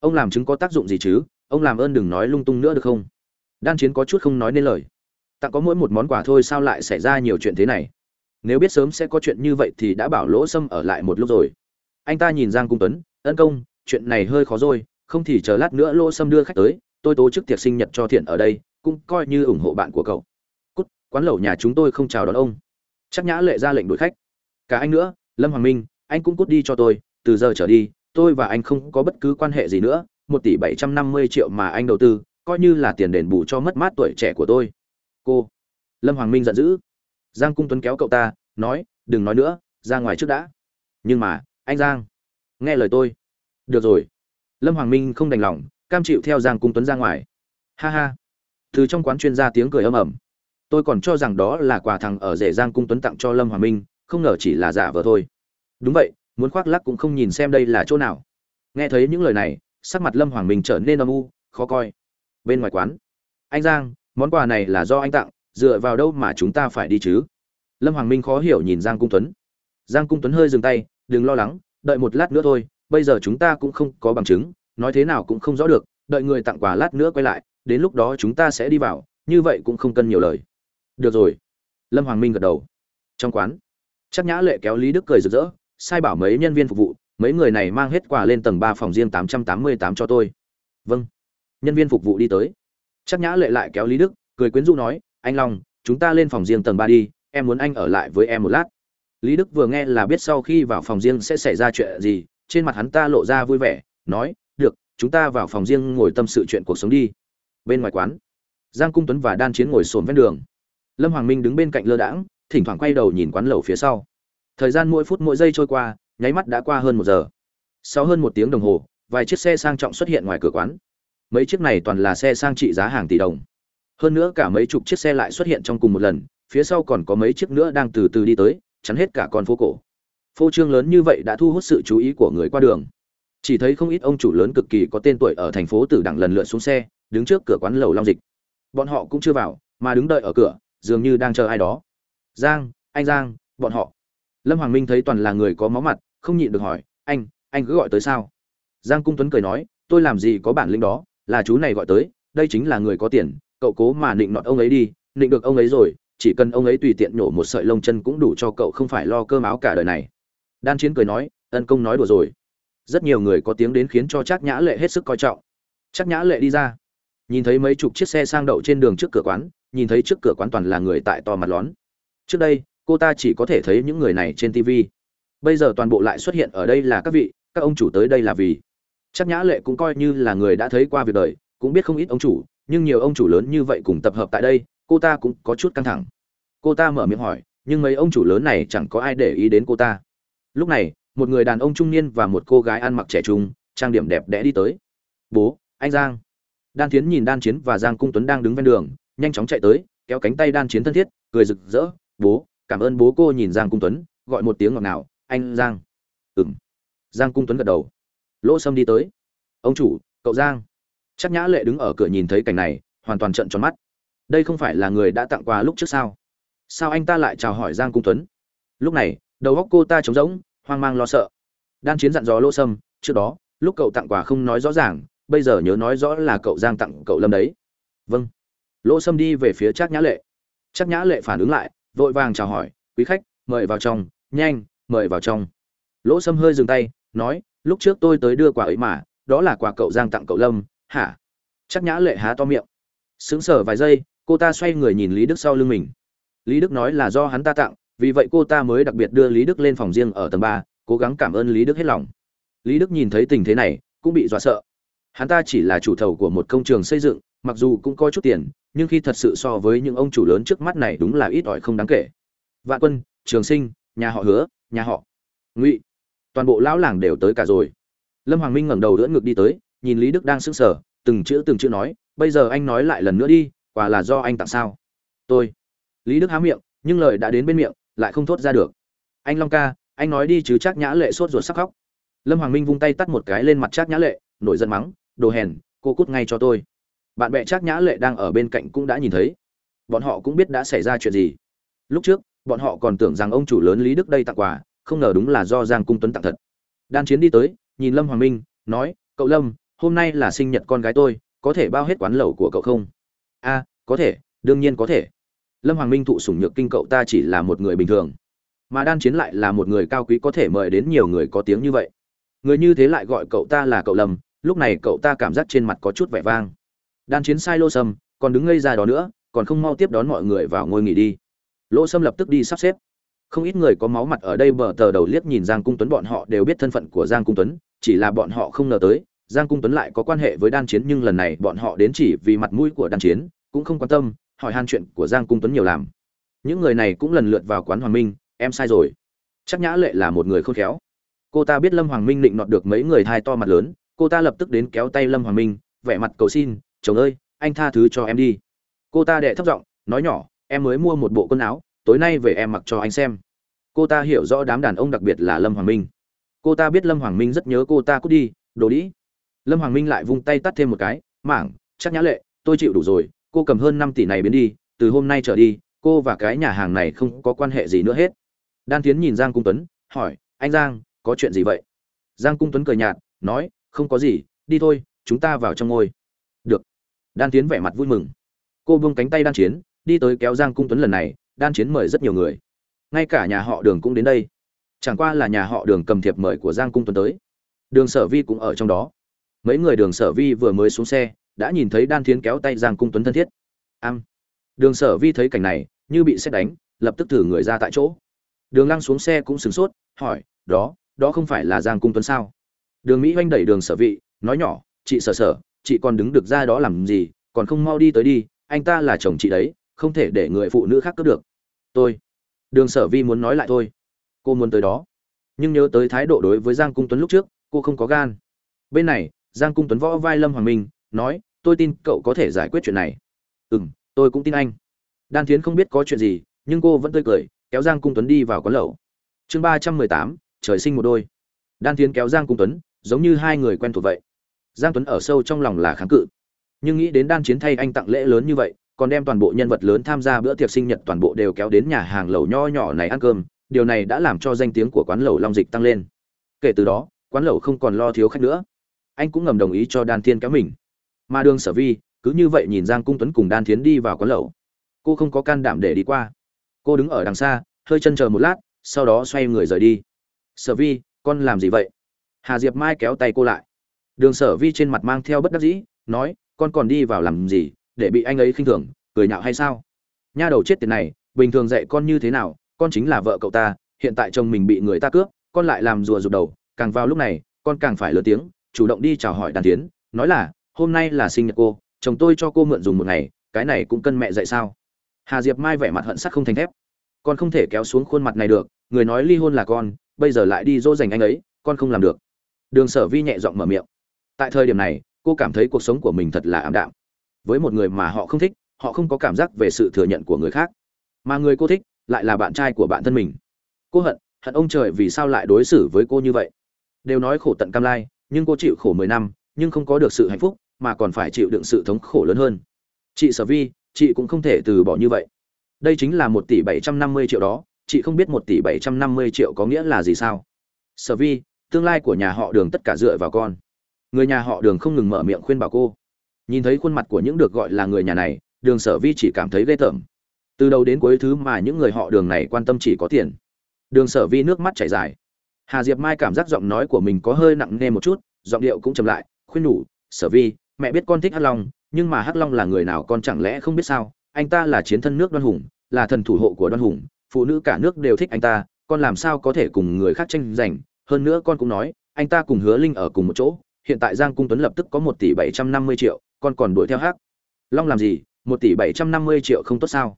ông làm chứng có tác dụng gì chứ? Ông làm ơn đừng nói lung tung nữa được không? Đan chiến có chút không nói nên lời. Tặng có mỗi một món quà thôi sao lại xảy ra nhiều chuyện thế này? Nếu biết sớm sẽ có chuyện như vậy thì đã bảo lỗ sâm ở lại một lúc rồi. Anh ta nhìn giang cung tuấn, ân công, chuyện này hơi khó rồi, không thì chờ lát nữa lỗ sâm đưa khách tới, tôi tổ chức tiệc sinh nhật cho thiện ở đây, cũng coi như ủng hộ bạn của cậu. Cút, quán lẩu nhà chúng tôi không chào đón ông chắc nhã lệ ra lệnh đuổi khách. Cả anh nữa, lâm hoàng minh, anh cũng cút đi cho tôi, từ giờ trở đi, tôi và anh không có bất cứ quan hệ gì nữa, một tỷ bảy trăm năm mươi triệu mà anh đầu tư, coi như là tiền đền bù cho mất mát tuổi trẻ của tôi. Cô, lâm hoàng minh giận dữ. Giang cung tuấn kéo cậu ta, nói, đừng nói nữa, ra ngoài trước đã. Nhưng mà, anh giang, nghe lời tôi. Được rồi. Lâm hoàng minh không đành lòng, cam chịu theo giang cung tuấn ra ngoài. Ha ha. Từ trong quán chuyên gia tiếng cười ầm ầm tôi còn cho rằng đó là quà thằng ở rể giang cung tuấn tặng cho lâm hòa minh, không ngờ chỉ là giả vờ thôi. Đúng vậy, muốn khoác lắc cũng không nhìn xem đây là chỗ nào. Nghe thấy những lời này, sắc mặt lâm hoàng minh trở nên âm u, khó coi. Bên ngoài quán, anh giang, món quà này là do anh tặng, dựa vào đâu mà chúng ta phải đi chứ? Lâm hoàng minh khó hiểu nhìn giang cung tuấn. Giang cung tuấn hơi dừng tay, đừng lo lắng, đợi một lát nữa thôi, bây giờ chúng ta cũng không có bằng chứng, nói thế nào cũng không rõ được, đợi người tặng quà lát nữa quay lại, đến lúc đó chúng ta sẽ đi vào, như vậy cũng không cần nhiều lời được rồi. Lâm hoàng minh gật đầu. Trong quán chắc nhã lệ kéo lý đức cười rực rỡ, sai bảo mấy nhân viên phục vụ, mấy người này mang hết quà lên tầng ba phòng riêng tám trăm tám mươi tám cho tôi. Vâng. Nhân viên phục vụ đi tới. Chắc nhã lệ lại kéo lý đức, cười quyến rũ nói, anh long, chúng ta lên phòng riêng tầng ba đi, em muốn anh ở lại với em một lát. Lý đức vừa nghe là biết sau khi vào phòng riêng sẽ xảy ra chuyện gì, trên mặt hắn ta lộ ra vui vẻ, nói, được, chúng ta vào phòng riêng ngồi tâm sự chuyện cuộc sống đi. Bên ngoài quán, giang cung tuấn và đan chiến ngồi sồn ven đường lâm hoàng minh đứng bên cạnh lơ đãng, thỉnh thoảng quay đầu nhìn quán lẩu phía sau. Thời gian mỗi phút mỗi giây trôi qua, nháy mắt đã qua hơn một giờ. Sau hơn một tiếng đồng hồ, vài chiếc xe sang trọng xuất hiện ngoài cửa quán. Mấy chiếc này toàn là xe sang trị giá hàng tỷ đồng. Hơn nữa cả mấy chục chiếc xe lại xuất hiện trong cùng một lần, phía sau còn có mấy chiếc nữa đang từ từ đi tới, chắn hết cả con phố cổ. Phô trương lớn như vậy đã thu hút sự chú ý của người qua đường. Chỉ thấy không ít ông chủ lớn cực kỳ có tên tuổi ở thành phố tử đẳng lần lượt xuống xe, đứng trước cửa quán lầu long dịch. Bọn họ cũng chưa vào, mà đứng đợi ở cửa dường như đang chờ ai đó. Giang, anh giang, bọn họ. Lâm hoàng minh thấy toàn là người có máu mặt, không nhịn được hỏi, anh anh cứ gọi tới sao? Giang cung tuấn cười nói, tôi làm gì có bản lĩnh đó, là chú này gọi tới, đây chính là người có tiền, cậu cố mà định nọt ông ấy đi định được ông ấy rồi, chỉ cần ông ấy tùy tiện nhổ một sợi lông chân cũng đủ cho cậu không phải lo cơm áo cả đời này. Đan chiến cười nói, ân công nói đùa rồi. Rất nhiều người có tiếng đến khiến cho trác nhã lệ hết sức coi trọng. Trác nhã lệ đi ra, nhìn thấy mấy chục chiếc xe sang đậu trên đường trước cửa quán nhìn thấy trước cửa quán toàn là người tại to mặt lón. Trước đây, cô ta chỉ có thể thấy những người này trên tv bây giờ toàn bộ lại xuất hiện ở đây là các vị, các ông chủ tới đây là vì. Chắc nhã lệ cũng coi như là người đã thấy qua việc đời, cũng biết không ít ông chủ, nhưng nhiều ông chủ lớn như vậy cùng tập hợp tại đây, cô ta cũng có chút căng thẳng. Cô ta mở miệng hỏi, nhưng mấy ông chủ lớn này chẳng có ai để ý đến cô ta. Lúc này, một người đàn ông trung niên và một cô gái ăn mặc trẻ trung, trang điểm đẹp đẽ đi tới. Bố, anh giang. Đan tiến nhìn đan chiến và giang cung tuấn đang đứng ven đường nhanh chóng chạy tới, kéo cánh tay đan chiến thân thiết, cười rực rỡ, bố, cảm ơn bố cô nhìn giang cung tuấn, gọi một tiếng ngọt nào anh giang. Ừng giang cung tuấn gật đầu. Lỗ sâm đi tới. Ông chủ, cậu giang. Chắc nhã lệ đứng ở cửa nhìn thấy cảnh này, hoàn toàn trận tròn mắt. Đây không phải là người đã tặng quà lúc trước sao? Sao anh ta lại chào hỏi giang cung tuấn? Lúc này, đầu óc cô ta trống rỗng, hoang mang lo sợ. Đan chiến dặn dò lỗ sâm, trước đó, lúc cậu tặng quà không nói rõ ràng, bây giờ nhớ nói rõ là cậu giang tặng cậu lâm đấy. Vâng lỗ sâm đi về phía trác nhã lệ. Trác nhã lệ phản ứng lại, vội vàng chào hỏi, quý khách, mời vào trong, nhanh, mời vào trong. Lỗ sâm hơi dừng tay, nói, lúc trước tôi tới đưa quà ấy mà, đó là quà cậu giang tặng cậu lâm, hả? Chắc nhã lệ há to miệng. Sững sờ vài giây, cô ta xoay người nhìn lý đức sau lưng mình. Lý đức nói là do hắn ta tặng, vì vậy cô ta mới đặc biệt đưa lý đức lên phòng riêng ở tầng ba, cố gắng cảm ơn lý đức hết lòng. Lý đức nhìn thấy tình thế này, cũng bị dọa sợ. Hắn ta chỉ là chủ thầu của một công trường xây dựng, mặc dù cũng có chút tiền nhưng khi thật sự so với những ông chủ lớn trước mắt này đúng là ít ỏi không đáng kể. Vạn quân, trường sinh, nhà họ hứa, nhà họ ngụy. Toàn bộ lão làng đều tới cả rồi. Lâm hoàng minh ngẩng đầu đỡ ngực đi tới, nhìn lý đức đang sững sờ, từng chữ từng chữ nói, bây giờ anh nói lại lần nữa đi, quả là do anh tặng sao? Tôi. Lý đức há miệng, nhưng lời đã đến bên miệng, lại không thốt ra được. Anh long ca, anh nói đi chứ chắc nhã lệ sốt ruột sắc khóc. Lâm hoàng minh vung tay tắt một cái lên mặt chắc nhã lệ, nổi giận mắng, đồ hèn, cô cút ngay cho tôi bạn bè chắc nhã lệ đang ở bên cạnh cũng đã nhìn thấy. Bọn họ cũng biết đã xảy ra chuyện gì. Lúc trước, bọn họ còn tưởng rằng ông chủ lớn lý đức đây tặng quà, không ngờ đúng là do giang cung tuấn tặng thật. Đan chiến đi tới, nhìn lâm hoàng minh, nói, cậu lâm, hôm nay là sinh nhật con gái tôi, có thể bao hết quán lẩu của cậu không? A, có thể, đương nhiên có thể. Lâm hoàng minh thụ sủng nhược kinh cậu ta chỉ là một người bình thường. Mà đan chiến lại là một người cao quý có thể mời đến nhiều người có tiếng như vậy. Người như thế lại gọi cậu ta là cậu lâm, lúc này cậu ta cảm giác trên mặt có chút vẻ vang đan chiến sai lô sâm, còn đứng ngây ra đó nữa, còn không mau tiếp đón mọi người vào ngôi nghỉ đi. Lỗ sâm lập tức đi sắp xếp. Không ít người có máu mặt ở đây bờ tờ đầu liếc nhìn giang cung tuấn, bọn họ đều biết thân phận của giang cung tuấn, chỉ là bọn họ không ngờ tới, giang cung tuấn lại có quan hệ với đan chiến, nhưng lần này bọn họ đến chỉ vì mặt mũi của đan chiến, cũng không quan tâm, hỏi han chuyện của giang cung tuấn nhiều làm. Những người này cũng lần lượt vào quán hoàng minh, em sai rồi. Chắc nhã lệ là một người khôn khéo. Cô ta biết lâm hoàng minh định nọt được mấy người thai to mặt lớn, cô ta lập tức đến kéo tay lâm hoàng minh, vẻ mặt cầu xin chồng ơi, anh tha thứ cho em đi. Cô ta đệ thấp giọng nói nhỏ, em mới mua một bộ quần áo, tối nay về em mặc cho anh xem. Cô ta hiểu rõ đám đàn ông đặc biệt là lâm hoàng minh. Cô ta biết lâm hoàng minh rất nhớ cô ta cút đi, đồ đĩ. Lâm hoàng minh lại vung tay tắt thêm một cái, mảng, chắc nhã lệ, tôi chịu đủ rồi, cô cầm hơn năm tỷ này biến đi, từ hôm nay trở đi, cô và cái nhà hàng này không có quan hệ gì nữa hết. Đan tiến nhìn giang cung tuấn, hỏi, anh giang, có chuyện gì vậy? Giang cung tuấn cười nhạt, nói, không có gì, đi thôi, chúng ta vào trong ngôi đan tiến vẻ mặt vui mừng. Cô buông cánh tay đan chiến, đi tới kéo giang cung tuấn lần này, đan chiến mời rất nhiều người. Ngay cả nhà họ đường cũng đến đây. Chẳng qua là nhà họ đường cầm thiệp mời của giang cung tuấn tới. Đường sở vi cũng ở trong đó. Mấy người đường sở vi vừa mới xuống xe, đã nhìn thấy đan thiến kéo tay giang cung tuấn thân thiết. Am. Đường sở vi thấy cảnh này, như bị xét đánh, lập tức thử người ra tại chỗ. Đường lăng xuống xe cũng sửng sốt, hỏi, đó đó không phải là giang cung tuấn sao? Đường mỹ oanh đẩy đường sở vị nói nhỏ, chị sở sở chị còn đứng được ra đó làm gì, còn không mau đi tới đi, anh ta là chồng chị đấy, không thể để người phụ nữ khác cướp được. Tôi, đường sở vi muốn nói lại thôi. Cô muốn tới đó. Nhưng nhớ tới thái độ đối với giang cung tuấn lúc trước, cô không có gan. Bên này, giang cung tuấn võ vai lâm hoàng minh, nói, tôi tin cậu có thể giải quyết chuyện này. Ừ m tôi cũng tin anh. Đan thiến không biết có chuyện gì, nhưng cô vẫn tươi cười, kéo giang cung tuấn đi vào quán lẩu. Chương ba trăm mười tám, trời sinh một đôi. Đan thiến kéo giang cung tuấn, giống như hai người quen thuộc vậy giang tuấn ở sâu trong lòng là kháng cự. Nhưng nghĩ đến đan chiến thay anh tặng lễ lớn như vậy, còn đem toàn bộ nhân vật lớn tham gia bữa tiệc sinh nhật toàn bộ đều kéo đến nhà hàng lẩu nho nhỏ này ăn cơm, điều này đã làm cho danh tiếng của quán lẩu long dịch tăng lên. Kể từ đó, quán lẩu không còn lo thiếu khách nữa. Anh cũng ngầm đồng ý cho đan thiên kéo mình. Mà đường sở vi, cứ như vậy nhìn giang cung tuấn cùng đan thiến đi vào quán lẩu cô không có can đảm để đi qua. Cô đứng ở đằng xa, hơi chân chờ một lát, sau đó xoay người rời đi. Sở vi, con làm gì vậy? Hà diệp mai kéo tay cô lại đường sở vi trên mặt mang theo bất đắc dĩ, nói, con còn đi vào làm gì, để bị anh ấy khinh thường, cười nhạo hay sao? Nha đầu chết tiệt này, bình thường dạy con như thế nào, con chính là vợ cậu ta, hiện tại chồng mình bị người ta cướp, con lại làm rùa rụt đầu, càng vào lúc này, con càng phải lớn tiếng, chủ động đi chào hỏi đàn tiến, nói là, hôm nay là sinh nhật cô, chồng tôi cho cô mượn dùng một ngày, cái này cũng cân mẹ dạy sao? Hà diệp mai vẻ mặt hận sắc không thành thép. Con không thể kéo xuống khuôn mặt này được, người nói ly hôn là con, bây giờ lại đi dỗ dành anh ấy, con không làm được. Đường sở vi nhẹ giọng mở miệng tại thời điểm này, cô cảm thấy cuộc sống của mình thật là ảm đạm. Với một người mà họ không thích, họ không có cảm giác về sự thừa nhận của người khác. Mà người cô thích lại là bạn trai của bạn thân mình. Cô hận hận ông trời vì sao lại đối xử với cô như vậy. Đều nói khổ tận cam lai, nhưng cô chịu khổ mười năm, nhưng không có được sự hạnh phúc, mà còn phải chịu đựng sự thống khổ lớn hơn. Chị sở vi, chị cũng không thể từ bỏ như vậy. Đây chính là một tỷ bảy trăm năm mươi triệu đó, chị không biết một tỷ bảy trăm năm mươi triệu có nghĩa là gì sao? Sở vi, tương lai của nhà họ đường tất cả dựa vào con người nhà họ đường không ngừng mở miệng khuyên bảo cô. Nhìn thấy khuôn mặt của những được gọi là người nhà này, đường sở vi chỉ cảm thấy ghê tởm. Từ đầu đến cuối thứ mà những người họ đường này quan tâm chỉ có tiền. Đường sở vi nước mắt chảy dài. Hà diệp mai cảm giác giọng nói của mình có hơi nặng nề một chút, giọng điệu cũng chậm lại, khuyên nhủ, sở vi, mẹ biết con thích hắc long, nhưng mà hắc long là người nào con chẳng lẽ không biết sao? Anh ta là chiến thân nước đoan hùng, là thần thủ hộ của đoan hùng, phụ nữ cả nước đều thích anh ta, con làm sao có thể cùng người khác tranh giành? Hơn nữa con cũng nói, anh ta cùng hứa linh ở cùng một chỗ hiện tại giang cung tuấn lập tức có một tỷ bảy trăm năm mươi triệu, con còn đuổi theo hắc. Long làm gì? Một tỷ bảy trăm năm mươi triệu không tốt sao?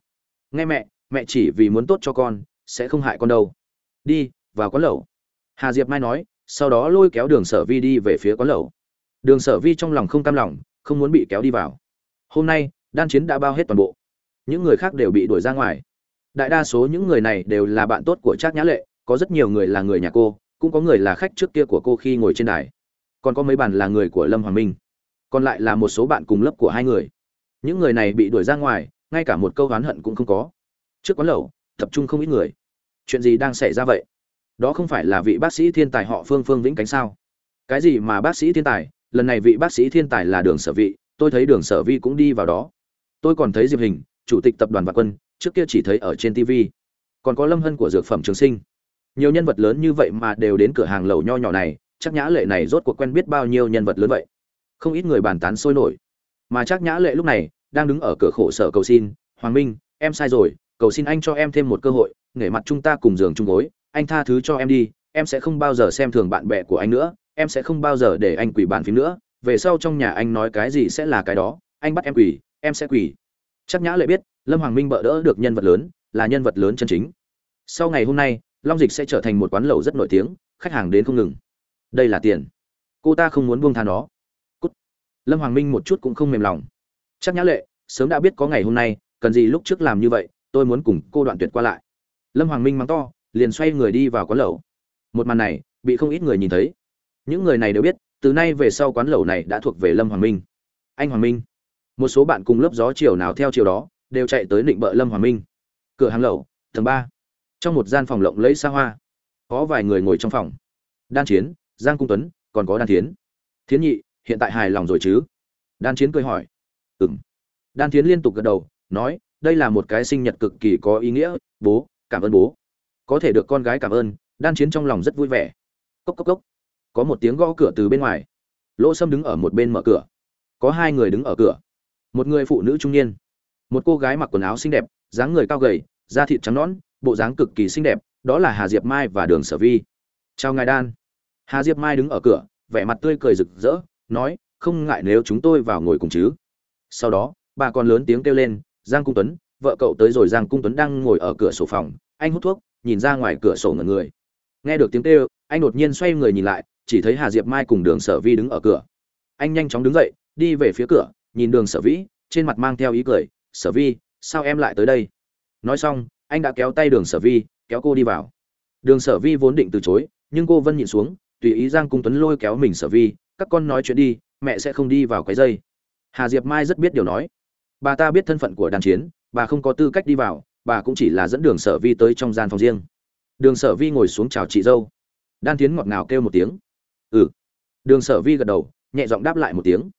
Nghe mẹ mẹ chỉ vì muốn tốt cho con, sẽ không hại con đâu. Đi, vào quán lẩu. Hà diệp mai nói, sau đó lôi kéo đường sở vi đi về phía quán lẩu. Đường sở vi trong lòng không cam lòng, không muốn bị kéo đi vào. Hôm nay, đan chiến đã bao hết toàn bộ. Những người khác đều bị đuổi ra ngoài. Đại đa số những người này đều là bạn tốt của trác nhã lệ, có rất nhiều người là người nhà cô, cũng có người là khách trước kia của cô khi ngồi trên đài còn có mấy bàn là người của lâm hoàng minh, còn lại là một số bạn cùng lớp của hai người. Những người này bị đuổi ra ngoài, ngay cả một câu oán hận cũng không có. Trước quán lẩu, tập trung không ít người. Chuyện gì đang xảy ra vậy? Đó không phải là vị bác sĩ thiên tài họ phương phương vĩnh cánh sao? Cái gì mà bác sĩ thiên tài? Lần này vị bác sĩ thiên tài là đường sở vị, tôi thấy đường sở vi cũng đi vào đó. Tôi còn thấy diệp hình, chủ tịch tập đoàn vạn quân, trước kia chỉ thấy ở trên tv còn có lâm hân của dược phẩm trường sinh. Nhiều nhân vật lớn như vậy mà đều đến cửa hàng lẩu nho nhỏ này chắc nhã lệ này rốt cuộc quen biết bao nhiêu nhân vật lớn vậy? Không ít người bàn tán sôi nổi. Mà chắc nhã lệ lúc này đang đứng ở cửa khổ sở cầu xin, hoàng minh, em sai rồi, cầu xin anh cho em thêm một cơ hội nể mặt chúng ta cùng giường chung gối, anh tha thứ cho em đi, em sẽ không bao giờ xem thường bạn bè của anh nữa, em sẽ không bao giờ để anh quỷ bàn phím nữa, về sau trong nhà anh nói cái gì sẽ là cái đó, anh bắt em quỷ em sẽ quỷ chắc nhã lệ biết, lâm hoàng minh bỡ đỡ được nhân vật lớn, là nhân vật lớn chân chính. Sau ngày hôm nay, long dịch sẽ trở thành một quán lẩu rất nổi tiếng, khách hàng đến không ngừng đây là tiền. Cô ta không muốn buông tha nó. Cút. lâm hoàng minh một chút cũng không mềm lòng. Chắc nhã lệ, sớm đã biết có ngày hôm nay, cần gì lúc trước làm như vậy, tôi muốn cùng cô đoạn tuyệt qua lại. Lâm hoàng minh mắng to, liền xoay người đi vào quán lẩu. Một màn này, bị không ít người nhìn thấy. Những người này đều biết, từ nay về sau quán lẩu này đã thuộc về lâm hoàng minh. Anh hoàng minh. Một số bạn cùng lớp gió chiều nào theo chiều đó, đều chạy tới định bợ lâm hoàng minh. Cửa hàng lẩu, tầng ba. Trong một gian phòng lộng lẫy xa hoa. Có vài người ngồi trong phòng. Đan chiến giang cung tuấn, còn có đan thiến. Thiến nhị, hiện tại hài lòng rồi chứ? Đan chiến cười hỏi. Ừng đan thiến liên tục gật đầu, nói, đây là một cái sinh nhật cực kỳ có ý nghĩa, bố, cảm ơn bố. Có thể được con gái cảm ơn, đan chiến trong lòng rất vui vẻ. Cốc cốc cốc. Có một tiếng gõ cửa từ bên ngoài. Lỗ sâm đứng ở một bên mở cửa. Có hai người đứng ở cửa. Một người phụ nữ trung niên. Một cô gái mặc quần áo xinh đẹp, dáng người cao gầy, da thịt trắng nõn, bộ dáng cực kỳ xinh đẹp, đó là hà diệp mai và đường sở vi. Chào ngài đan hà diệp mai đứng ở cửa, vẻ mặt tươi cười rực rỡ, nói, không ngại nếu chúng tôi vào ngồi cùng chứ. Sau đó, bà còn lớn tiếng kêu lên, giang cung tuấn, vợ cậu tới rồi, giang cung tuấn đang ngồi ở cửa sổ phòng, anh hút thuốc, nhìn ra ngoài cửa sổ ngẩn người. Nghe được tiếng kêu, anh đột nhiên xoay người nhìn lại, chỉ thấy hà diệp mai cùng đường sở vi đứng ở cửa. Anh nhanh chóng đứng dậy, đi về phía cửa, nhìn đường sở vĩ trên mặt mang theo ý cười, sở vi, sao em lại tới đây? Nói xong, anh đã kéo tay đường sở vi, kéo cô đi vào. Đường sở vi vốn định từ chối, nhưng cô vân nhìn xuống tùy ý giang cung tuấn lôi kéo mình sở vi, các con nói chuyện đi, mẹ sẽ không đi vào cái dây. Hà diệp mai rất biết điều nói. Bà ta biết thân phận của đàn chiến, bà không có tư cách đi vào, bà cũng chỉ là dẫn đường sở vi tới trong gian phòng riêng. Đường sở vi ngồi xuống chào chị dâu. Đan tiến ngọt ngào kêu một tiếng. Ừ. Đường sở vi gật đầu, nhẹ giọng đáp lại một tiếng.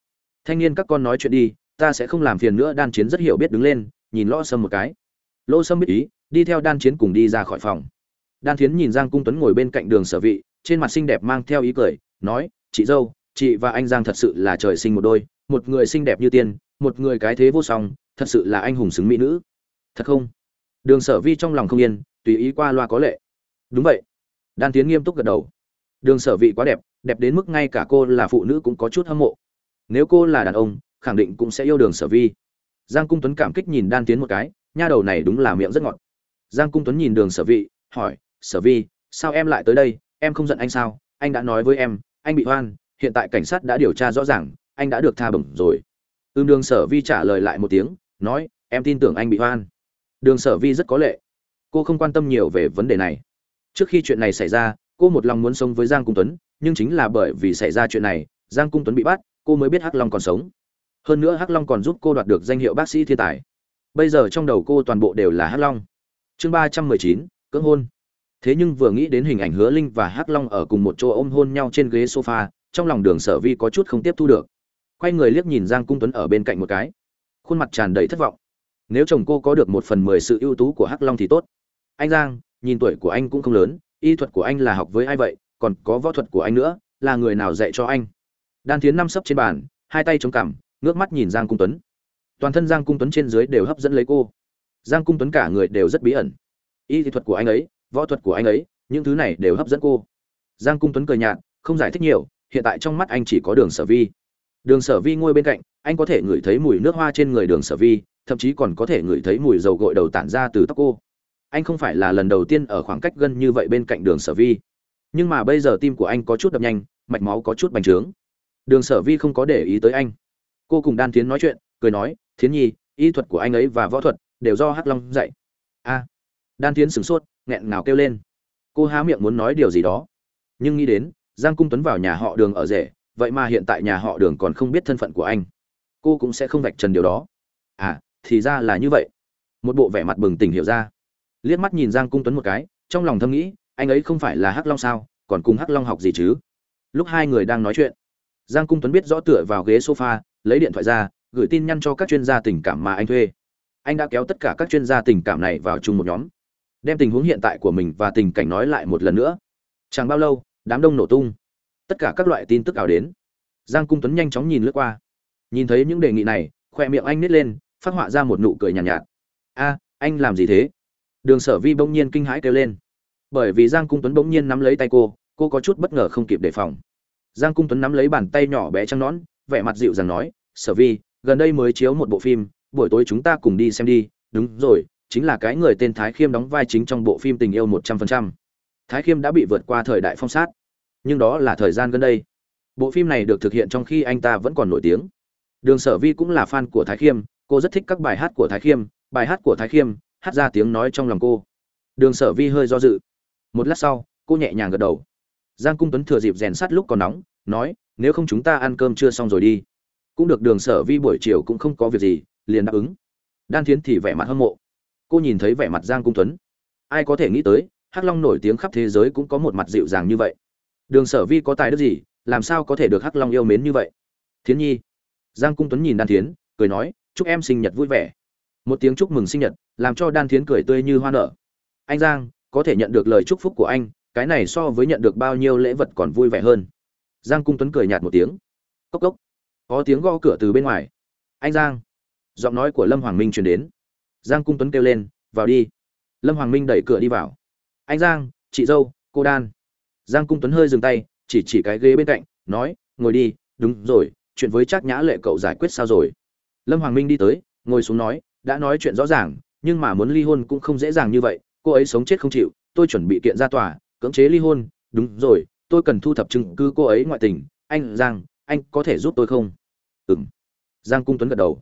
Thanh niên các con nói chuyện đi, ta sẽ không làm phiền nữa. Đan chiến rất hiểu biết đứng lên, nhìn lõ sâm một cái. Lỗ sâm biết ý, đi theo đan chiến cùng đi ra khỏi phòng. Đan tiến nhìn giang cung tuấn ngồi bên cạnh đường sở vị trên mặt xinh đẹp mang theo ý cười, nói, chị dâu, chị và anh giang thật sự là trời sinh một đôi, một người xinh đẹp như tiên, một người cái thế vô song, thật sự là anh hùng xứng mỹ nữ. Thật không? Đường sở vi trong lòng không yên, tùy ý qua loa có lệ. Đúng vậy. Đan tiến nghiêm túc gật đầu. Đường sở vị quá đẹp đẹp đến mức ngay cả cô là phụ nữ cũng có chút hâm mộ. Nếu cô là đàn ông, khẳng định cũng sẽ yêu đường sở vi. Giang cung tuấn cảm kích nhìn đan tiến một cái, nha đầu này đúng là miệng rất ngọt. Giang cung tuấn nhìn đường sở vị hỏi, sở vi, sao em lại tới đây? Em không giận anh sao? Anh đã nói với em, anh bị hoan, hiện tại cảnh sát đã điều tra rõ ràng, anh đã được tha bổng rồi. Ưm đường sở vi trả lời lại một tiếng, nói, em tin tưởng anh bị hoan. Đường sở vi rất có lệ. Cô không quan tâm nhiều về vấn đề này. Trước khi chuyện này xảy ra, cô một lòng muốn sống với giang cung tuấn, nhưng chính là bởi vì xảy ra chuyện này, giang cung tuấn bị bắt, cô mới biết hắc long còn sống. Hơn nữa hắc long còn giúp cô đoạt được danh hiệu bác sĩ thiên tài. Bây giờ trong đầu cô toàn bộ đều là hắc long. Chương ba trăm mười chín, cưỡng hôn thế nhưng vừa nghĩ đến hình ảnh hứa linh và hắc long ở cùng một chỗ ôm hôn nhau trên ghế sofa, trong lòng đường sở vi có chút không tiếp thu được. Quay người liếc nhìn giang cung tuấn ở bên cạnh một cái. Khuôn mặt tràn đầy thất vọng. Nếu chồng cô có được một phần mười sự ưu tú của hắc long thì tốt. Anh giang, nhìn tuổi của anh cũng không lớn, y thuật của anh là học với ai vậy, còn có võ thuật của anh nữa, là người nào dạy cho anh? Đan thiến năm sấp trên bàn, hai tay chống cằm, ngước mắt nhìn giang cung tuấn. Toàn thân giang cung tuấn trên dưới đều hấp dẫn lấy cô. Giang cung tuấn cả người đều rất bí ẩn. Y thuật của anh ấy võ thuật của anh ấy, những thứ này đều hấp dẫn cô. Giang cung tuấn cười nhạt, không giải thích nhiều, hiện tại trong mắt anh chỉ có đường sở vi. Đường sở vi ngồi bên cạnh, anh có thể ngửi thấy mùi nước hoa trên người đường sở vi, thậm chí còn có thể ngửi thấy mùi dầu gội đầu tản ra từ tóc cô. Anh không phải là lần đầu tiên ở khoảng cách gần như vậy bên cạnh đường sở vi. Nhưng mà bây giờ tim của anh có chút đập nhanh, mạch máu có chút bành trướng. Đường sở vi không có để ý tới anh. Cô cùng đan tiến nói chuyện, cười nói, thiến nhi, y thuật của anh ấy và võ thuật đều do hắc long dạy. A đan tiến sửng sốt, nghẹn ngào kêu lên. Cô há miệng muốn nói điều gì đó. Nhưng nghĩ đến, giang cung tuấn vào nhà họ đường ở rể, vậy mà hiện tại nhà họ đường còn không biết thân phận của anh. Cô cũng sẽ không vạch trần điều đó. À thì ra là như vậy. Một bộ vẻ mặt bừng tỉnh hiểu ra. Liếc mắt nhìn giang cung tuấn một cái, trong lòng thầm nghĩ, anh ấy không phải là hắc long sao, còn cùng hắc long học gì chứ? Lúc hai người đang nói chuyện, giang cung tuấn biết rõ tựa vào ghế sofa, lấy điện thoại ra, gửi tin nhắn cho các chuyên gia tình cảm mà anh thuê. Anh đã kéo tất cả các chuyên gia tình cảm này vào chung một nhóm đem tình huống hiện tại của mình và tình cảnh nói lại một lần nữa. Chẳng bao lâu đám đông nổ tung. Tất cả các loại tin tức ảo đến. Giang cung tuấn nhanh chóng nhìn lướt qua. Nhìn thấy những đề nghị này khoe miệng anh nít lên phát họa ra một nụ cười nhàn nhạt, nhạt. A anh làm gì thế? Đường sở vi bỗng nhiên kinh hãi kêu lên. Bởi vì giang cung tuấn bỗng nhiên nắm lấy tay cô cô có chút bất ngờ không kịp đề phòng. Giang cung tuấn nắm lấy bàn tay nhỏ bé trắng nõn vẻ mặt dịu dàng nói sở vi gần đây mới chiếu một bộ phim buổi tối chúng ta cùng đi xem đi. Đúng rồi chính là cái người tên thái khiêm đóng vai chính trong bộ phim tình yêu một trăm phần trăm. Thái khiêm đã bị vượt qua thời đại phong sát, nhưng đó là thời gian gần đây. Bộ phim này được thực hiện trong khi anh ta vẫn còn nổi tiếng. Đường sở vi cũng là fan của thái khiêm, cô rất thích các bài hát của thái khiêm, bài hát của thái khiêm, hát ra tiếng nói trong lòng cô. Đường sở vi hơi do dự. Một lát sau, cô nhẹ nhàng gật đầu. Giang cung tuấn thừa dịp rèn sắt lúc còn nóng, nói, nếu không chúng ta ăn cơm chưa xong rồi đi. Cũng được đường sở vi buổi chiều cũng không có việc gì, liền đáp ứng. Đan thiến thì vẻ mặt hâm mộ cô nhìn thấy vẻ mặt giang cung tuấn. Ai có thể nghĩ tới, hắc long nổi tiếng khắp thế giới cũng có một mặt dịu dàng như vậy. Đường sở vi có tài đức gì, làm sao có thể được hắc long yêu mến như vậy? Thiến nhi. Giang cung tuấn nhìn đan thiến, cười nói, chúc em sinh nhật vui vẻ. Một tiếng chúc mừng sinh nhật, làm cho đan thiến cười tươi như hoa nở. Anh giang, có thể nhận được lời chúc phúc của anh, cái này so với nhận được bao nhiêu lễ vật còn vui vẻ hơn. Giang cung tuấn cười nhạt một tiếng. Cốc cốc. Có tiếng gõ cửa từ bên ngoài. Anh giang. Giọng nói của lâm hoàng minh truyền đến giang cung tuấn kêu lên, vào đi. Lâm hoàng minh đẩy cửa đi vào. Anh giang, chị dâu, cô đan. Giang cung tuấn hơi dừng tay, chỉ chỉ cái ghế bên cạnh, nói, ngồi đi, đúng rồi, chuyện với chắc nhã lệ cậu giải quyết sao rồi? Lâm hoàng minh đi tới, ngồi xuống nói, đã nói chuyện rõ ràng, nhưng mà muốn ly hôn cũng không dễ dàng như vậy, cô ấy sống chết không chịu, tôi chuẩn bị kiện ra tòa, cưỡng chế ly hôn, đúng rồi, tôi cần thu thập chứng cứ cô ấy ngoại tình, anh giang, anh có thể giúp tôi không? Ừ m giang cung tuấn gật đầu.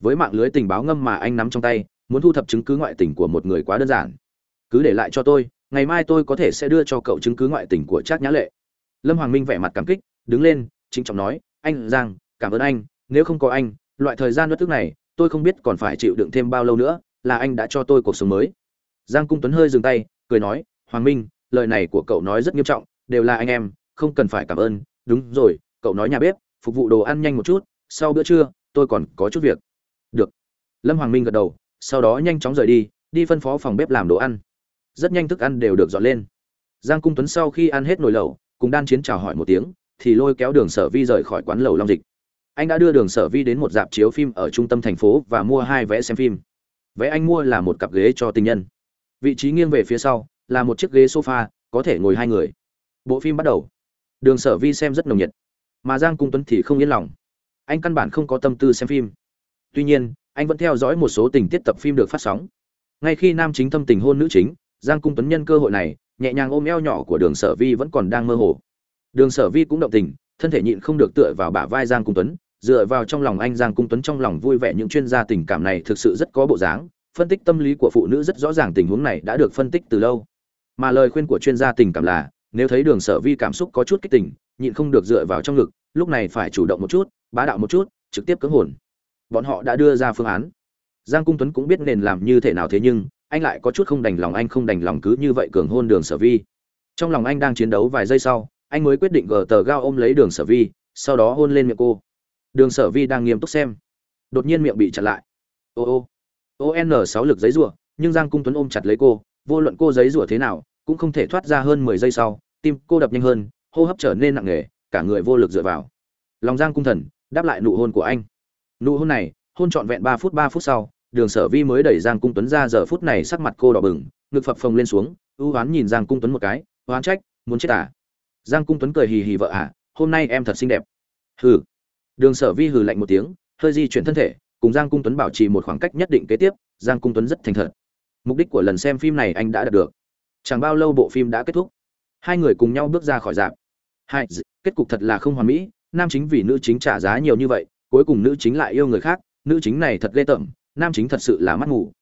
Với mạng lưới tình báo ngâm mà anh nắm trong tay muốn thu thập chứng cứ ngoại tình của một người quá đơn giản. Cứ để lại cho tôi, ngày mai tôi có thể sẽ đưa cho cậu chứng cứ ngoại tình của trác nhã lệ. Lâm hoàng minh vẻ mặt cảm kích, đứng lên chính trọng nói, anh giang, cảm ơn anh, nếu không có anh, loại thời gian bất tức này, tôi không biết còn phải chịu đựng thêm bao lâu nữa, là anh đã cho tôi cuộc sống mới. Giang cung tuấn hơi dừng tay, cười nói, hoàng minh, lời này của cậu nói rất nghiêm trọng, đều là anh em, không cần phải cảm ơn. Đúng rồi, cậu nói nhà bếp, phục vụ đồ ăn nhanh một chút, sau bữa trưa, tôi còn có chút việc. Được. Lâm hoàng minh gật đầu sau đó nhanh chóng rời đi đi phân phó phòng bếp làm đồ ăn. Rất nhanh thức ăn đều được dọn lên. Giang cung tuấn sau khi ăn hết nồi lẩu, cùng đan chiến chào hỏi một tiếng, thì lôi kéo đường sở vi rời khỏi quán lẩu long dịch. Anh đã đưa đường sở vi đến một dạp chiếu phim ở trung tâm thành phố và mua hai vé xem phim. Vé anh mua là một cặp ghế cho tình nhân. Vị trí nghiêng về phía sau, là một chiếc ghế sofa, có thể ngồi hai người. Bộ phim bắt đầu. Đường sở vi xem rất nồng nhiệt. Mà giang cung tuấn thì không yên lòng. Anh căn bản không có tâm tư xem phim. Tuy nhiên anh vẫn theo dõi một số tình tiết tập phim được phát sóng. Ngay khi nam chính thâm tình hôn nữ chính, giang cung tuấn nhân cơ hội này, nhẹ nhàng ôm eo nhỏ của đường sở vi vẫn còn đang mơ hồ. Đường sở vi cũng động tình, thân thể nhịn không được tựa vào bả vai giang cung tuấn, dựa vào trong lòng anh giang cung tuấn trong lòng vui vẻ những chuyên gia tình cảm này thực sự rất có bộ dáng, phân tích tâm lý của phụ nữ rất rõ ràng tình huống này đã được phân tích từ lâu. Mà lời khuyên của chuyên gia tình cảm là, nếu thấy đường sở vi cảm xúc có chút kích tình, nhịn không được dựa vào trong ngực, lúc này phải chủ động một chút, bá đạo một chút, trực tiếp cưỡng hồn bọn họ đã đưa ra phương án. Giang cung tuấn cũng biết nên làm như thế nào thế nhưng, anh lại có chút không đành lòng, anh không đành lòng cứ như vậy cường hôn đường sở vi. Trong lòng anh đang chiến đấu vài giây sau, anh mới quyết định gờ tờ gao ôm lấy đường sở vi, sau đó hôn lên miệng cô. Đường sở vi đang nghiêm túc xem. Đột nhiên miệng bị chặn lại. Ô ô. Ô n sáu lực giấy rủa, nhưng giang cung tuấn ôm chặt lấy cô, vô luận cô giấy rủa thế nào, cũng không thể thoát ra hơn mười giây sau, tim cô đập nhanh hơn, hô hấp trở nên nặng nề, cả người vô lực dựa vào. Lòng giang cung thần, đáp lại nụ hôn của anh nụ hôn này, hôn trọn vẹn ba phút ba phút sau, đường sở vi mới đẩy giang cung tuấn ra giờ phút này sắc mặt cô đỏ bừng, ngực phập phồng lên xuống, ưu oán nhìn giang cung tuấn một cái oán trách, muốn chết à? Giang cung tuấn cười hì hì vợ à hôm nay em thật xinh đẹp. Hừ. Đường sở vi hừ lạnh một tiếng, hơi di chuyển thân thể, cùng giang cung tuấn bảo trì một khoảng cách nhất định kế tiếp, giang cung tuấn rất thành thật. Mục đích của lần xem phim này anh đã đạt được. Chẳng bao lâu bộ phim đã kết thúc. Hai người cùng nhau bước ra khỏi dạp hai kết cục thật là không hoàn mỹ, nam chính vì nữ chính trả giá nhiều như vậy cuối cùng nữ chính lại yêu người khác, nữ chính này thật ghê tởm, nam chính thật sự là mắt ngủ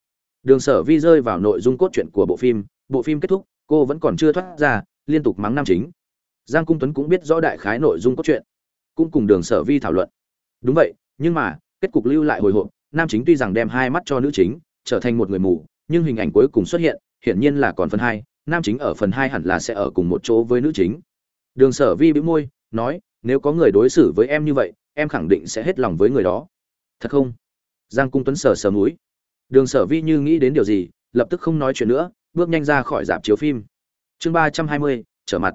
đường sở vi rơi vào nội dung cốt truyện của bộ phim bộ phim kết thúc, cô vẫn còn chưa thoát ra, liên tục mắng nam chính. Giang cung tuấn cũng biết rõ đại khái nội dung cốt truyện, cũng cùng đường sở vi thảo luận. Đúng vậy, nhưng mà, kết cục lưu lại hồi hộp, nam chính tuy rằng đem hai mắt cho nữ chính, trở thành một người mù, nhưng hình ảnh cuối cùng xuất hiện, hiển nhiên là còn phần hai, nam chính ở phần hai hẳn là sẽ ở cùng một chỗ với nữ chính. Đường sở vi bĩu môi, nói, nếu có người đối xử với em như vậy em khẳng định sẽ hết lòng với người đó. Thật không? Giang cung tuấn sờ sờ múi đường sở vi như nghĩ đến điều gì, lập tức không nói chuyện nữa, bước nhanh ra khỏi dạp chiếu phim. Chương ba trăm hai mươi, trở mặt.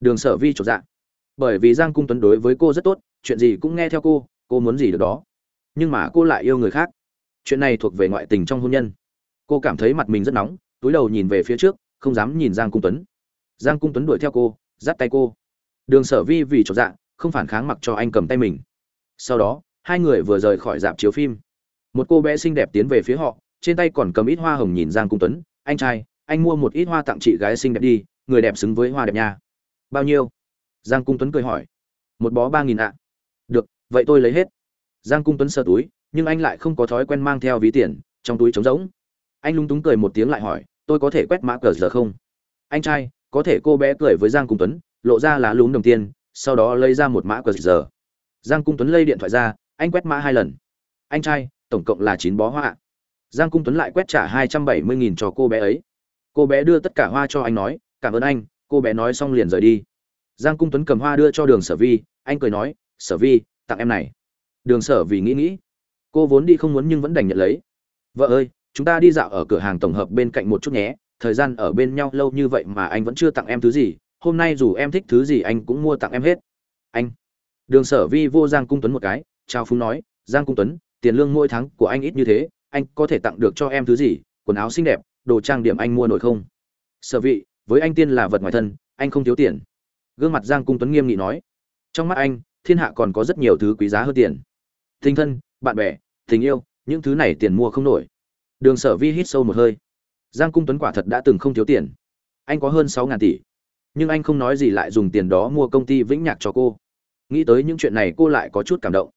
Đường sở vi trột dạ. Bởi vì giang cung tuấn đối với cô rất tốt, chuyện gì cũng nghe theo cô cô muốn gì được đó. Nhưng mà cô lại yêu người khác. Chuyện này thuộc về ngoại tình trong hôn nhân. Cô cảm thấy mặt mình rất nóng, túi đầu nhìn về phía trước, không dám nhìn giang cung tuấn. Giang cung tuấn đuổi theo cô, dắt tay cô. Đường sở vi vì trột dạ không phản kháng mặc cho anh cầm tay mình sau đó, hai người vừa rời khỏi dạp chiếu phim. Một cô bé xinh đẹp tiến về phía họ, trên tay còn cầm ít hoa hồng nhìn giang cung tuấn. Anh trai, anh mua một ít hoa tặng chị gái xinh đẹp đi, người đẹp xứng với hoa đẹp nha. Bao nhiêu? Giang cung tuấn cười hỏi. Một bó ba nghìn ạ. Được, vậy tôi lấy hết. Giang cung tuấn sơ túi, nhưng anh lại không có thói quen mang theo ví tiền, trong túi trống rỗng. Anh lúng túng cười một tiếng lại hỏi, tôi có thể quét mã cờ giờ không? Anh trai, có thể cô bé cười với giang cung tuấn, lộ ra lá lúng đồng tiền, sau đó lấy ra một mã cờ giờ giang cung tuấn lấy điện thoại ra, anh quét mã hai lần. Anh trai, tổng cộng là chín bó hoa giang cung tuấn lại quét trả hai trăm bảy mươi nghìn cho cô bé ấy. Cô bé đưa tất cả hoa cho anh nói, cảm ơn anh, cô bé nói xong liền rời đi. Giang cung tuấn cầm hoa đưa cho đường sở vi, anh cười nói, sở vi, tặng em này. Đường sở vì nghĩ nghĩ, cô vốn đi không muốn nhưng vẫn đành nhận lấy. Vợ ơi, chúng ta đi dạo ở cửa hàng tổng hợp bên cạnh một chút nhé, thời gian ở bên nhau lâu như vậy mà anh vẫn chưa tặng em thứ gì, hôm nay dù em thích thứ gì anh cũng mua tặng em hết. Anh đường sở vi vô giang cung tuấn một cái, chào phúng nói, giang cung tuấn, tiền lương mỗi tháng của anh ít như thế, anh có thể tặng được cho em thứ gì? Quần áo xinh đẹp, đồ trang điểm anh mua nổi không? Sở vị với anh tiên là vật ngoài thân, anh không thiếu tiền. Gương mặt giang cung tuấn nghiêm nghị nói. Trong mắt anh, thiên hạ còn có rất nhiều thứ quý giá hơn tiền. Tình thân, bạn bè, tình yêu, những thứ này tiền mua không nổi. Đường sở vi hít sâu một hơi. Giang cung tuấn quả thật đã từng không thiếu tiền. Anh có hơn sáu ngàn tỷ, nhưng anh không nói gì lại dùng tiền đó mua công ty vĩnh nhạc cho cô nghĩ tới những chuyện này cô lại có chút cảm động.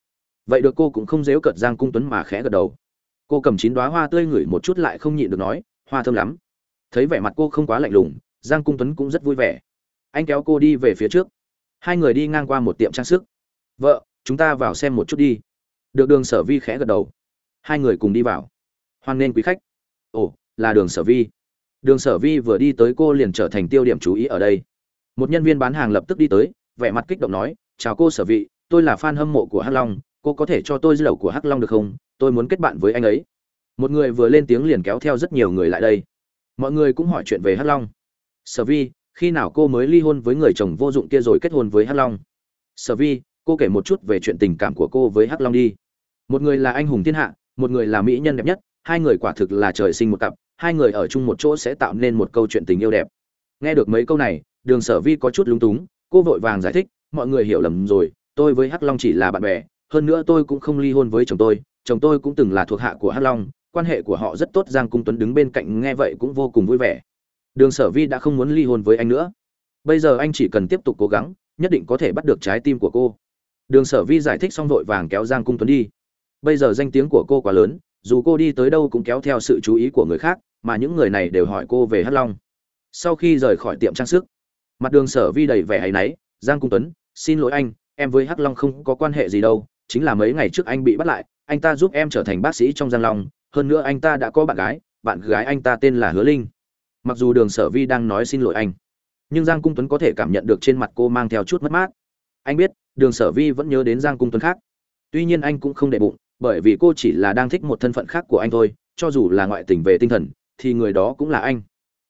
Vậy được cô cũng không dếu cợt giang cung tuấn mà khẽ gật đầu. Cô cầm chín đoá hoa tươi ngửi một chút lại không nhịn được nói, hoa thơm lắm. Thấy vẻ mặt cô không quá lạnh lùng, giang cung tuấn cũng rất vui vẻ. Anh kéo cô đi về phía trước. Hai người đi ngang qua một tiệm trang sức. Vợ, chúng ta vào xem một chút đi. Được đường sở vi khẽ gật đầu. Hai người cùng đi vào. Hoan nghênh quý khách. Ồ, là đường sở vi. Đường sở vi vừa đi tới cô liền trở thành tiêu điểm chú ý ở đây. Một nhân viên bán hàng lập tức đi tới, vẻ mặt kích động nói chào cô sở vị, tôi là fan hâm mộ của hắc long, cô có thể cho tôi dư lẩu của hắc long được không? Tôi muốn kết bạn với anh ấy. Một người vừa lên tiếng liền kéo theo rất nhiều người lại đây. Mọi người cũng hỏi chuyện về hắc long. Sở vi, khi nào cô mới ly hôn với người chồng vô dụng kia rồi kết hôn với hắc long? Sở vi, cô kể một chút về chuyện tình cảm của cô với hắc long đi. Một người là anh hùng thiên hạ, một người là mỹ nhân đẹp nhất, hai người quả thực là trời sinh một cặp, hai người ở chung một chỗ sẽ tạo nên một câu chuyện tình yêu đẹp. Nghe được mấy câu này, đường sở vi có chút lúng túng, cô vội vàng giải thích mọi người hiểu lầm rồi, tôi với hắc long chỉ là bạn bè, hơn nữa tôi cũng không ly hôn với chồng tôi chồng tôi cũng từng là thuộc hạ của hắc long, quan hệ của họ rất tốt, giang cung tuấn đứng bên cạnh nghe vậy cũng vô cùng vui vẻ. Đường sở vi đã không muốn ly hôn với anh nữa. Bây giờ anh chỉ cần tiếp tục cố gắng, nhất định có thể bắt được trái tim của cô. Đường sở vi giải thích xong vội vàng kéo giang cung tuấn đi. Bây giờ danh tiếng của cô quá lớn, dù cô đi tới đâu cũng kéo theo sự chú ý của người khác, mà những người này đều hỏi cô về hắc long. Sau khi rời khỏi tiệm trang sức, mặt đường sở vi đầy vẻ hay náy giang cung tuấn, xin lỗi anh, em với hắc long không có quan hệ gì đâu, chính là mấy ngày trước anh bị bắt lại, anh ta giúp em trở thành bác sĩ trong giang long, hơn nữa anh ta đã có bạn gái bạn gái anh ta tên là hứa linh. Mặc dù đường sở vi đang nói xin lỗi anh, nhưng giang cung tuấn có thể cảm nhận được trên mặt cô mang theo chút mất mát. Anh biết, đường sở vi vẫn nhớ đến giang cung tuấn khác. Tuy nhiên anh cũng không để bụng, bởi vì cô chỉ là đang thích một thân phận khác của anh thôi, cho dù là ngoại tình về tinh thần, thì người đó cũng là anh.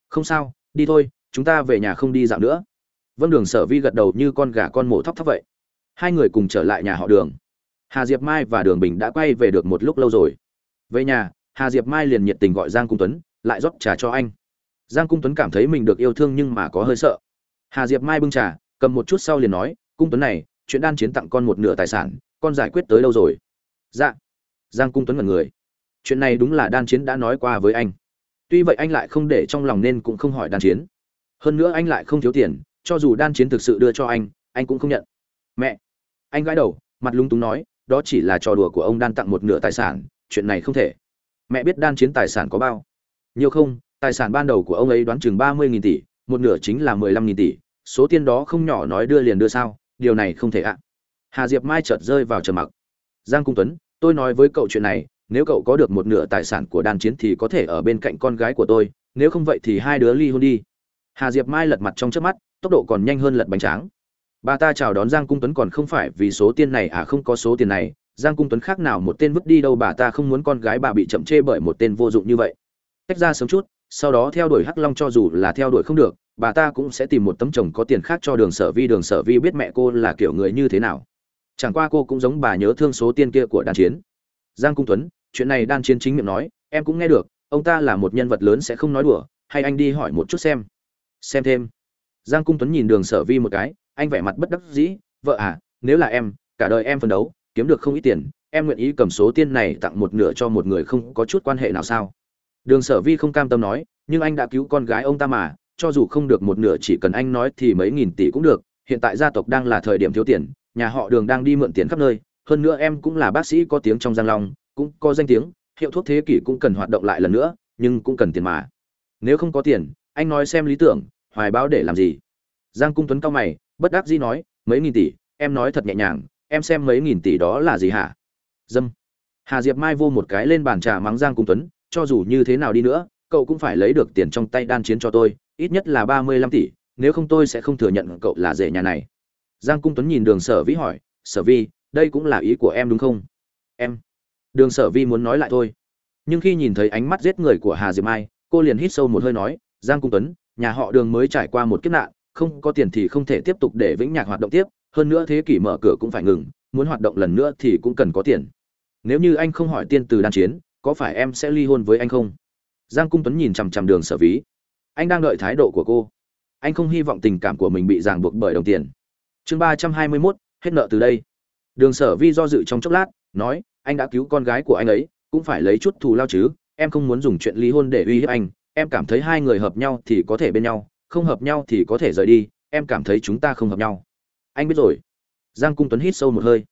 Không sao, đi thôi, chúng ta về nhà không đi dạo nữa vâng đường sở vi gật đầu như con gà con mổ thóc thóc vậy. Hai người cùng trở lại nhà họ đường. Hà diệp mai và đường bình đã quay về được một lúc lâu rồi. Về nhà, hà diệp mai liền nhiệt tình gọi giang cung tuấn, lại rót trà cho anh. Giang cung tuấn cảm thấy mình được yêu thương nhưng mà có hơi sợ. Hà diệp mai bưng trà, cầm một chút sau liền nói, cung tuấn này, chuyện đan chiến tặng con một nửa tài sản, con giải quyết tới đâu rồi? Dạ. Giang cung tuấn ngẩn người. Chuyện này đúng là đan chiến đã nói qua với anh. Tuy vậy anh lại không để trong lòng nên cũng không hỏi đan chiến. Hơn nữa anh lại không thiếu tiền cho dù đan chiến thực sự đưa cho anh anh cũng không nhận. Mẹ! Anh gãi đầu, mặt lung túng nói, đó chỉ là trò đùa của ông đan tặng một nửa tài sản, chuyện này không thể. Mẹ biết đan chiến tài sản có bao? Nhiều không, tài sản ban đầu của ông ấy đoán chừng ba mươi nghìn tỷ, một nửa chính là mười lăm nghìn tỷ, số tiền đó không nhỏ nói đưa liền đưa sao, điều này không thể ạ. Hà diệp mai chợt rơi vào trầm mặc. Giang cung tuấn, tôi nói với cậu chuyện này, nếu cậu có được một nửa tài sản của đan chiến thì có thể ở bên cạnh con gái của tôi, nếu không vậy thì hai đứa ly hôn đi. Hà diệp mai lật mặt trong trước mắt tốc độ còn nhanh hơn lật bánh tráng. Bà ta chào đón giang cung tuấn còn không phải vì số tiền này à không có số tiền này. Giang cung tuấn khác nào một tên vứt đi đâu, bà ta không muốn con gái bà bị chậm chê bởi một tên vô dụng như vậy. Tách ra sớm chút, sau đó theo đuổi hắc long cho dù là theo đuổi không được, bà ta cũng sẽ tìm một tấm chồng có tiền khác cho đường sở vi. Đường sở vi biết mẹ cô là kiểu người như thế nào. Chẳng qua cô cũng giống bà nhớ thương số tiền kia của đan chiến. Giang cung tuấn, chuyện này đan chiến chính miệng nói, em cũng nghe được, ông ta là một nhân vật lớn sẽ không nói đùa, hay anh đi hỏi một chút xem. Xem thêm giang cung tuấn nhìn đường sở vi một cái, anh vẻ mặt bất đắc dĩ, vợ à nếu là em, cả đời em phấn đấu, kiếm được không ít tiền, em nguyện ý cầm số tiền này tặng một nửa cho một người không có chút quan hệ nào sao? Đường sở vi không cam tâm nói, nhưng anh đã cứu con gái ông ta mà, cho dù không được một nửa chỉ cần anh nói thì mấy nghìn tỷ cũng được, hiện tại gia tộc đang là thời điểm thiếu tiền, nhà họ đường đang đi mượn tiền khắp nơi, hơn nữa em cũng là bác sĩ có tiếng trong giang long, cũng có danh tiếng, hiệu thuốc thế kỷ cũng cần hoạt động lại lần nữa, nhưng cũng cần tiền mà. Nếu không có tiền, anh nói xem lý tưởng hoài báo để làm gì? Giang cung tuấn cao mày, bất đắc dĩ nói, mấy nghìn tỷ, em nói thật nhẹ nhàng, em xem mấy nghìn tỷ đó là gì hả? Dâm. Hà diệp mai vô một cái lên bàn trà mắng giang cung tuấn, cho dù như thế nào đi nữa, cậu cũng phải lấy được tiền trong tay đan chiến cho tôi, ít nhất là ba mươi lăm tỷ, nếu không tôi sẽ không thừa nhận cậu là rể nhà này. Giang cung tuấn nhìn đường sở vĩ hỏi, sở vi đây cũng là ý của em đúng không? Em. Đường sở vi muốn nói lại thôi. Nhưng khi nhìn thấy ánh mắt giết người của hà diệp mai, cô liền hít sâu một hơi nói, giang cung tuấn nhà họ đường mới trải qua một kiếp nạn, không có tiền thì không thể tiếp tục để vĩnh nhạc hoạt động tiếp, hơn nữa thế kỷ mở cửa cũng phải ngừng, muốn hoạt động lần nữa thì cũng cần có tiền. Nếu như anh không hỏi tiên từ đan chiến, có phải em sẽ ly hôn với anh không? Giang cung tuấn nhìn chằm chằm đường sở ví. Anh đang đợi thái độ của cô. Anh không hy vọng tình cảm của mình bị ràng buộc bởi đồng tiền. Chương ba trăm hai mươi mốt, hết nợ từ đây. Đường sở vi do dự trong chốc lát, nói, anh đã cứu con gái của anh ấy, cũng phải lấy chút thù lao chứ, em không muốn dùng chuyện ly hôn để uy hiếp anh em cảm thấy hai người hợp nhau thì có thể bên nhau, không hợp nhau thì có thể rời đi, em cảm thấy chúng ta không hợp nhau. Anh biết rồi. Giang cung tuấn hít sâu một hơi.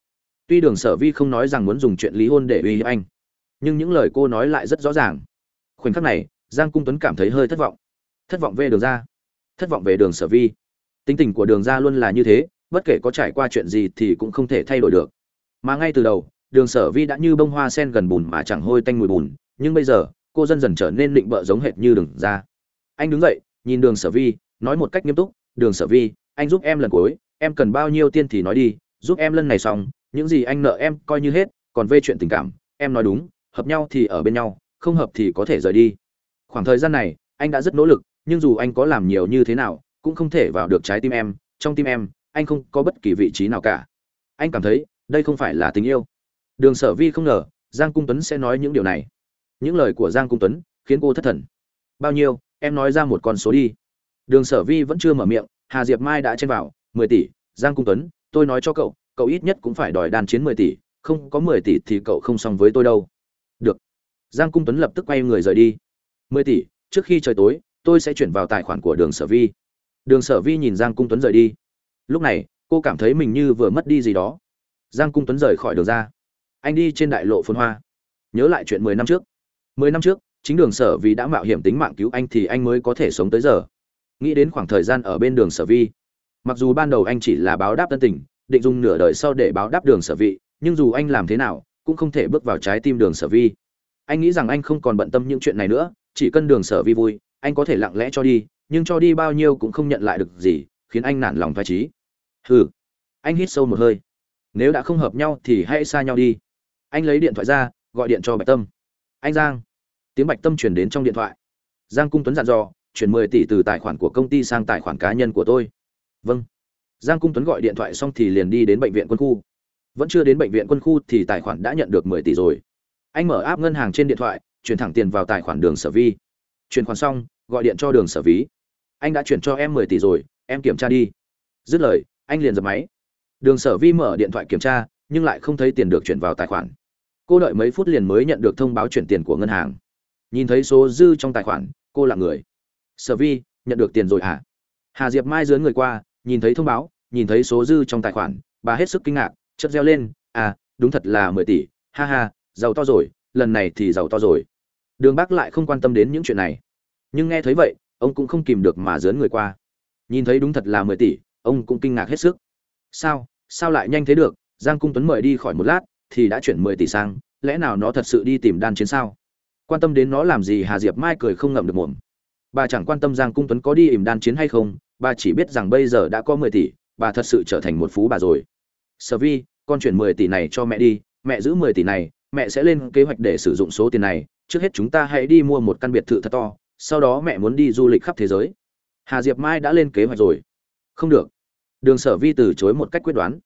Tuy đường sở vi không nói rằng muốn dùng chuyện lý hôn để uy hiếp anh, nhưng những lời cô nói lại rất rõ ràng. Khoảnh khắc này, giang cung tuấn cảm thấy hơi thất vọng. Thất vọng về đường ra. Thất vọng về đường sở vi. Tính tình của đường ra luôn là như thế, bất kể có trải qua chuyện gì thì cũng không thể thay đổi được. Mà ngay từ đầu, đường sở vi đã như bông hoa sen gần bùn mà chẳng hôi tanh mùi bùn, nhưng bây giờ cô dần dần trở nên định bợ giống hệt như đường ra. Anh đứng dậy, nhìn đường sở vi, nói một cách nghiêm túc, đường sở vi, anh giúp em lần cuối, em cần bao nhiêu tiền thì nói đi, giúp em lần này xong, những gì anh nợ em coi như hết, còn về chuyện tình cảm, em nói đúng, hợp nhau thì ở bên nhau, không hợp thì có thể rời đi. Khoảng thời gian này, anh đã rất nỗ lực, nhưng dù anh có làm nhiều như thế nào, cũng không thể vào được trái tim em, trong tim em, anh không có bất kỳ vị trí nào cả. Anh cảm thấy, đây không phải là tình yêu. Đường sở vi không ngờ, giang cung tuấn sẽ nói những điều này những lời của giang cung tuấn khiến cô thất thần. Bao nhiêu, em nói ra một con số đi. Đường sở vi vẫn chưa mở miệng, hà diệp mai đã chen vào, mười tỷ, giang cung tuấn, tôi nói cho cậu cậu ít nhất cũng phải đòi đàn chiến mười tỷ, không có mười tỷ thì cậu không xong với tôi đâu. Được. Giang cung tuấn lập tức quay người rời đi. Mười tỷ, trước khi trời tối, tôi sẽ chuyển vào tài khoản của đường sở vi. Đường sở vi nhìn giang cung tuấn rời đi. Lúc này, cô cảm thấy mình như vừa mất đi gì đó. Giang cung tuấn rời khỏi đường ra. Anh đi trên đại lộ phun hoa. Nhớ lại chuyện mười năm trước mười năm trước, chính đường sở vì đã mạo hiểm tính mạng cứu anh thì anh mới có thể sống tới giờ. Nghĩ đến khoảng thời gian ở bên đường sở vi, mặc dù ban đầu anh chỉ là báo đáp tân tình, định dùng nửa đời sau để báo đáp đường sở vị, nhưng dù anh làm thế nào, cũng không thể bước vào trái tim đường sở vi. Anh nghĩ rằng anh không còn bận tâm những chuyện này nữa, chỉ cần đường sở vi vui, anh có thể lặng lẽ cho đi, nhưng cho đi bao nhiêu cũng không nhận lại được gì, khiến anh nản lòng thoái trí hừ, anh hít sâu một hơi. Nếu đã không hợp nhau thì hãy xa nhau đi. Anh lấy điện thoại ra, gọi điện cho bạch tâm anh giang. Tiếng bạch tâm chuyển đến trong điện thoại. Giang cung tuấn dặn dò, chuyển mười tỷ từ tài khoản của công ty sang tài khoản cá nhân của tôi. Vâng. Giang cung tuấn gọi điện thoại xong thì liền đi đến bệnh viện quân khu. Vẫn chưa đến bệnh viện quân khu thì tài khoản đã nhận được mười tỷ rồi. Anh mở áp ngân hàng trên điện thoại, chuyển thẳng tiền vào tài khoản đường sở vi chuyển khoản xong, gọi điện cho đường sở ví anh đã chuyển cho em mười tỷ rồi, em kiểm tra đi. Dứt lời, anh liền dập máy. Đường sở vi mở điện thoại kiểm tra, nhưng lại không thấy tiền được chuyển vào tài khoản cô đợi mấy phút liền mới nhận được thông báo chuyển tiền của ngân hàng. Nhìn thấy số dư trong tài khoản, cô là người. Sở vi, nhận được tiền rồi hả? Hà diệp mai dướn người qua, nhìn thấy thông báo, nhìn thấy số dư trong tài khoản, bà hết sức kinh ngạc chất reo lên à đúng thật là mười tỷ, ha ha, giàu to rồi, lần này thì giàu to rồi. Đường Bác lại không quan tâm đến những chuyện này. Nhưng nghe thấy vậy, ông cũng không kìm được mà dướn người qua. Nhìn thấy đúng thật là mười tỷ, ông cũng kinh ngạc hết sức. Sao sao lại nhanh thế được? Giang cung tuấn mời đi khỏi một lát thì đã chuyển mười tỷ sang, lẽ nào nó thật sự đi tìm đan chiến sao? Quan tâm đến nó làm gì hà diệp mai cười không ngậm được mồm. Bà chẳng quan tâm giang cung tuấn có đi ìm đan chiến hay không, bà chỉ biết rằng bây giờ đã có mười tỷ, bà thật sự trở thành một phú bà rồi. Sở vi, con chuyển mười tỷ này cho mẹ đi, mẹ giữ mười tỷ này, mẹ sẽ lên kế hoạch để sử dụng số tiền này, trước hết chúng ta hãy đi mua một căn biệt thự thật to, sau đó mẹ muốn đi du lịch khắp thế giới. Hà diệp mai đã lên kế hoạch rồi. Không được. Đường sở vi từ chối một cách quyết đoán.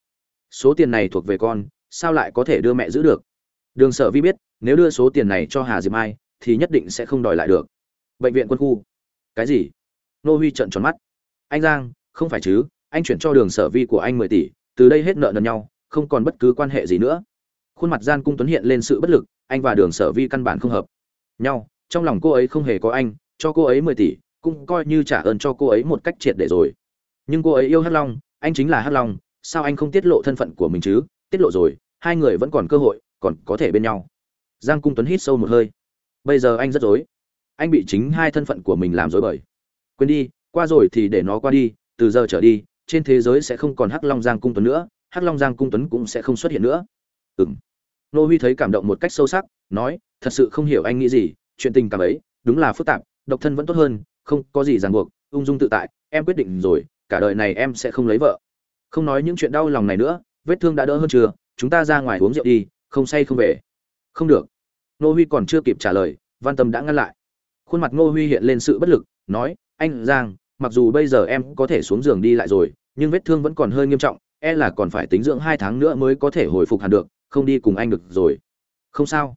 Số tiền này thuộc về con sao lại có thể đưa mẹ giữ được? Đường sở vi biết, nếu đưa số tiền này cho hà diệp mai, thì nhất định sẽ không đòi lại được. Bệnh viện quân khu. Cái gì? Nô huy trận tròn mắt. Anh giang, không phải chứ, anh chuyển cho đường sở vi của anh mười tỷ, từ đây hết nợ nần nhau, không còn bất cứ quan hệ gì nữa. Khuôn mặt gian cung tuấn hiện lên sự bất lực, anh và đường sở vi căn bản không hợp. Nhau, trong lòng cô ấy không hề có anh, cho cô ấy mười tỷ, cũng coi như trả ơn cho cô ấy một cách triệt để rồi. Nhưng cô ấy yêu hắc long, anh chính là hắc long, sao anh không tiết lộ thân phận của mình chứ? Tiết lộ rồi, hai người vẫn còn cơ hội, còn có thể bên nhau. Giang cung tuấn hít sâu một hơi. Bây giờ anh rất dối anh bị chính hai thân phận của mình làm dối bời. Quên đi, qua rồi thì để nó qua đi, từ giờ trở đi, trên thế giới sẽ không còn hắc long giang cung tuấn nữa, hắc long giang cung tuấn cũng sẽ không xuất hiện nữa. Ừ m nô huy thấy cảm động một cách sâu sắc, nói, thật sự không hiểu anh nghĩ gì, chuyện tình cảm ấy, đúng là phức tạp, độc thân vẫn tốt hơn, không có gì ràng buộc, ung dung tự tại, em quyết định rồi, cả đời này em sẽ không lấy vợ. Không nói những chuyện đau lòng này nữa vết thương đã đỡ hơn chưa? Chúng ta ra ngoài uống rượu đi, không say không về. Không được. Nô huy còn chưa kịp trả lời, văn tâm đã ngăn lại. Khuôn mặt ngô huy hiện lên sự bất lực, nói, anh giang, mặc dù bây giờ em có thể xuống giường đi lại rồi, nhưng vết thương vẫn còn hơi nghiêm trọng e là còn phải tính dưỡng hai tháng nữa mới có thể hồi phục hẳn được, không đi cùng anh được rồi. Không sao.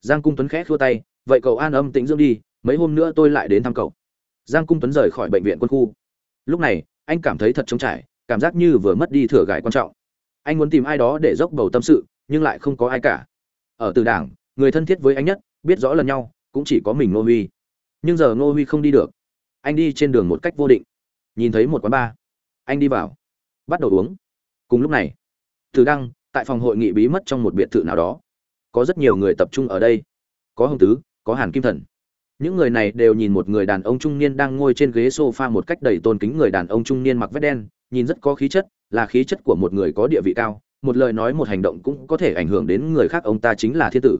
Giang cung tuấn khẽ khua tay, vậy cậu an âm tĩnh dưỡng đi, mấy hôm nữa tôi lại đến thăm cậu. Giang cung tuấn rời khỏi bệnh viện quân khu. Lúc này, anh cảm thấy thật trống trải, cảm giác như vừa mất đi thừa gãi quan trọng anh muốn tìm ai đó để dốc bầu tâm sự, nhưng lại không có ai cả. Ở từ đảng, người thân thiết với anh nhất, biết rõ lần nhau, cũng chỉ có mình ngô huy. Nhưng giờ ngô huy không đi được. Anh đi trên đường một cách vô định. Nhìn thấy một quán bar. Anh đi vào. Bắt đầu uống. Cùng lúc này, từ đăng, tại phòng hội nghị bí mất trong một biệt thự nào đó. Có rất nhiều người tập trung ở đây. Có hồng tứ, có hàn kim thần. Những người này đều nhìn một người đàn ông trung niên đang ngồi trên ghế sofa một cách đầy tôn kính người đàn ông trung niên mặc vest đen, nhìn rất có khí chất là khí chất của một người có địa vị cao, một lời nói một hành động cũng có thể ảnh hưởng đến người khác, ông ta chính là thiên tử.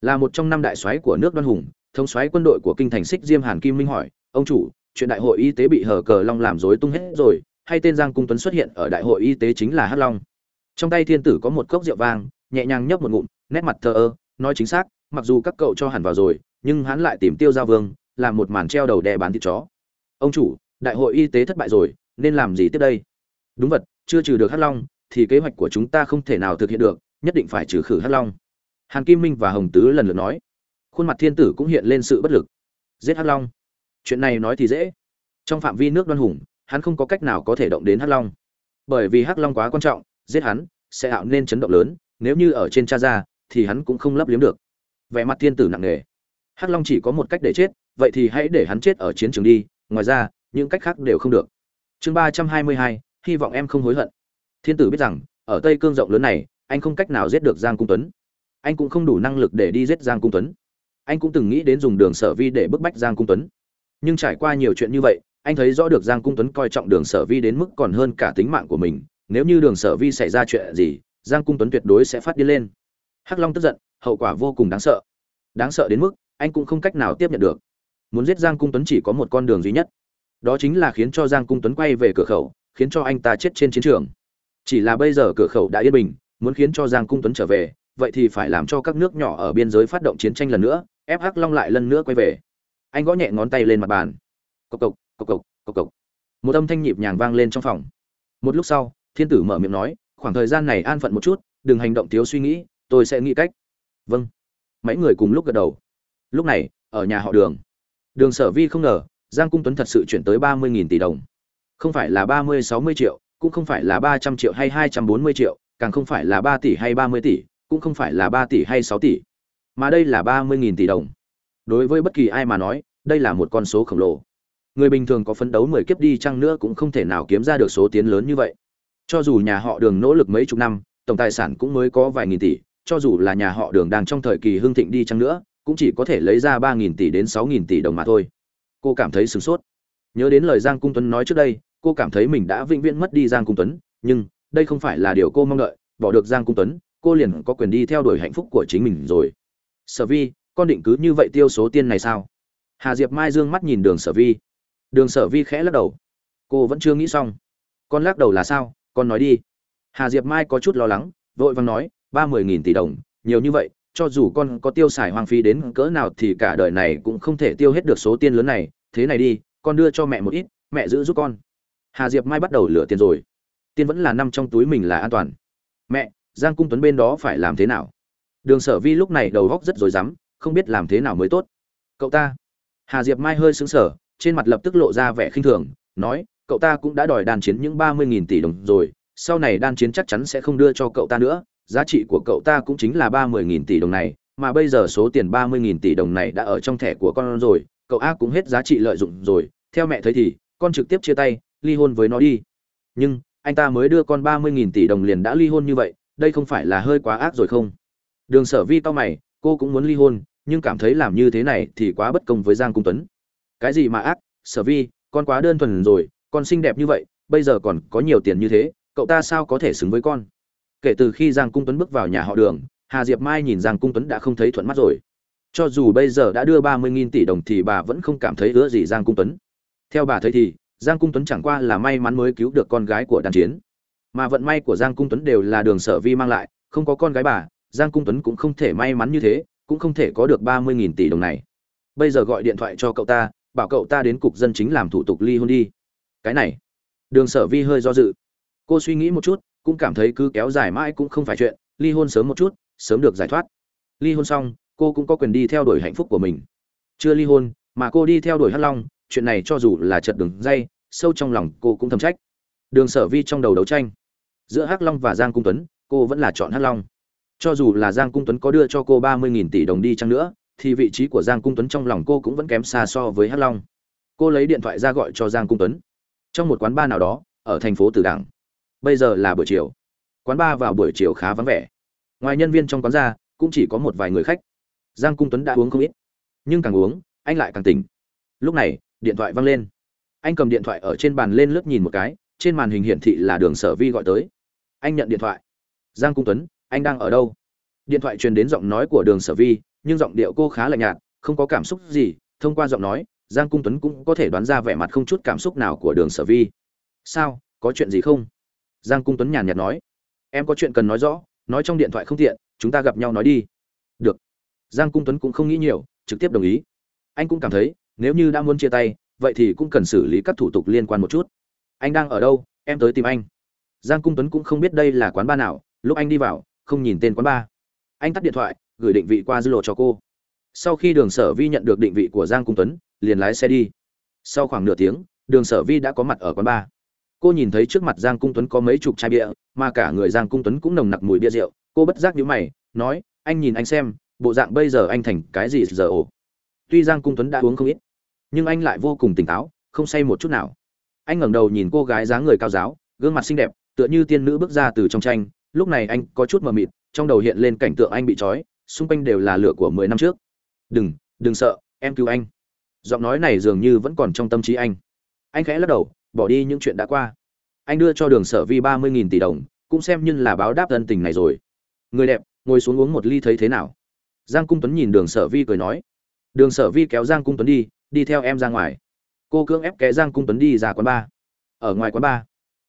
Là một trong năm đại soái của nước đoan hùng, thống soái quân đội của kinh thành xích diêm hàn kim minh hỏi, ông chủ, chuyện đại hội y tế bị hở cờ long làm rối tung hết rồi, hay tên giang cung tuấn xuất hiện ở đại hội y tế chính là hắc long? Trong tay thiên tử có một cốc rượu vang, nhẹ nhàng nhấp một ngụm, nét mặt thờ ơ, nói chính xác, mặc dù các cậu cho hẳn vào rồi, nhưng hắn lại tìm tiêu giao vương, làm một màn treo đầu đè bán thịt chó. Ông chủ, đại hội y tế thất bại rồi, nên làm gì tiếp đây? Đúng vật chưa trừ được hắc long, thì kế hoạch của chúng ta không thể nào thực hiện được, nhất định phải trừ khử hắc long. Hàn kim minh và hồng tứ lần lượt nói. Khuôn mặt thiên tử cũng hiện lên sự bất lực. Giết hắc long? Chuyện này nói thì dễ. Trong phạm vi nước đoan hùng, hắn không có cách nào có thể động đến hắc long. Bởi vì hắc long quá quan trọng, giết hắn sẽ tạo nên chấn động lớn, nếu như ở trên cha ra thì hắn cũng không lấp liếm được. Vẻ mặt thiên tử nặng nề. Hắc long chỉ có một cách để chết, vậy thì hãy để hắn chết ở chiến trường đi, ngoài ra, những cách khác đều không được. Chương ba trăm hai mươi hai hy vọng em không hối hận. Thiên tử biết rằng, ở tây cương rộng lớn này, anh không cách nào giết được giang cung tuấn. Anh cũng không đủ năng lực để đi giết giang cung tuấn. Anh cũng từng nghĩ đến dùng đường sở vi để bức bách giang cung tuấn. Nhưng trải qua nhiều chuyện như vậy, anh thấy rõ được giang cung tuấn coi trọng đường sở vi đến mức còn hơn cả tính mạng của mình. Nếu như đường sở vi xảy ra chuyện gì, giang cung tuấn tuyệt đối sẽ phát đi lên. Hắc long tức giận, hậu quả vô cùng đáng sợ. Đáng sợ đến mức, anh cũng không cách nào tiếp nhận được. Muốn giết giang cung tuấn chỉ có một con đường duy nhất. Đó chính là khiến cho giang cung tuấn quay về cửa khẩu khiến cho anh ta chết trên chiến trường. Chỉ là bây giờ cửa khẩu đã yên bình, muốn khiến cho giang cung tuấn trở về, vậy thì phải làm cho các nước nhỏ ở biên giới phát động chiến tranh lần nữa, ép hắc long lại lần nữa quay về. Anh gõ nhẹ ngón tay lên mặt bàn. Cộc cộc cộc cộc cộc cộc. Một âm thanh nhịp nhàng vang lên trong phòng. Một lúc sau, thiên tử mở miệng nói, khoảng thời gian này an phận một chút, đừng hành động thiếu suy nghĩ, tôi sẽ nghĩ cách. Vâng. Mấy người cùng lúc gật đầu. Lúc này, ở nhà họ đường. Đường sở vi không ngờ, giang cung tuấn thật sự chuyển tới ba mươi nghìn tỷ đồng không phải là ba mươi, sáu mươi triệu, cũng không phải là ba trăm triệu hay hai trăm bốn mươi triệu, càng không phải là ba tỷ hay ba mươi tỷ, cũng không phải là ba tỷ hay sáu tỷ. Mà đây là ba mươi nghìn tỷ đồng. Đối với bất kỳ ai mà nói, đây là một con số khổng lồ. Người bình thường có phấn đấu mười kiếp đi chăng nữa cũng không thể nào kiếm ra được số tiền lớn như vậy. Cho dù nhà họ đường nỗ lực mấy chục năm, tổng tài sản cũng mới có vài nghìn tỷ, cho dù là nhà họ đường đang trong thời kỳ hưng thịnh đi chăng nữa, cũng chỉ có thể lấy ra ba nghìn tỷ đến sáu nghìn tỷ đồng mà thôi. Cô cảm thấy sửng sốt. Nhớ đến lời giang cung tuấn nói trước đây cô cảm thấy mình đã vĩnh viễn mất đi giang cung tuấn, nhưng đây không phải là điều cô mong đợi, bỏ được giang cung tuấn, cô liền có quyền đi theo đuổi hạnh phúc của chính mình rồi. Sở vi, con định cứ như vậy tiêu số tiền này sao? Hà diệp mai dương mắt nhìn đường sở vi. Đường sở vi khẽ lắc đầu. Cô vẫn chưa nghĩ xong. Con lắc đầu là sao? Con nói đi. Hà diệp mai có chút lo lắng, vội vàng nói, ba mươi nghìn tỷ đồng, nhiều như vậy, cho dù con có tiêu xài hoang phí đến cỡ nào thì cả đời này cũng không thể tiêu hết được số tiền lớn này. Thế này đi, con đưa cho mẹ một ít, mẹ giữ giúp con hà diệp mai bắt đầu lựa tiền rồi. Tiền vẫn là năm trong túi mình là an toàn. Mẹ, giang cung tuấn bên đó phải làm thế nào? Đường sở vi lúc này đầu góc rất rối rắm, không biết làm thế nào mới tốt. Cậu ta. Hà diệp mai hơi xứng sở trên mặt lập tức lộ ra vẻ khinh thường, nói, cậu ta cũng đã đòi đan chiến những ba mươi nghìn tỷ đồng rồi, sau này đan chiến chắc chắn sẽ không đưa cho cậu ta nữa, giá trị của cậu ta cũng chính là ba mươi nghìn tỷ đồng này, mà bây giờ số tiền ba mươi nghìn tỷ đồng này đã ở trong thẻ của con rồi, cậu a cũng hết giá trị lợi dụng rồi, theo mẹ thấy thì, con trực tiếp chia tay ly hôn với nó đi. Nhưng, anh ta mới đưa con ba mươi nghìn tỷ đồng liền đã ly hôn như vậy, đây không phải là hơi quá ác rồi không? Đường sở vi to mày, cô cũng muốn ly hôn, nhưng cảm thấy làm như thế này thì quá bất công với giang cung tuấn. Cái gì mà ác? Sở vi, con quá đơn thuần rồi, con xinh đẹp như vậy, bây giờ còn có nhiều tiền như thế, cậu ta sao có thể xứng với con? Kể từ khi giang cung tuấn bước vào nhà họ đường, hà diệp mai nhìn giang cung tuấn đã không thấy thuận mắt rồi. Cho dù bây giờ đã đưa ba mươi nghìn tỷ đồng thì bà vẫn không cảm thấy ứa gì giang cung tuấn. Theo bà thấy thì giang cung tuấn chẳng qua là may mắn mới cứu được con gái của đàn chiến. Mà vận may của giang cung tuấn đều là đường sở vi mang lại, không có con gái bà, giang cung tuấn cũng không thể may mắn như thế, cũng không thể có được ba mươi nghìn tỷ đồng này. Bây giờ gọi điện thoại cho cậu ta, bảo cậu ta đến cục dân chính làm thủ tục ly hôn đi. Cái này, đường sở vi hơi do dự. Cô suy nghĩ một chút, cũng cảm thấy cứ kéo dài mãi cũng không phải chuyện, ly hôn sớm một chút, sớm được giải thoát. Ly hôn xong, cô cũng có quyền đi theo đuổi hạnh phúc của mình. Chưa ly hôn, mà cô đi theo đuổi hắc long chuyện này cho dù là chật đường dây, sâu trong lòng cô cũng thầm trách. Đường sở vi trong đầu đấu tranh. Giữa hắc long và giang cung tuấn, cô vẫn là chọn hắc long. Cho dù là giang cung tuấn có đưa cho cô ba mươi nghìn tỷ đồng đi chăng nữa, thì vị trí của giang cung tuấn trong lòng cô cũng vẫn kém xa so với hắc long. Cô lấy điện thoại ra gọi cho giang cung tuấn. Trong một quán bar nào đó, ở thành phố tử đảng bây giờ là buổi chiều. Quán bar vào buổi chiều khá vắng vẻ. Ngoài nhân viên trong quán ra, cũng chỉ có một vài người khách. Giang cung tuấn đã uống không ít. Nhưng càng uống, anh lại càng tỉnh. Lúc này điện thoại văng lên. Anh cầm điện thoại ở trên bàn lên lướt nhìn một cái, trên màn hình hiển thị là đường sở vi gọi tới. Anh nhận điện thoại. Giang cung tuấn, anh đang ở đâu? Điện thoại truyền đến giọng nói của đường sở vi, nhưng giọng điệu cô khá lạnh nhạt, không có cảm xúc gì. Thông qua giọng nói, giang cung tuấn cũng có thể đoán ra vẻ mặt không chút cảm xúc nào của đường sở vi. Sao? Có chuyện gì không? Giang cung tuấn nhàn nhạt nói. Em có chuyện cần nói rõ, nói trong điện thoại không tiện, chúng ta gặp nhau nói đi. Được. Giang cung tuấn cũng không nghĩ nhiều, trực tiếp đồng ý. Anh cũng cảm thấy nếu như đã muốn chia tay, vậy thì cũng cần xử lý các thủ tục liên quan một chút. Anh đang ở đâu? Em tới tìm anh. Giang cung tuấn cũng không biết đây là quán bar nào, lúc anh đi vào, không nhìn tên quán bar. anh tắt điện thoại, gửi định vị qua dư lộ cho cô. Sau khi đường sở vi nhận được định vị của giang cung tuấn, liền lái xe đi. Sau khoảng nửa tiếng, đường sở vi đã có mặt ở quán bar. cô nhìn thấy trước mặt giang cung tuấn có mấy chục chai bia, mà cả người giang cung tuấn cũng nồng nặc mùi bia rượu. Cô bất giác nhíu mày, nói, anh nhìn anh xem, bộ dạng bây giờ anh thành cái gì giờ ổ tuy giang cung tuấn đã uống không ít nhưng anh lại vô cùng tỉnh táo, không say một chút nào. Anh ngẩng đầu nhìn cô gái dáng người cao giáo, gương mặt xinh đẹp, tựa như tiên nữ bước ra từ trong tranh. Lúc này anh có chút mờ mịt, trong đầu hiện lên cảnh tượng anh bị trói, xung quanh đều là lửa của mười năm trước. Đừng đừng sợ, em cứu anh. Giọng nói này dường như vẫn còn trong tâm trí anh. Anh khẽ lắc đầu, bỏ đi những chuyện đã qua. Anh đưa cho đường sở vi ba mươi nghìn tỷ đồng, cũng xem như là báo đáp ân tình này rồi. Người đẹp, ngồi xuống uống một ly thấy thế nào? Giang cung tuấn nhìn đường sở vi cười nói. Đường sở vi kéo giang cung tuấn đi đi theo em ra ngoài. Cô cưỡng ép kéo giang cung tuấn đi ra quán bar. Ở ngoài quán bar,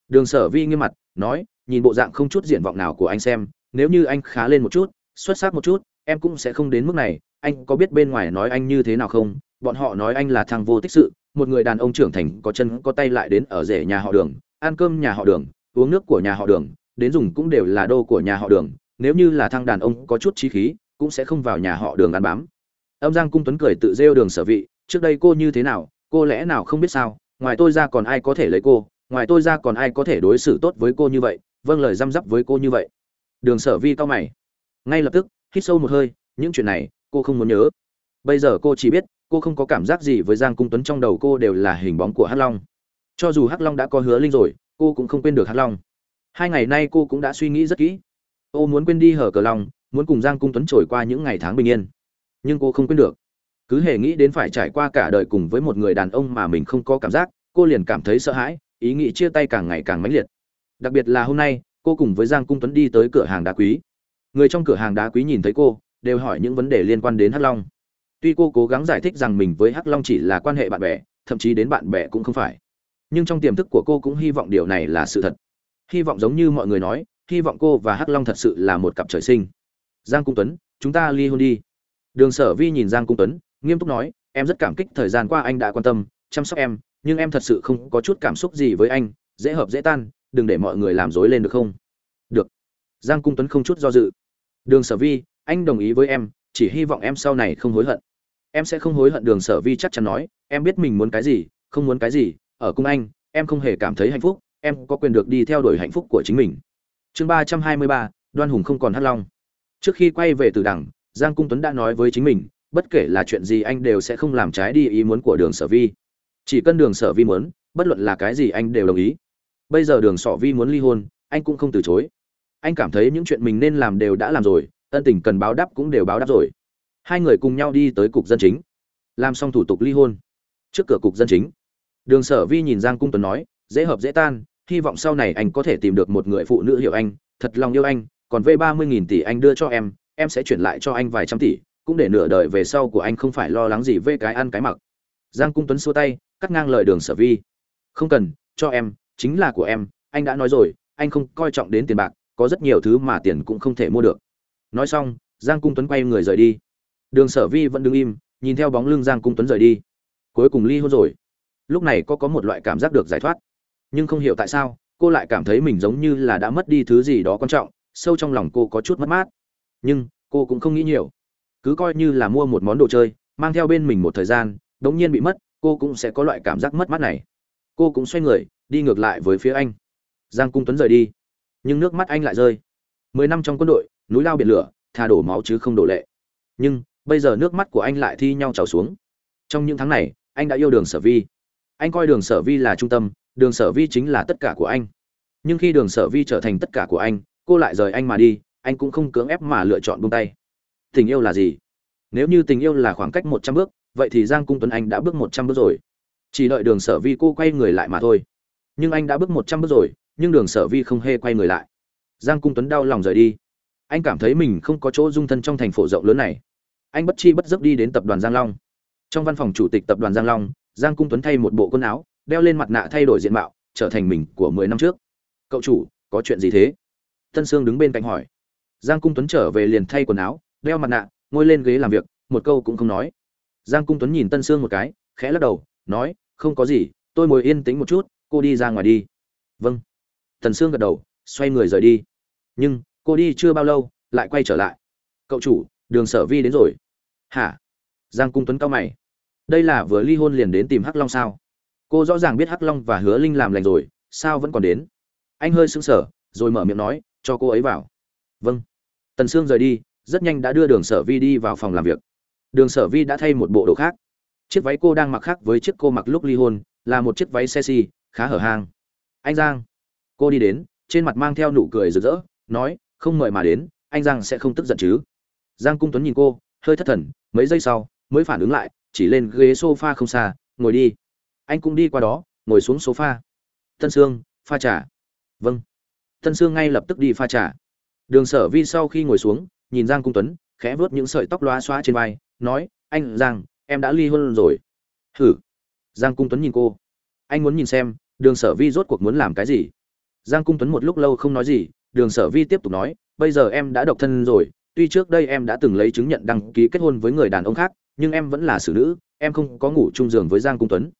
đường sở vi nghiêm mặt, nói, nhìn bộ dạng không chút diện vọng nào của anh xem, nếu như anh khá lên một chút, xuất sắc một chút, em cũng sẽ không đến mức này. Anh có biết bên ngoài nói anh như thế nào không? Bọn họ nói anh là thằng vô tích sự, một người đàn ông trưởng thành có chân có tay lại đến ở rể nhà họ đường, ăn cơm nhà họ đường, uống nước của nhà họ đường, đến dùng cũng đều là đô của nhà họ đường. Nếu như là thằng đàn ông có chút trí khí, cũng sẽ không vào nhà họ đường ăn bám. Âm giang cung tuấn cười tự rêu đường sở vị trước đây cô như thế nào, cô lẽ nào không biết sao, ngoài tôi ra còn ai có thể lấy cô, ngoài tôi ra còn ai có thể đối xử tốt với cô như vậy vâng lời răm rắp với cô như vậy. Đường sở vi cao mày. Ngay lập tức, hít sâu một hơi, những chuyện này, cô không muốn nhớ. Bây giờ cô chỉ biết, cô không có cảm giác gì với giang cung tuấn trong đầu cô đều là hình bóng của hắc long. Cho dù hắc long đã có hứa linh rồi, cô cũng không quên được hắc long. Hai ngày nay cô cũng đã suy nghĩ rất kỹ. Ô muốn quên đi hở cờ long, muốn cùng giang cung tuấn trổi qua những ngày tháng bình yên. Nhưng cô không quên được cứ hề nghĩ đến phải trải qua cả đời cùng với một người đàn ông mà mình không có cảm giác, cô liền cảm thấy sợ hãi, ý nghĩ chia tay càng ngày càng mãnh liệt. Đặc biệt là hôm nay, cô cùng với giang cung tuấn đi tới cửa hàng đá quý. Người trong cửa hàng đá quý nhìn thấy cô, đều hỏi những vấn đề liên quan đến hắc long. Tuy cô cố gắng giải thích rằng mình với hắc long chỉ là quan hệ bạn bè, thậm chí đến bạn bè cũng không phải. Nhưng trong tiềm thức của cô cũng hy vọng điều này là sự thật. Hy vọng giống như mọi người nói, hy vọng cô và hắc long thật sự là một cặp trời sinh. Giang cung tuấn, chúng ta ly hôn đi. Đường sở vi nhìn giang cung tuấn nghiêm túc nói, em rất cảm kích thời gian qua anh đã quan tâm, chăm sóc em, nhưng em thật sự không có chút cảm xúc gì với anh, dễ hợp dễ tan, đừng để mọi người làm dối lên được không? Được. Giang cung tuấn không chút do dự. Đường sở vi, anh đồng ý với em, chỉ hy vọng em sau này không hối hận. Em sẽ không hối hận, đường sở vi chắc chắn nói, em biết mình muốn cái gì, không muốn cái gì, ở cùng anh, em không hề cảm thấy hạnh phúc, em có quyền được đi theo đuổi hạnh phúc của chính mình. Chương ba trăm hai mươi ba, đoan hùng không còn hắt long. Trước khi quay về từ đằng giang cung tuấn đã nói với chính mình bất kể là chuyện gì anh đều sẽ không làm trái đi ý muốn của đường sở vi. Chỉ cần đường sở vi muốn, bất luận là cái gì anh đều đồng ý. Bây giờ đường sở vi muốn ly hôn, anh cũng không từ chối. Anh cảm thấy những chuyện mình nên làm đều đã làm rồi, ân tình cần báo đáp cũng đều báo đáp rồi. Hai người cùng nhau đi tới cục dân chính. Làm xong thủ tục ly hôn. Trước cửa cục dân chính, đường sở vi nhìn giang cung tuấn nói, dễ hợp dễ tan, hy vọng sau này anh có thể tìm được một người phụ nữ hiểu anh, thật lòng yêu anh, còn v ba mươi nghìn tỷ anh đưa cho em em sẽ chuyển lại cho anh vài trăm tỷ cũng để nửa đời về sau của anh không phải lo lắng gì về cái ăn cái mặc. Giang cung tuấn xua tay, cắt ngang lời đường sở vi. Không cần, cho em, chính là của em, anh đã nói rồi, anh không coi trọng đến tiền bạc, có rất nhiều thứ mà tiền cũng không thể mua được. Nói xong, giang cung tuấn quay người rời đi. Đường sở vi vẫn đứng im, nhìn theo bóng lưng giang cung tuấn rời đi. Cuối cùng ly hôn rồi. Lúc này có có một loại cảm giác được giải thoát. Nhưng không hiểu tại sao, cô lại cảm thấy mình giống như là đã mất đi thứ gì đó quan trọng, sâu trong lòng cô có chút mất mát. Nhưng, cô cũng không nghĩ nhiều cứ coi như là mua một món đồ chơi, mang theo bên mình một thời gian, đống nhiên bị mất, cô cũng sẽ có loại cảm giác mất mát này. Cô cũng xoay người, đi ngược lại với phía anh. Giang cung tuấn rời đi. Nhưng nước mắt anh lại rơi. Mười năm trong quân đội, núi lao biển lửa thà đổ máu chứ không đổ lệ. Nhưng, bây giờ nước mắt của anh lại thi nhau trào xuống. Trong những tháng này, anh đã yêu đường sở vi. Anh coi đường sở vi là trung tâm, đường sở vi chính là tất cả của anh. Nhưng khi đường sở vi trở thành tất cả của anh, cô lại rời anh mà đi, anh cũng không cưỡng ép mà lựa chọn buông tay tình yêu là gì? Nếu như tình yêu là khoảng cách một trăm bước, vậy thì giang cung tuấn anh đã bước một trăm bước rồi. Chỉ đợi đường sở vi cô quay người lại mà thôi. Nhưng anh đã bước một trăm bước rồi, nhưng đường sở vi không hề quay người lại. Giang cung tuấn đau lòng rời đi. Anh cảm thấy mình không có chỗ dung thân trong thành phố rộng lớn này. Anh bất chi bất giấc đi đến tập đoàn giang long. Trong văn phòng chủ tịch tập đoàn giang long, giang cung tuấn thay một bộ quần áo, đeo lên mặt nạ thay đổi diện mạo, trở thành mình của mười năm trước. Cậu chủ, có chuyện gì thế? Tân sương đứng bên cạnh hỏi. Giang cung tuấn trở về liền thay quần áo đeo mặt nạ, ngồi lên ghế làm việc, một câu cũng không nói. Giang cung tuấn nhìn tân sương một cái, khẽ lắc đầu, nói, không có gì, tôi ngồi yên tĩnh một chút, cô đi ra ngoài đi. Vâng. Tần sương gật đầu, xoay người rời đi. Nhưng, cô đi chưa bao lâu, lại quay trở lại. Cậu chủ, đường sở vi đến rồi. Hả? Giang cung tuấn cao mày. Đây là vừa ly hôn liền đến tìm hắc long sao? Cô rõ ràng biết hắc long và hứa linh làm lành rồi, sao vẫn còn đến? Anh hơi sững sờ, rồi mở miệng nói, cho cô ấy vào. Vâng. Tần sương rời đi rất nhanh đã đưa đường sở vi đi vào phòng làm việc. Đường sở vi đã thay một bộ đồ khác. Chiếc váy cô đang mặc khác với chiếc cô mặc lúc ly hôn, là một chiếc váy sexy, khá hở hang. Anh giang. Cô đi đến, trên mặt mang theo nụ cười rực rỡ, nói, không mời mà đến, anh giang sẽ không tức giận chứ? Giang cung tuấn nhìn cô, hơi thất thần, mấy giây sau, mới phản ứng lại, chỉ lên ghế sofa không xa, ngồi đi. Anh cũng đi qua đó, ngồi xuống sofa. Tân sương, pha trà. Vâng. Tân sương ngay lập tức đi pha trà. Đường sở vi sau khi ngồi xuống nhìn giang cung tuấn, khẽ vớt những sợi tóc loa xoa trên vai, nói, anh, giang, em đã ly hôn rồi. Hử? Giang cung tuấn nhìn cô. Anh muốn nhìn xem, đường sở vi rốt cuộc muốn làm cái gì? Giang cung tuấn một lúc lâu không nói gì, đường sở vi tiếp tục nói, bây giờ em đã độc thân rồi, tuy trước đây em đã từng lấy chứng nhận đăng ký kết hôn với người đàn ông khác, nhưng em vẫn là xử nữ, em không có ngủ chung giường với giang cung tuấn.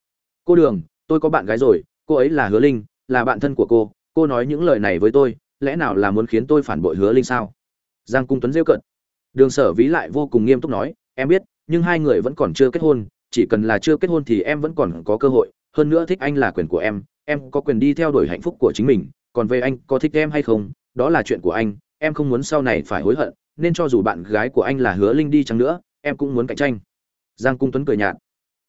Cô đường, tôi có bạn gái rồi, cô ấy là hứa linh, là bạn thân của cô cô nói những lời này với tôi, lẽ nào là muốn khiến tôi phản bội hứa linh sao? Giang cung tuấn rêu cận đường sở ví lại vô cùng nghiêm túc nói, em biết, nhưng hai người vẫn còn chưa kết hôn, chỉ cần là chưa kết hôn thì em vẫn còn có cơ hội. Hơn nữa thích anh là quyền của em em có quyền đi theo đuổi hạnh phúc của chính mình. Còn về anh, có thích em hay không, đó là chuyện của anh. Em không muốn sau này phải hối hận, nên cho dù bạn gái của anh là hứa linh đi chăng nữa, em cũng muốn cạnh tranh. Giang cung tuấn cười nhạt,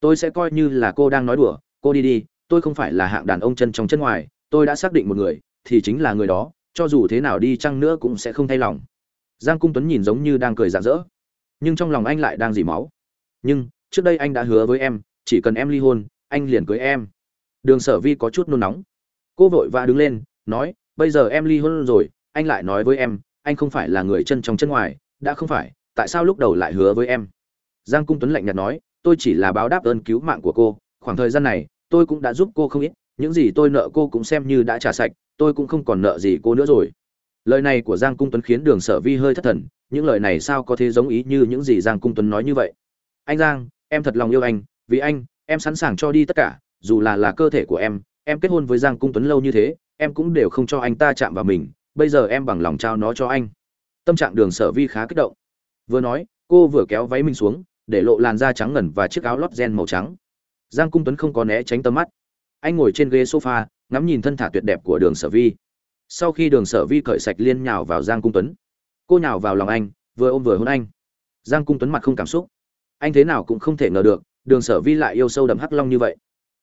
tôi sẽ coi như là cô đang nói đùa, cô đi đi, tôi không phải là hạng đàn ông chân trong chân ngoài, tôi đã xác định một người, thì chính là người đó, cho dù thế nào đi chăng nữa cũng sẽ không thay lòng giang cung tuấn nhìn giống như đang cười rạng rỡ. Nhưng trong lòng anh lại đang dỉ máu. Nhưng, trước đây anh đã hứa với em, chỉ cần em ly hôn, anh liền cưới em. Đường sở vi có chút nôn nóng. Cô vội vã đứng lên, nói, bây giờ em ly hôn rồi, anh lại nói với em, anh không phải là người chân trong chân ngoài, đã không phải, tại sao lúc đầu lại hứa với em? Giang cung tuấn lạnh nhạt nói, tôi chỉ là báo đáp ơn cứu mạng của cô, khoảng thời gian này, tôi cũng đã giúp cô không ít, những gì tôi nợ cô cũng xem như đã trả sạch, tôi cũng không còn nợ gì cô nữa rồi lời này của giang cung tuấn khiến đường sở vi hơi thất thần, những lời này sao có thể giống ý như những gì giang cung tuấn nói như vậy? Anh giang, em thật lòng yêu anh, vì anh, em sẵn sàng cho đi tất cả, dù là là cơ thể của em em kết hôn với giang cung tuấn lâu như thế, em cũng đều không cho anh ta chạm vào mình, bây giờ em bằng lòng trao nó cho anh. Tâm trạng đường sở vi khá kích động. Vừa nói, cô vừa kéo váy mình xuống, để lộ làn da trắng ngần và chiếc áo lót gen màu trắng. Giang cung tuấn không có né tránh tầm mắt. Anh ngồi trên ghế sofa, ngắm nhìn thân thả tuyệt đẹp của đường sở vi sau khi đường sở vi cởi sạch liên nhào vào giang cung tuấn. Cô nhào vào lòng anh, vừa ôm vừa hôn anh. Giang cung tuấn mặt không cảm xúc. Anh thế nào cũng không thể ngờ được, đường sở vi lại yêu sâu đậm hắc long như vậy.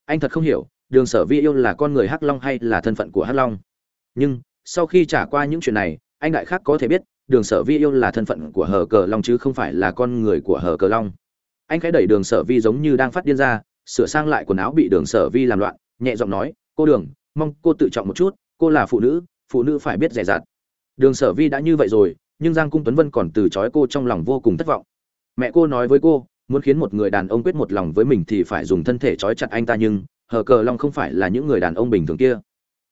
Anh thật không hiểu, đường sở vi yêu là con người hắc long hay là thân phận của hắc long. Nhưng, sau khi trả qua những chuyện này, anh đại khác có thể biết, đường sở vi yêu là thân phận của hờ cờ long chứ không phải là con người của hờ cờ long. Anh khẽ đẩy đường sở vi giống như đang phát điên ra, sửa sang lại quần áo bị đường sở vi làm loạn, nhẹ giọng nói, cô đường, mong cô tự trọng một chút, cô là phụ nữ phụ nữ phải biết dè dặt. đường sở vi đã như vậy rồi, nhưng giang cung tuấn vân còn từ chối cô trong lòng vô cùng thất vọng. Mẹ cô nói với cô, muốn khiến một người đàn ông quyết một lòng với mình thì phải dùng thân thể trói chặt anh ta nhưng, hờ cờ long không phải là những người đàn ông bình thường kia.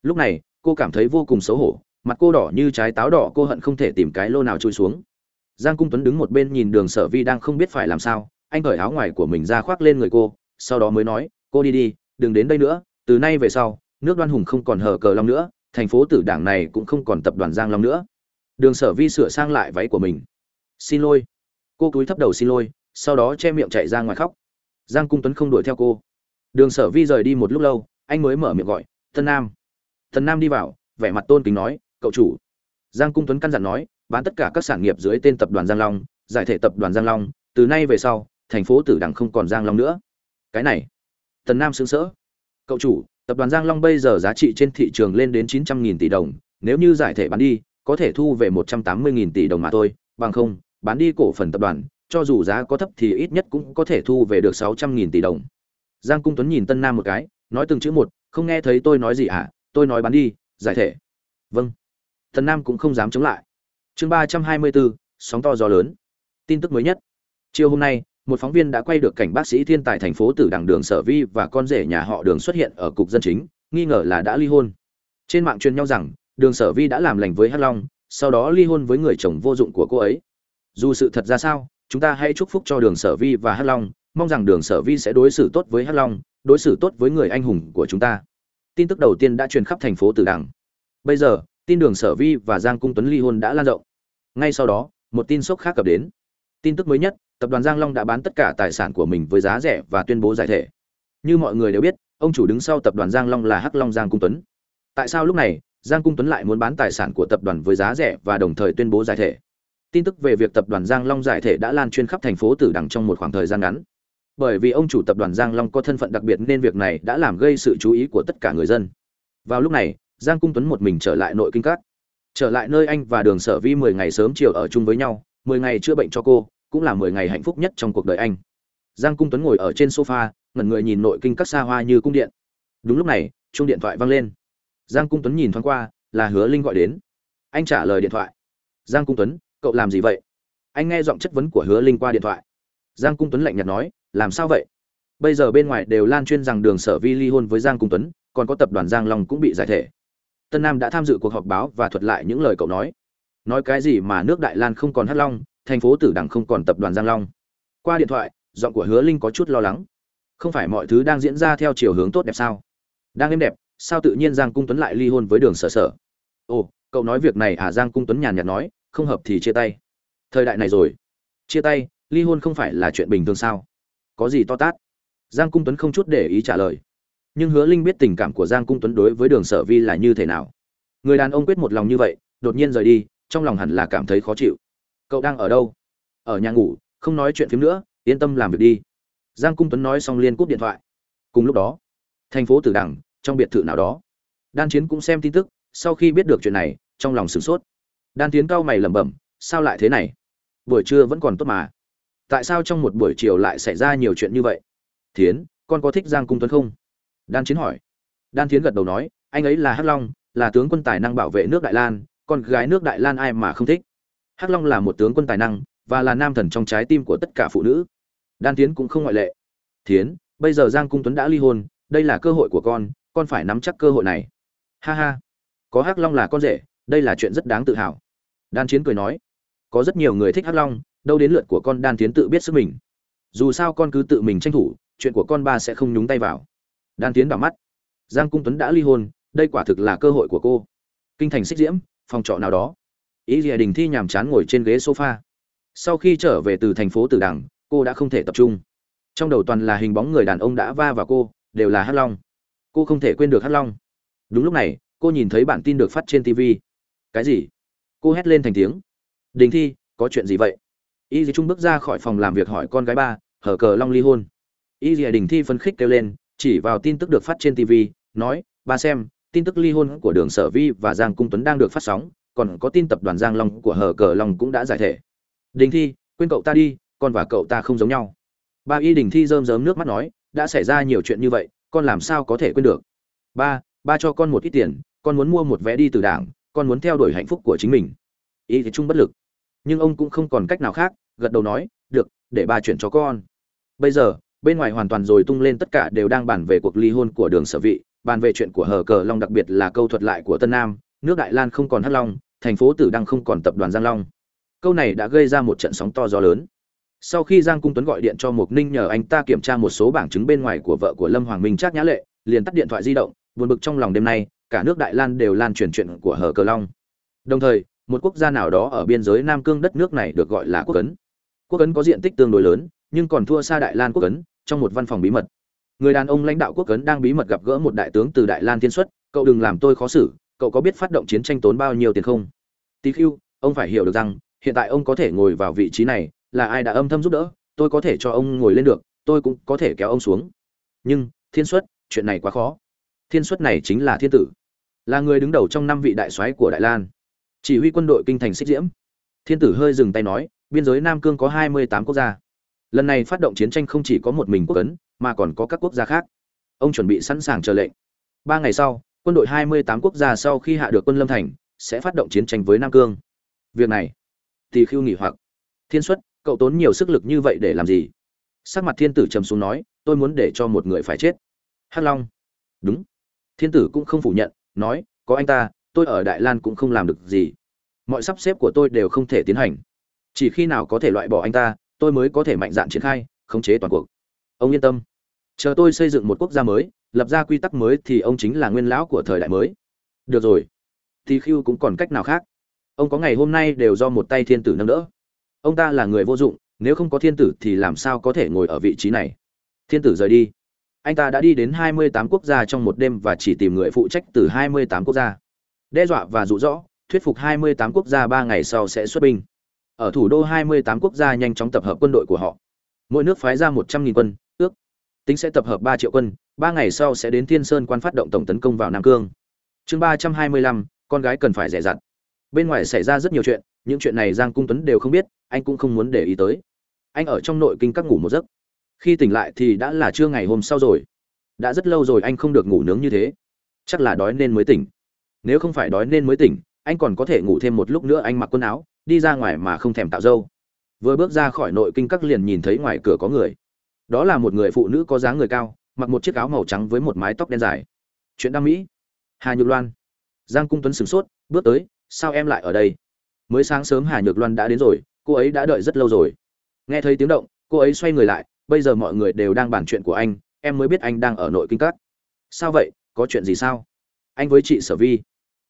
Lúc này, cô cảm thấy vô cùng xấu hổ, mặt cô đỏ như trái táo đỏ, cô hận không thể tìm cái lô nào trôi xuống. Giang cung tuấn đứng một bên nhìn đường sở vi đang không biết phải làm sao, anh cởi áo ngoài của mình ra khoác lên người cô, sau đó mới nói, cô đi đi, đừng đến đây nữa, từ nay về sau, nước đoan hùng không còn hờ cờ long nữa thành phố tử đảng này cũng không còn tập đoàn giang long nữa. Đường sở vi sửa sang lại váy của mình. Xin lỗi. Cô cúi thấp đầu xin lỗi, sau đó che miệng chạy ra ngoài khóc. Giang cung tuấn không đuổi theo cô. Đường sở vi rời đi một lúc lâu, anh mới mở miệng gọi, tân nam. Tân nam đi vào, vẻ mặt tôn kính nói, cậu chủ. Giang cung tuấn căn dặn nói, bán tất cả các sản nghiệp dưới tên tập đoàn giang long, giải thể tập đoàn giang long, từ nay về sau, thành phố tử đằng không còn giang long nữa. Cái này tần nam xứng sỡ cậu chủ tập đoàn giang long bây giờ giá trị trên thị trường lên đến chín trăm nghìn tỷ đồng, nếu như giải thể bán đi, có thể thu về một trăm tám mươi nghìn tỷ đồng mà thôi, bằng không, bán đi cổ phần tập đoàn, cho dù giá có thấp thì ít nhất cũng có thể thu về được sáu trăm nghìn tỷ đồng. Giang cung tuấn nhìn tân nam một cái, nói từng chữ một, không nghe thấy tôi nói gì à tôi nói bán đi, giải thể. Vâng. Tân nam cũng không dám chống lại. Chương ba trăm hai mươi bốn, sóng to gió lớn. Tin tức mới nhất. Chiều hôm nay một phóng viên đã quay được cảnh bác sĩ thiên tài thành phố tử đằng đường sở vi và con rể nhà họ đường xuất hiện ở cục dân chính, nghi ngờ là đã ly hôn. Trên mạng truyền nhau rằng, đường sở vi đã làm lành với hắc long, sau đó ly hôn với người chồng vô dụng của cô ấy. Dù sự thật ra sao, chúng ta hãy chúc phúc cho đường sở vi và hắc long, mong rằng đường sở vi sẽ đối xử tốt với hắc long, đối xử tốt với người anh hùng của chúng ta. Tin tức đầu tiên đã truyền khắp thành phố tử đằng. Bây giờ, tin đường sở vi và giang cung tuấn ly hôn đã lan rộng. Ngay sau đó, một tin sốc khác cập đến tin tức mới nhất, tập đoàn giang long đã bán tất cả tài sản của mình với giá rẻ và tuyên bố giải thể. Như mọi người đều biết, ông chủ đứng sau tập đoàn giang long là hắc long giang cung tuấn. Tại sao lúc này, giang cung tuấn lại muốn bán tài sản của tập đoàn với giá rẻ và đồng thời tuyên bố giải thể? Tin tức về việc tập đoàn giang long giải thể đã lan truyền khắp thành phố tử đằng trong một khoảng thời gian ngắn. Bởi vì ông chủ tập đoàn giang long có thân phận đặc biệt nên việc này đã làm gây sự chú ý của tất cả người dân. Vào lúc này, giang cung tuấn một mình trở lại nội kinh các. Trở lại nơi anh và đường sở vi mười ngày sớm chiều ở chung với nhau, mười ngày chữa bệnh cho cô cũng là mười ngày hạnh phúc nhất trong cuộc đời anh. Giang cung tuấn ngồi ở trên sofa, ngẩn người nhìn nội kinh các xa hoa như cung điện. Đúng lúc này, chuông điện thoại vang lên. Giang cung tuấn nhìn thoáng qua, là hứa linh gọi đến. Anh trả lời điện thoại. Giang cung tuấn, cậu làm gì vậy? Anh nghe giọng chất vấn của hứa linh qua điện thoại. Giang cung tuấn lạnh nhạt nói, làm sao vậy? Bây giờ bên ngoài đều lan chuyên rằng đường sở vi ly hôn với giang cung tuấn, còn có tập đoàn giang long cũng bị giải thể. Tân nam đã tham dự cuộc họp báo và thuật lại những lời cậu nói. Nói cái gì mà nước đại lan không còn hắc long thành phố tử đằng không còn tập đoàn giang long. Qua điện thoại, giọng của hứa linh có chút lo lắng. Không phải mọi thứ đang diễn ra theo chiều hướng tốt đẹp sao? Đang êm đẹp, sao tự nhiên giang cung tuấn lại ly hôn với đường sở sở? Ồ, cậu nói việc này à? Giang cung tuấn nhàn nhạt nói, không hợp thì chia tay. Thời đại này rồi. Chia tay, ly hôn không phải là chuyện bình thường sao? Có gì to tát? Giang cung tuấn không chút để ý trả lời. Nhưng hứa linh biết tình cảm của giang cung tuấn đối với đường sở vi là như thế nào. Người đàn ông quyết một lòng như vậy, đột nhiên rời đi, trong lòng hẳn là cảm thấy khó chịu cậu đang ở đâu? Ở nhà ngủ, không nói chuyện phím nữa, yên tâm làm việc đi. Giang cung tuấn nói xong liên cúp điện thoại. Cùng lúc đó, thành phố tử đằng, trong biệt thự nào đó. Đan chiến cũng xem tin tức, sau khi biết được chuyện này, trong lòng sửng sốt. Đan tiến cao mày lẩm bẩm, sao lại thế này? Buổi trưa vẫn còn tốt mà. Tại sao trong một buổi chiều lại xảy ra nhiều chuyện như vậy? Thiến, con có thích giang cung tuấn không? Đan chiến hỏi. Đan tiến gật đầu nói, anh ấy là hắc long, là tướng quân tài năng bảo vệ nước đại lan, con gái nước đại lan ai mà không thích? Hắc long là một tướng quân tài năng, và là nam thần trong trái tim của tất cả phụ nữ. Đan tiến cũng không ngoại lệ. Thiến bây giờ giang cung tuấn đã ly hôn, đây là cơ hội của con con phải nắm chắc cơ hội này. Ha ha, có hắc long là con rể, đây là chuyện rất đáng tự hào. Đan chiến cười nói. Có rất nhiều người thích hắc long, đâu đến lượt của con đan tiến tự biết sức mình. Dù sao con cứ tự mình tranh thủ, chuyện của con ba sẽ không nhúng tay vào. Đan tiến đảo mắt. Giang cung tuấn đã ly hôn, đây quả thực là cơ hội của cô. Kinh thành xích diễm, phòng trọ nào đó ý gì đình thi nhàm chán ngồi trên ghế sofa. Sau khi trở về từ thành phố tử đằng, cô đã không thể tập trung. Trong đầu toàn là hình bóng người đàn ông đã va vào cô, đều là Hát long. Cô không thể quên được Hát long. Đúng lúc này, cô nhìn thấy bản tin được phát trên tv cái gì? Cô hét lên thành tiếng. Đình thi, có chuyện gì vậy? Y dì trung bước ra khỏi phòng làm việc hỏi con gái ba, hở cờ long ly hôn. Y dì đình thi phấn khích kêu lên, chỉ vào tin tức được phát trên tv nói, ba xem, tin tức ly hôn của đường sở vi và giang cung tuấn đang được phát sóng còn có tin tập đoàn giang long của Hở cờ long cũng đã giải thể. Đình thi, quên cậu ta đi, con và cậu ta không giống nhau. Ba y đình thi rơm rớm nước mắt nói, đã xảy ra nhiều chuyện như vậy, con làm sao có thể quên được? Ba ba cho con một ít tiền, con muốn mua một vé đi từ đảng, con muốn theo đuổi hạnh phúc của chính mình. Y thì trung bất lực. Nhưng ông cũng không còn cách nào khác, gật đầu nói, được, để ba chuyển cho con. Bây giờ, bên ngoài hoàn toàn rồi tung lên tất cả đều đang bàn về cuộc ly hôn của đường sở vị, bàn về chuyện của hờ cờ long, đặc biệt là câu thuật lại của tân nam, nước đại lan không còn hắc long thành phố tử đăng không còn tập đoàn giang long. Câu này đã gây ra một trận sóng to gió lớn. Sau khi giang cung tuấn gọi điện cho mục ninh nhờ anh ta kiểm tra một số bảng chứng bên ngoài của vợ của lâm hoàng minh trác nhã lệ, liền tắt điện thoại di động, buồn bực trong lòng đêm nay, cả nước đại lan đều lan truyền chuyện của hờ cờ long. Đồng thời, một quốc gia nào đó ở biên giới nam cương đất nước này được gọi là quốc ấn. Quốc ấn có diện tích tương đối lớn, nhưng còn thua xa đại lan quốc ấn, trong một văn phòng bí mật. Người đàn ông lãnh đạo quốc ấn đang bí mật gặp gỡ một đại tướng từ đại lan thiên xuất, cậu đừng làm tôi khó xử, cậu có biết phát động chiến tranh tốn bao nhiêu tiền không? Tí Khưu, ông phải hiểu được rằng hiện tại ông có thể ngồi vào vị trí này là ai đã âm thầm giúp đỡ tôi có thể cho ông ngồi lên được tôi cũng có thể kéo ông xuống. Nhưng thiên xuất chuyện này quá khó. Thiên xuất này chính là thiên tử là người đứng đầu trong năm vị đại soái của đại lan. Chỉ huy quân đội kinh thành xích diễm. Thiên tử hơi dừng tay nói biên giới nam cương có hai mươi tám quốc gia. Lần này phát động chiến tranh không chỉ có một mình quốc ấn mà còn có các quốc gia khác. Ông chuẩn bị sẵn sàng chờ lệnh. Ba ngày sau quân đội hai mươi tám quốc gia sau khi hạ được quân lâm thành sẽ phát động chiến tranh với nam cương. Việc này, tỳ khưu nghỉ hoặc. Thiên xuất, cậu tốn nhiều sức lực như vậy để làm gì? Sắc mặt thiên tử trầm xuống nói, tôi muốn để cho một người phải chết. Hắc long. Đúng. Thiên tử cũng không phủ nhận, nói, có anh ta, tôi ở đại lan cũng không làm được gì. Mọi sắp xếp của tôi đều không thể tiến hành. Chỉ khi nào có thể loại bỏ anh ta, tôi mới có thể mạnh dạn triển khai, khống chế toàn cuộc. Ông yên tâm. Chờ tôi xây dựng một quốc gia mới, lập ra quy tắc mới thì ông chính là nguyên lão của thời đại mới. Được rồi thì khiêu cũng còn cách nào khác. Ông có ngày hôm nay đều do một tay thiên tử nâng đỡ. Ông ta là người vô dụng nếu không có thiên tử thì làm sao có thể ngồi ở vị trí này? Thiên tử rời đi. Anh ta đã đi đến 28 quốc gia trong một đêm và chỉ tìm người phụ trách từ 28 quốc gia. Đe dọa và dụ dỗ thuyết phục 28 quốc gia ba ngày sau sẽ xuất binh. Ở thủ đô 28 quốc gia nhanh chóng tập hợp quân đội của họ. Mỗi nước phái ra 100.000 quân ước tính sẽ tập hợp 3 triệu quân ba ngày sau sẽ đến thiên sơn quan phát động tổng tấn công vào nam cương. Chương 325, con gái cần phải dè dặt bên ngoài xảy ra rất nhiều chuyện, những chuyện này giang cung tuấn đều không biết, anh cũng không muốn để ý tới. Anh ở trong nội kinh các ngủ một giấc. Khi tỉnh lại thì đã là trưa ngày hôm sau rồi. Đã rất lâu rồi anh không được ngủ nướng như thế. Chắc là đói nên mới tỉnh. Nếu không phải đói nên mới tỉnh, anh còn có thể ngủ thêm một lúc nữa anh mặc quần áo, đi ra ngoài mà không thèm tạo dâu. Vừa bước ra khỏi nội kinh các liền nhìn thấy ngoài cửa có người. Đó là một người phụ nữ có dáng người cao, mặc một chiếc áo màu trắng với một mái tóc đen dài. Chuyện đam mỹ. Hà nhược loan giang cung tuấn sửng sốt, bước tới, sao em lại ở đây? Mới sáng sớm hà nhược loan đã đến rồi, cô ấy đã đợi rất lâu rồi. Nghe thấy tiếng động, cô ấy xoay người lại, bây giờ mọi người đều đang bàn chuyện của anh, em mới biết anh đang ở nội kinh các. Sao vậy? Có chuyện gì sao? Anh với chị sở vi.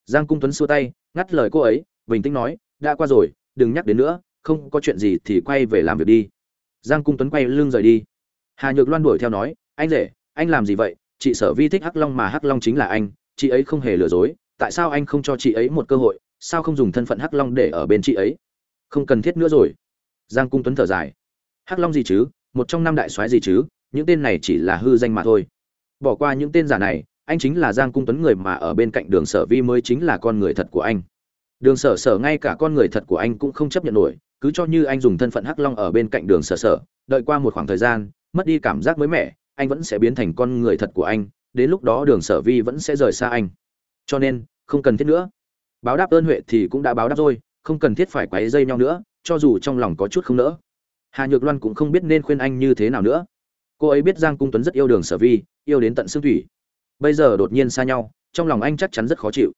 Giang cung tuấn xua tay, ngắt lời cô ấy, bình tĩnh nói, đã qua rồi, đừng nhắc đến nữa, không có chuyện gì thì quay về làm việc đi. Giang cung tuấn quay lưng rời đi. Hà nhược loan đuổi theo nói, anh rể, anh làm gì vậy? Chị sở vi thích hắc long mà hắc long chính là anh, chị ấy không hề lừa dối tại sao anh không cho chị ấy một cơ hội, sao không dùng thân phận hắc long để ở bên chị ấy? Không cần thiết nữa rồi. Giang cung tuấn thở dài. Hắc long gì chứ? Một trong năm đại soái gì chứ? Những tên này chỉ là hư danh mà thôi. Bỏ qua những tên giả này, anh chính là giang cung tuấn người mà ở bên cạnh đường sở vi mới chính là con người thật của anh. Đường sở sở ngay cả con người thật của anh cũng không chấp nhận nổi, cứ cho như anh dùng thân phận hắc long ở bên cạnh đường sở sở, đợi qua một khoảng thời gian, mất đi cảm giác mới mẻ, anh vẫn sẽ biến thành con người thật của anh, đến lúc đó đường sở vi vẫn sẽ rời xa anh cho nên, không cần thiết nữa. Báo đáp ơn huệ thì cũng đã báo đáp rồi, không cần thiết phải quấy dây nhau nữa, cho dù trong lòng có chút không nỡ. Hà nhược loan cũng không biết nên khuyên anh như thế nào nữa. Cô ấy biết giang cung tuấn rất yêu đường sở vi, yêu đến tận xương thủy. Bây giờ đột nhiên xa nhau, trong lòng anh chắc chắn rất khó chịu.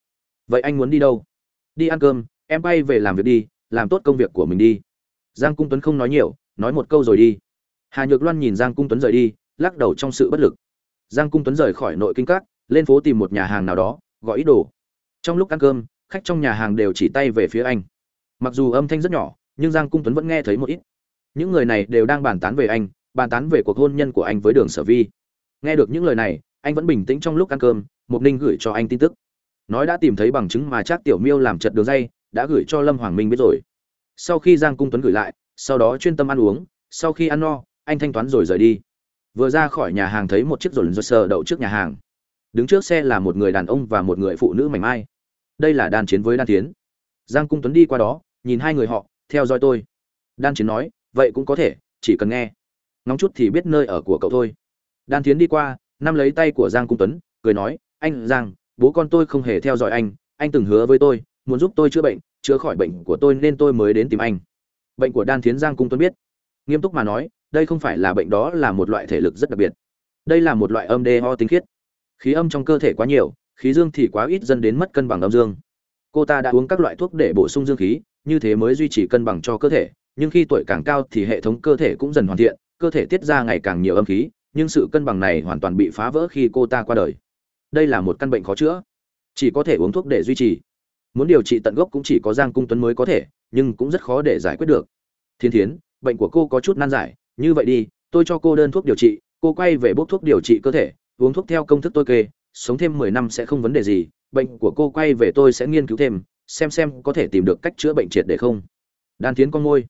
Vậy anh muốn đi đâu? Đi ăn cơm, em bay về làm việc đi, làm tốt công việc của mình đi. Giang cung tuấn không nói nhiều, nói một câu rồi đi. Hà nhược loan nhìn giang cung tuấn rời đi, lắc đầu trong sự bất lực. Giang cung tuấn rời khỏi nội kinh các, lên phố tìm một nhà hàng nào đó gọi ý đồ. Trong lúc ăn cơm, khách trong nhà hàng đều chỉ tay về phía anh. Mặc dù âm thanh rất nhỏ, nhưng giang cung tuấn vẫn nghe thấy một ít. Những người này đều đang bàn tán về anh, bàn tán về cuộc hôn nhân của anh với đường sở vi. Nghe được những lời này, anh vẫn bình tĩnh trong lúc ăn cơm mục ninh gửi cho anh tin tức. Nói đã tìm thấy bằng chứng mà trác tiểu miêu làm chật đường dây, đã gửi cho lâm hoàng minh biết rồi. Sau khi giang cung tuấn gửi lại, sau đó chuyên tâm ăn uống, sau khi ăn no, anh thanh toán rồi rời đi. Vừa ra khỏi nhà hàng thấy một chiếc rồn rơ sờ đậu trước nhà hàng đứng trước xe là một người đàn ông và một người phụ nữ mảnh mai. Đây là Đan chiến với đan tiến. Giang cung tuấn đi qua đó, nhìn hai người họ, theo dõi tôi. Đan chiến nói, vậy cũng có thể, chỉ cần nghe. Ngóng chút thì biết nơi ở của cậu thôi. Đan tiến đi qua, nắm lấy tay của giang cung tuấn, cười nói, anh giang, bố con tôi không hề theo dõi anh. Anh từng hứa với tôi, muốn giúp tôi chữa bệnh, chữa khỏi bệnh của tôi nên tôi mới đến tìm anh. Bệnh của đan thiến giang cung tuấn biết. Nghiêm túc mà nói, đây không phải là bệnh đó là một loại thể lực rất đặc biệt. Đây là một loại âm đê ho tinh khiết khí âm trong cơ thể quá nhiều, khí dương thì quá ít dẫn đến mất cân bằng âm dương. Cô ta đã uống các loại thuốc để bổ sung dương khí, như thế mới duy trì cân bằng cho cơ thể, nhưng khi tuổi càng cao thì hệ thống cơ thể cũng dần hoàn thiện, cơ thể tiết ra ngày càng nhiều âm khí, nhưng sự cân bằng này hoàn toàn bị phá vỡ khi cô ta qua đời. Đây là một căn bệnh khó chữa. Chỉ có thể uống thuốc để duy trì. Muốn điều trị tận gốc cũng chỉ có giang cung tuấn mới có thể, nhưng cũng rất khó để giải quyết được. Thiên thiến, bệnh của cô có chút nan giải, như vậy đi, tôi cho cô đơn thuốc điều trị, cô quay về bốc thuốc điều trị cơ thể uống thuốc theo công thức tôi kê, sống thêm mười năm sẽ không vấn đề gì, bệnh của cô quay về tôi sẽ nghiên cứu thêm, xem xem có thể tìm được cách chữa bệnh triệt để không. Đan tiến con môi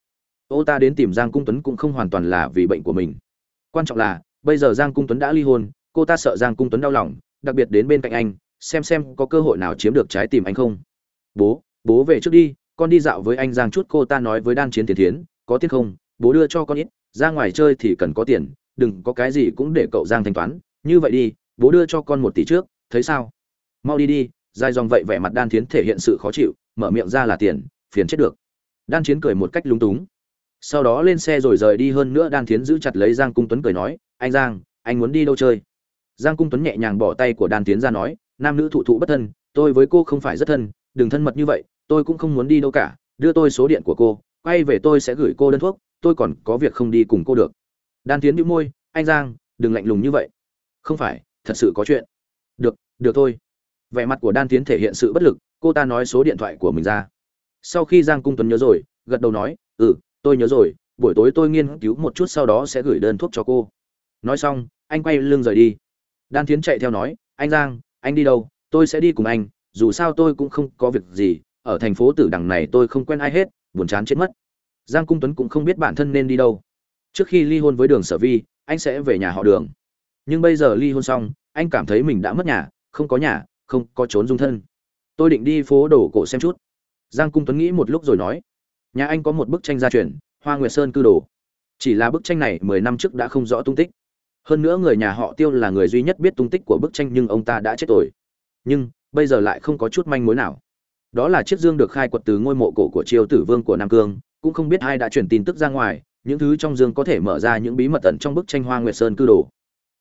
ô ta đến tìm giang cung tuấn cũng không hoàn toàn là vì bệnh của mình. Quan trọng là, bây giờ giang cung tuấn đã ly hôn, cô ta sợ giang cung tuấn đau lòng, đặc biệt đến bên cạnh anh, xem xem có cơ hội nào chiếm được trái tim anh không. Bố bố về trước đi, con đi dạo với anh giang chút, cô ta nói với đan chiến tiền thiến, có tiền không? Bố đưa cho con ít, ra ngoài chơi thì cần có tiền, đừng có cái gì cũng để cậu giang thanh toán như vậy đi, bố đưa cho con một tỷ trước, thấy sao? Mau đi đi. Dài dòng vậy vẻ mặt đan thiến thể hiện sự khó chịu, mở miệng ra là tiền, phiền chết được. Đan chiến cười một cách lúng túng. Sau đó lên xe rồi rời đi hơn nữa đan thiến giữ chặt lấy giang cung tuấn cười nói, anh giang, anh muốn đi đâu chơi? Giang cung tuấn nhẹ nhàng bỏ tay của đan tiến ra nói, nam nữ thụ thụ bất thân, tôi với cô không phải rất thân, đừng thân mật như vậy, tôi cũng không muốn đi đâu cả, đưa tôi số điện của cô, quay về tôi sẽ gửi cô đơn thuốc, tôi còn có việc không đi cùng cô được. Đan tiến bĩu môi, anh giang, đừng lạnh lùng như vậy không phải, thật sự có chuyện. Được được thôi. Vẻ mặt của đan tiến thể hiện sự bất lực, cô ta nói số điện thoại của mình ra. Sau khi giang cung tuấn nhớ rồi, gật đầu nói ừ tôi nhớ rồi, buổi tối tôi nghiên cứu một chút sau đó sẽ gửi đơn thuốc cho cô. Nói xong, anh quay lưng rời đi. Đan tiến chạy theo nói, anh giang, anh đi đâu? Tôi sẽ đi cùng anh, dù sao tôi cũng không có việc gì, ở thành phố tử đằng này tôi không quen ai hết, buồn chán chết mất. Giang cung tuấn cũng không biết bản thân nên đi đâu. Trước khi ly hôn với đường sở vi, anh sẽ về nhà họ đường nhưng bây giờ ly hôn xong, anh cảm thấy mình đã mất nhà, không có nhà, không có trốn dung thân. Tôi định đi phố đổ cổ xem chút. Giang cung tuấn nghĩ một lúc rồi nói, nhà anh có một bức tranh gia truyền, hoa nguyệt sơn cư đồ. Chỉ là bức tranh này mười năm trước đã không rõ tung tích. Hơn nữa người nhà họ tiêu là người duy nhất biết tung tích của bức tranh nhưng ông ta đã chết rồi. Nhưng, bây giờ lại không có chút manh mối nào. Đó là chiếc dương được khai quật từ ngôi mộ cổ của triều tử vương của nam cương, cũng không biết ai đã truyền tin tức ra ngoài, những thứ trong dương có thể mở ra những bí mật tận trong bức tranh hoa nguyệt sơn cư đồ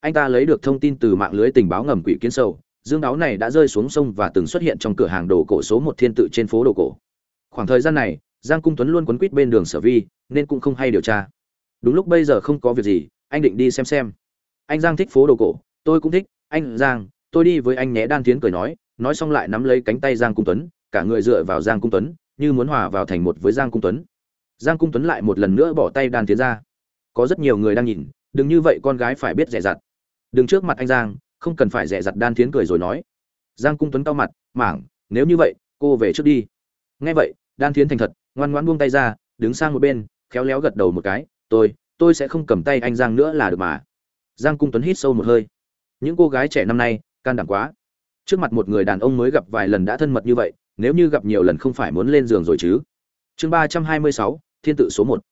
anh ta lấy được thông tin từ mạng lưới tình báo ngầm quỷ kiến sâu, dương đáo này đã rơi xuống sông và từng xuất hiện trong cửa hàng đồ cổ số một thiên tự trên phố đồ cổ. Khoảng thời gian này, giang cung tuấn luôn quấn quýt bên đường sở vi, nên cũng không hay điều tra. Đúng lúc bây giờ không có việc gì, anh định đi xem xem. Anh giang thích phố đồ cổ, tôi cũng thích. Anh giang, tôi đi với anh nhé, đan tiến cười nói. Nói xong lại nắm lấy cánh tay giang cung tuấn, cả người dựa vào giang cung tuấn, như muốn hòa vào thành một với giang cung tuấn. Giang cung tuấn lại một lần nữa bỏ tay đan tiến ra. Có rất nhiều người đang nhìn, đừng như vậy con gái phải biết dè dặt đừng trước mặt anh giang, không cần phải dè dặt đan Thiến cười rồi nói. Giang cung tuấn cao mặt, mảng, nếu như vậy, cô về trước đi. Nghe vậy, đan Thiến thành thật, ngoan ngoãn buông tay ra, đứng sang một bên, khéo léo gật đầu một cái, tôi tôi sẽ không cầm tay anh giang nữa là được mà. Giang cung tuấn hít sâu một hơi. Những cô gái trẻ năm nay, can đảm quá. Trước mặt một người đàn ông mới gặp vài lần đã thân mật như vậy, nếu như gặp nhiều lần không phải muốn lên giường rồi chứ? Chương ba trăm hai mươi sáu, thiên tự số một.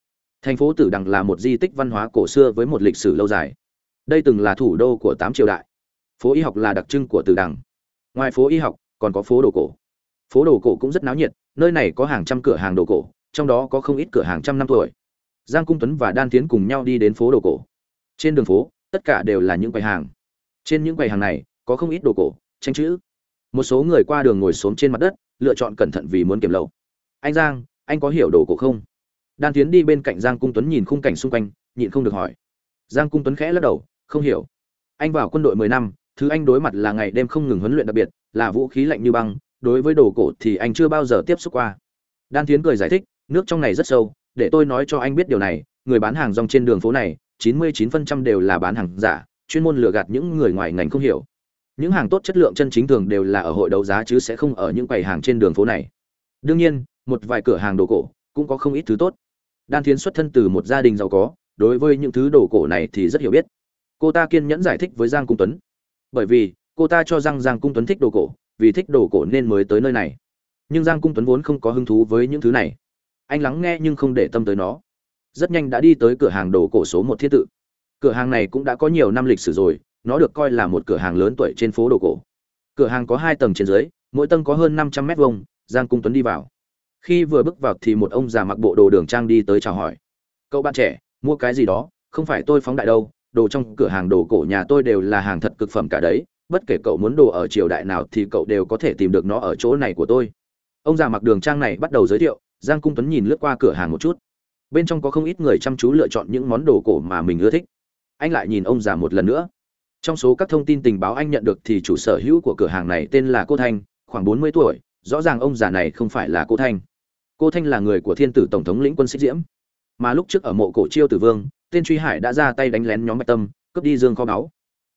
Thành phố tử đằng là một di tích văn hóa cổ xưa với một lịch sử lâu dài đây từng là thủ đô của tám triều đại. Phố y học là đặc trưng của Từ đằng. Ngoài phố y học, còn có phố đồ cổ. Phố đồ cổ cũng rất náo nhiệt, nơi này có hàng trăm cửa hàng đồ cổ, trong đó có không ít cửa hàng trăm năm tuổi. Giang cung tuấn và đan tiến cùng nhau đi đến phố đồ cổ. Trên đường phố, tất cả đều là những quầy hàng. Trên những quầy hàng này, có không ít đồ cổ, tranh chữ. Một số người qua đường ngồi xổm trên mặt đất, lựa chọn cẩn thận vì muốn kiểm lậu. Anh giang, anh có hiểu đồ cổ không? Đan tiến đi bên cạnh giang cung tuấn nhìn khung cảnh xung quanh, nhịn không được hỏi. Giang cung tuấn khẽ lắc đầu không hiểu anh vào quân đội mười năm thứ anh đối mặt là ngày đêm không ngừng huấn luyện đặc biệt là vũ khí lạnh như băng đối với đồ cổ thì anh chưa bao giờ tiếp xúc qua đan tiến cười giải thích nước trong này rất sâu để tôi nói cho anh biết điều này người bán hàng rong trên đường phố này 99% đều là bán hàng giả, chuyên môn lừa gạt những người ngoài ngành không hiểu. Những hàng tốt chất lượng chân chính thường đều là ở hội đấu giá chứ sẽ không ở những quầy hàng trên đường phố này. Đương nhiên, một vài cửa hàng đồ cổ cũng có không ít thứ tốt. Đan Thiến xuất thân từ một gia đình giàu có, đối với những thứ đồ cổ này thì rất hiểu biết. Cô ta kiên nhẫn giải thích với Giang Cung Tuấn. Bởi vì, cô ta cho rằng Giang Cung Tuấn thích đồ cổ, vì thích đồ cổ nên mới tới nơi này. Nhưng Giang Cung Tuấn vốn không có hứng thú với những thứ này. Anh lắng nghe nhưng không để tâm tới nó rất nhanh đã đi tới cửa hàng đồ cổ số một thiết tự cửa hàng này cũng đã có nhiều năm lịch sử rồi nó được coi là một cửa hàng lớn tuổi trên phố đồ cổ cửa hàng có hai tầng trên dưới mỗi tầng có hơn năm trăm mét vuông giang cung tuấn đi vào khi vừa bước vào thì một ông già mặc bộ đồ đường trang đi tới chào hỏi cậu bạn trẻ mua cái gì đó không phải tôi phóng đại đâu đồ trong cửa hàng đồ cổ nhà tôi đều là hàng thật cực phẩm cả đấy, bất kể cậu muốn đồ ở triều đại nào thì cậu đều có thể tìm được nó ở chỗ này của tôi. Ông già mặc đường trang này bắt đầu giới thiệu, giang cung tuấn nhìn lướt qua cửa hàng một chút. Bên trong có không ít người chăm chú lựa chọn những món đồ cổ mà mình ưa thích. Anh lại nhìn ông già một lần nữa. Trong số các thông tin tình báo anh nhận được thì chủ sở hữu của cửa hàng này tên là cô thanh, khoảng bốn mươi tuổi, rõ ràng ông già này không phải là cô thanh. Cô thanh là người của thiên tử tổng thống lĩnh quân xích diễm. Mà lúc trước ở mộ cổ chiêu tử vương tên truy hải đã ra tay đánh lén nhóm bạch tâm, cướp đi dương kho báu.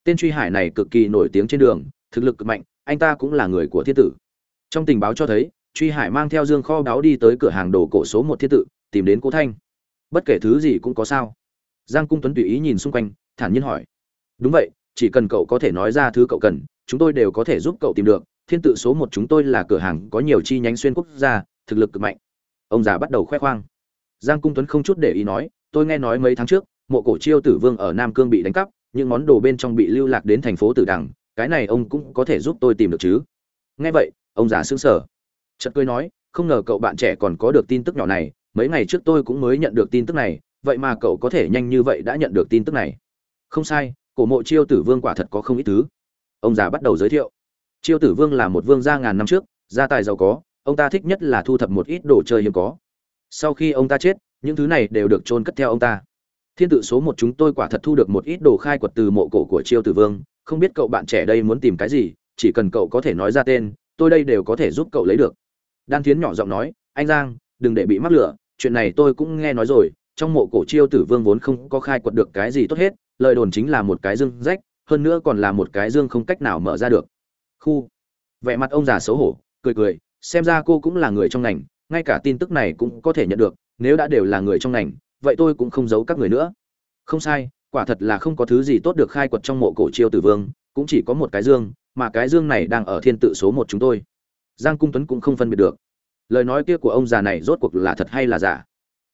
Tên truy hải này cực kỳ nổi tiếng trên đường, thực lực cực mạnh, anh ta cũng là người của thiên tử. Trong tình báo cho thấy, truy hải mang theo dương kho báu đi tới cửa hàng đồ cổ số một thiên tử, tìm đến Cố thanh. Bất kể thứ gì cũng có sao. Giang cung tuấn tùy ý nhìn xung quanh, thản nhiên hỏi. Đúng vậy, chỉ cần cậu có thể nói ra thứ cậu cần, chúng tôi đều có thể giúp cậu tìm được. Thiên tự số một chúng tôi là cửa hàng có nhiều chi nhánh xuyên quốc gia, thực lực cực mạnh. Ông già bắt đầu khoe khoang. Giang cung tuấn không chút để ý nói tôi nghe nói mấy tháng trước, mộ cổ chiêu tử vương ở nam cương bị đánh cắp, những món đồ bên trong bị lưu lạc đến thành phố tử đằng, cái này ông cũng có thể giúp tôi tìm được chứ? Nghe vậy, ông già xứng sở chợt cười nói, không ngờ cậu bạn trẻ còn có được tin tức nhỏ này, mấy ngày trước tôi cũng mới nhận được tin tức này, vậy mà cậu có thể nhanh như vậy đã nhận được tin tức này. Không sai, cổ mộ chiêu tử vương quả thật có không ít thứ. Ông già bắt đầu giới thiệu. Chiêu tử vương là một vương gia ngàn năm trước, gia tài giàu có, ông ta thích nhất là thu thập một ít đồ chơi hiếm có. Sau khi ông ta chết những thứ này đều được chôn cất theo ông ta. Thiên tự số một chúng tôi quả thật thu được một ít đồ khai quật từ mộ cổ của chiêu tử vương. Không biết cậu bạn trẻ đây muốn tìm cái gì, chỉ cần cậu có thể nói ra tên, tôi đây đều có thể giúp cậu lấy được. Đan thiến nhỏ giọng nói, anh giang, đừng để bị mắc lửa, chuyện này tôi cũng nghe nói rồi. Trong mộ cổ chiêu tử vương vốn không có khai quật được cái gì tốt hết, lời đồn chính là một cái dương rách, hơn nữa còn là một cái dương không cách nào mở ra được. Khu. Vẻ mặt ông già xấu hổ, cười cười, xem ra cô cũng là người trong ngành, ngay cả tin tức này cũng có thể nhận được nếu đã đều là người trong ngành, vậy tôi cũng không giấu các người nữa. Không sai, quả thật là không có thứ gì tốt được khai quật trong mộ cổ chiêu tử vương, cũng chỉ có một cái dương, mà cái dương này đang ở thiên tự số một chúng tôi. Giang cung tuấn cũng không phân biệt được. Lời nói kia của ông già này rốt cuộc là thật hay là giả?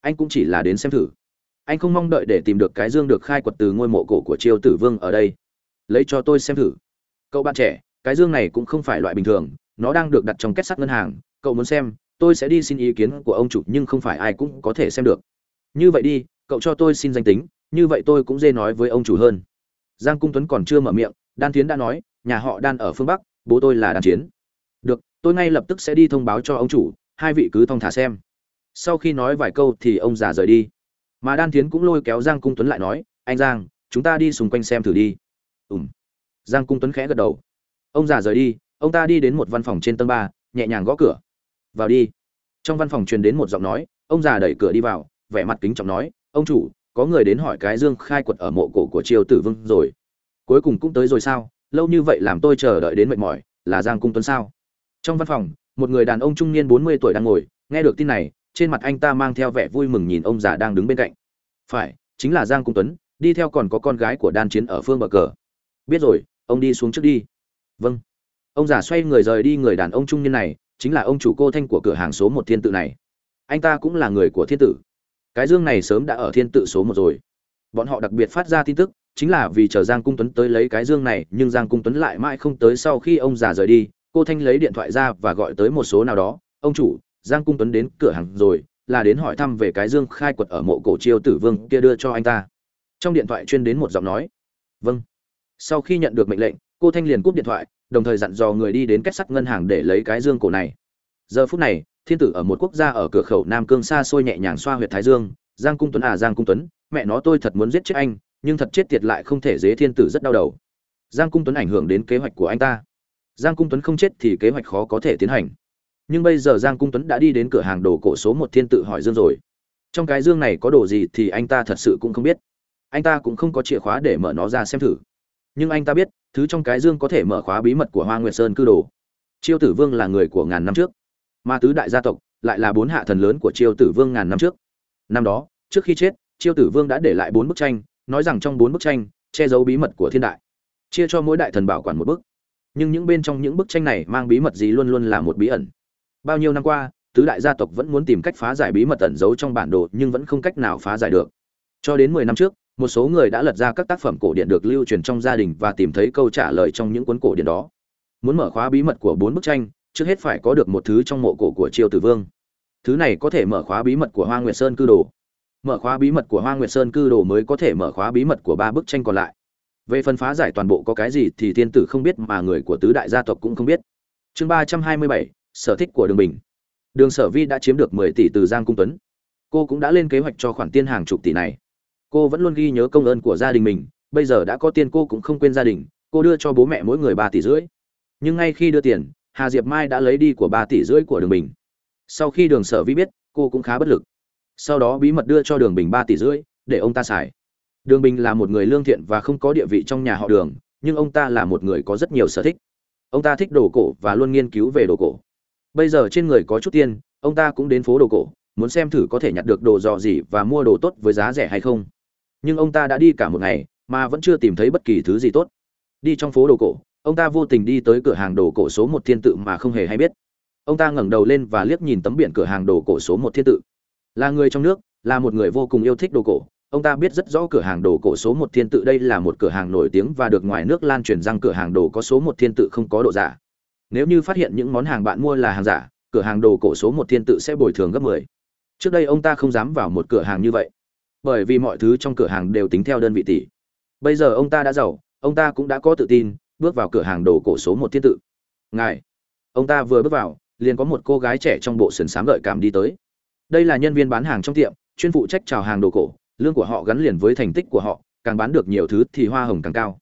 Anh cũng chỉ là đến xem thử. Anh không mong đợi để tìm được cái dương được khai quật từ ngôi mộ cổ của triều tử vương ở đây. Lấy cho tôi xem thử. Cậu bạn trẻ, cái dương này cũng không phải loại bình thường, nó đang được đặt trong kết sắt ngân hàng, cậu muốn xem tôi sẽ đi xin ý kiến của ông chủ, nhưng không phải ai cũng có thể xem được. Như vậy đi, cậu cho tôi xin danh tính, như vậy tôi cũng dê nói với ông chủ hơn. Giang cung tuấn còn chưa mở miệng, đan tiến đã nói, nhà họ đan ở phương bắc, bố tôi là đan chiến được, tôi ngay lập tức sẽ đi thông báo cho ông chủ, hai vị cứ thong thả xem. Sau khi nói vài câu thì ông già rời đi. Mà đan tiến cũng lôi kéo giang cung tuấn lại nói, anh giang, chúng ta đi xung quanh xem thử đi. Ùm giang cung tuấn khẽ gật đầu. Ông già rời đi, ông ta đi đến một văn phòng trên tầng ba, nhẹ nhàng gõ cửa vào đi. Trong văn phòng truyền đến một giọng nói, ông già đẩy cửa đi vào, vẻ mặt kính trọng nói, ông chủ, có người đến hỏi cái dương khai quật ở mộ cổ của triều tử vương rồi. Cuối cùng cũng tới rồi sao? Lâu như vậy làm tôi chờ đợi đến mệt mỏi, là giang cung tuấn sao? Trong văn phòng, một người đàn ông trung niên bốn mươi tuổi đang ngồi, nghe được tin này, trên mặt anh ta mang theo vẻ vui mừng nhìn ông già đang đứng bên cạnh. Phải, chính là giang cung tuấn, đi theo còn có con gái của đan chiến ở phương bờ cờ. Biết rồi, ông đi xuống trước đi. Vâng. Ông già xoay người rời đi người đàn ông trung niên này chính là ông chủ cô thanh của cửa hàng số một thiên tự này. Anh ta cũng là người của thiên tử. Cái dương này sớm đã ở thiên tự số một rồi. Bọn họ đặc biệt phát ra tin tức, chính là vì chờ giang cung tuấn tới lấy cái dương này, nhưng giang cung tuấn lại mãi không tới sau khi ông già rời đi, cô thanh lấy điện thoại ra và gọi tới một số nào đó, ông chủ, giang cung tuấn đến cửa hàng rồi, là đến hỏi thăm về cái dương khai quật ở mộ cổ chiêu tử vương kia đưa cho anh ta. Trong điện thoại chuyên đến một giọng nói vâng. Sau khi nhận được mệnh lệnh, cô thanh liền cúp điện thoại đồng thời dặn dò người đi đến kết sắt ngân hàng để lấy cái dương cổ này. Giờ phút này, thiên tử ở một quốc gia ở cửa khẩu nam cương xa xôi nhẹ nhàng xoa huyệt thái dương, giang cung tuấn à giang cung tuấn, mẹ nó tôi thật muốn giết chết anh, nhưng thật chết tiệt lại không thể dế thiên tử rất đau đầu. Giang cung tuấn ảnh hưởng đến kế hoạch của anh ta. Giang cung tuấn không chết thì kế hoạch khó có thể tiến hành. Nhưng bây giờ giang cung tuấn đã đi đến cửa hàng đồ cổ số một thiên tự hỏi dương rồi. Trong cái dương này có đồ gì thì anh ta thật sự cũng không biết. Anh ta cũng không có chìa khóa để mở nó ra xem thử. Nhưng anh ta biết thứ trong cái dương có thể mở khóa bí mật của hoa nguyệt sơn cư đồ. Chiêu tử vương là người của ngàn năm trước. Mà tứ đại gia tộc lại là bốn hạ thần lớn của chiêu tử vương ngàn năm trước. Năm đó, trước khi chết, chiêu tử vương đã để lại bốn bức tranh, nói rằng trong bốn bức tranh, che giấu bí mật của thiên đại, chia cho mỗi đại thần bảo quản một bức. Nhưng những bên trong những bức tranh này mang bí mật gì luôn luôn là một bí ẩn. Bao nhiêu năm qua, tứ đại gia tộc vẫn muốn tìm cách phá giải bí mật ẩn giấu trong bản đồ nhưng vẫn không cách nào phá giải được. Cho đến mười năm trước một số người đã lật ra các tác phẩm cổ điển được lưu truyền trong gia đình và tìm thấy câu trả lời trong những cuốn cổ điển đó. Muốn mở khóa bí mật của bốn bức tranh, trước hết phải có được một thứ trong mộ cổ của triều tử vương. Thứ này có thể mở khóa bí mật của hoa nguyệt sơn cư đồ. Mở khóa bí mật của hoa nguyệt sơn cư đồ mới có thể mở khóa bí mật của ba bức tranh còn lại. Về phần phá giải toàn bộ có cái gì thì thiên tử không biết mà người của tứ đại gia tộc cũng không biết. Chương ba trăm hai mươi bảy, sở thích của đường bình. Đường sở vi đã chiếm được mười tỷ từ giang cung tuấn. Cô cũng đã lên kế hoạch cho khoản tiền hàng chục tỷ này cô vẫn luôn ghi nhớ công ơn của gia đình mình, bây giờ đã có tiền cô cũng không quên gia đình, cô đưa cho bố mẹ mỗi người ba tỷ rưỡi. Nhưng ngay khi đưa tiền, hà diệp mai đã lấy đi của ba tỷ rưỡi của đường bình. Sau khi đường sở vi biết, cô cũng khá bất lực. Sau đó bí mật đưa cho đường bình ba tỷ rưỡi, để ông ta xài. Đường bình là một người lương thiện và không có địa vị trong nhà họ đường, nhưng ông ta là một người có rất nhiều sở thích. Ông ta thích đồ cổ và luôn nghiên cứu về đồ cổ. Bây giờ trên người có chút tiền ông ta cũng đến phố đồ cổ, muốn xem thử có thể nhặt được đồ dò gì và mua đồ tốt với giá rẻ hay không nhưng ông ta đã đi cả một ngày, mà vẫn chưa tìm thấy bất kỳ thứ gì tốt. Đi trong phố đồ cổ, ông ta vô tình đi tới cửa hàng đồ cổ số một thiên tự mà không hề hay biết. Ông ta ngẩng đầu lên và liếc nhìn tấm biển cửa hàng đồ cổ số một thiên tự. Là người trong nước, là một người vô cùng yêu thích đồ cổ. Ông ta biết rất rõ cửa hàng đồ cổ số một thiên tự đây là một cửa hàng nổi tiếng và được ngoài nước lan truyền rằng cửa hàng đồ có số một thiên tự không có độ giả. Nếu như phát hiện những món hàng bạn mua là hàng giả, cửa hàng đồ cổ số một thiên tự sẽ bồi thường gấp 10. trước đây ông ta không dám vào một cửa hàng như vậy bởi vì mọi thứ trong cửa hàng đều tính theo đơn vị tỷ. Bây giờ ông ta đã giàu, ông ta cũng đã có tự tin, bước vào cửa hàng đồ cổ số một thiên tự. Ngài, ông ta vừa bước vào, liền có một cô gái trẻ trong bộ sườn xám gợi cảm đi tới. Đây là nhân viên bán hàng trong tiệm, chuyên phụ trách chào hàng đồ cổ, lương của họ gắn liền với thành tích của họ, càng bán được nhiều thứ thì hoa hồng càng cao.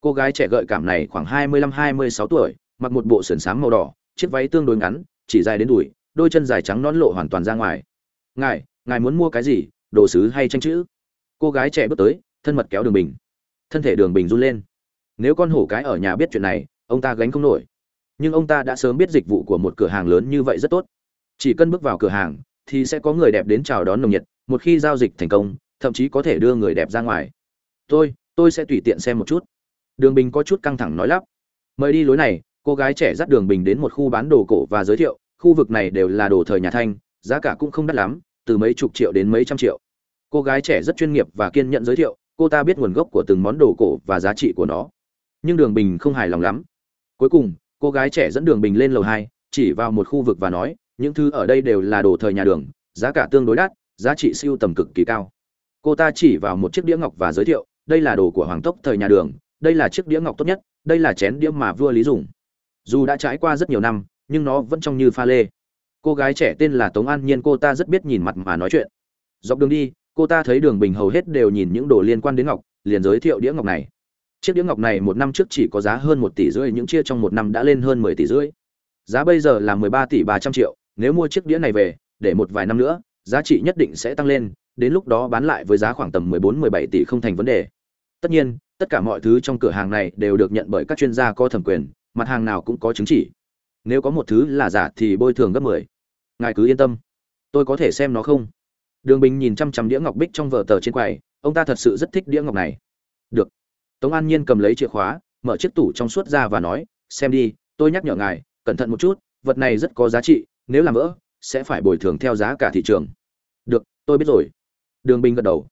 Cô gái trẻ gợi cảm này khoảng hai mươi lăm, hai mươi sáu tuổi, mặc một bộ sườn xám màu đỏ, chiếc váy tương đối ngắn, chỉ dài đến đùi, đôi chân dài trắng nón lộ hoàn toàn ra ngoài. Ngài ngài muốn mua cái gì? Đồ sứ hay tranh chữ. Cô gái trẻ bước tới, thân mật kéo đường bình. Thân thể đường bình run lên. Nếu con hổ cái ở nhà biết chuyện này, ông ta gánh không nổi. Nhưng ông ta đã sớm biết dịch vụ của một cửa hàng lớn như vậy rất tốt. Chỉ cần bước vào cửa hàng, thì sẽ có người đẹp đến chào đón nồng nhiệt. Một khi giao dịch thành công, thậm chí có thể đưa người đẹp ra ngoài. Tôi tôi sẽ tùy tiện xem một chút. Đường bình có chút căng thẳng nói lắp. Mời đi lối này, cô gái trẻ dắt đường bình đến một khu bán đồ cổ và giới thiệu. Khu vực này đều là đồ thời nhà thanh, giá cả cũng không đắt lắm, từ mấy chục triệu đến mấy trăm triệu cô gái trẻ rất chuyên nghiệp và kiên nhẫn giới thiệu, cô ta biết nguồn gốc của từng món đồ cổ và giá trị của nó. Nhưng đường bình không hài lòng lắm. Cuối cùng, cô gái trẻ dẫn đường bình lên lầu hai, chỉ vào một khu vực và nói, những thứ ở đây đều là đồ thời nhà đường, giá cả tương đối đắt, giá trị siêu tầm cực kỳ cao. Cô ta chỉ vào một chiếc đĩa ngọc và giới thiệu, đây là đồ của hoàng tốc thời nhà đường, đây là chiếc đĩa ngọc tốt nhất, đây là chén đĩa mà vua lý dùng. Dù đã trải qua rất nhiều năm, nhưng nó vẫn trông như pha lê. Cô gái trẻ tên là tống an nhiên, cô ta rất biết nhìn mặt mà nói chuyện. Dọc đường đi cô ta thấy đường bình hầu hết đều nhìn những đồ liên quan đến ngọc, liền giới thiệu đĩa ngọc này. Chiếc đĩa ngọc này một năm trước chỉ có giá hơn một tỷ rưỡi, những chia trong một năm đã lên hơn mười tỷ rưỡi. Giá bây giờ là mười ba tỷ ba trăm triệu, nếu mua chiếc đĩa này về, để một vài năm nữa, giá trị nhất định sẽ tăng lên, đến lúc đó bán lại với giá khoảng tầm mười bốn, mười bảy tỷ không thành vấn đề. Tất nhiên, tất cả mọi thứ trong cửa hàng này đều được nhận bởi các chuyên gia có thẩm quyền, mặt hàng nào cũng có chứng chỉ. Nếu có một thứ là giả thì bôi thường gấp mười. Ngài cứ yên tâm. Tôi có thể xem nó không? Đường bình nhìn chăm chăm đĩa ngọc bích trong vở tờ trên quầy, ông ta thật sự rất thích đĩa ngọc này. Được. Tống an nhiên cầm lấy chìa khóa, mở chiếc tủ trong suốt ra và nói, xem đi, tôi nhắc nhở ngài, cẩn thận một chút, vật này rất có giá trị, nếu làm vỡ, sẽ phải bồi thường theo giá cả thị trường. Được, tôi biết rồi. Đường bình gật đầu.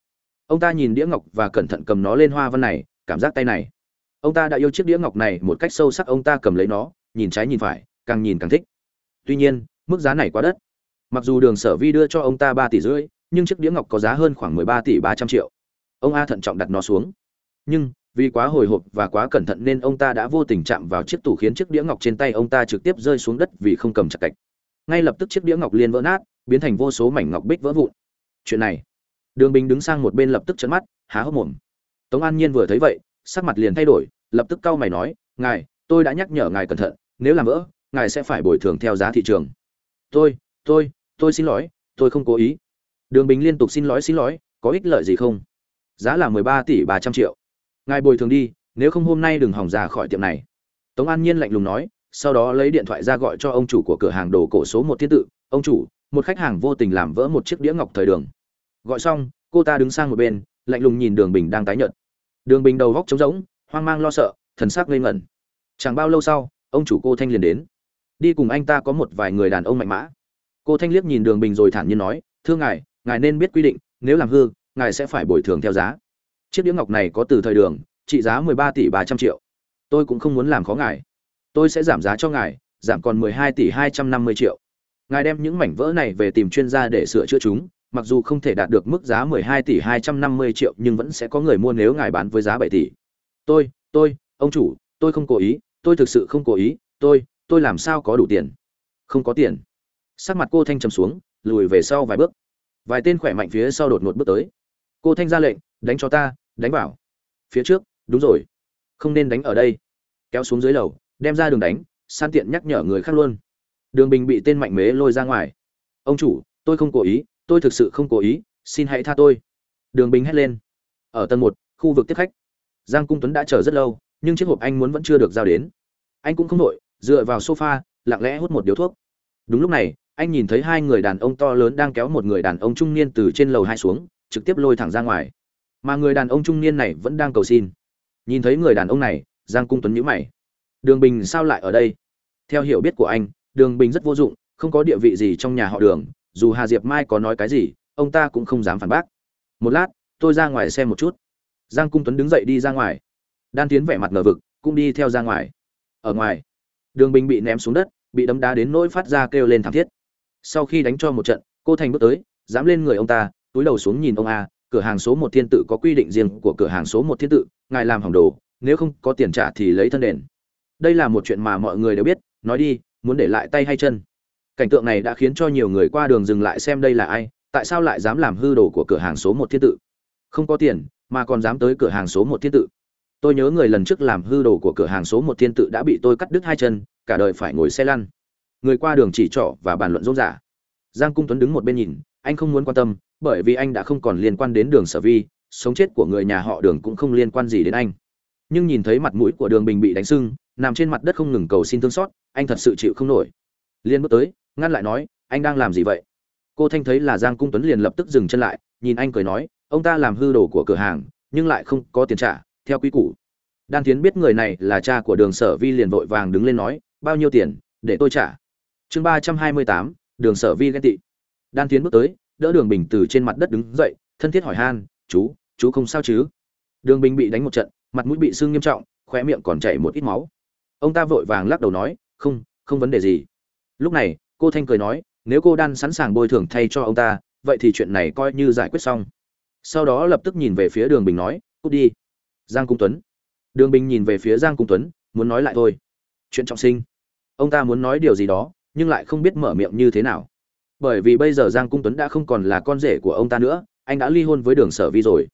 Ông ta nhìn đĩa ngọc và cẩn thận cầm nó lên hoa văn này, cảm giác tay này. Ông ta đã yêu chiếc đĩa ngọc này một cách sâu sắc, ông ta cầm lấy nó, nhìn trái nhìn phải, càng nhìn càng thích. Tuy nhiên, mức giá này quá đắt. mặc dù đường sở vi đưa cho ông ta ba tỷ rưỡi nhưng chiếc đĩa ngọc có giá hơn khoảng mười ba tỷ ba trăm triệu. Ông a thận trọng đặt nó xuống. Nhưng, vì quá hồi hộp và quá cẩn thận nên ông ta đã vô tình chạm vào chiếc tủ khiến chiếc đĩa ngọc trên tay ông ta trực tiếp rơi xuống đất vì không cầm chặt cạch ngay lập tức chiếc đĩa ngọc liền vỡ nát, biến thành vô số mảnh ngọc bích vỡ vụn. Chuyện này. Đường bình đứng sang một bên lập tức trợn mắt, há hốc mồm. Tống an nhiên vừa thấy vậy, sắc mặt liền thay đổi, lập tức cau mày nói, ngài, tôi đã nhắc nhở ngài cẩn thận, nếu làm vỡ, ngài sẽ phải bồi thường theo giá thị trường. Tôi tôi tôi xin lỗi, tôi không cố ý đường bình liên tục xin lỗi xin lỗi, có ích lợi gì không? Giá là mười ba tỷ ba trăm triệu. Ngài bồi thường đi, nếu không hôm nay đừng hỏng ra khỏi tiệm này. Tống an nhiên lạnh lùng nói, sau đó lấy điện thoại ra gọi cho ông chủ của cửa hàng đồ cổ số một thiên tự. Ông chủ, một khách hàng vô tình làm vỡ một chiếc đĩa ngọc thời đường. Gọi xong, cô ta đứng sang một bên, lạnh lùng nhìn đường bình đang tái nhợt. Đường bình đầu góc trống rỗng, hoang mang lo sợ, thần sắc ngây ngẩn. Chẳng bao lâu sau, ông chủ cô thanh liền đến. Đi cùng anh ta có một vài người đàn ông mạnh mẽ. Cô thanh liếc nhìn đường bình rồi thản nhiên nói, thưa ngài ngài nên biết quy định nếu làm hư ngài sẽ phải bồi thường theo giá chiếc đĩa ngọc này có từ thời đường trị giá mười ba tỷ ba trăm triệu tôi cũng không muốn làm khó ngài tôi sẽ giảm giá cho ngài giảm còn mười hai tỷ hai trăm năm mươi triệu ngài đem những mảnh vỡ này về tìm chuyên gia để sửa chữa chúng mặc dù không thể đạt được mức giá 12 tỷ 250 triệu nhưng vẫn sẽ có người mua nếu ngài bán với giá 7 tỷ. Tôi, tôi, ông chủ, tôi không cố ý, tôi thực sự không cố ý, tôi, tôi làm sao có đủ tiền? Không có tiền. Sắc mặt cô Thanh trầm xuống, lùi về sau vài bước. Vài tên khỏe mạnh phía sau đột ngột bước tới. Cô Thanh ra lệnh, đánh cho ta, đánh vào. Phía trước, đúng rồi. Không nên đánh ở đây. Kéo xuống dưới lầu, đem ra đường đánh, san tiện nhắc nhở người khác luôn. Đường Bình bị tên mạnh mế lôi ra ngoài. Ông chủ, tôi không cố ý, tôi thực sự không cố ý xin hãy tha tôi đường bình hét lên ở tầng một khu vực tiếp khách giang cung tuấn đã chờ rất lâu nhưng chiếc hộp anh muốn vẫn chưa được giao đến anh cũng không đội dựa vào sofa lặng lẽ hút một điếu thuốc đúng lúc này anh nhìn thấy hai người đàn ông to lớn đang kéo một người đàn ông trung niên từ trên lầu hai xuống, trực tiếp lôi thẳng ra ngoài. Mà người đàn ông trung niên này vẫn đang cầu xin. Nhìn thấy người đàn ông này, giang cung tuấn nhíu mày. Đường bình sao lại ở đây? Theo hiểu biết của anh, đường bình rất vô dụng, không có địa vị gì trong nhà họ đường, dù hà diệp mai có nói cái gì, ông ta cũng không dám phản bác. Một lát, tôi ra ngoài xem một chút. Giang cung tuấn đứng dậy đi ra ngoài. Đan tiến vẻ mặt ngờ vực, cũng đi theo ra ngoài. Ở ngoài, đường bình bị ném xuống đất, bị đấm đá đến nỗi phát ra kêu lên thảm thiết sau khi đánh cho một trận, cô thành bước tới, dám lên người ông ta, túi đầu xuống nhìn ông a, cửa hàng số một thiên tự có quy định riêng của cửa hàng số một thiên tự, ngài làm hỏng đồ, nếu không có tiền trả thì lấy thân đền. Đây là một chuyện mà mọi người đều biết, nói đi, muốn để lại tay hay chân? Cảnh tượng này đã khiến cho nhiều người qua đường dừng lại xem đây là ai, tại sao lại dám làm hư đồ của cửa hàng số một thiên tự? Không có tiền, mà còn dám tới cửa hàng số một thiên tự. Tôi nhớ người lần trước làm hư đồ của cửa hàng số một thiên tự đã bị tôi cắt đứt hai chân, cả đời phải ngồi xe lăn người qua đường chỉ trỏ và bàn luận rôm rả. Giang cung tuấn đứng một bên nhìn, anh không muốn quan tâm, bởi vì anh đã không còn liên quan đến đường sở vi, sống chết của người nhà họ đường cũng không liên quan gì đến anh. Nhưng nhìn thấy mặt mũi của đường bình bị đánh sưng, nằm trên mặt đất không ngừng cầu xin thương xót, anh thật sự chịu không nổi. Liên bước tới, ngăn lại nói, anh đang làm gì vậy? Cô thanh thấy là giang cung tuấn liền lập tức dừng chân lại, nhìn anh cười nói, ông ta làm hư đồ của cửa hàng, nhưng lại không có tiền trả, theo quy củ. Đan tiến biết người này là cha của đường sở vi liền vội vàng đứng lên nói, bao nhiêu tiền để tôi trả? Chương ba trăm hai mươi tám, đường sở vi ghen tị. Đan tiến bước tới, đỡ đường bình từ trên mặt đất đứng dậy, thân thiết hỏi han, chú chú không sao chứ? Đường bình bị đánh một trận, mặt mũi bị sưng nghiêm trọng, khóe miệng còn chảy một ít máu. Ông ta vội vàng lắc đầu nói, không không vấn đề gì. Lúc này, cô thanh cười nói, nếu cô đan sẵn sàng bồi thường thay cho ông ta, vậy thì chuyện này coi như giải quyết xong. Sau đó lập tức nhìn về phía đường bình nói, cút đi. Giang cung tuấn. Đường bình nhìn về phía giang cung tuấn, muốn nói lại thôi. Chuyện trọng sinh. Ông ta muốn nói điều gì đó nhưng lại không biết mở miệng như thế nào. Bởi vì bây giờ giang cung tuấn đã không còn là con rể của ông ta nữa, anh đã ly hôn với đường sở vi rồi.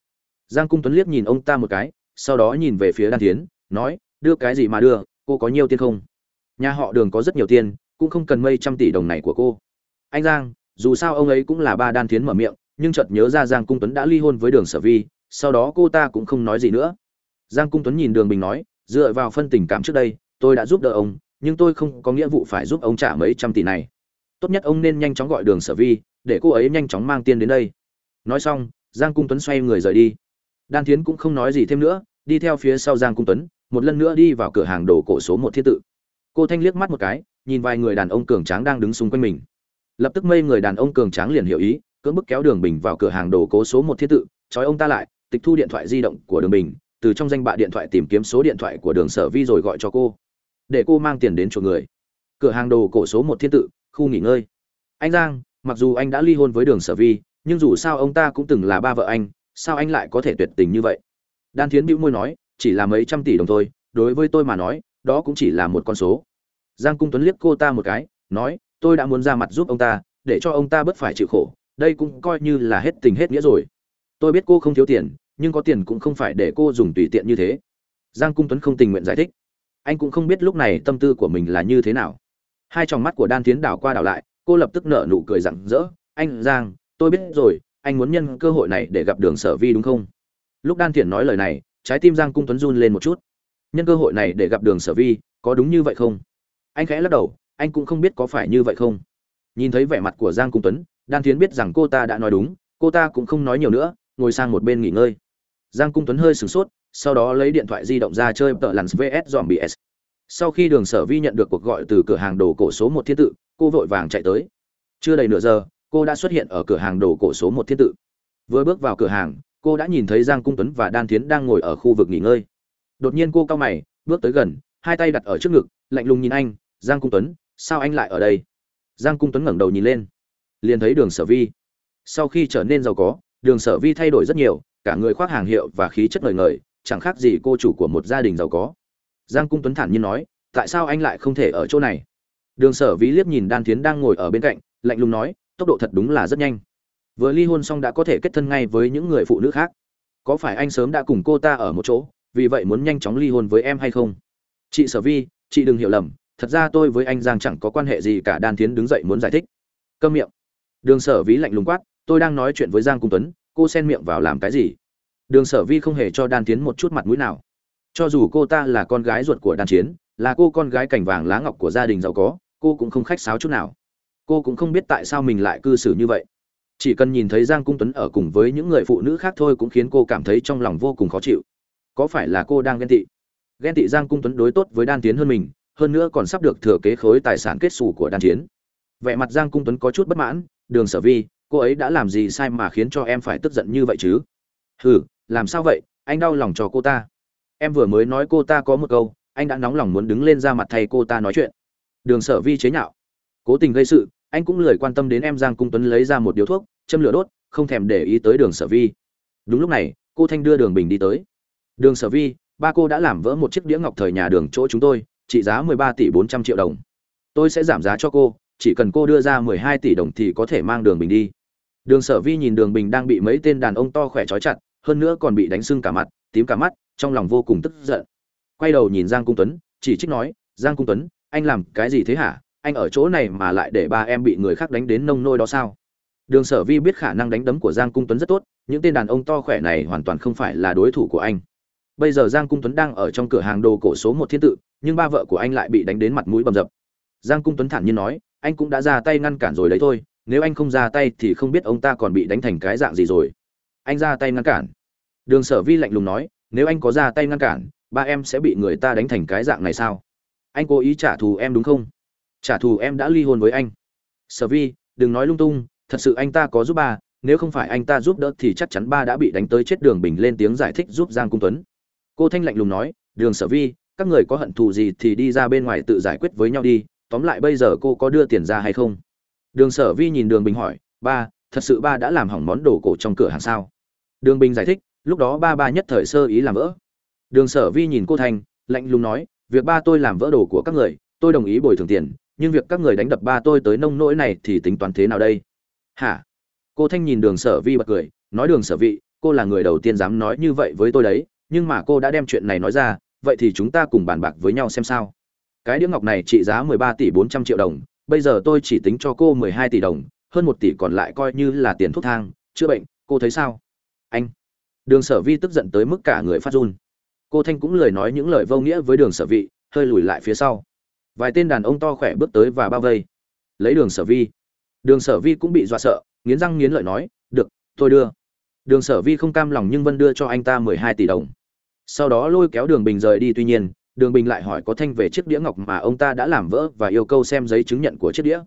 Giang cung tuấn liếc nhìn ông ta một cái, sau đó nhìn về phía đan tiến nói, đưa cái gì mà đưa, cô có nhiều tiền không? Nhà họ đường có rất nhiều tiền, cũng không cần mây trăm tỷ đồng này của cô. Anh giang, dù sao ông ấy cũng là ba đan thiến mở miệng, nhưng chợt nhớ ra giang cung tuấn đã ly hôn với đường sở vi, sau đó cô ta cũng không nói gì nữa. Giang cung tuấn nhìn đường bình nói, dựa vào phân tình cảm trước đây, tôi đã giúp đỡ ông nhưng tôi không có nghĩa vụ phải giúp ông trả mấy trăm tỷ này. Tốt nhất ông nên nhanh chóng gọi đường sở vi, để cô ấy nhanh chóng mang tiền đến đây. Nói xong, giang cung tuấn xoay người rời đi. Đan thiến cũng không nói gì thêm nữa, đi theo phía sau giang cung tuấn, một lần nữa đi vào cửa hàng đồ cổ số một thiết tự. Cô thanh liếc mắt một cái, nhìn vài người đàn ông cường tráng đang đứng xung quanh mình. Lập tức mây người đàn ông cường tráng liền hiểu ý, cưỡng bức kéo đường bình vào cửa hàng đồ cố số một thiết tự. Trói ông ta lại, tịch thu điện thoại di động của đường bình, từ trong danh bạ điện thoại tìm kiếm số điện thoại của đường sở vi rồi gọi cho cô để cô mang tiền đến chỗ người. Cửa hàng đồ cổ số một thiên tự, khu nghỉ ngơi. Anh giang, mặc dù anh đã ly hôn với đường sở vi, nhưng dù sao ông ta cũng từng là ba vợ anh, sao anh lại có thể tuyệt tình như vậy? Đan thiến bĩu môi nói, chỉ là mấy trăm tỷ đồng thôi, đối với tôi mà nói, đó cũng chỉ là một con số. Giang cung tuấn liếc cô ta một cái, nói, tôi đã muốn ra mặt giúp ông ta, để cho ông ta bớt phải chịu khổ, đây cũng coi như là hết tình hết nghĩa rồi. Tôi biết cô không thiếu tiền, nhưng có tiền cũng không phải để cô dùng tùy tiện như thế. Giang cung tuấn không tình nguyện giải thích anh cũng không biết lúc này tâm tư của mình là như thế nào. Hai tròng mắt của đan tiến đảo qua đảo lại, cô lập tức nở nụ cười rặng rỡ. Anh, giang, tôi biết rồi, anh muốn nhân cơ hội này để gặp đường sở vi đúng không? Lúc đan thiện nói lời này, trái tim giang cung tuấn run lên một chút. Nhân cơ hội này để gặp đường sở vi, có đúng như vậy không? Anh khẽ lắc đầu, anh cũng không biết có phải như vậy không? Nhìn thấy vẻ mặt của giang cung tuấn, đan thiến biết rằng cô ta đã nói đúng, cô ta cũng không nói nhiều nữa, ngồi sang một bên nghỉ ngơi. Giang cung tuấn hơi sửng sốt sau đó lấy điện thoại di động ra chơi tợ lặn vs dòm bs sau khi đường sở vi nhận được cuộc gọi từ cửa hàng đồ cổ số một thiên tự, cô vội vàng chạy tới. Chưa đầy nửa giờ, cô đã xuất hiện ở cửa hàng đồ cổ số một thiên tự. Vừa bước vào cửa hàng, cô đã nhìn thấy giang cung tuấn và đan thiến đang ngồi ở khu vực nghỉ ngơi. Đột nhiên cô cao mày, bước tới gần, hai tay đặt ở trước ngực, lạnh lùng nhìn anh, giang cung tuấn, sao anh lại ở đây? Giang cung tuấn ngẩng đầu nhìn lên. Liền thấy đường sở vi. Sau khi trở nên giàu có, đường sở vi thay đổi rất nhiều, cả người khoác hàng hiệu và khí chất ngời ngời chẳng khác gì cô chủ của một gia đình giàu có. Giang cung tuấn thản nhiên nói, tại sao anh lại không thể ở chỗ này? Đường sở Vĩ liếc nhìn đan tiến đang ngồi ở bên cạnh, lạnh lùng nói, tốc độ thật đúng là rất nhanh. Vừa ly hôn xong đã có thể kết thân ngay với những người phụ nữ khác. Có phải anh sớm đã cùng cô ta ở một chỗ, vì vậy muốn nhanh chóng ly hôn với em hay không? Chị sở vi chị đừng hiểu lầm, thật ra tôi với anh giang chẳng có quan hệ gì cả, đan tiến đứng dậy muốn giải thích. Câm miệng. Đường sở ví lạnh lùng quát, tôi đang nói chuyện với giang cung tuấn, cô xen miệng vào làm cái gì? Đường sở vi không hề cho đan tiến một chút mặt mũi nào. Cho dù cô ta là con gái ruột của đan chiến là cô con gái cảnh vàng lá ngọc của gia đình giàu có, cô cũng không khách sáo chút nào. Cô cũng không biết tại sao mình lại cư xử như vậy. Chỉ cần nhìn thấy giang cung tuấn ở cùng với những người phụ nữ khác thôi cũng khiến cô cảm thấy trong lòng vô cùng khó chịu. Có phải là cô đang ghen tị? Ghen tị giang cung tuấn đối tốt với đan tiến hơn mình, hơn nữa còn sắp được thừa kế khối tài sản kết xù của đan chiến vẻ mặt giang cung tuấn có chút bất mãn, đường sở vi, cô ấy đã làm gì sai mà khiến cho em phải tức giận như vậy chứ? Hừ làm sao vậy, anh đau lòng cho cô ta. Em vừa mới nói cô ta có một câu, anh đã nóng lòng muốn đứng lên ra mặt thay cô ta nói chuyện. Đường sở vi chế nhạo. Cố tình gây sự, anh cũng lười quan tâm đến em giang cung tuấn lấy ra một điếu thuốc, châm lửa đốt, không thèm để ý tới đường sở vi. Đúng lúc này, cô thanh đưa đường bình đi tới. Đường sở vi, ba cô đã làm vỡ một chiếc đĩa ngọc thời nhà đường chỗ chúng tôi, trị giá mười ba tỷ bốn trăm triệu đồng. Tôi sẽ giảm giá cho cô, chỉ cần cô đưa ra mười hai tỷ đồng thì có thể mang đường bình đi. Đường sở vi nhìn đường bình đang bị mấy tên đàn ông to khỏe trói chặt hơn nữa còn bị đánh sưng cả mặt, tím cả mắt, trong lòng vô cùng tức giận. Quay đầu nhìn giang cung tuấn, chỉ trích nói, giang cung tuấn, anh làm cái gì thế hả? Anh ở chỗ này mà lại để ba em bị người khác đánh đến nông nôi đó sao? Đường sở vi biết khả năng đánh đấm của giang cung tuấn rất tốt, những tên đàn ông to khỏe này hoàn toàn không phải là đối thủ của anh. Bây giờ giang cung tuấn đang ở trong cửa hàng đồ cổ số một thiên tự, nhưng ba vợ của anh lại bị đánh đến mặt mũi bầm dập. Giang cung tuấn thản nhiên nói, anh cũng đã ra tay ngăn cản rồi đấy thôi, nếu anh không ra tay thì không biết ông ta còn bị đánh thành cái dạng gì rồi anh ra tay ngăn cản. Đường sở vi lạnh lùng nói, nếu anh có ra tay ngăn cản, ba em sẽ bị người ta đánh thành cái dạng này sao? Anh cố ý trả thù em đúng không? Trả thù em đã ly hôn với anh. Sở vi, đừng nói lung tung, thật sự anh ta có giúp ba, nếu không phải anh ta giúp đỡ thì chắc chắn ba đã bị đánh tới chết đường bình lên tiếng giải thích giúp giang cung tuấn. Cô thanh lạnh lùng nói, đường sở vi, các người có hận thù gì thì đi ra bên ngoài tự giải quyết với nhau đi, tóm lại bây giờ cô có đưa tiền ra hay không? Đường sở vi nhìn đường bình hỏi, ba, thật sự ba đã làm hỏng món đồ cổ trong cửa hàng sao? Đường bình giải thích, lúc đó ba ba nhất thời sơ ý làm vỡ. Đường sở vi nhìn cô thanh, lạnh lùng nói, việc ba tôi làm vỡ đồ của các người, tôi đồng ý bồi thường tiền, nhưng việc các người đánh đập ba tôi tới nông nỗi này thì tính toán thế nào đây? Hả? Cô thanh nhìn đường sở vi bật cười, nói đường sở vị cô là người đầu tiên dám nói như vậy với tôi đấy, nhưng mà cô đã đem chuyện này nói ra, vậy thì chúng ta cùng bàn bạc với nhau xem sao. Cái đĩa ngọc này trị giá mười ba tỷ bốn trăm triệu đồng, bây giờ tôi chỉ tính cho cô mười hai tỷ đồng, hơn một tỷ còn lại coi như là tiền thuốc thang, chữa bệnh, cô thấy sao? Anh. Đường sở vi tức giận tới mức cả người phát run. Cô thanh cũng lời nói những lời vô nghĩa với đường sở vị hơi lùi lại phía sau. Vài tên đàn ông to khỏe bước tới và bao vây. Lấy đường sở vi. Đường sở vi cũng bị dọa sợ, nghiến răng nghiến lợi nói, được, tôi đưa. Đường sở vi không cam lòng nhưng vân đưa cho anh ta mười hai tỷ đồng. Sau đó lôi kéo đường bình rời đi, tuy nhiên, đường bình lại hỏi có thanh về chiếc đĩa ngọc mà ông ta đã làm vỡ và yêu cầu xem giấy chứng nhận của chiếc đĩa.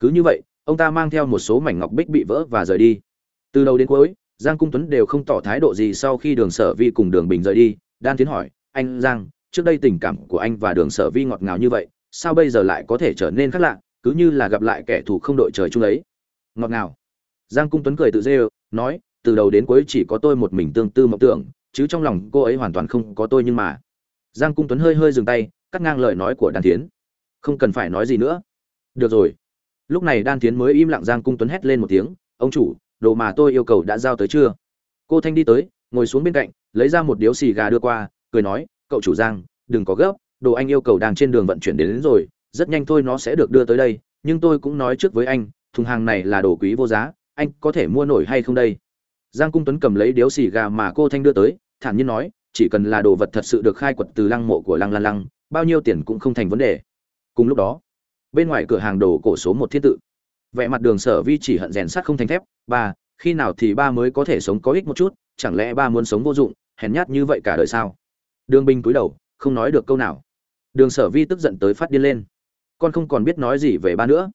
Cứ như vậy, ông ta mang theo một số mảnh ngọc bích bị vỡ và rời đi. Từ đầu đến cuối giang cung tuấn đều không tỏ thái độ gì sau khi đường sở vi cùng đường bình rời đi, đan tiến hỏi, anh giang, trước đây tình cảm của anh và đường sở vi ngọt ngào như vậy, sao bây giờ lại có thể trở nên khác lạ, cứ như là gặp lại kẻ thù không đội trời chung ấy? Ngọt ngào. Giang cung tuấn cười tự dê nói, từ đầu đến cuối chỉ có tôi một mình tương tư mộng tưởng, chứ trong lòng cô ấy hoàn toàn không có tôi nhưng mà. Giang cung tuấn hơi hơi dừng tay, cắt ngang lời nói của đan tiến. Không cần phải nói gì nữa. Được rồi. Lúc này đan tiến mới im lặng giang cung tuấn hét lên một tiếng, ông chủ đồ mà tôi yêu cầu đã giao tới chưa? Cô thanh đi tới ngồi xuống bên cạnh lấy ra một điếu xì gà đưa qua cười nói cậu chủ giang đừng có gấp đồ anh yêu cầu đang trên đường vận chuyển đến, đến rồi rất nhanh thôi nó sẽ được đưa tới đây nhưng tôi cũng nói trước với anh thùng hàng này là đồ quý vô giá anh có thể mua nổi hay không đây? Giang cung tuấn cầm lấy điếu xì gà mà cô thanh đưa tới thản nhiên nói chỉ cần là đồ vật thật sự được khai quật từ lăng mộ của lăng lan lăng bao nhiêu tiền cũng không thành vấn đề. Cùng lúc đó bên ngoài cửa hàng đồ cổ số một thiên tự vẻ mặt đường sở vi chỉ hận rèn sắt không thành thép, ba, khi nào thì ba mới có thể sống có ích một chút, chẳng lẽ ba muốn sống vô dụng, hèn nhát như vậy cả đời sao? Đường binh cúi đầu, không nói được câu nào. Đường sở vi tức giận tới phát điên lên. Con không còn biết nói gì về ba nữa.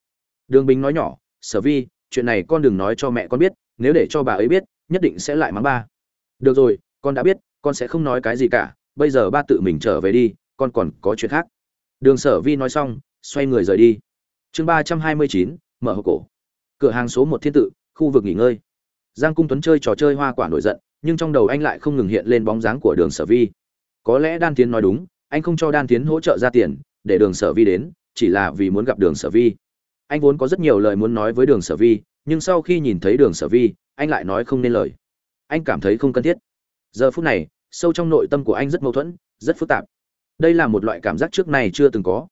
Đường binh nói nhỏ, sở vi, chuyện này con đừng nói cho mẹ con biết, nếu để cho bà ấy biết, nhất định sẽ lại mắng ba. Được rồi, con đã biết, con sẽ không nói cái gì cả, bây giờ ba tự mình trở về đi, con còn có chuyện khác. Đường sở vi nói xong, xoay người rời đi. Chương ba trăm hai mươi chín mở hộp cổ. Cửa hàng số một thiên tự, khu vực nghỉ ngơi. Giang cung tuấn chơi trò chơi hoa quả nổi giận, nhưng trong đầu anh lại không ngừng hiện lên bóng dáng của đường sở vi. Có lẽ đan tiến nói đúng, anh không cho đan tiến hỗ trợ ra tiền, để đường sở vi đến, chỉ là vì muốn gặp đường sở vi. Anh vốn có rất nhiều lời muốn nói với đường sở vi, nhưng sau khi nhìn thấy đường sở vi, anh lại nói không nên lời. Anh cảm thấy không cần thiết. Giờ phút này, sâu trong nội tâm của anh rất mâu thuẫn, rất phức tạp. Đây là một loại cảm giác trước này chưa từng có.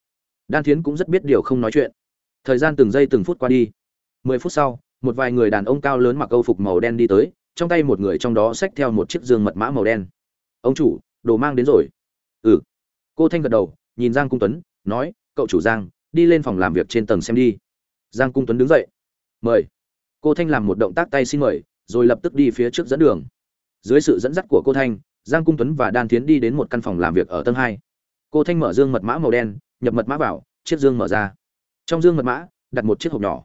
Đan thiến cũng rất biết điều không nói chuyện thời gian từng giây từng phút qua đi. Mười phút sau, một vài người đàn ông cao lớn mặc câu phục màu đen đi tới, trong tay một người trong đó xách theo một chiếc giường mật mã màu đen. Ông chủ, đồ mang đến rồi. Ừ. Cô thanh gật đầu, nhìn giang cung tuấn, nói, cậu chủ giang, đi lên phòng làm việc trên tầng xem đi. Giang cung tuấn đứng dậy. Mời. Cô thanh làm một động tác tay xin mời, rồi lập tức đi phía trước dẫn đường. Dưới sự dẫn dắt của cô thanh, giang cung tuấn và đan tiến đi đến một căn phòng làm việc ở tầng hai. Cô thanh mở dương mật mã màu đen, nhập mật mã vào, chiếc dương mở ra trong dương mật mã, đặt một chiếc hộp nhỏ.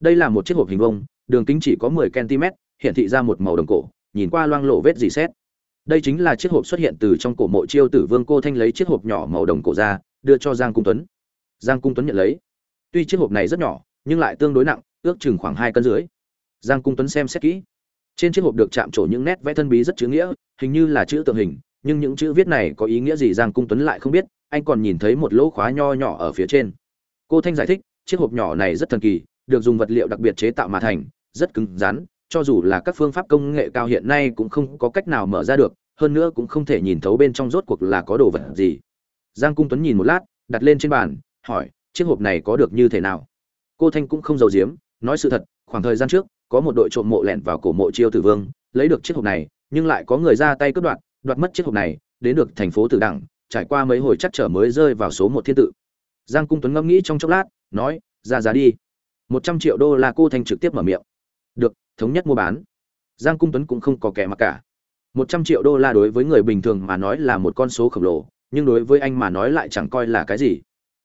Đây là một chiếc hộp hình vông đường kính chỉ có 10 cm hiện thị ra một màu đồng cổ, nhìn qua loang lộ vết dì xét. Đây chính là chiếc hộp xuất hiện từ trong cổ mộ chiêu tử vương cô thanh lấy chiếc hộp nhỏ màu đồng cổ ra, đưa cho giang cung tuấn. Giang cung tuấn nhận lấy. Tuy chiếc hộp này rất nhỏ, nhưng lại tương đối nặng, ước chừng khoảng hai cân dưới giang cung tuấn xem xét kỹ. Trên chiếc hộp được chạm trổ những nét vẽ thân bí rất chữ nghĩa, hình như là chữ tượng hình, nhưng những chữ viết này có ý nghĩa gì giang cung tuấn lại không biết, anh còn nhìn thấy một lỗ khóa nho nhỏ ở phía trên cô thanh giải thích, chiếc hộp nhỏ này rất thần kỳ, được dùng vật liệu đặc biệt chế tạo mà thành, rất cứng rắn, cho dù là các phương pháp công nghệ cao hiện nay cũng không có cách nào mở ra được, hơn nữa cũng không thể nhìn thấu bên trong rốt cuộc là có đồ vật gì. Giang cung tuấn nhìn một lát, đặt lên trên bàn, hỏi, chiếc hộp này có được như thế nào? Cô thanh cũng không giàu giếm, nói sự thật, khoảng thời gian trước, có một đội trộm mộ lẻn vào cổ mộ chiêu tử vương, lấy được chiếc hộp này, nhưng lại có người ra tay cướp đoạt đoạt mất chiếc hộp này, đến được thành phố tử đẳng, trải qua mấy hồi chắc trở mới rơi vào số một thiên tự giang cung tuấn ngẫm nghĩ trong chốc lát, nói, ra giá đi. Một trăm triệu đô la cô thanh trực tiếp mở miệng. Được, thống nhất mua bán. Giang cung tuấn cũng không có kẻ mặc cả. Một trăm triệu đô la đối với người bình thường mà nói là một con số khổng lồ, nhưng đối với anh mà nói lại chẳng coi là cái gì.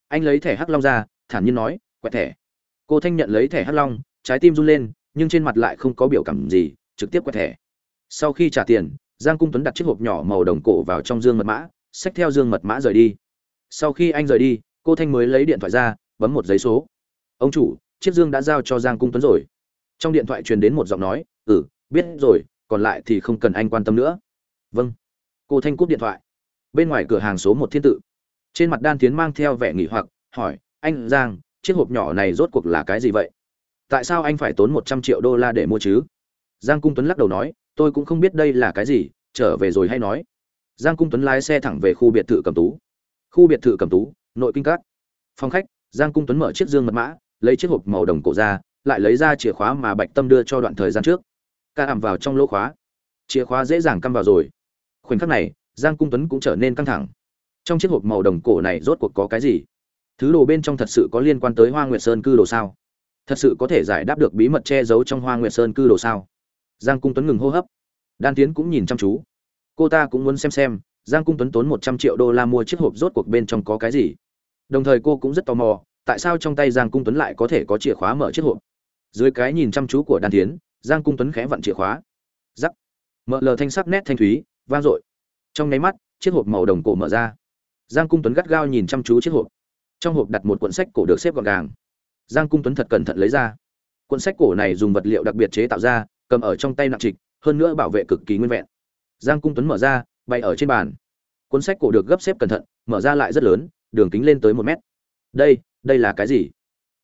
Anh lấy thẻ hắc long ra, thản nhiên nói, quẹt thẻ. Cô thanh nhận lấy thẻ hắc long, trái tim run lên, nhưng trên mặt lại không có biểu cảm gì, trực tiếp quẹt thẻ. Sau khi trả tiền, giang cung tuấn đặt chiếc hộp nhỏ màu đồng cổ vào trong dương mật mã, xách theo dương mật mã rời đi. Sau khi anh rời đi cô thanh mới lấy điện thoại ra, bấm một giấy số. Ông chủ, chiếc dương đã giao cho giang cung tuấn rồi. Trong điện thoại truyền đến một giọng nói ừ biết rồi, còn lại thì không cần anh quan tâm nữa. Vâng. Cô thanh cúp điện thoại. Bên ngoài cửa hàng số một thiên tự. Trên mặt đan tiến mang theo vẻ nghỉ hoặc, hỏi, anh giang, chiếc hộp nhỏ này rốt cuộc là cái gì vậy? Tại sao anh phải tốn một trăm triệu đô la để mua chứ? Giang cung tuấn lắc đầu nói, tôi cũng không biết đây là cái gì, trở về rồi hay nói. Giang cung tuấn lái xe thẳng về khu biệt thự cầm tú. Khu biệt thự cầm tú nội kinh cát phòng khách, giang cung tuấn mở chiếc dương mật mã, lấy chiếc hộp màu đồng cổ ra, lại lấy ra chìa khóa mà bạch tâm đưa cho đoạn thời gian trước. Ca ẩm vào trong lỗ khóa. Chìa khóa dễ dàng cắm vào rồi. Khoảnh khắc này, giang cung tuấn cũng trở nên căng thẳng. Trong chiếc hộp màu đồng cổ này rốt cuộc có cái gì? Thứ đồ bên trong thật sự có liên quan tới hoa nguyệt sơn cư đồ sao? Thật sự có thể giải đáp được bí mật che giấu trong hoa nguyệt sơn cư đồ sao? Giang cung tuấn ngừng hô hấp. Đan tiến cũng nhìn chăm chú. Cô ta cũng muốn xem xem, giang cung tuấn tốn một trăm triệu đô la mua chiếc hộp rốt cuộc bên trong có cái gì? Đồng thời cô cũng rất tò mò, tại sao trong tay giang cung tuấn lại có thể có chìa khóa mở chiếc hộp? Dưới cái nhìn chăm chú của đan tiến giang cung tuấn khẽ vặn chìa khóa. Giắc. Mở lờ thanh sắc nét thanh thúy, vang dội. Trong nháy mắt, chiếc hộp màu đồng cổ mở ra. Giang cung tuấn gắt gao nhìn chăm chú chiếc hộp. Trong hộp đặt một cuộn sách cổ được xếp gọn gàng. Giang cung tuấn thật cẩn thận lấy ra. Cuộn sách cổ này dùng vật liệu đặc biệt chế tạo ra, cầm ở trong tay nặng trịch, hơn nữa bảo vệ cực kỳ nguyên vẹn. Giang cung tuấn mở ra bay ở trên bàn. Cuốn sách cổ được gấp xếp cẩn thận, mở ra lại rất lớn đường kính lên tới một mét. Đây đây là cái gì?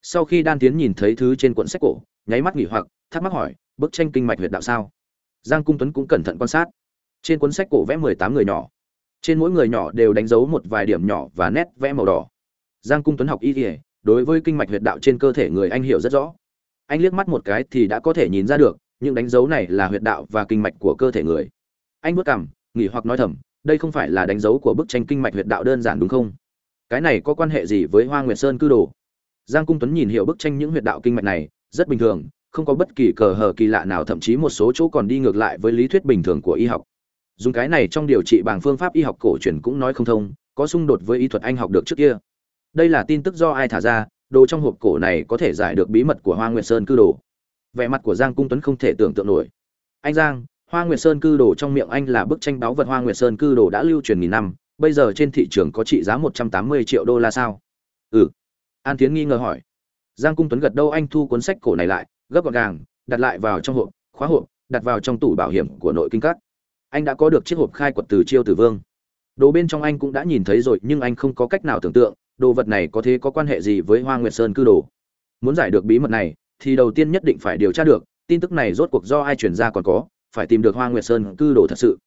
Sau khi đan tiến nhìn thấy thứ trên cuộn sách cổ, nháy mắt nghỉ hoặc, thắc mắc hỏi, bức tranh kinh mạch huyệt đạo sao? Giang cung tuấn cũng cẩn thận quan sát. Trên cuốn sách cổ vẽ mười tám người nhỏ. Trên mỗi người nhỏ đều đánh dấu một vài điểm nhỏ và nét vẽ màu đỏ. Giang cung tuấn học y kỉa đối với kinh mạch huyệt đạo trên cơ thể người anh hiểu rất rõ. Anh liếc mắt một cái thì đã có thể nhìn ra được, những đánh dấu này là huyệt đạo và kinh mạch của cơ thể người. Anh bước cảm nghỉ hoặc nói thầm, đây không phải là đánh dấu của bức tranh kinh mạch huyệt đạo đơn giản đúng không? Cái này có quan hệ gì với hoa nguyệt sơn cư đồ? Giang cung tuấn nhìn hiểu bức tranh những huyệt đạo kinh mạch này, rất bình thường, không có bất kỳ cờ hờ kỳ lạ nào, thậm chí một số chỗ còn đi ngược lại với lý thuyết bình thường của y học. Dùng cái này trong điều trị bằng phương pháp y học cổ truyền cũng nói không thông, có xung đột với y thuật anh học được trước kia. Đây là tin tức do ai thả ra, đồ trong hộp cổ này có thể giải được bí mật của hoa nguyệt sơn cư đồ. Vẻ mặt của giang cung tuấn không thể tưởng tượng nổi. Anh giang, hoa nguyệt sơn cư đồ trong miệng anh là bức tranh báu vật hoa nguyệt sơn cư đồ đã lưu truyền nghìn năm bây giờ trên thị trường có trị giá một trăm tám mươi triệu đô la sao? Ừ. An tiến nghi ngờ hỏi. Giang cung tuấn gật đầu, anh thu cuốn sách cổ này lại gấp gọn gàng đặt lại vào trong hộp khóa hộp đặt vào trong tủ bảo hiểm của nội kinh các. Anh đã có được chiếc hộp khai quật từ chiêu tử vương. Đồ bên trong anh cũng đã nhìn thấy rồi nhưng anh không có cách nào tưởng tượng đồ vật này có thế có quan hệ gì với hoa nguyệt sơn cư đồ. Muốn giải được bí mật này thì đầu tiên nhất định phải điều tra được tin tức này rốt cuộc do ai truyền ra còn có phải tìm được hoa nguyệt sơn cư đồ thật sự.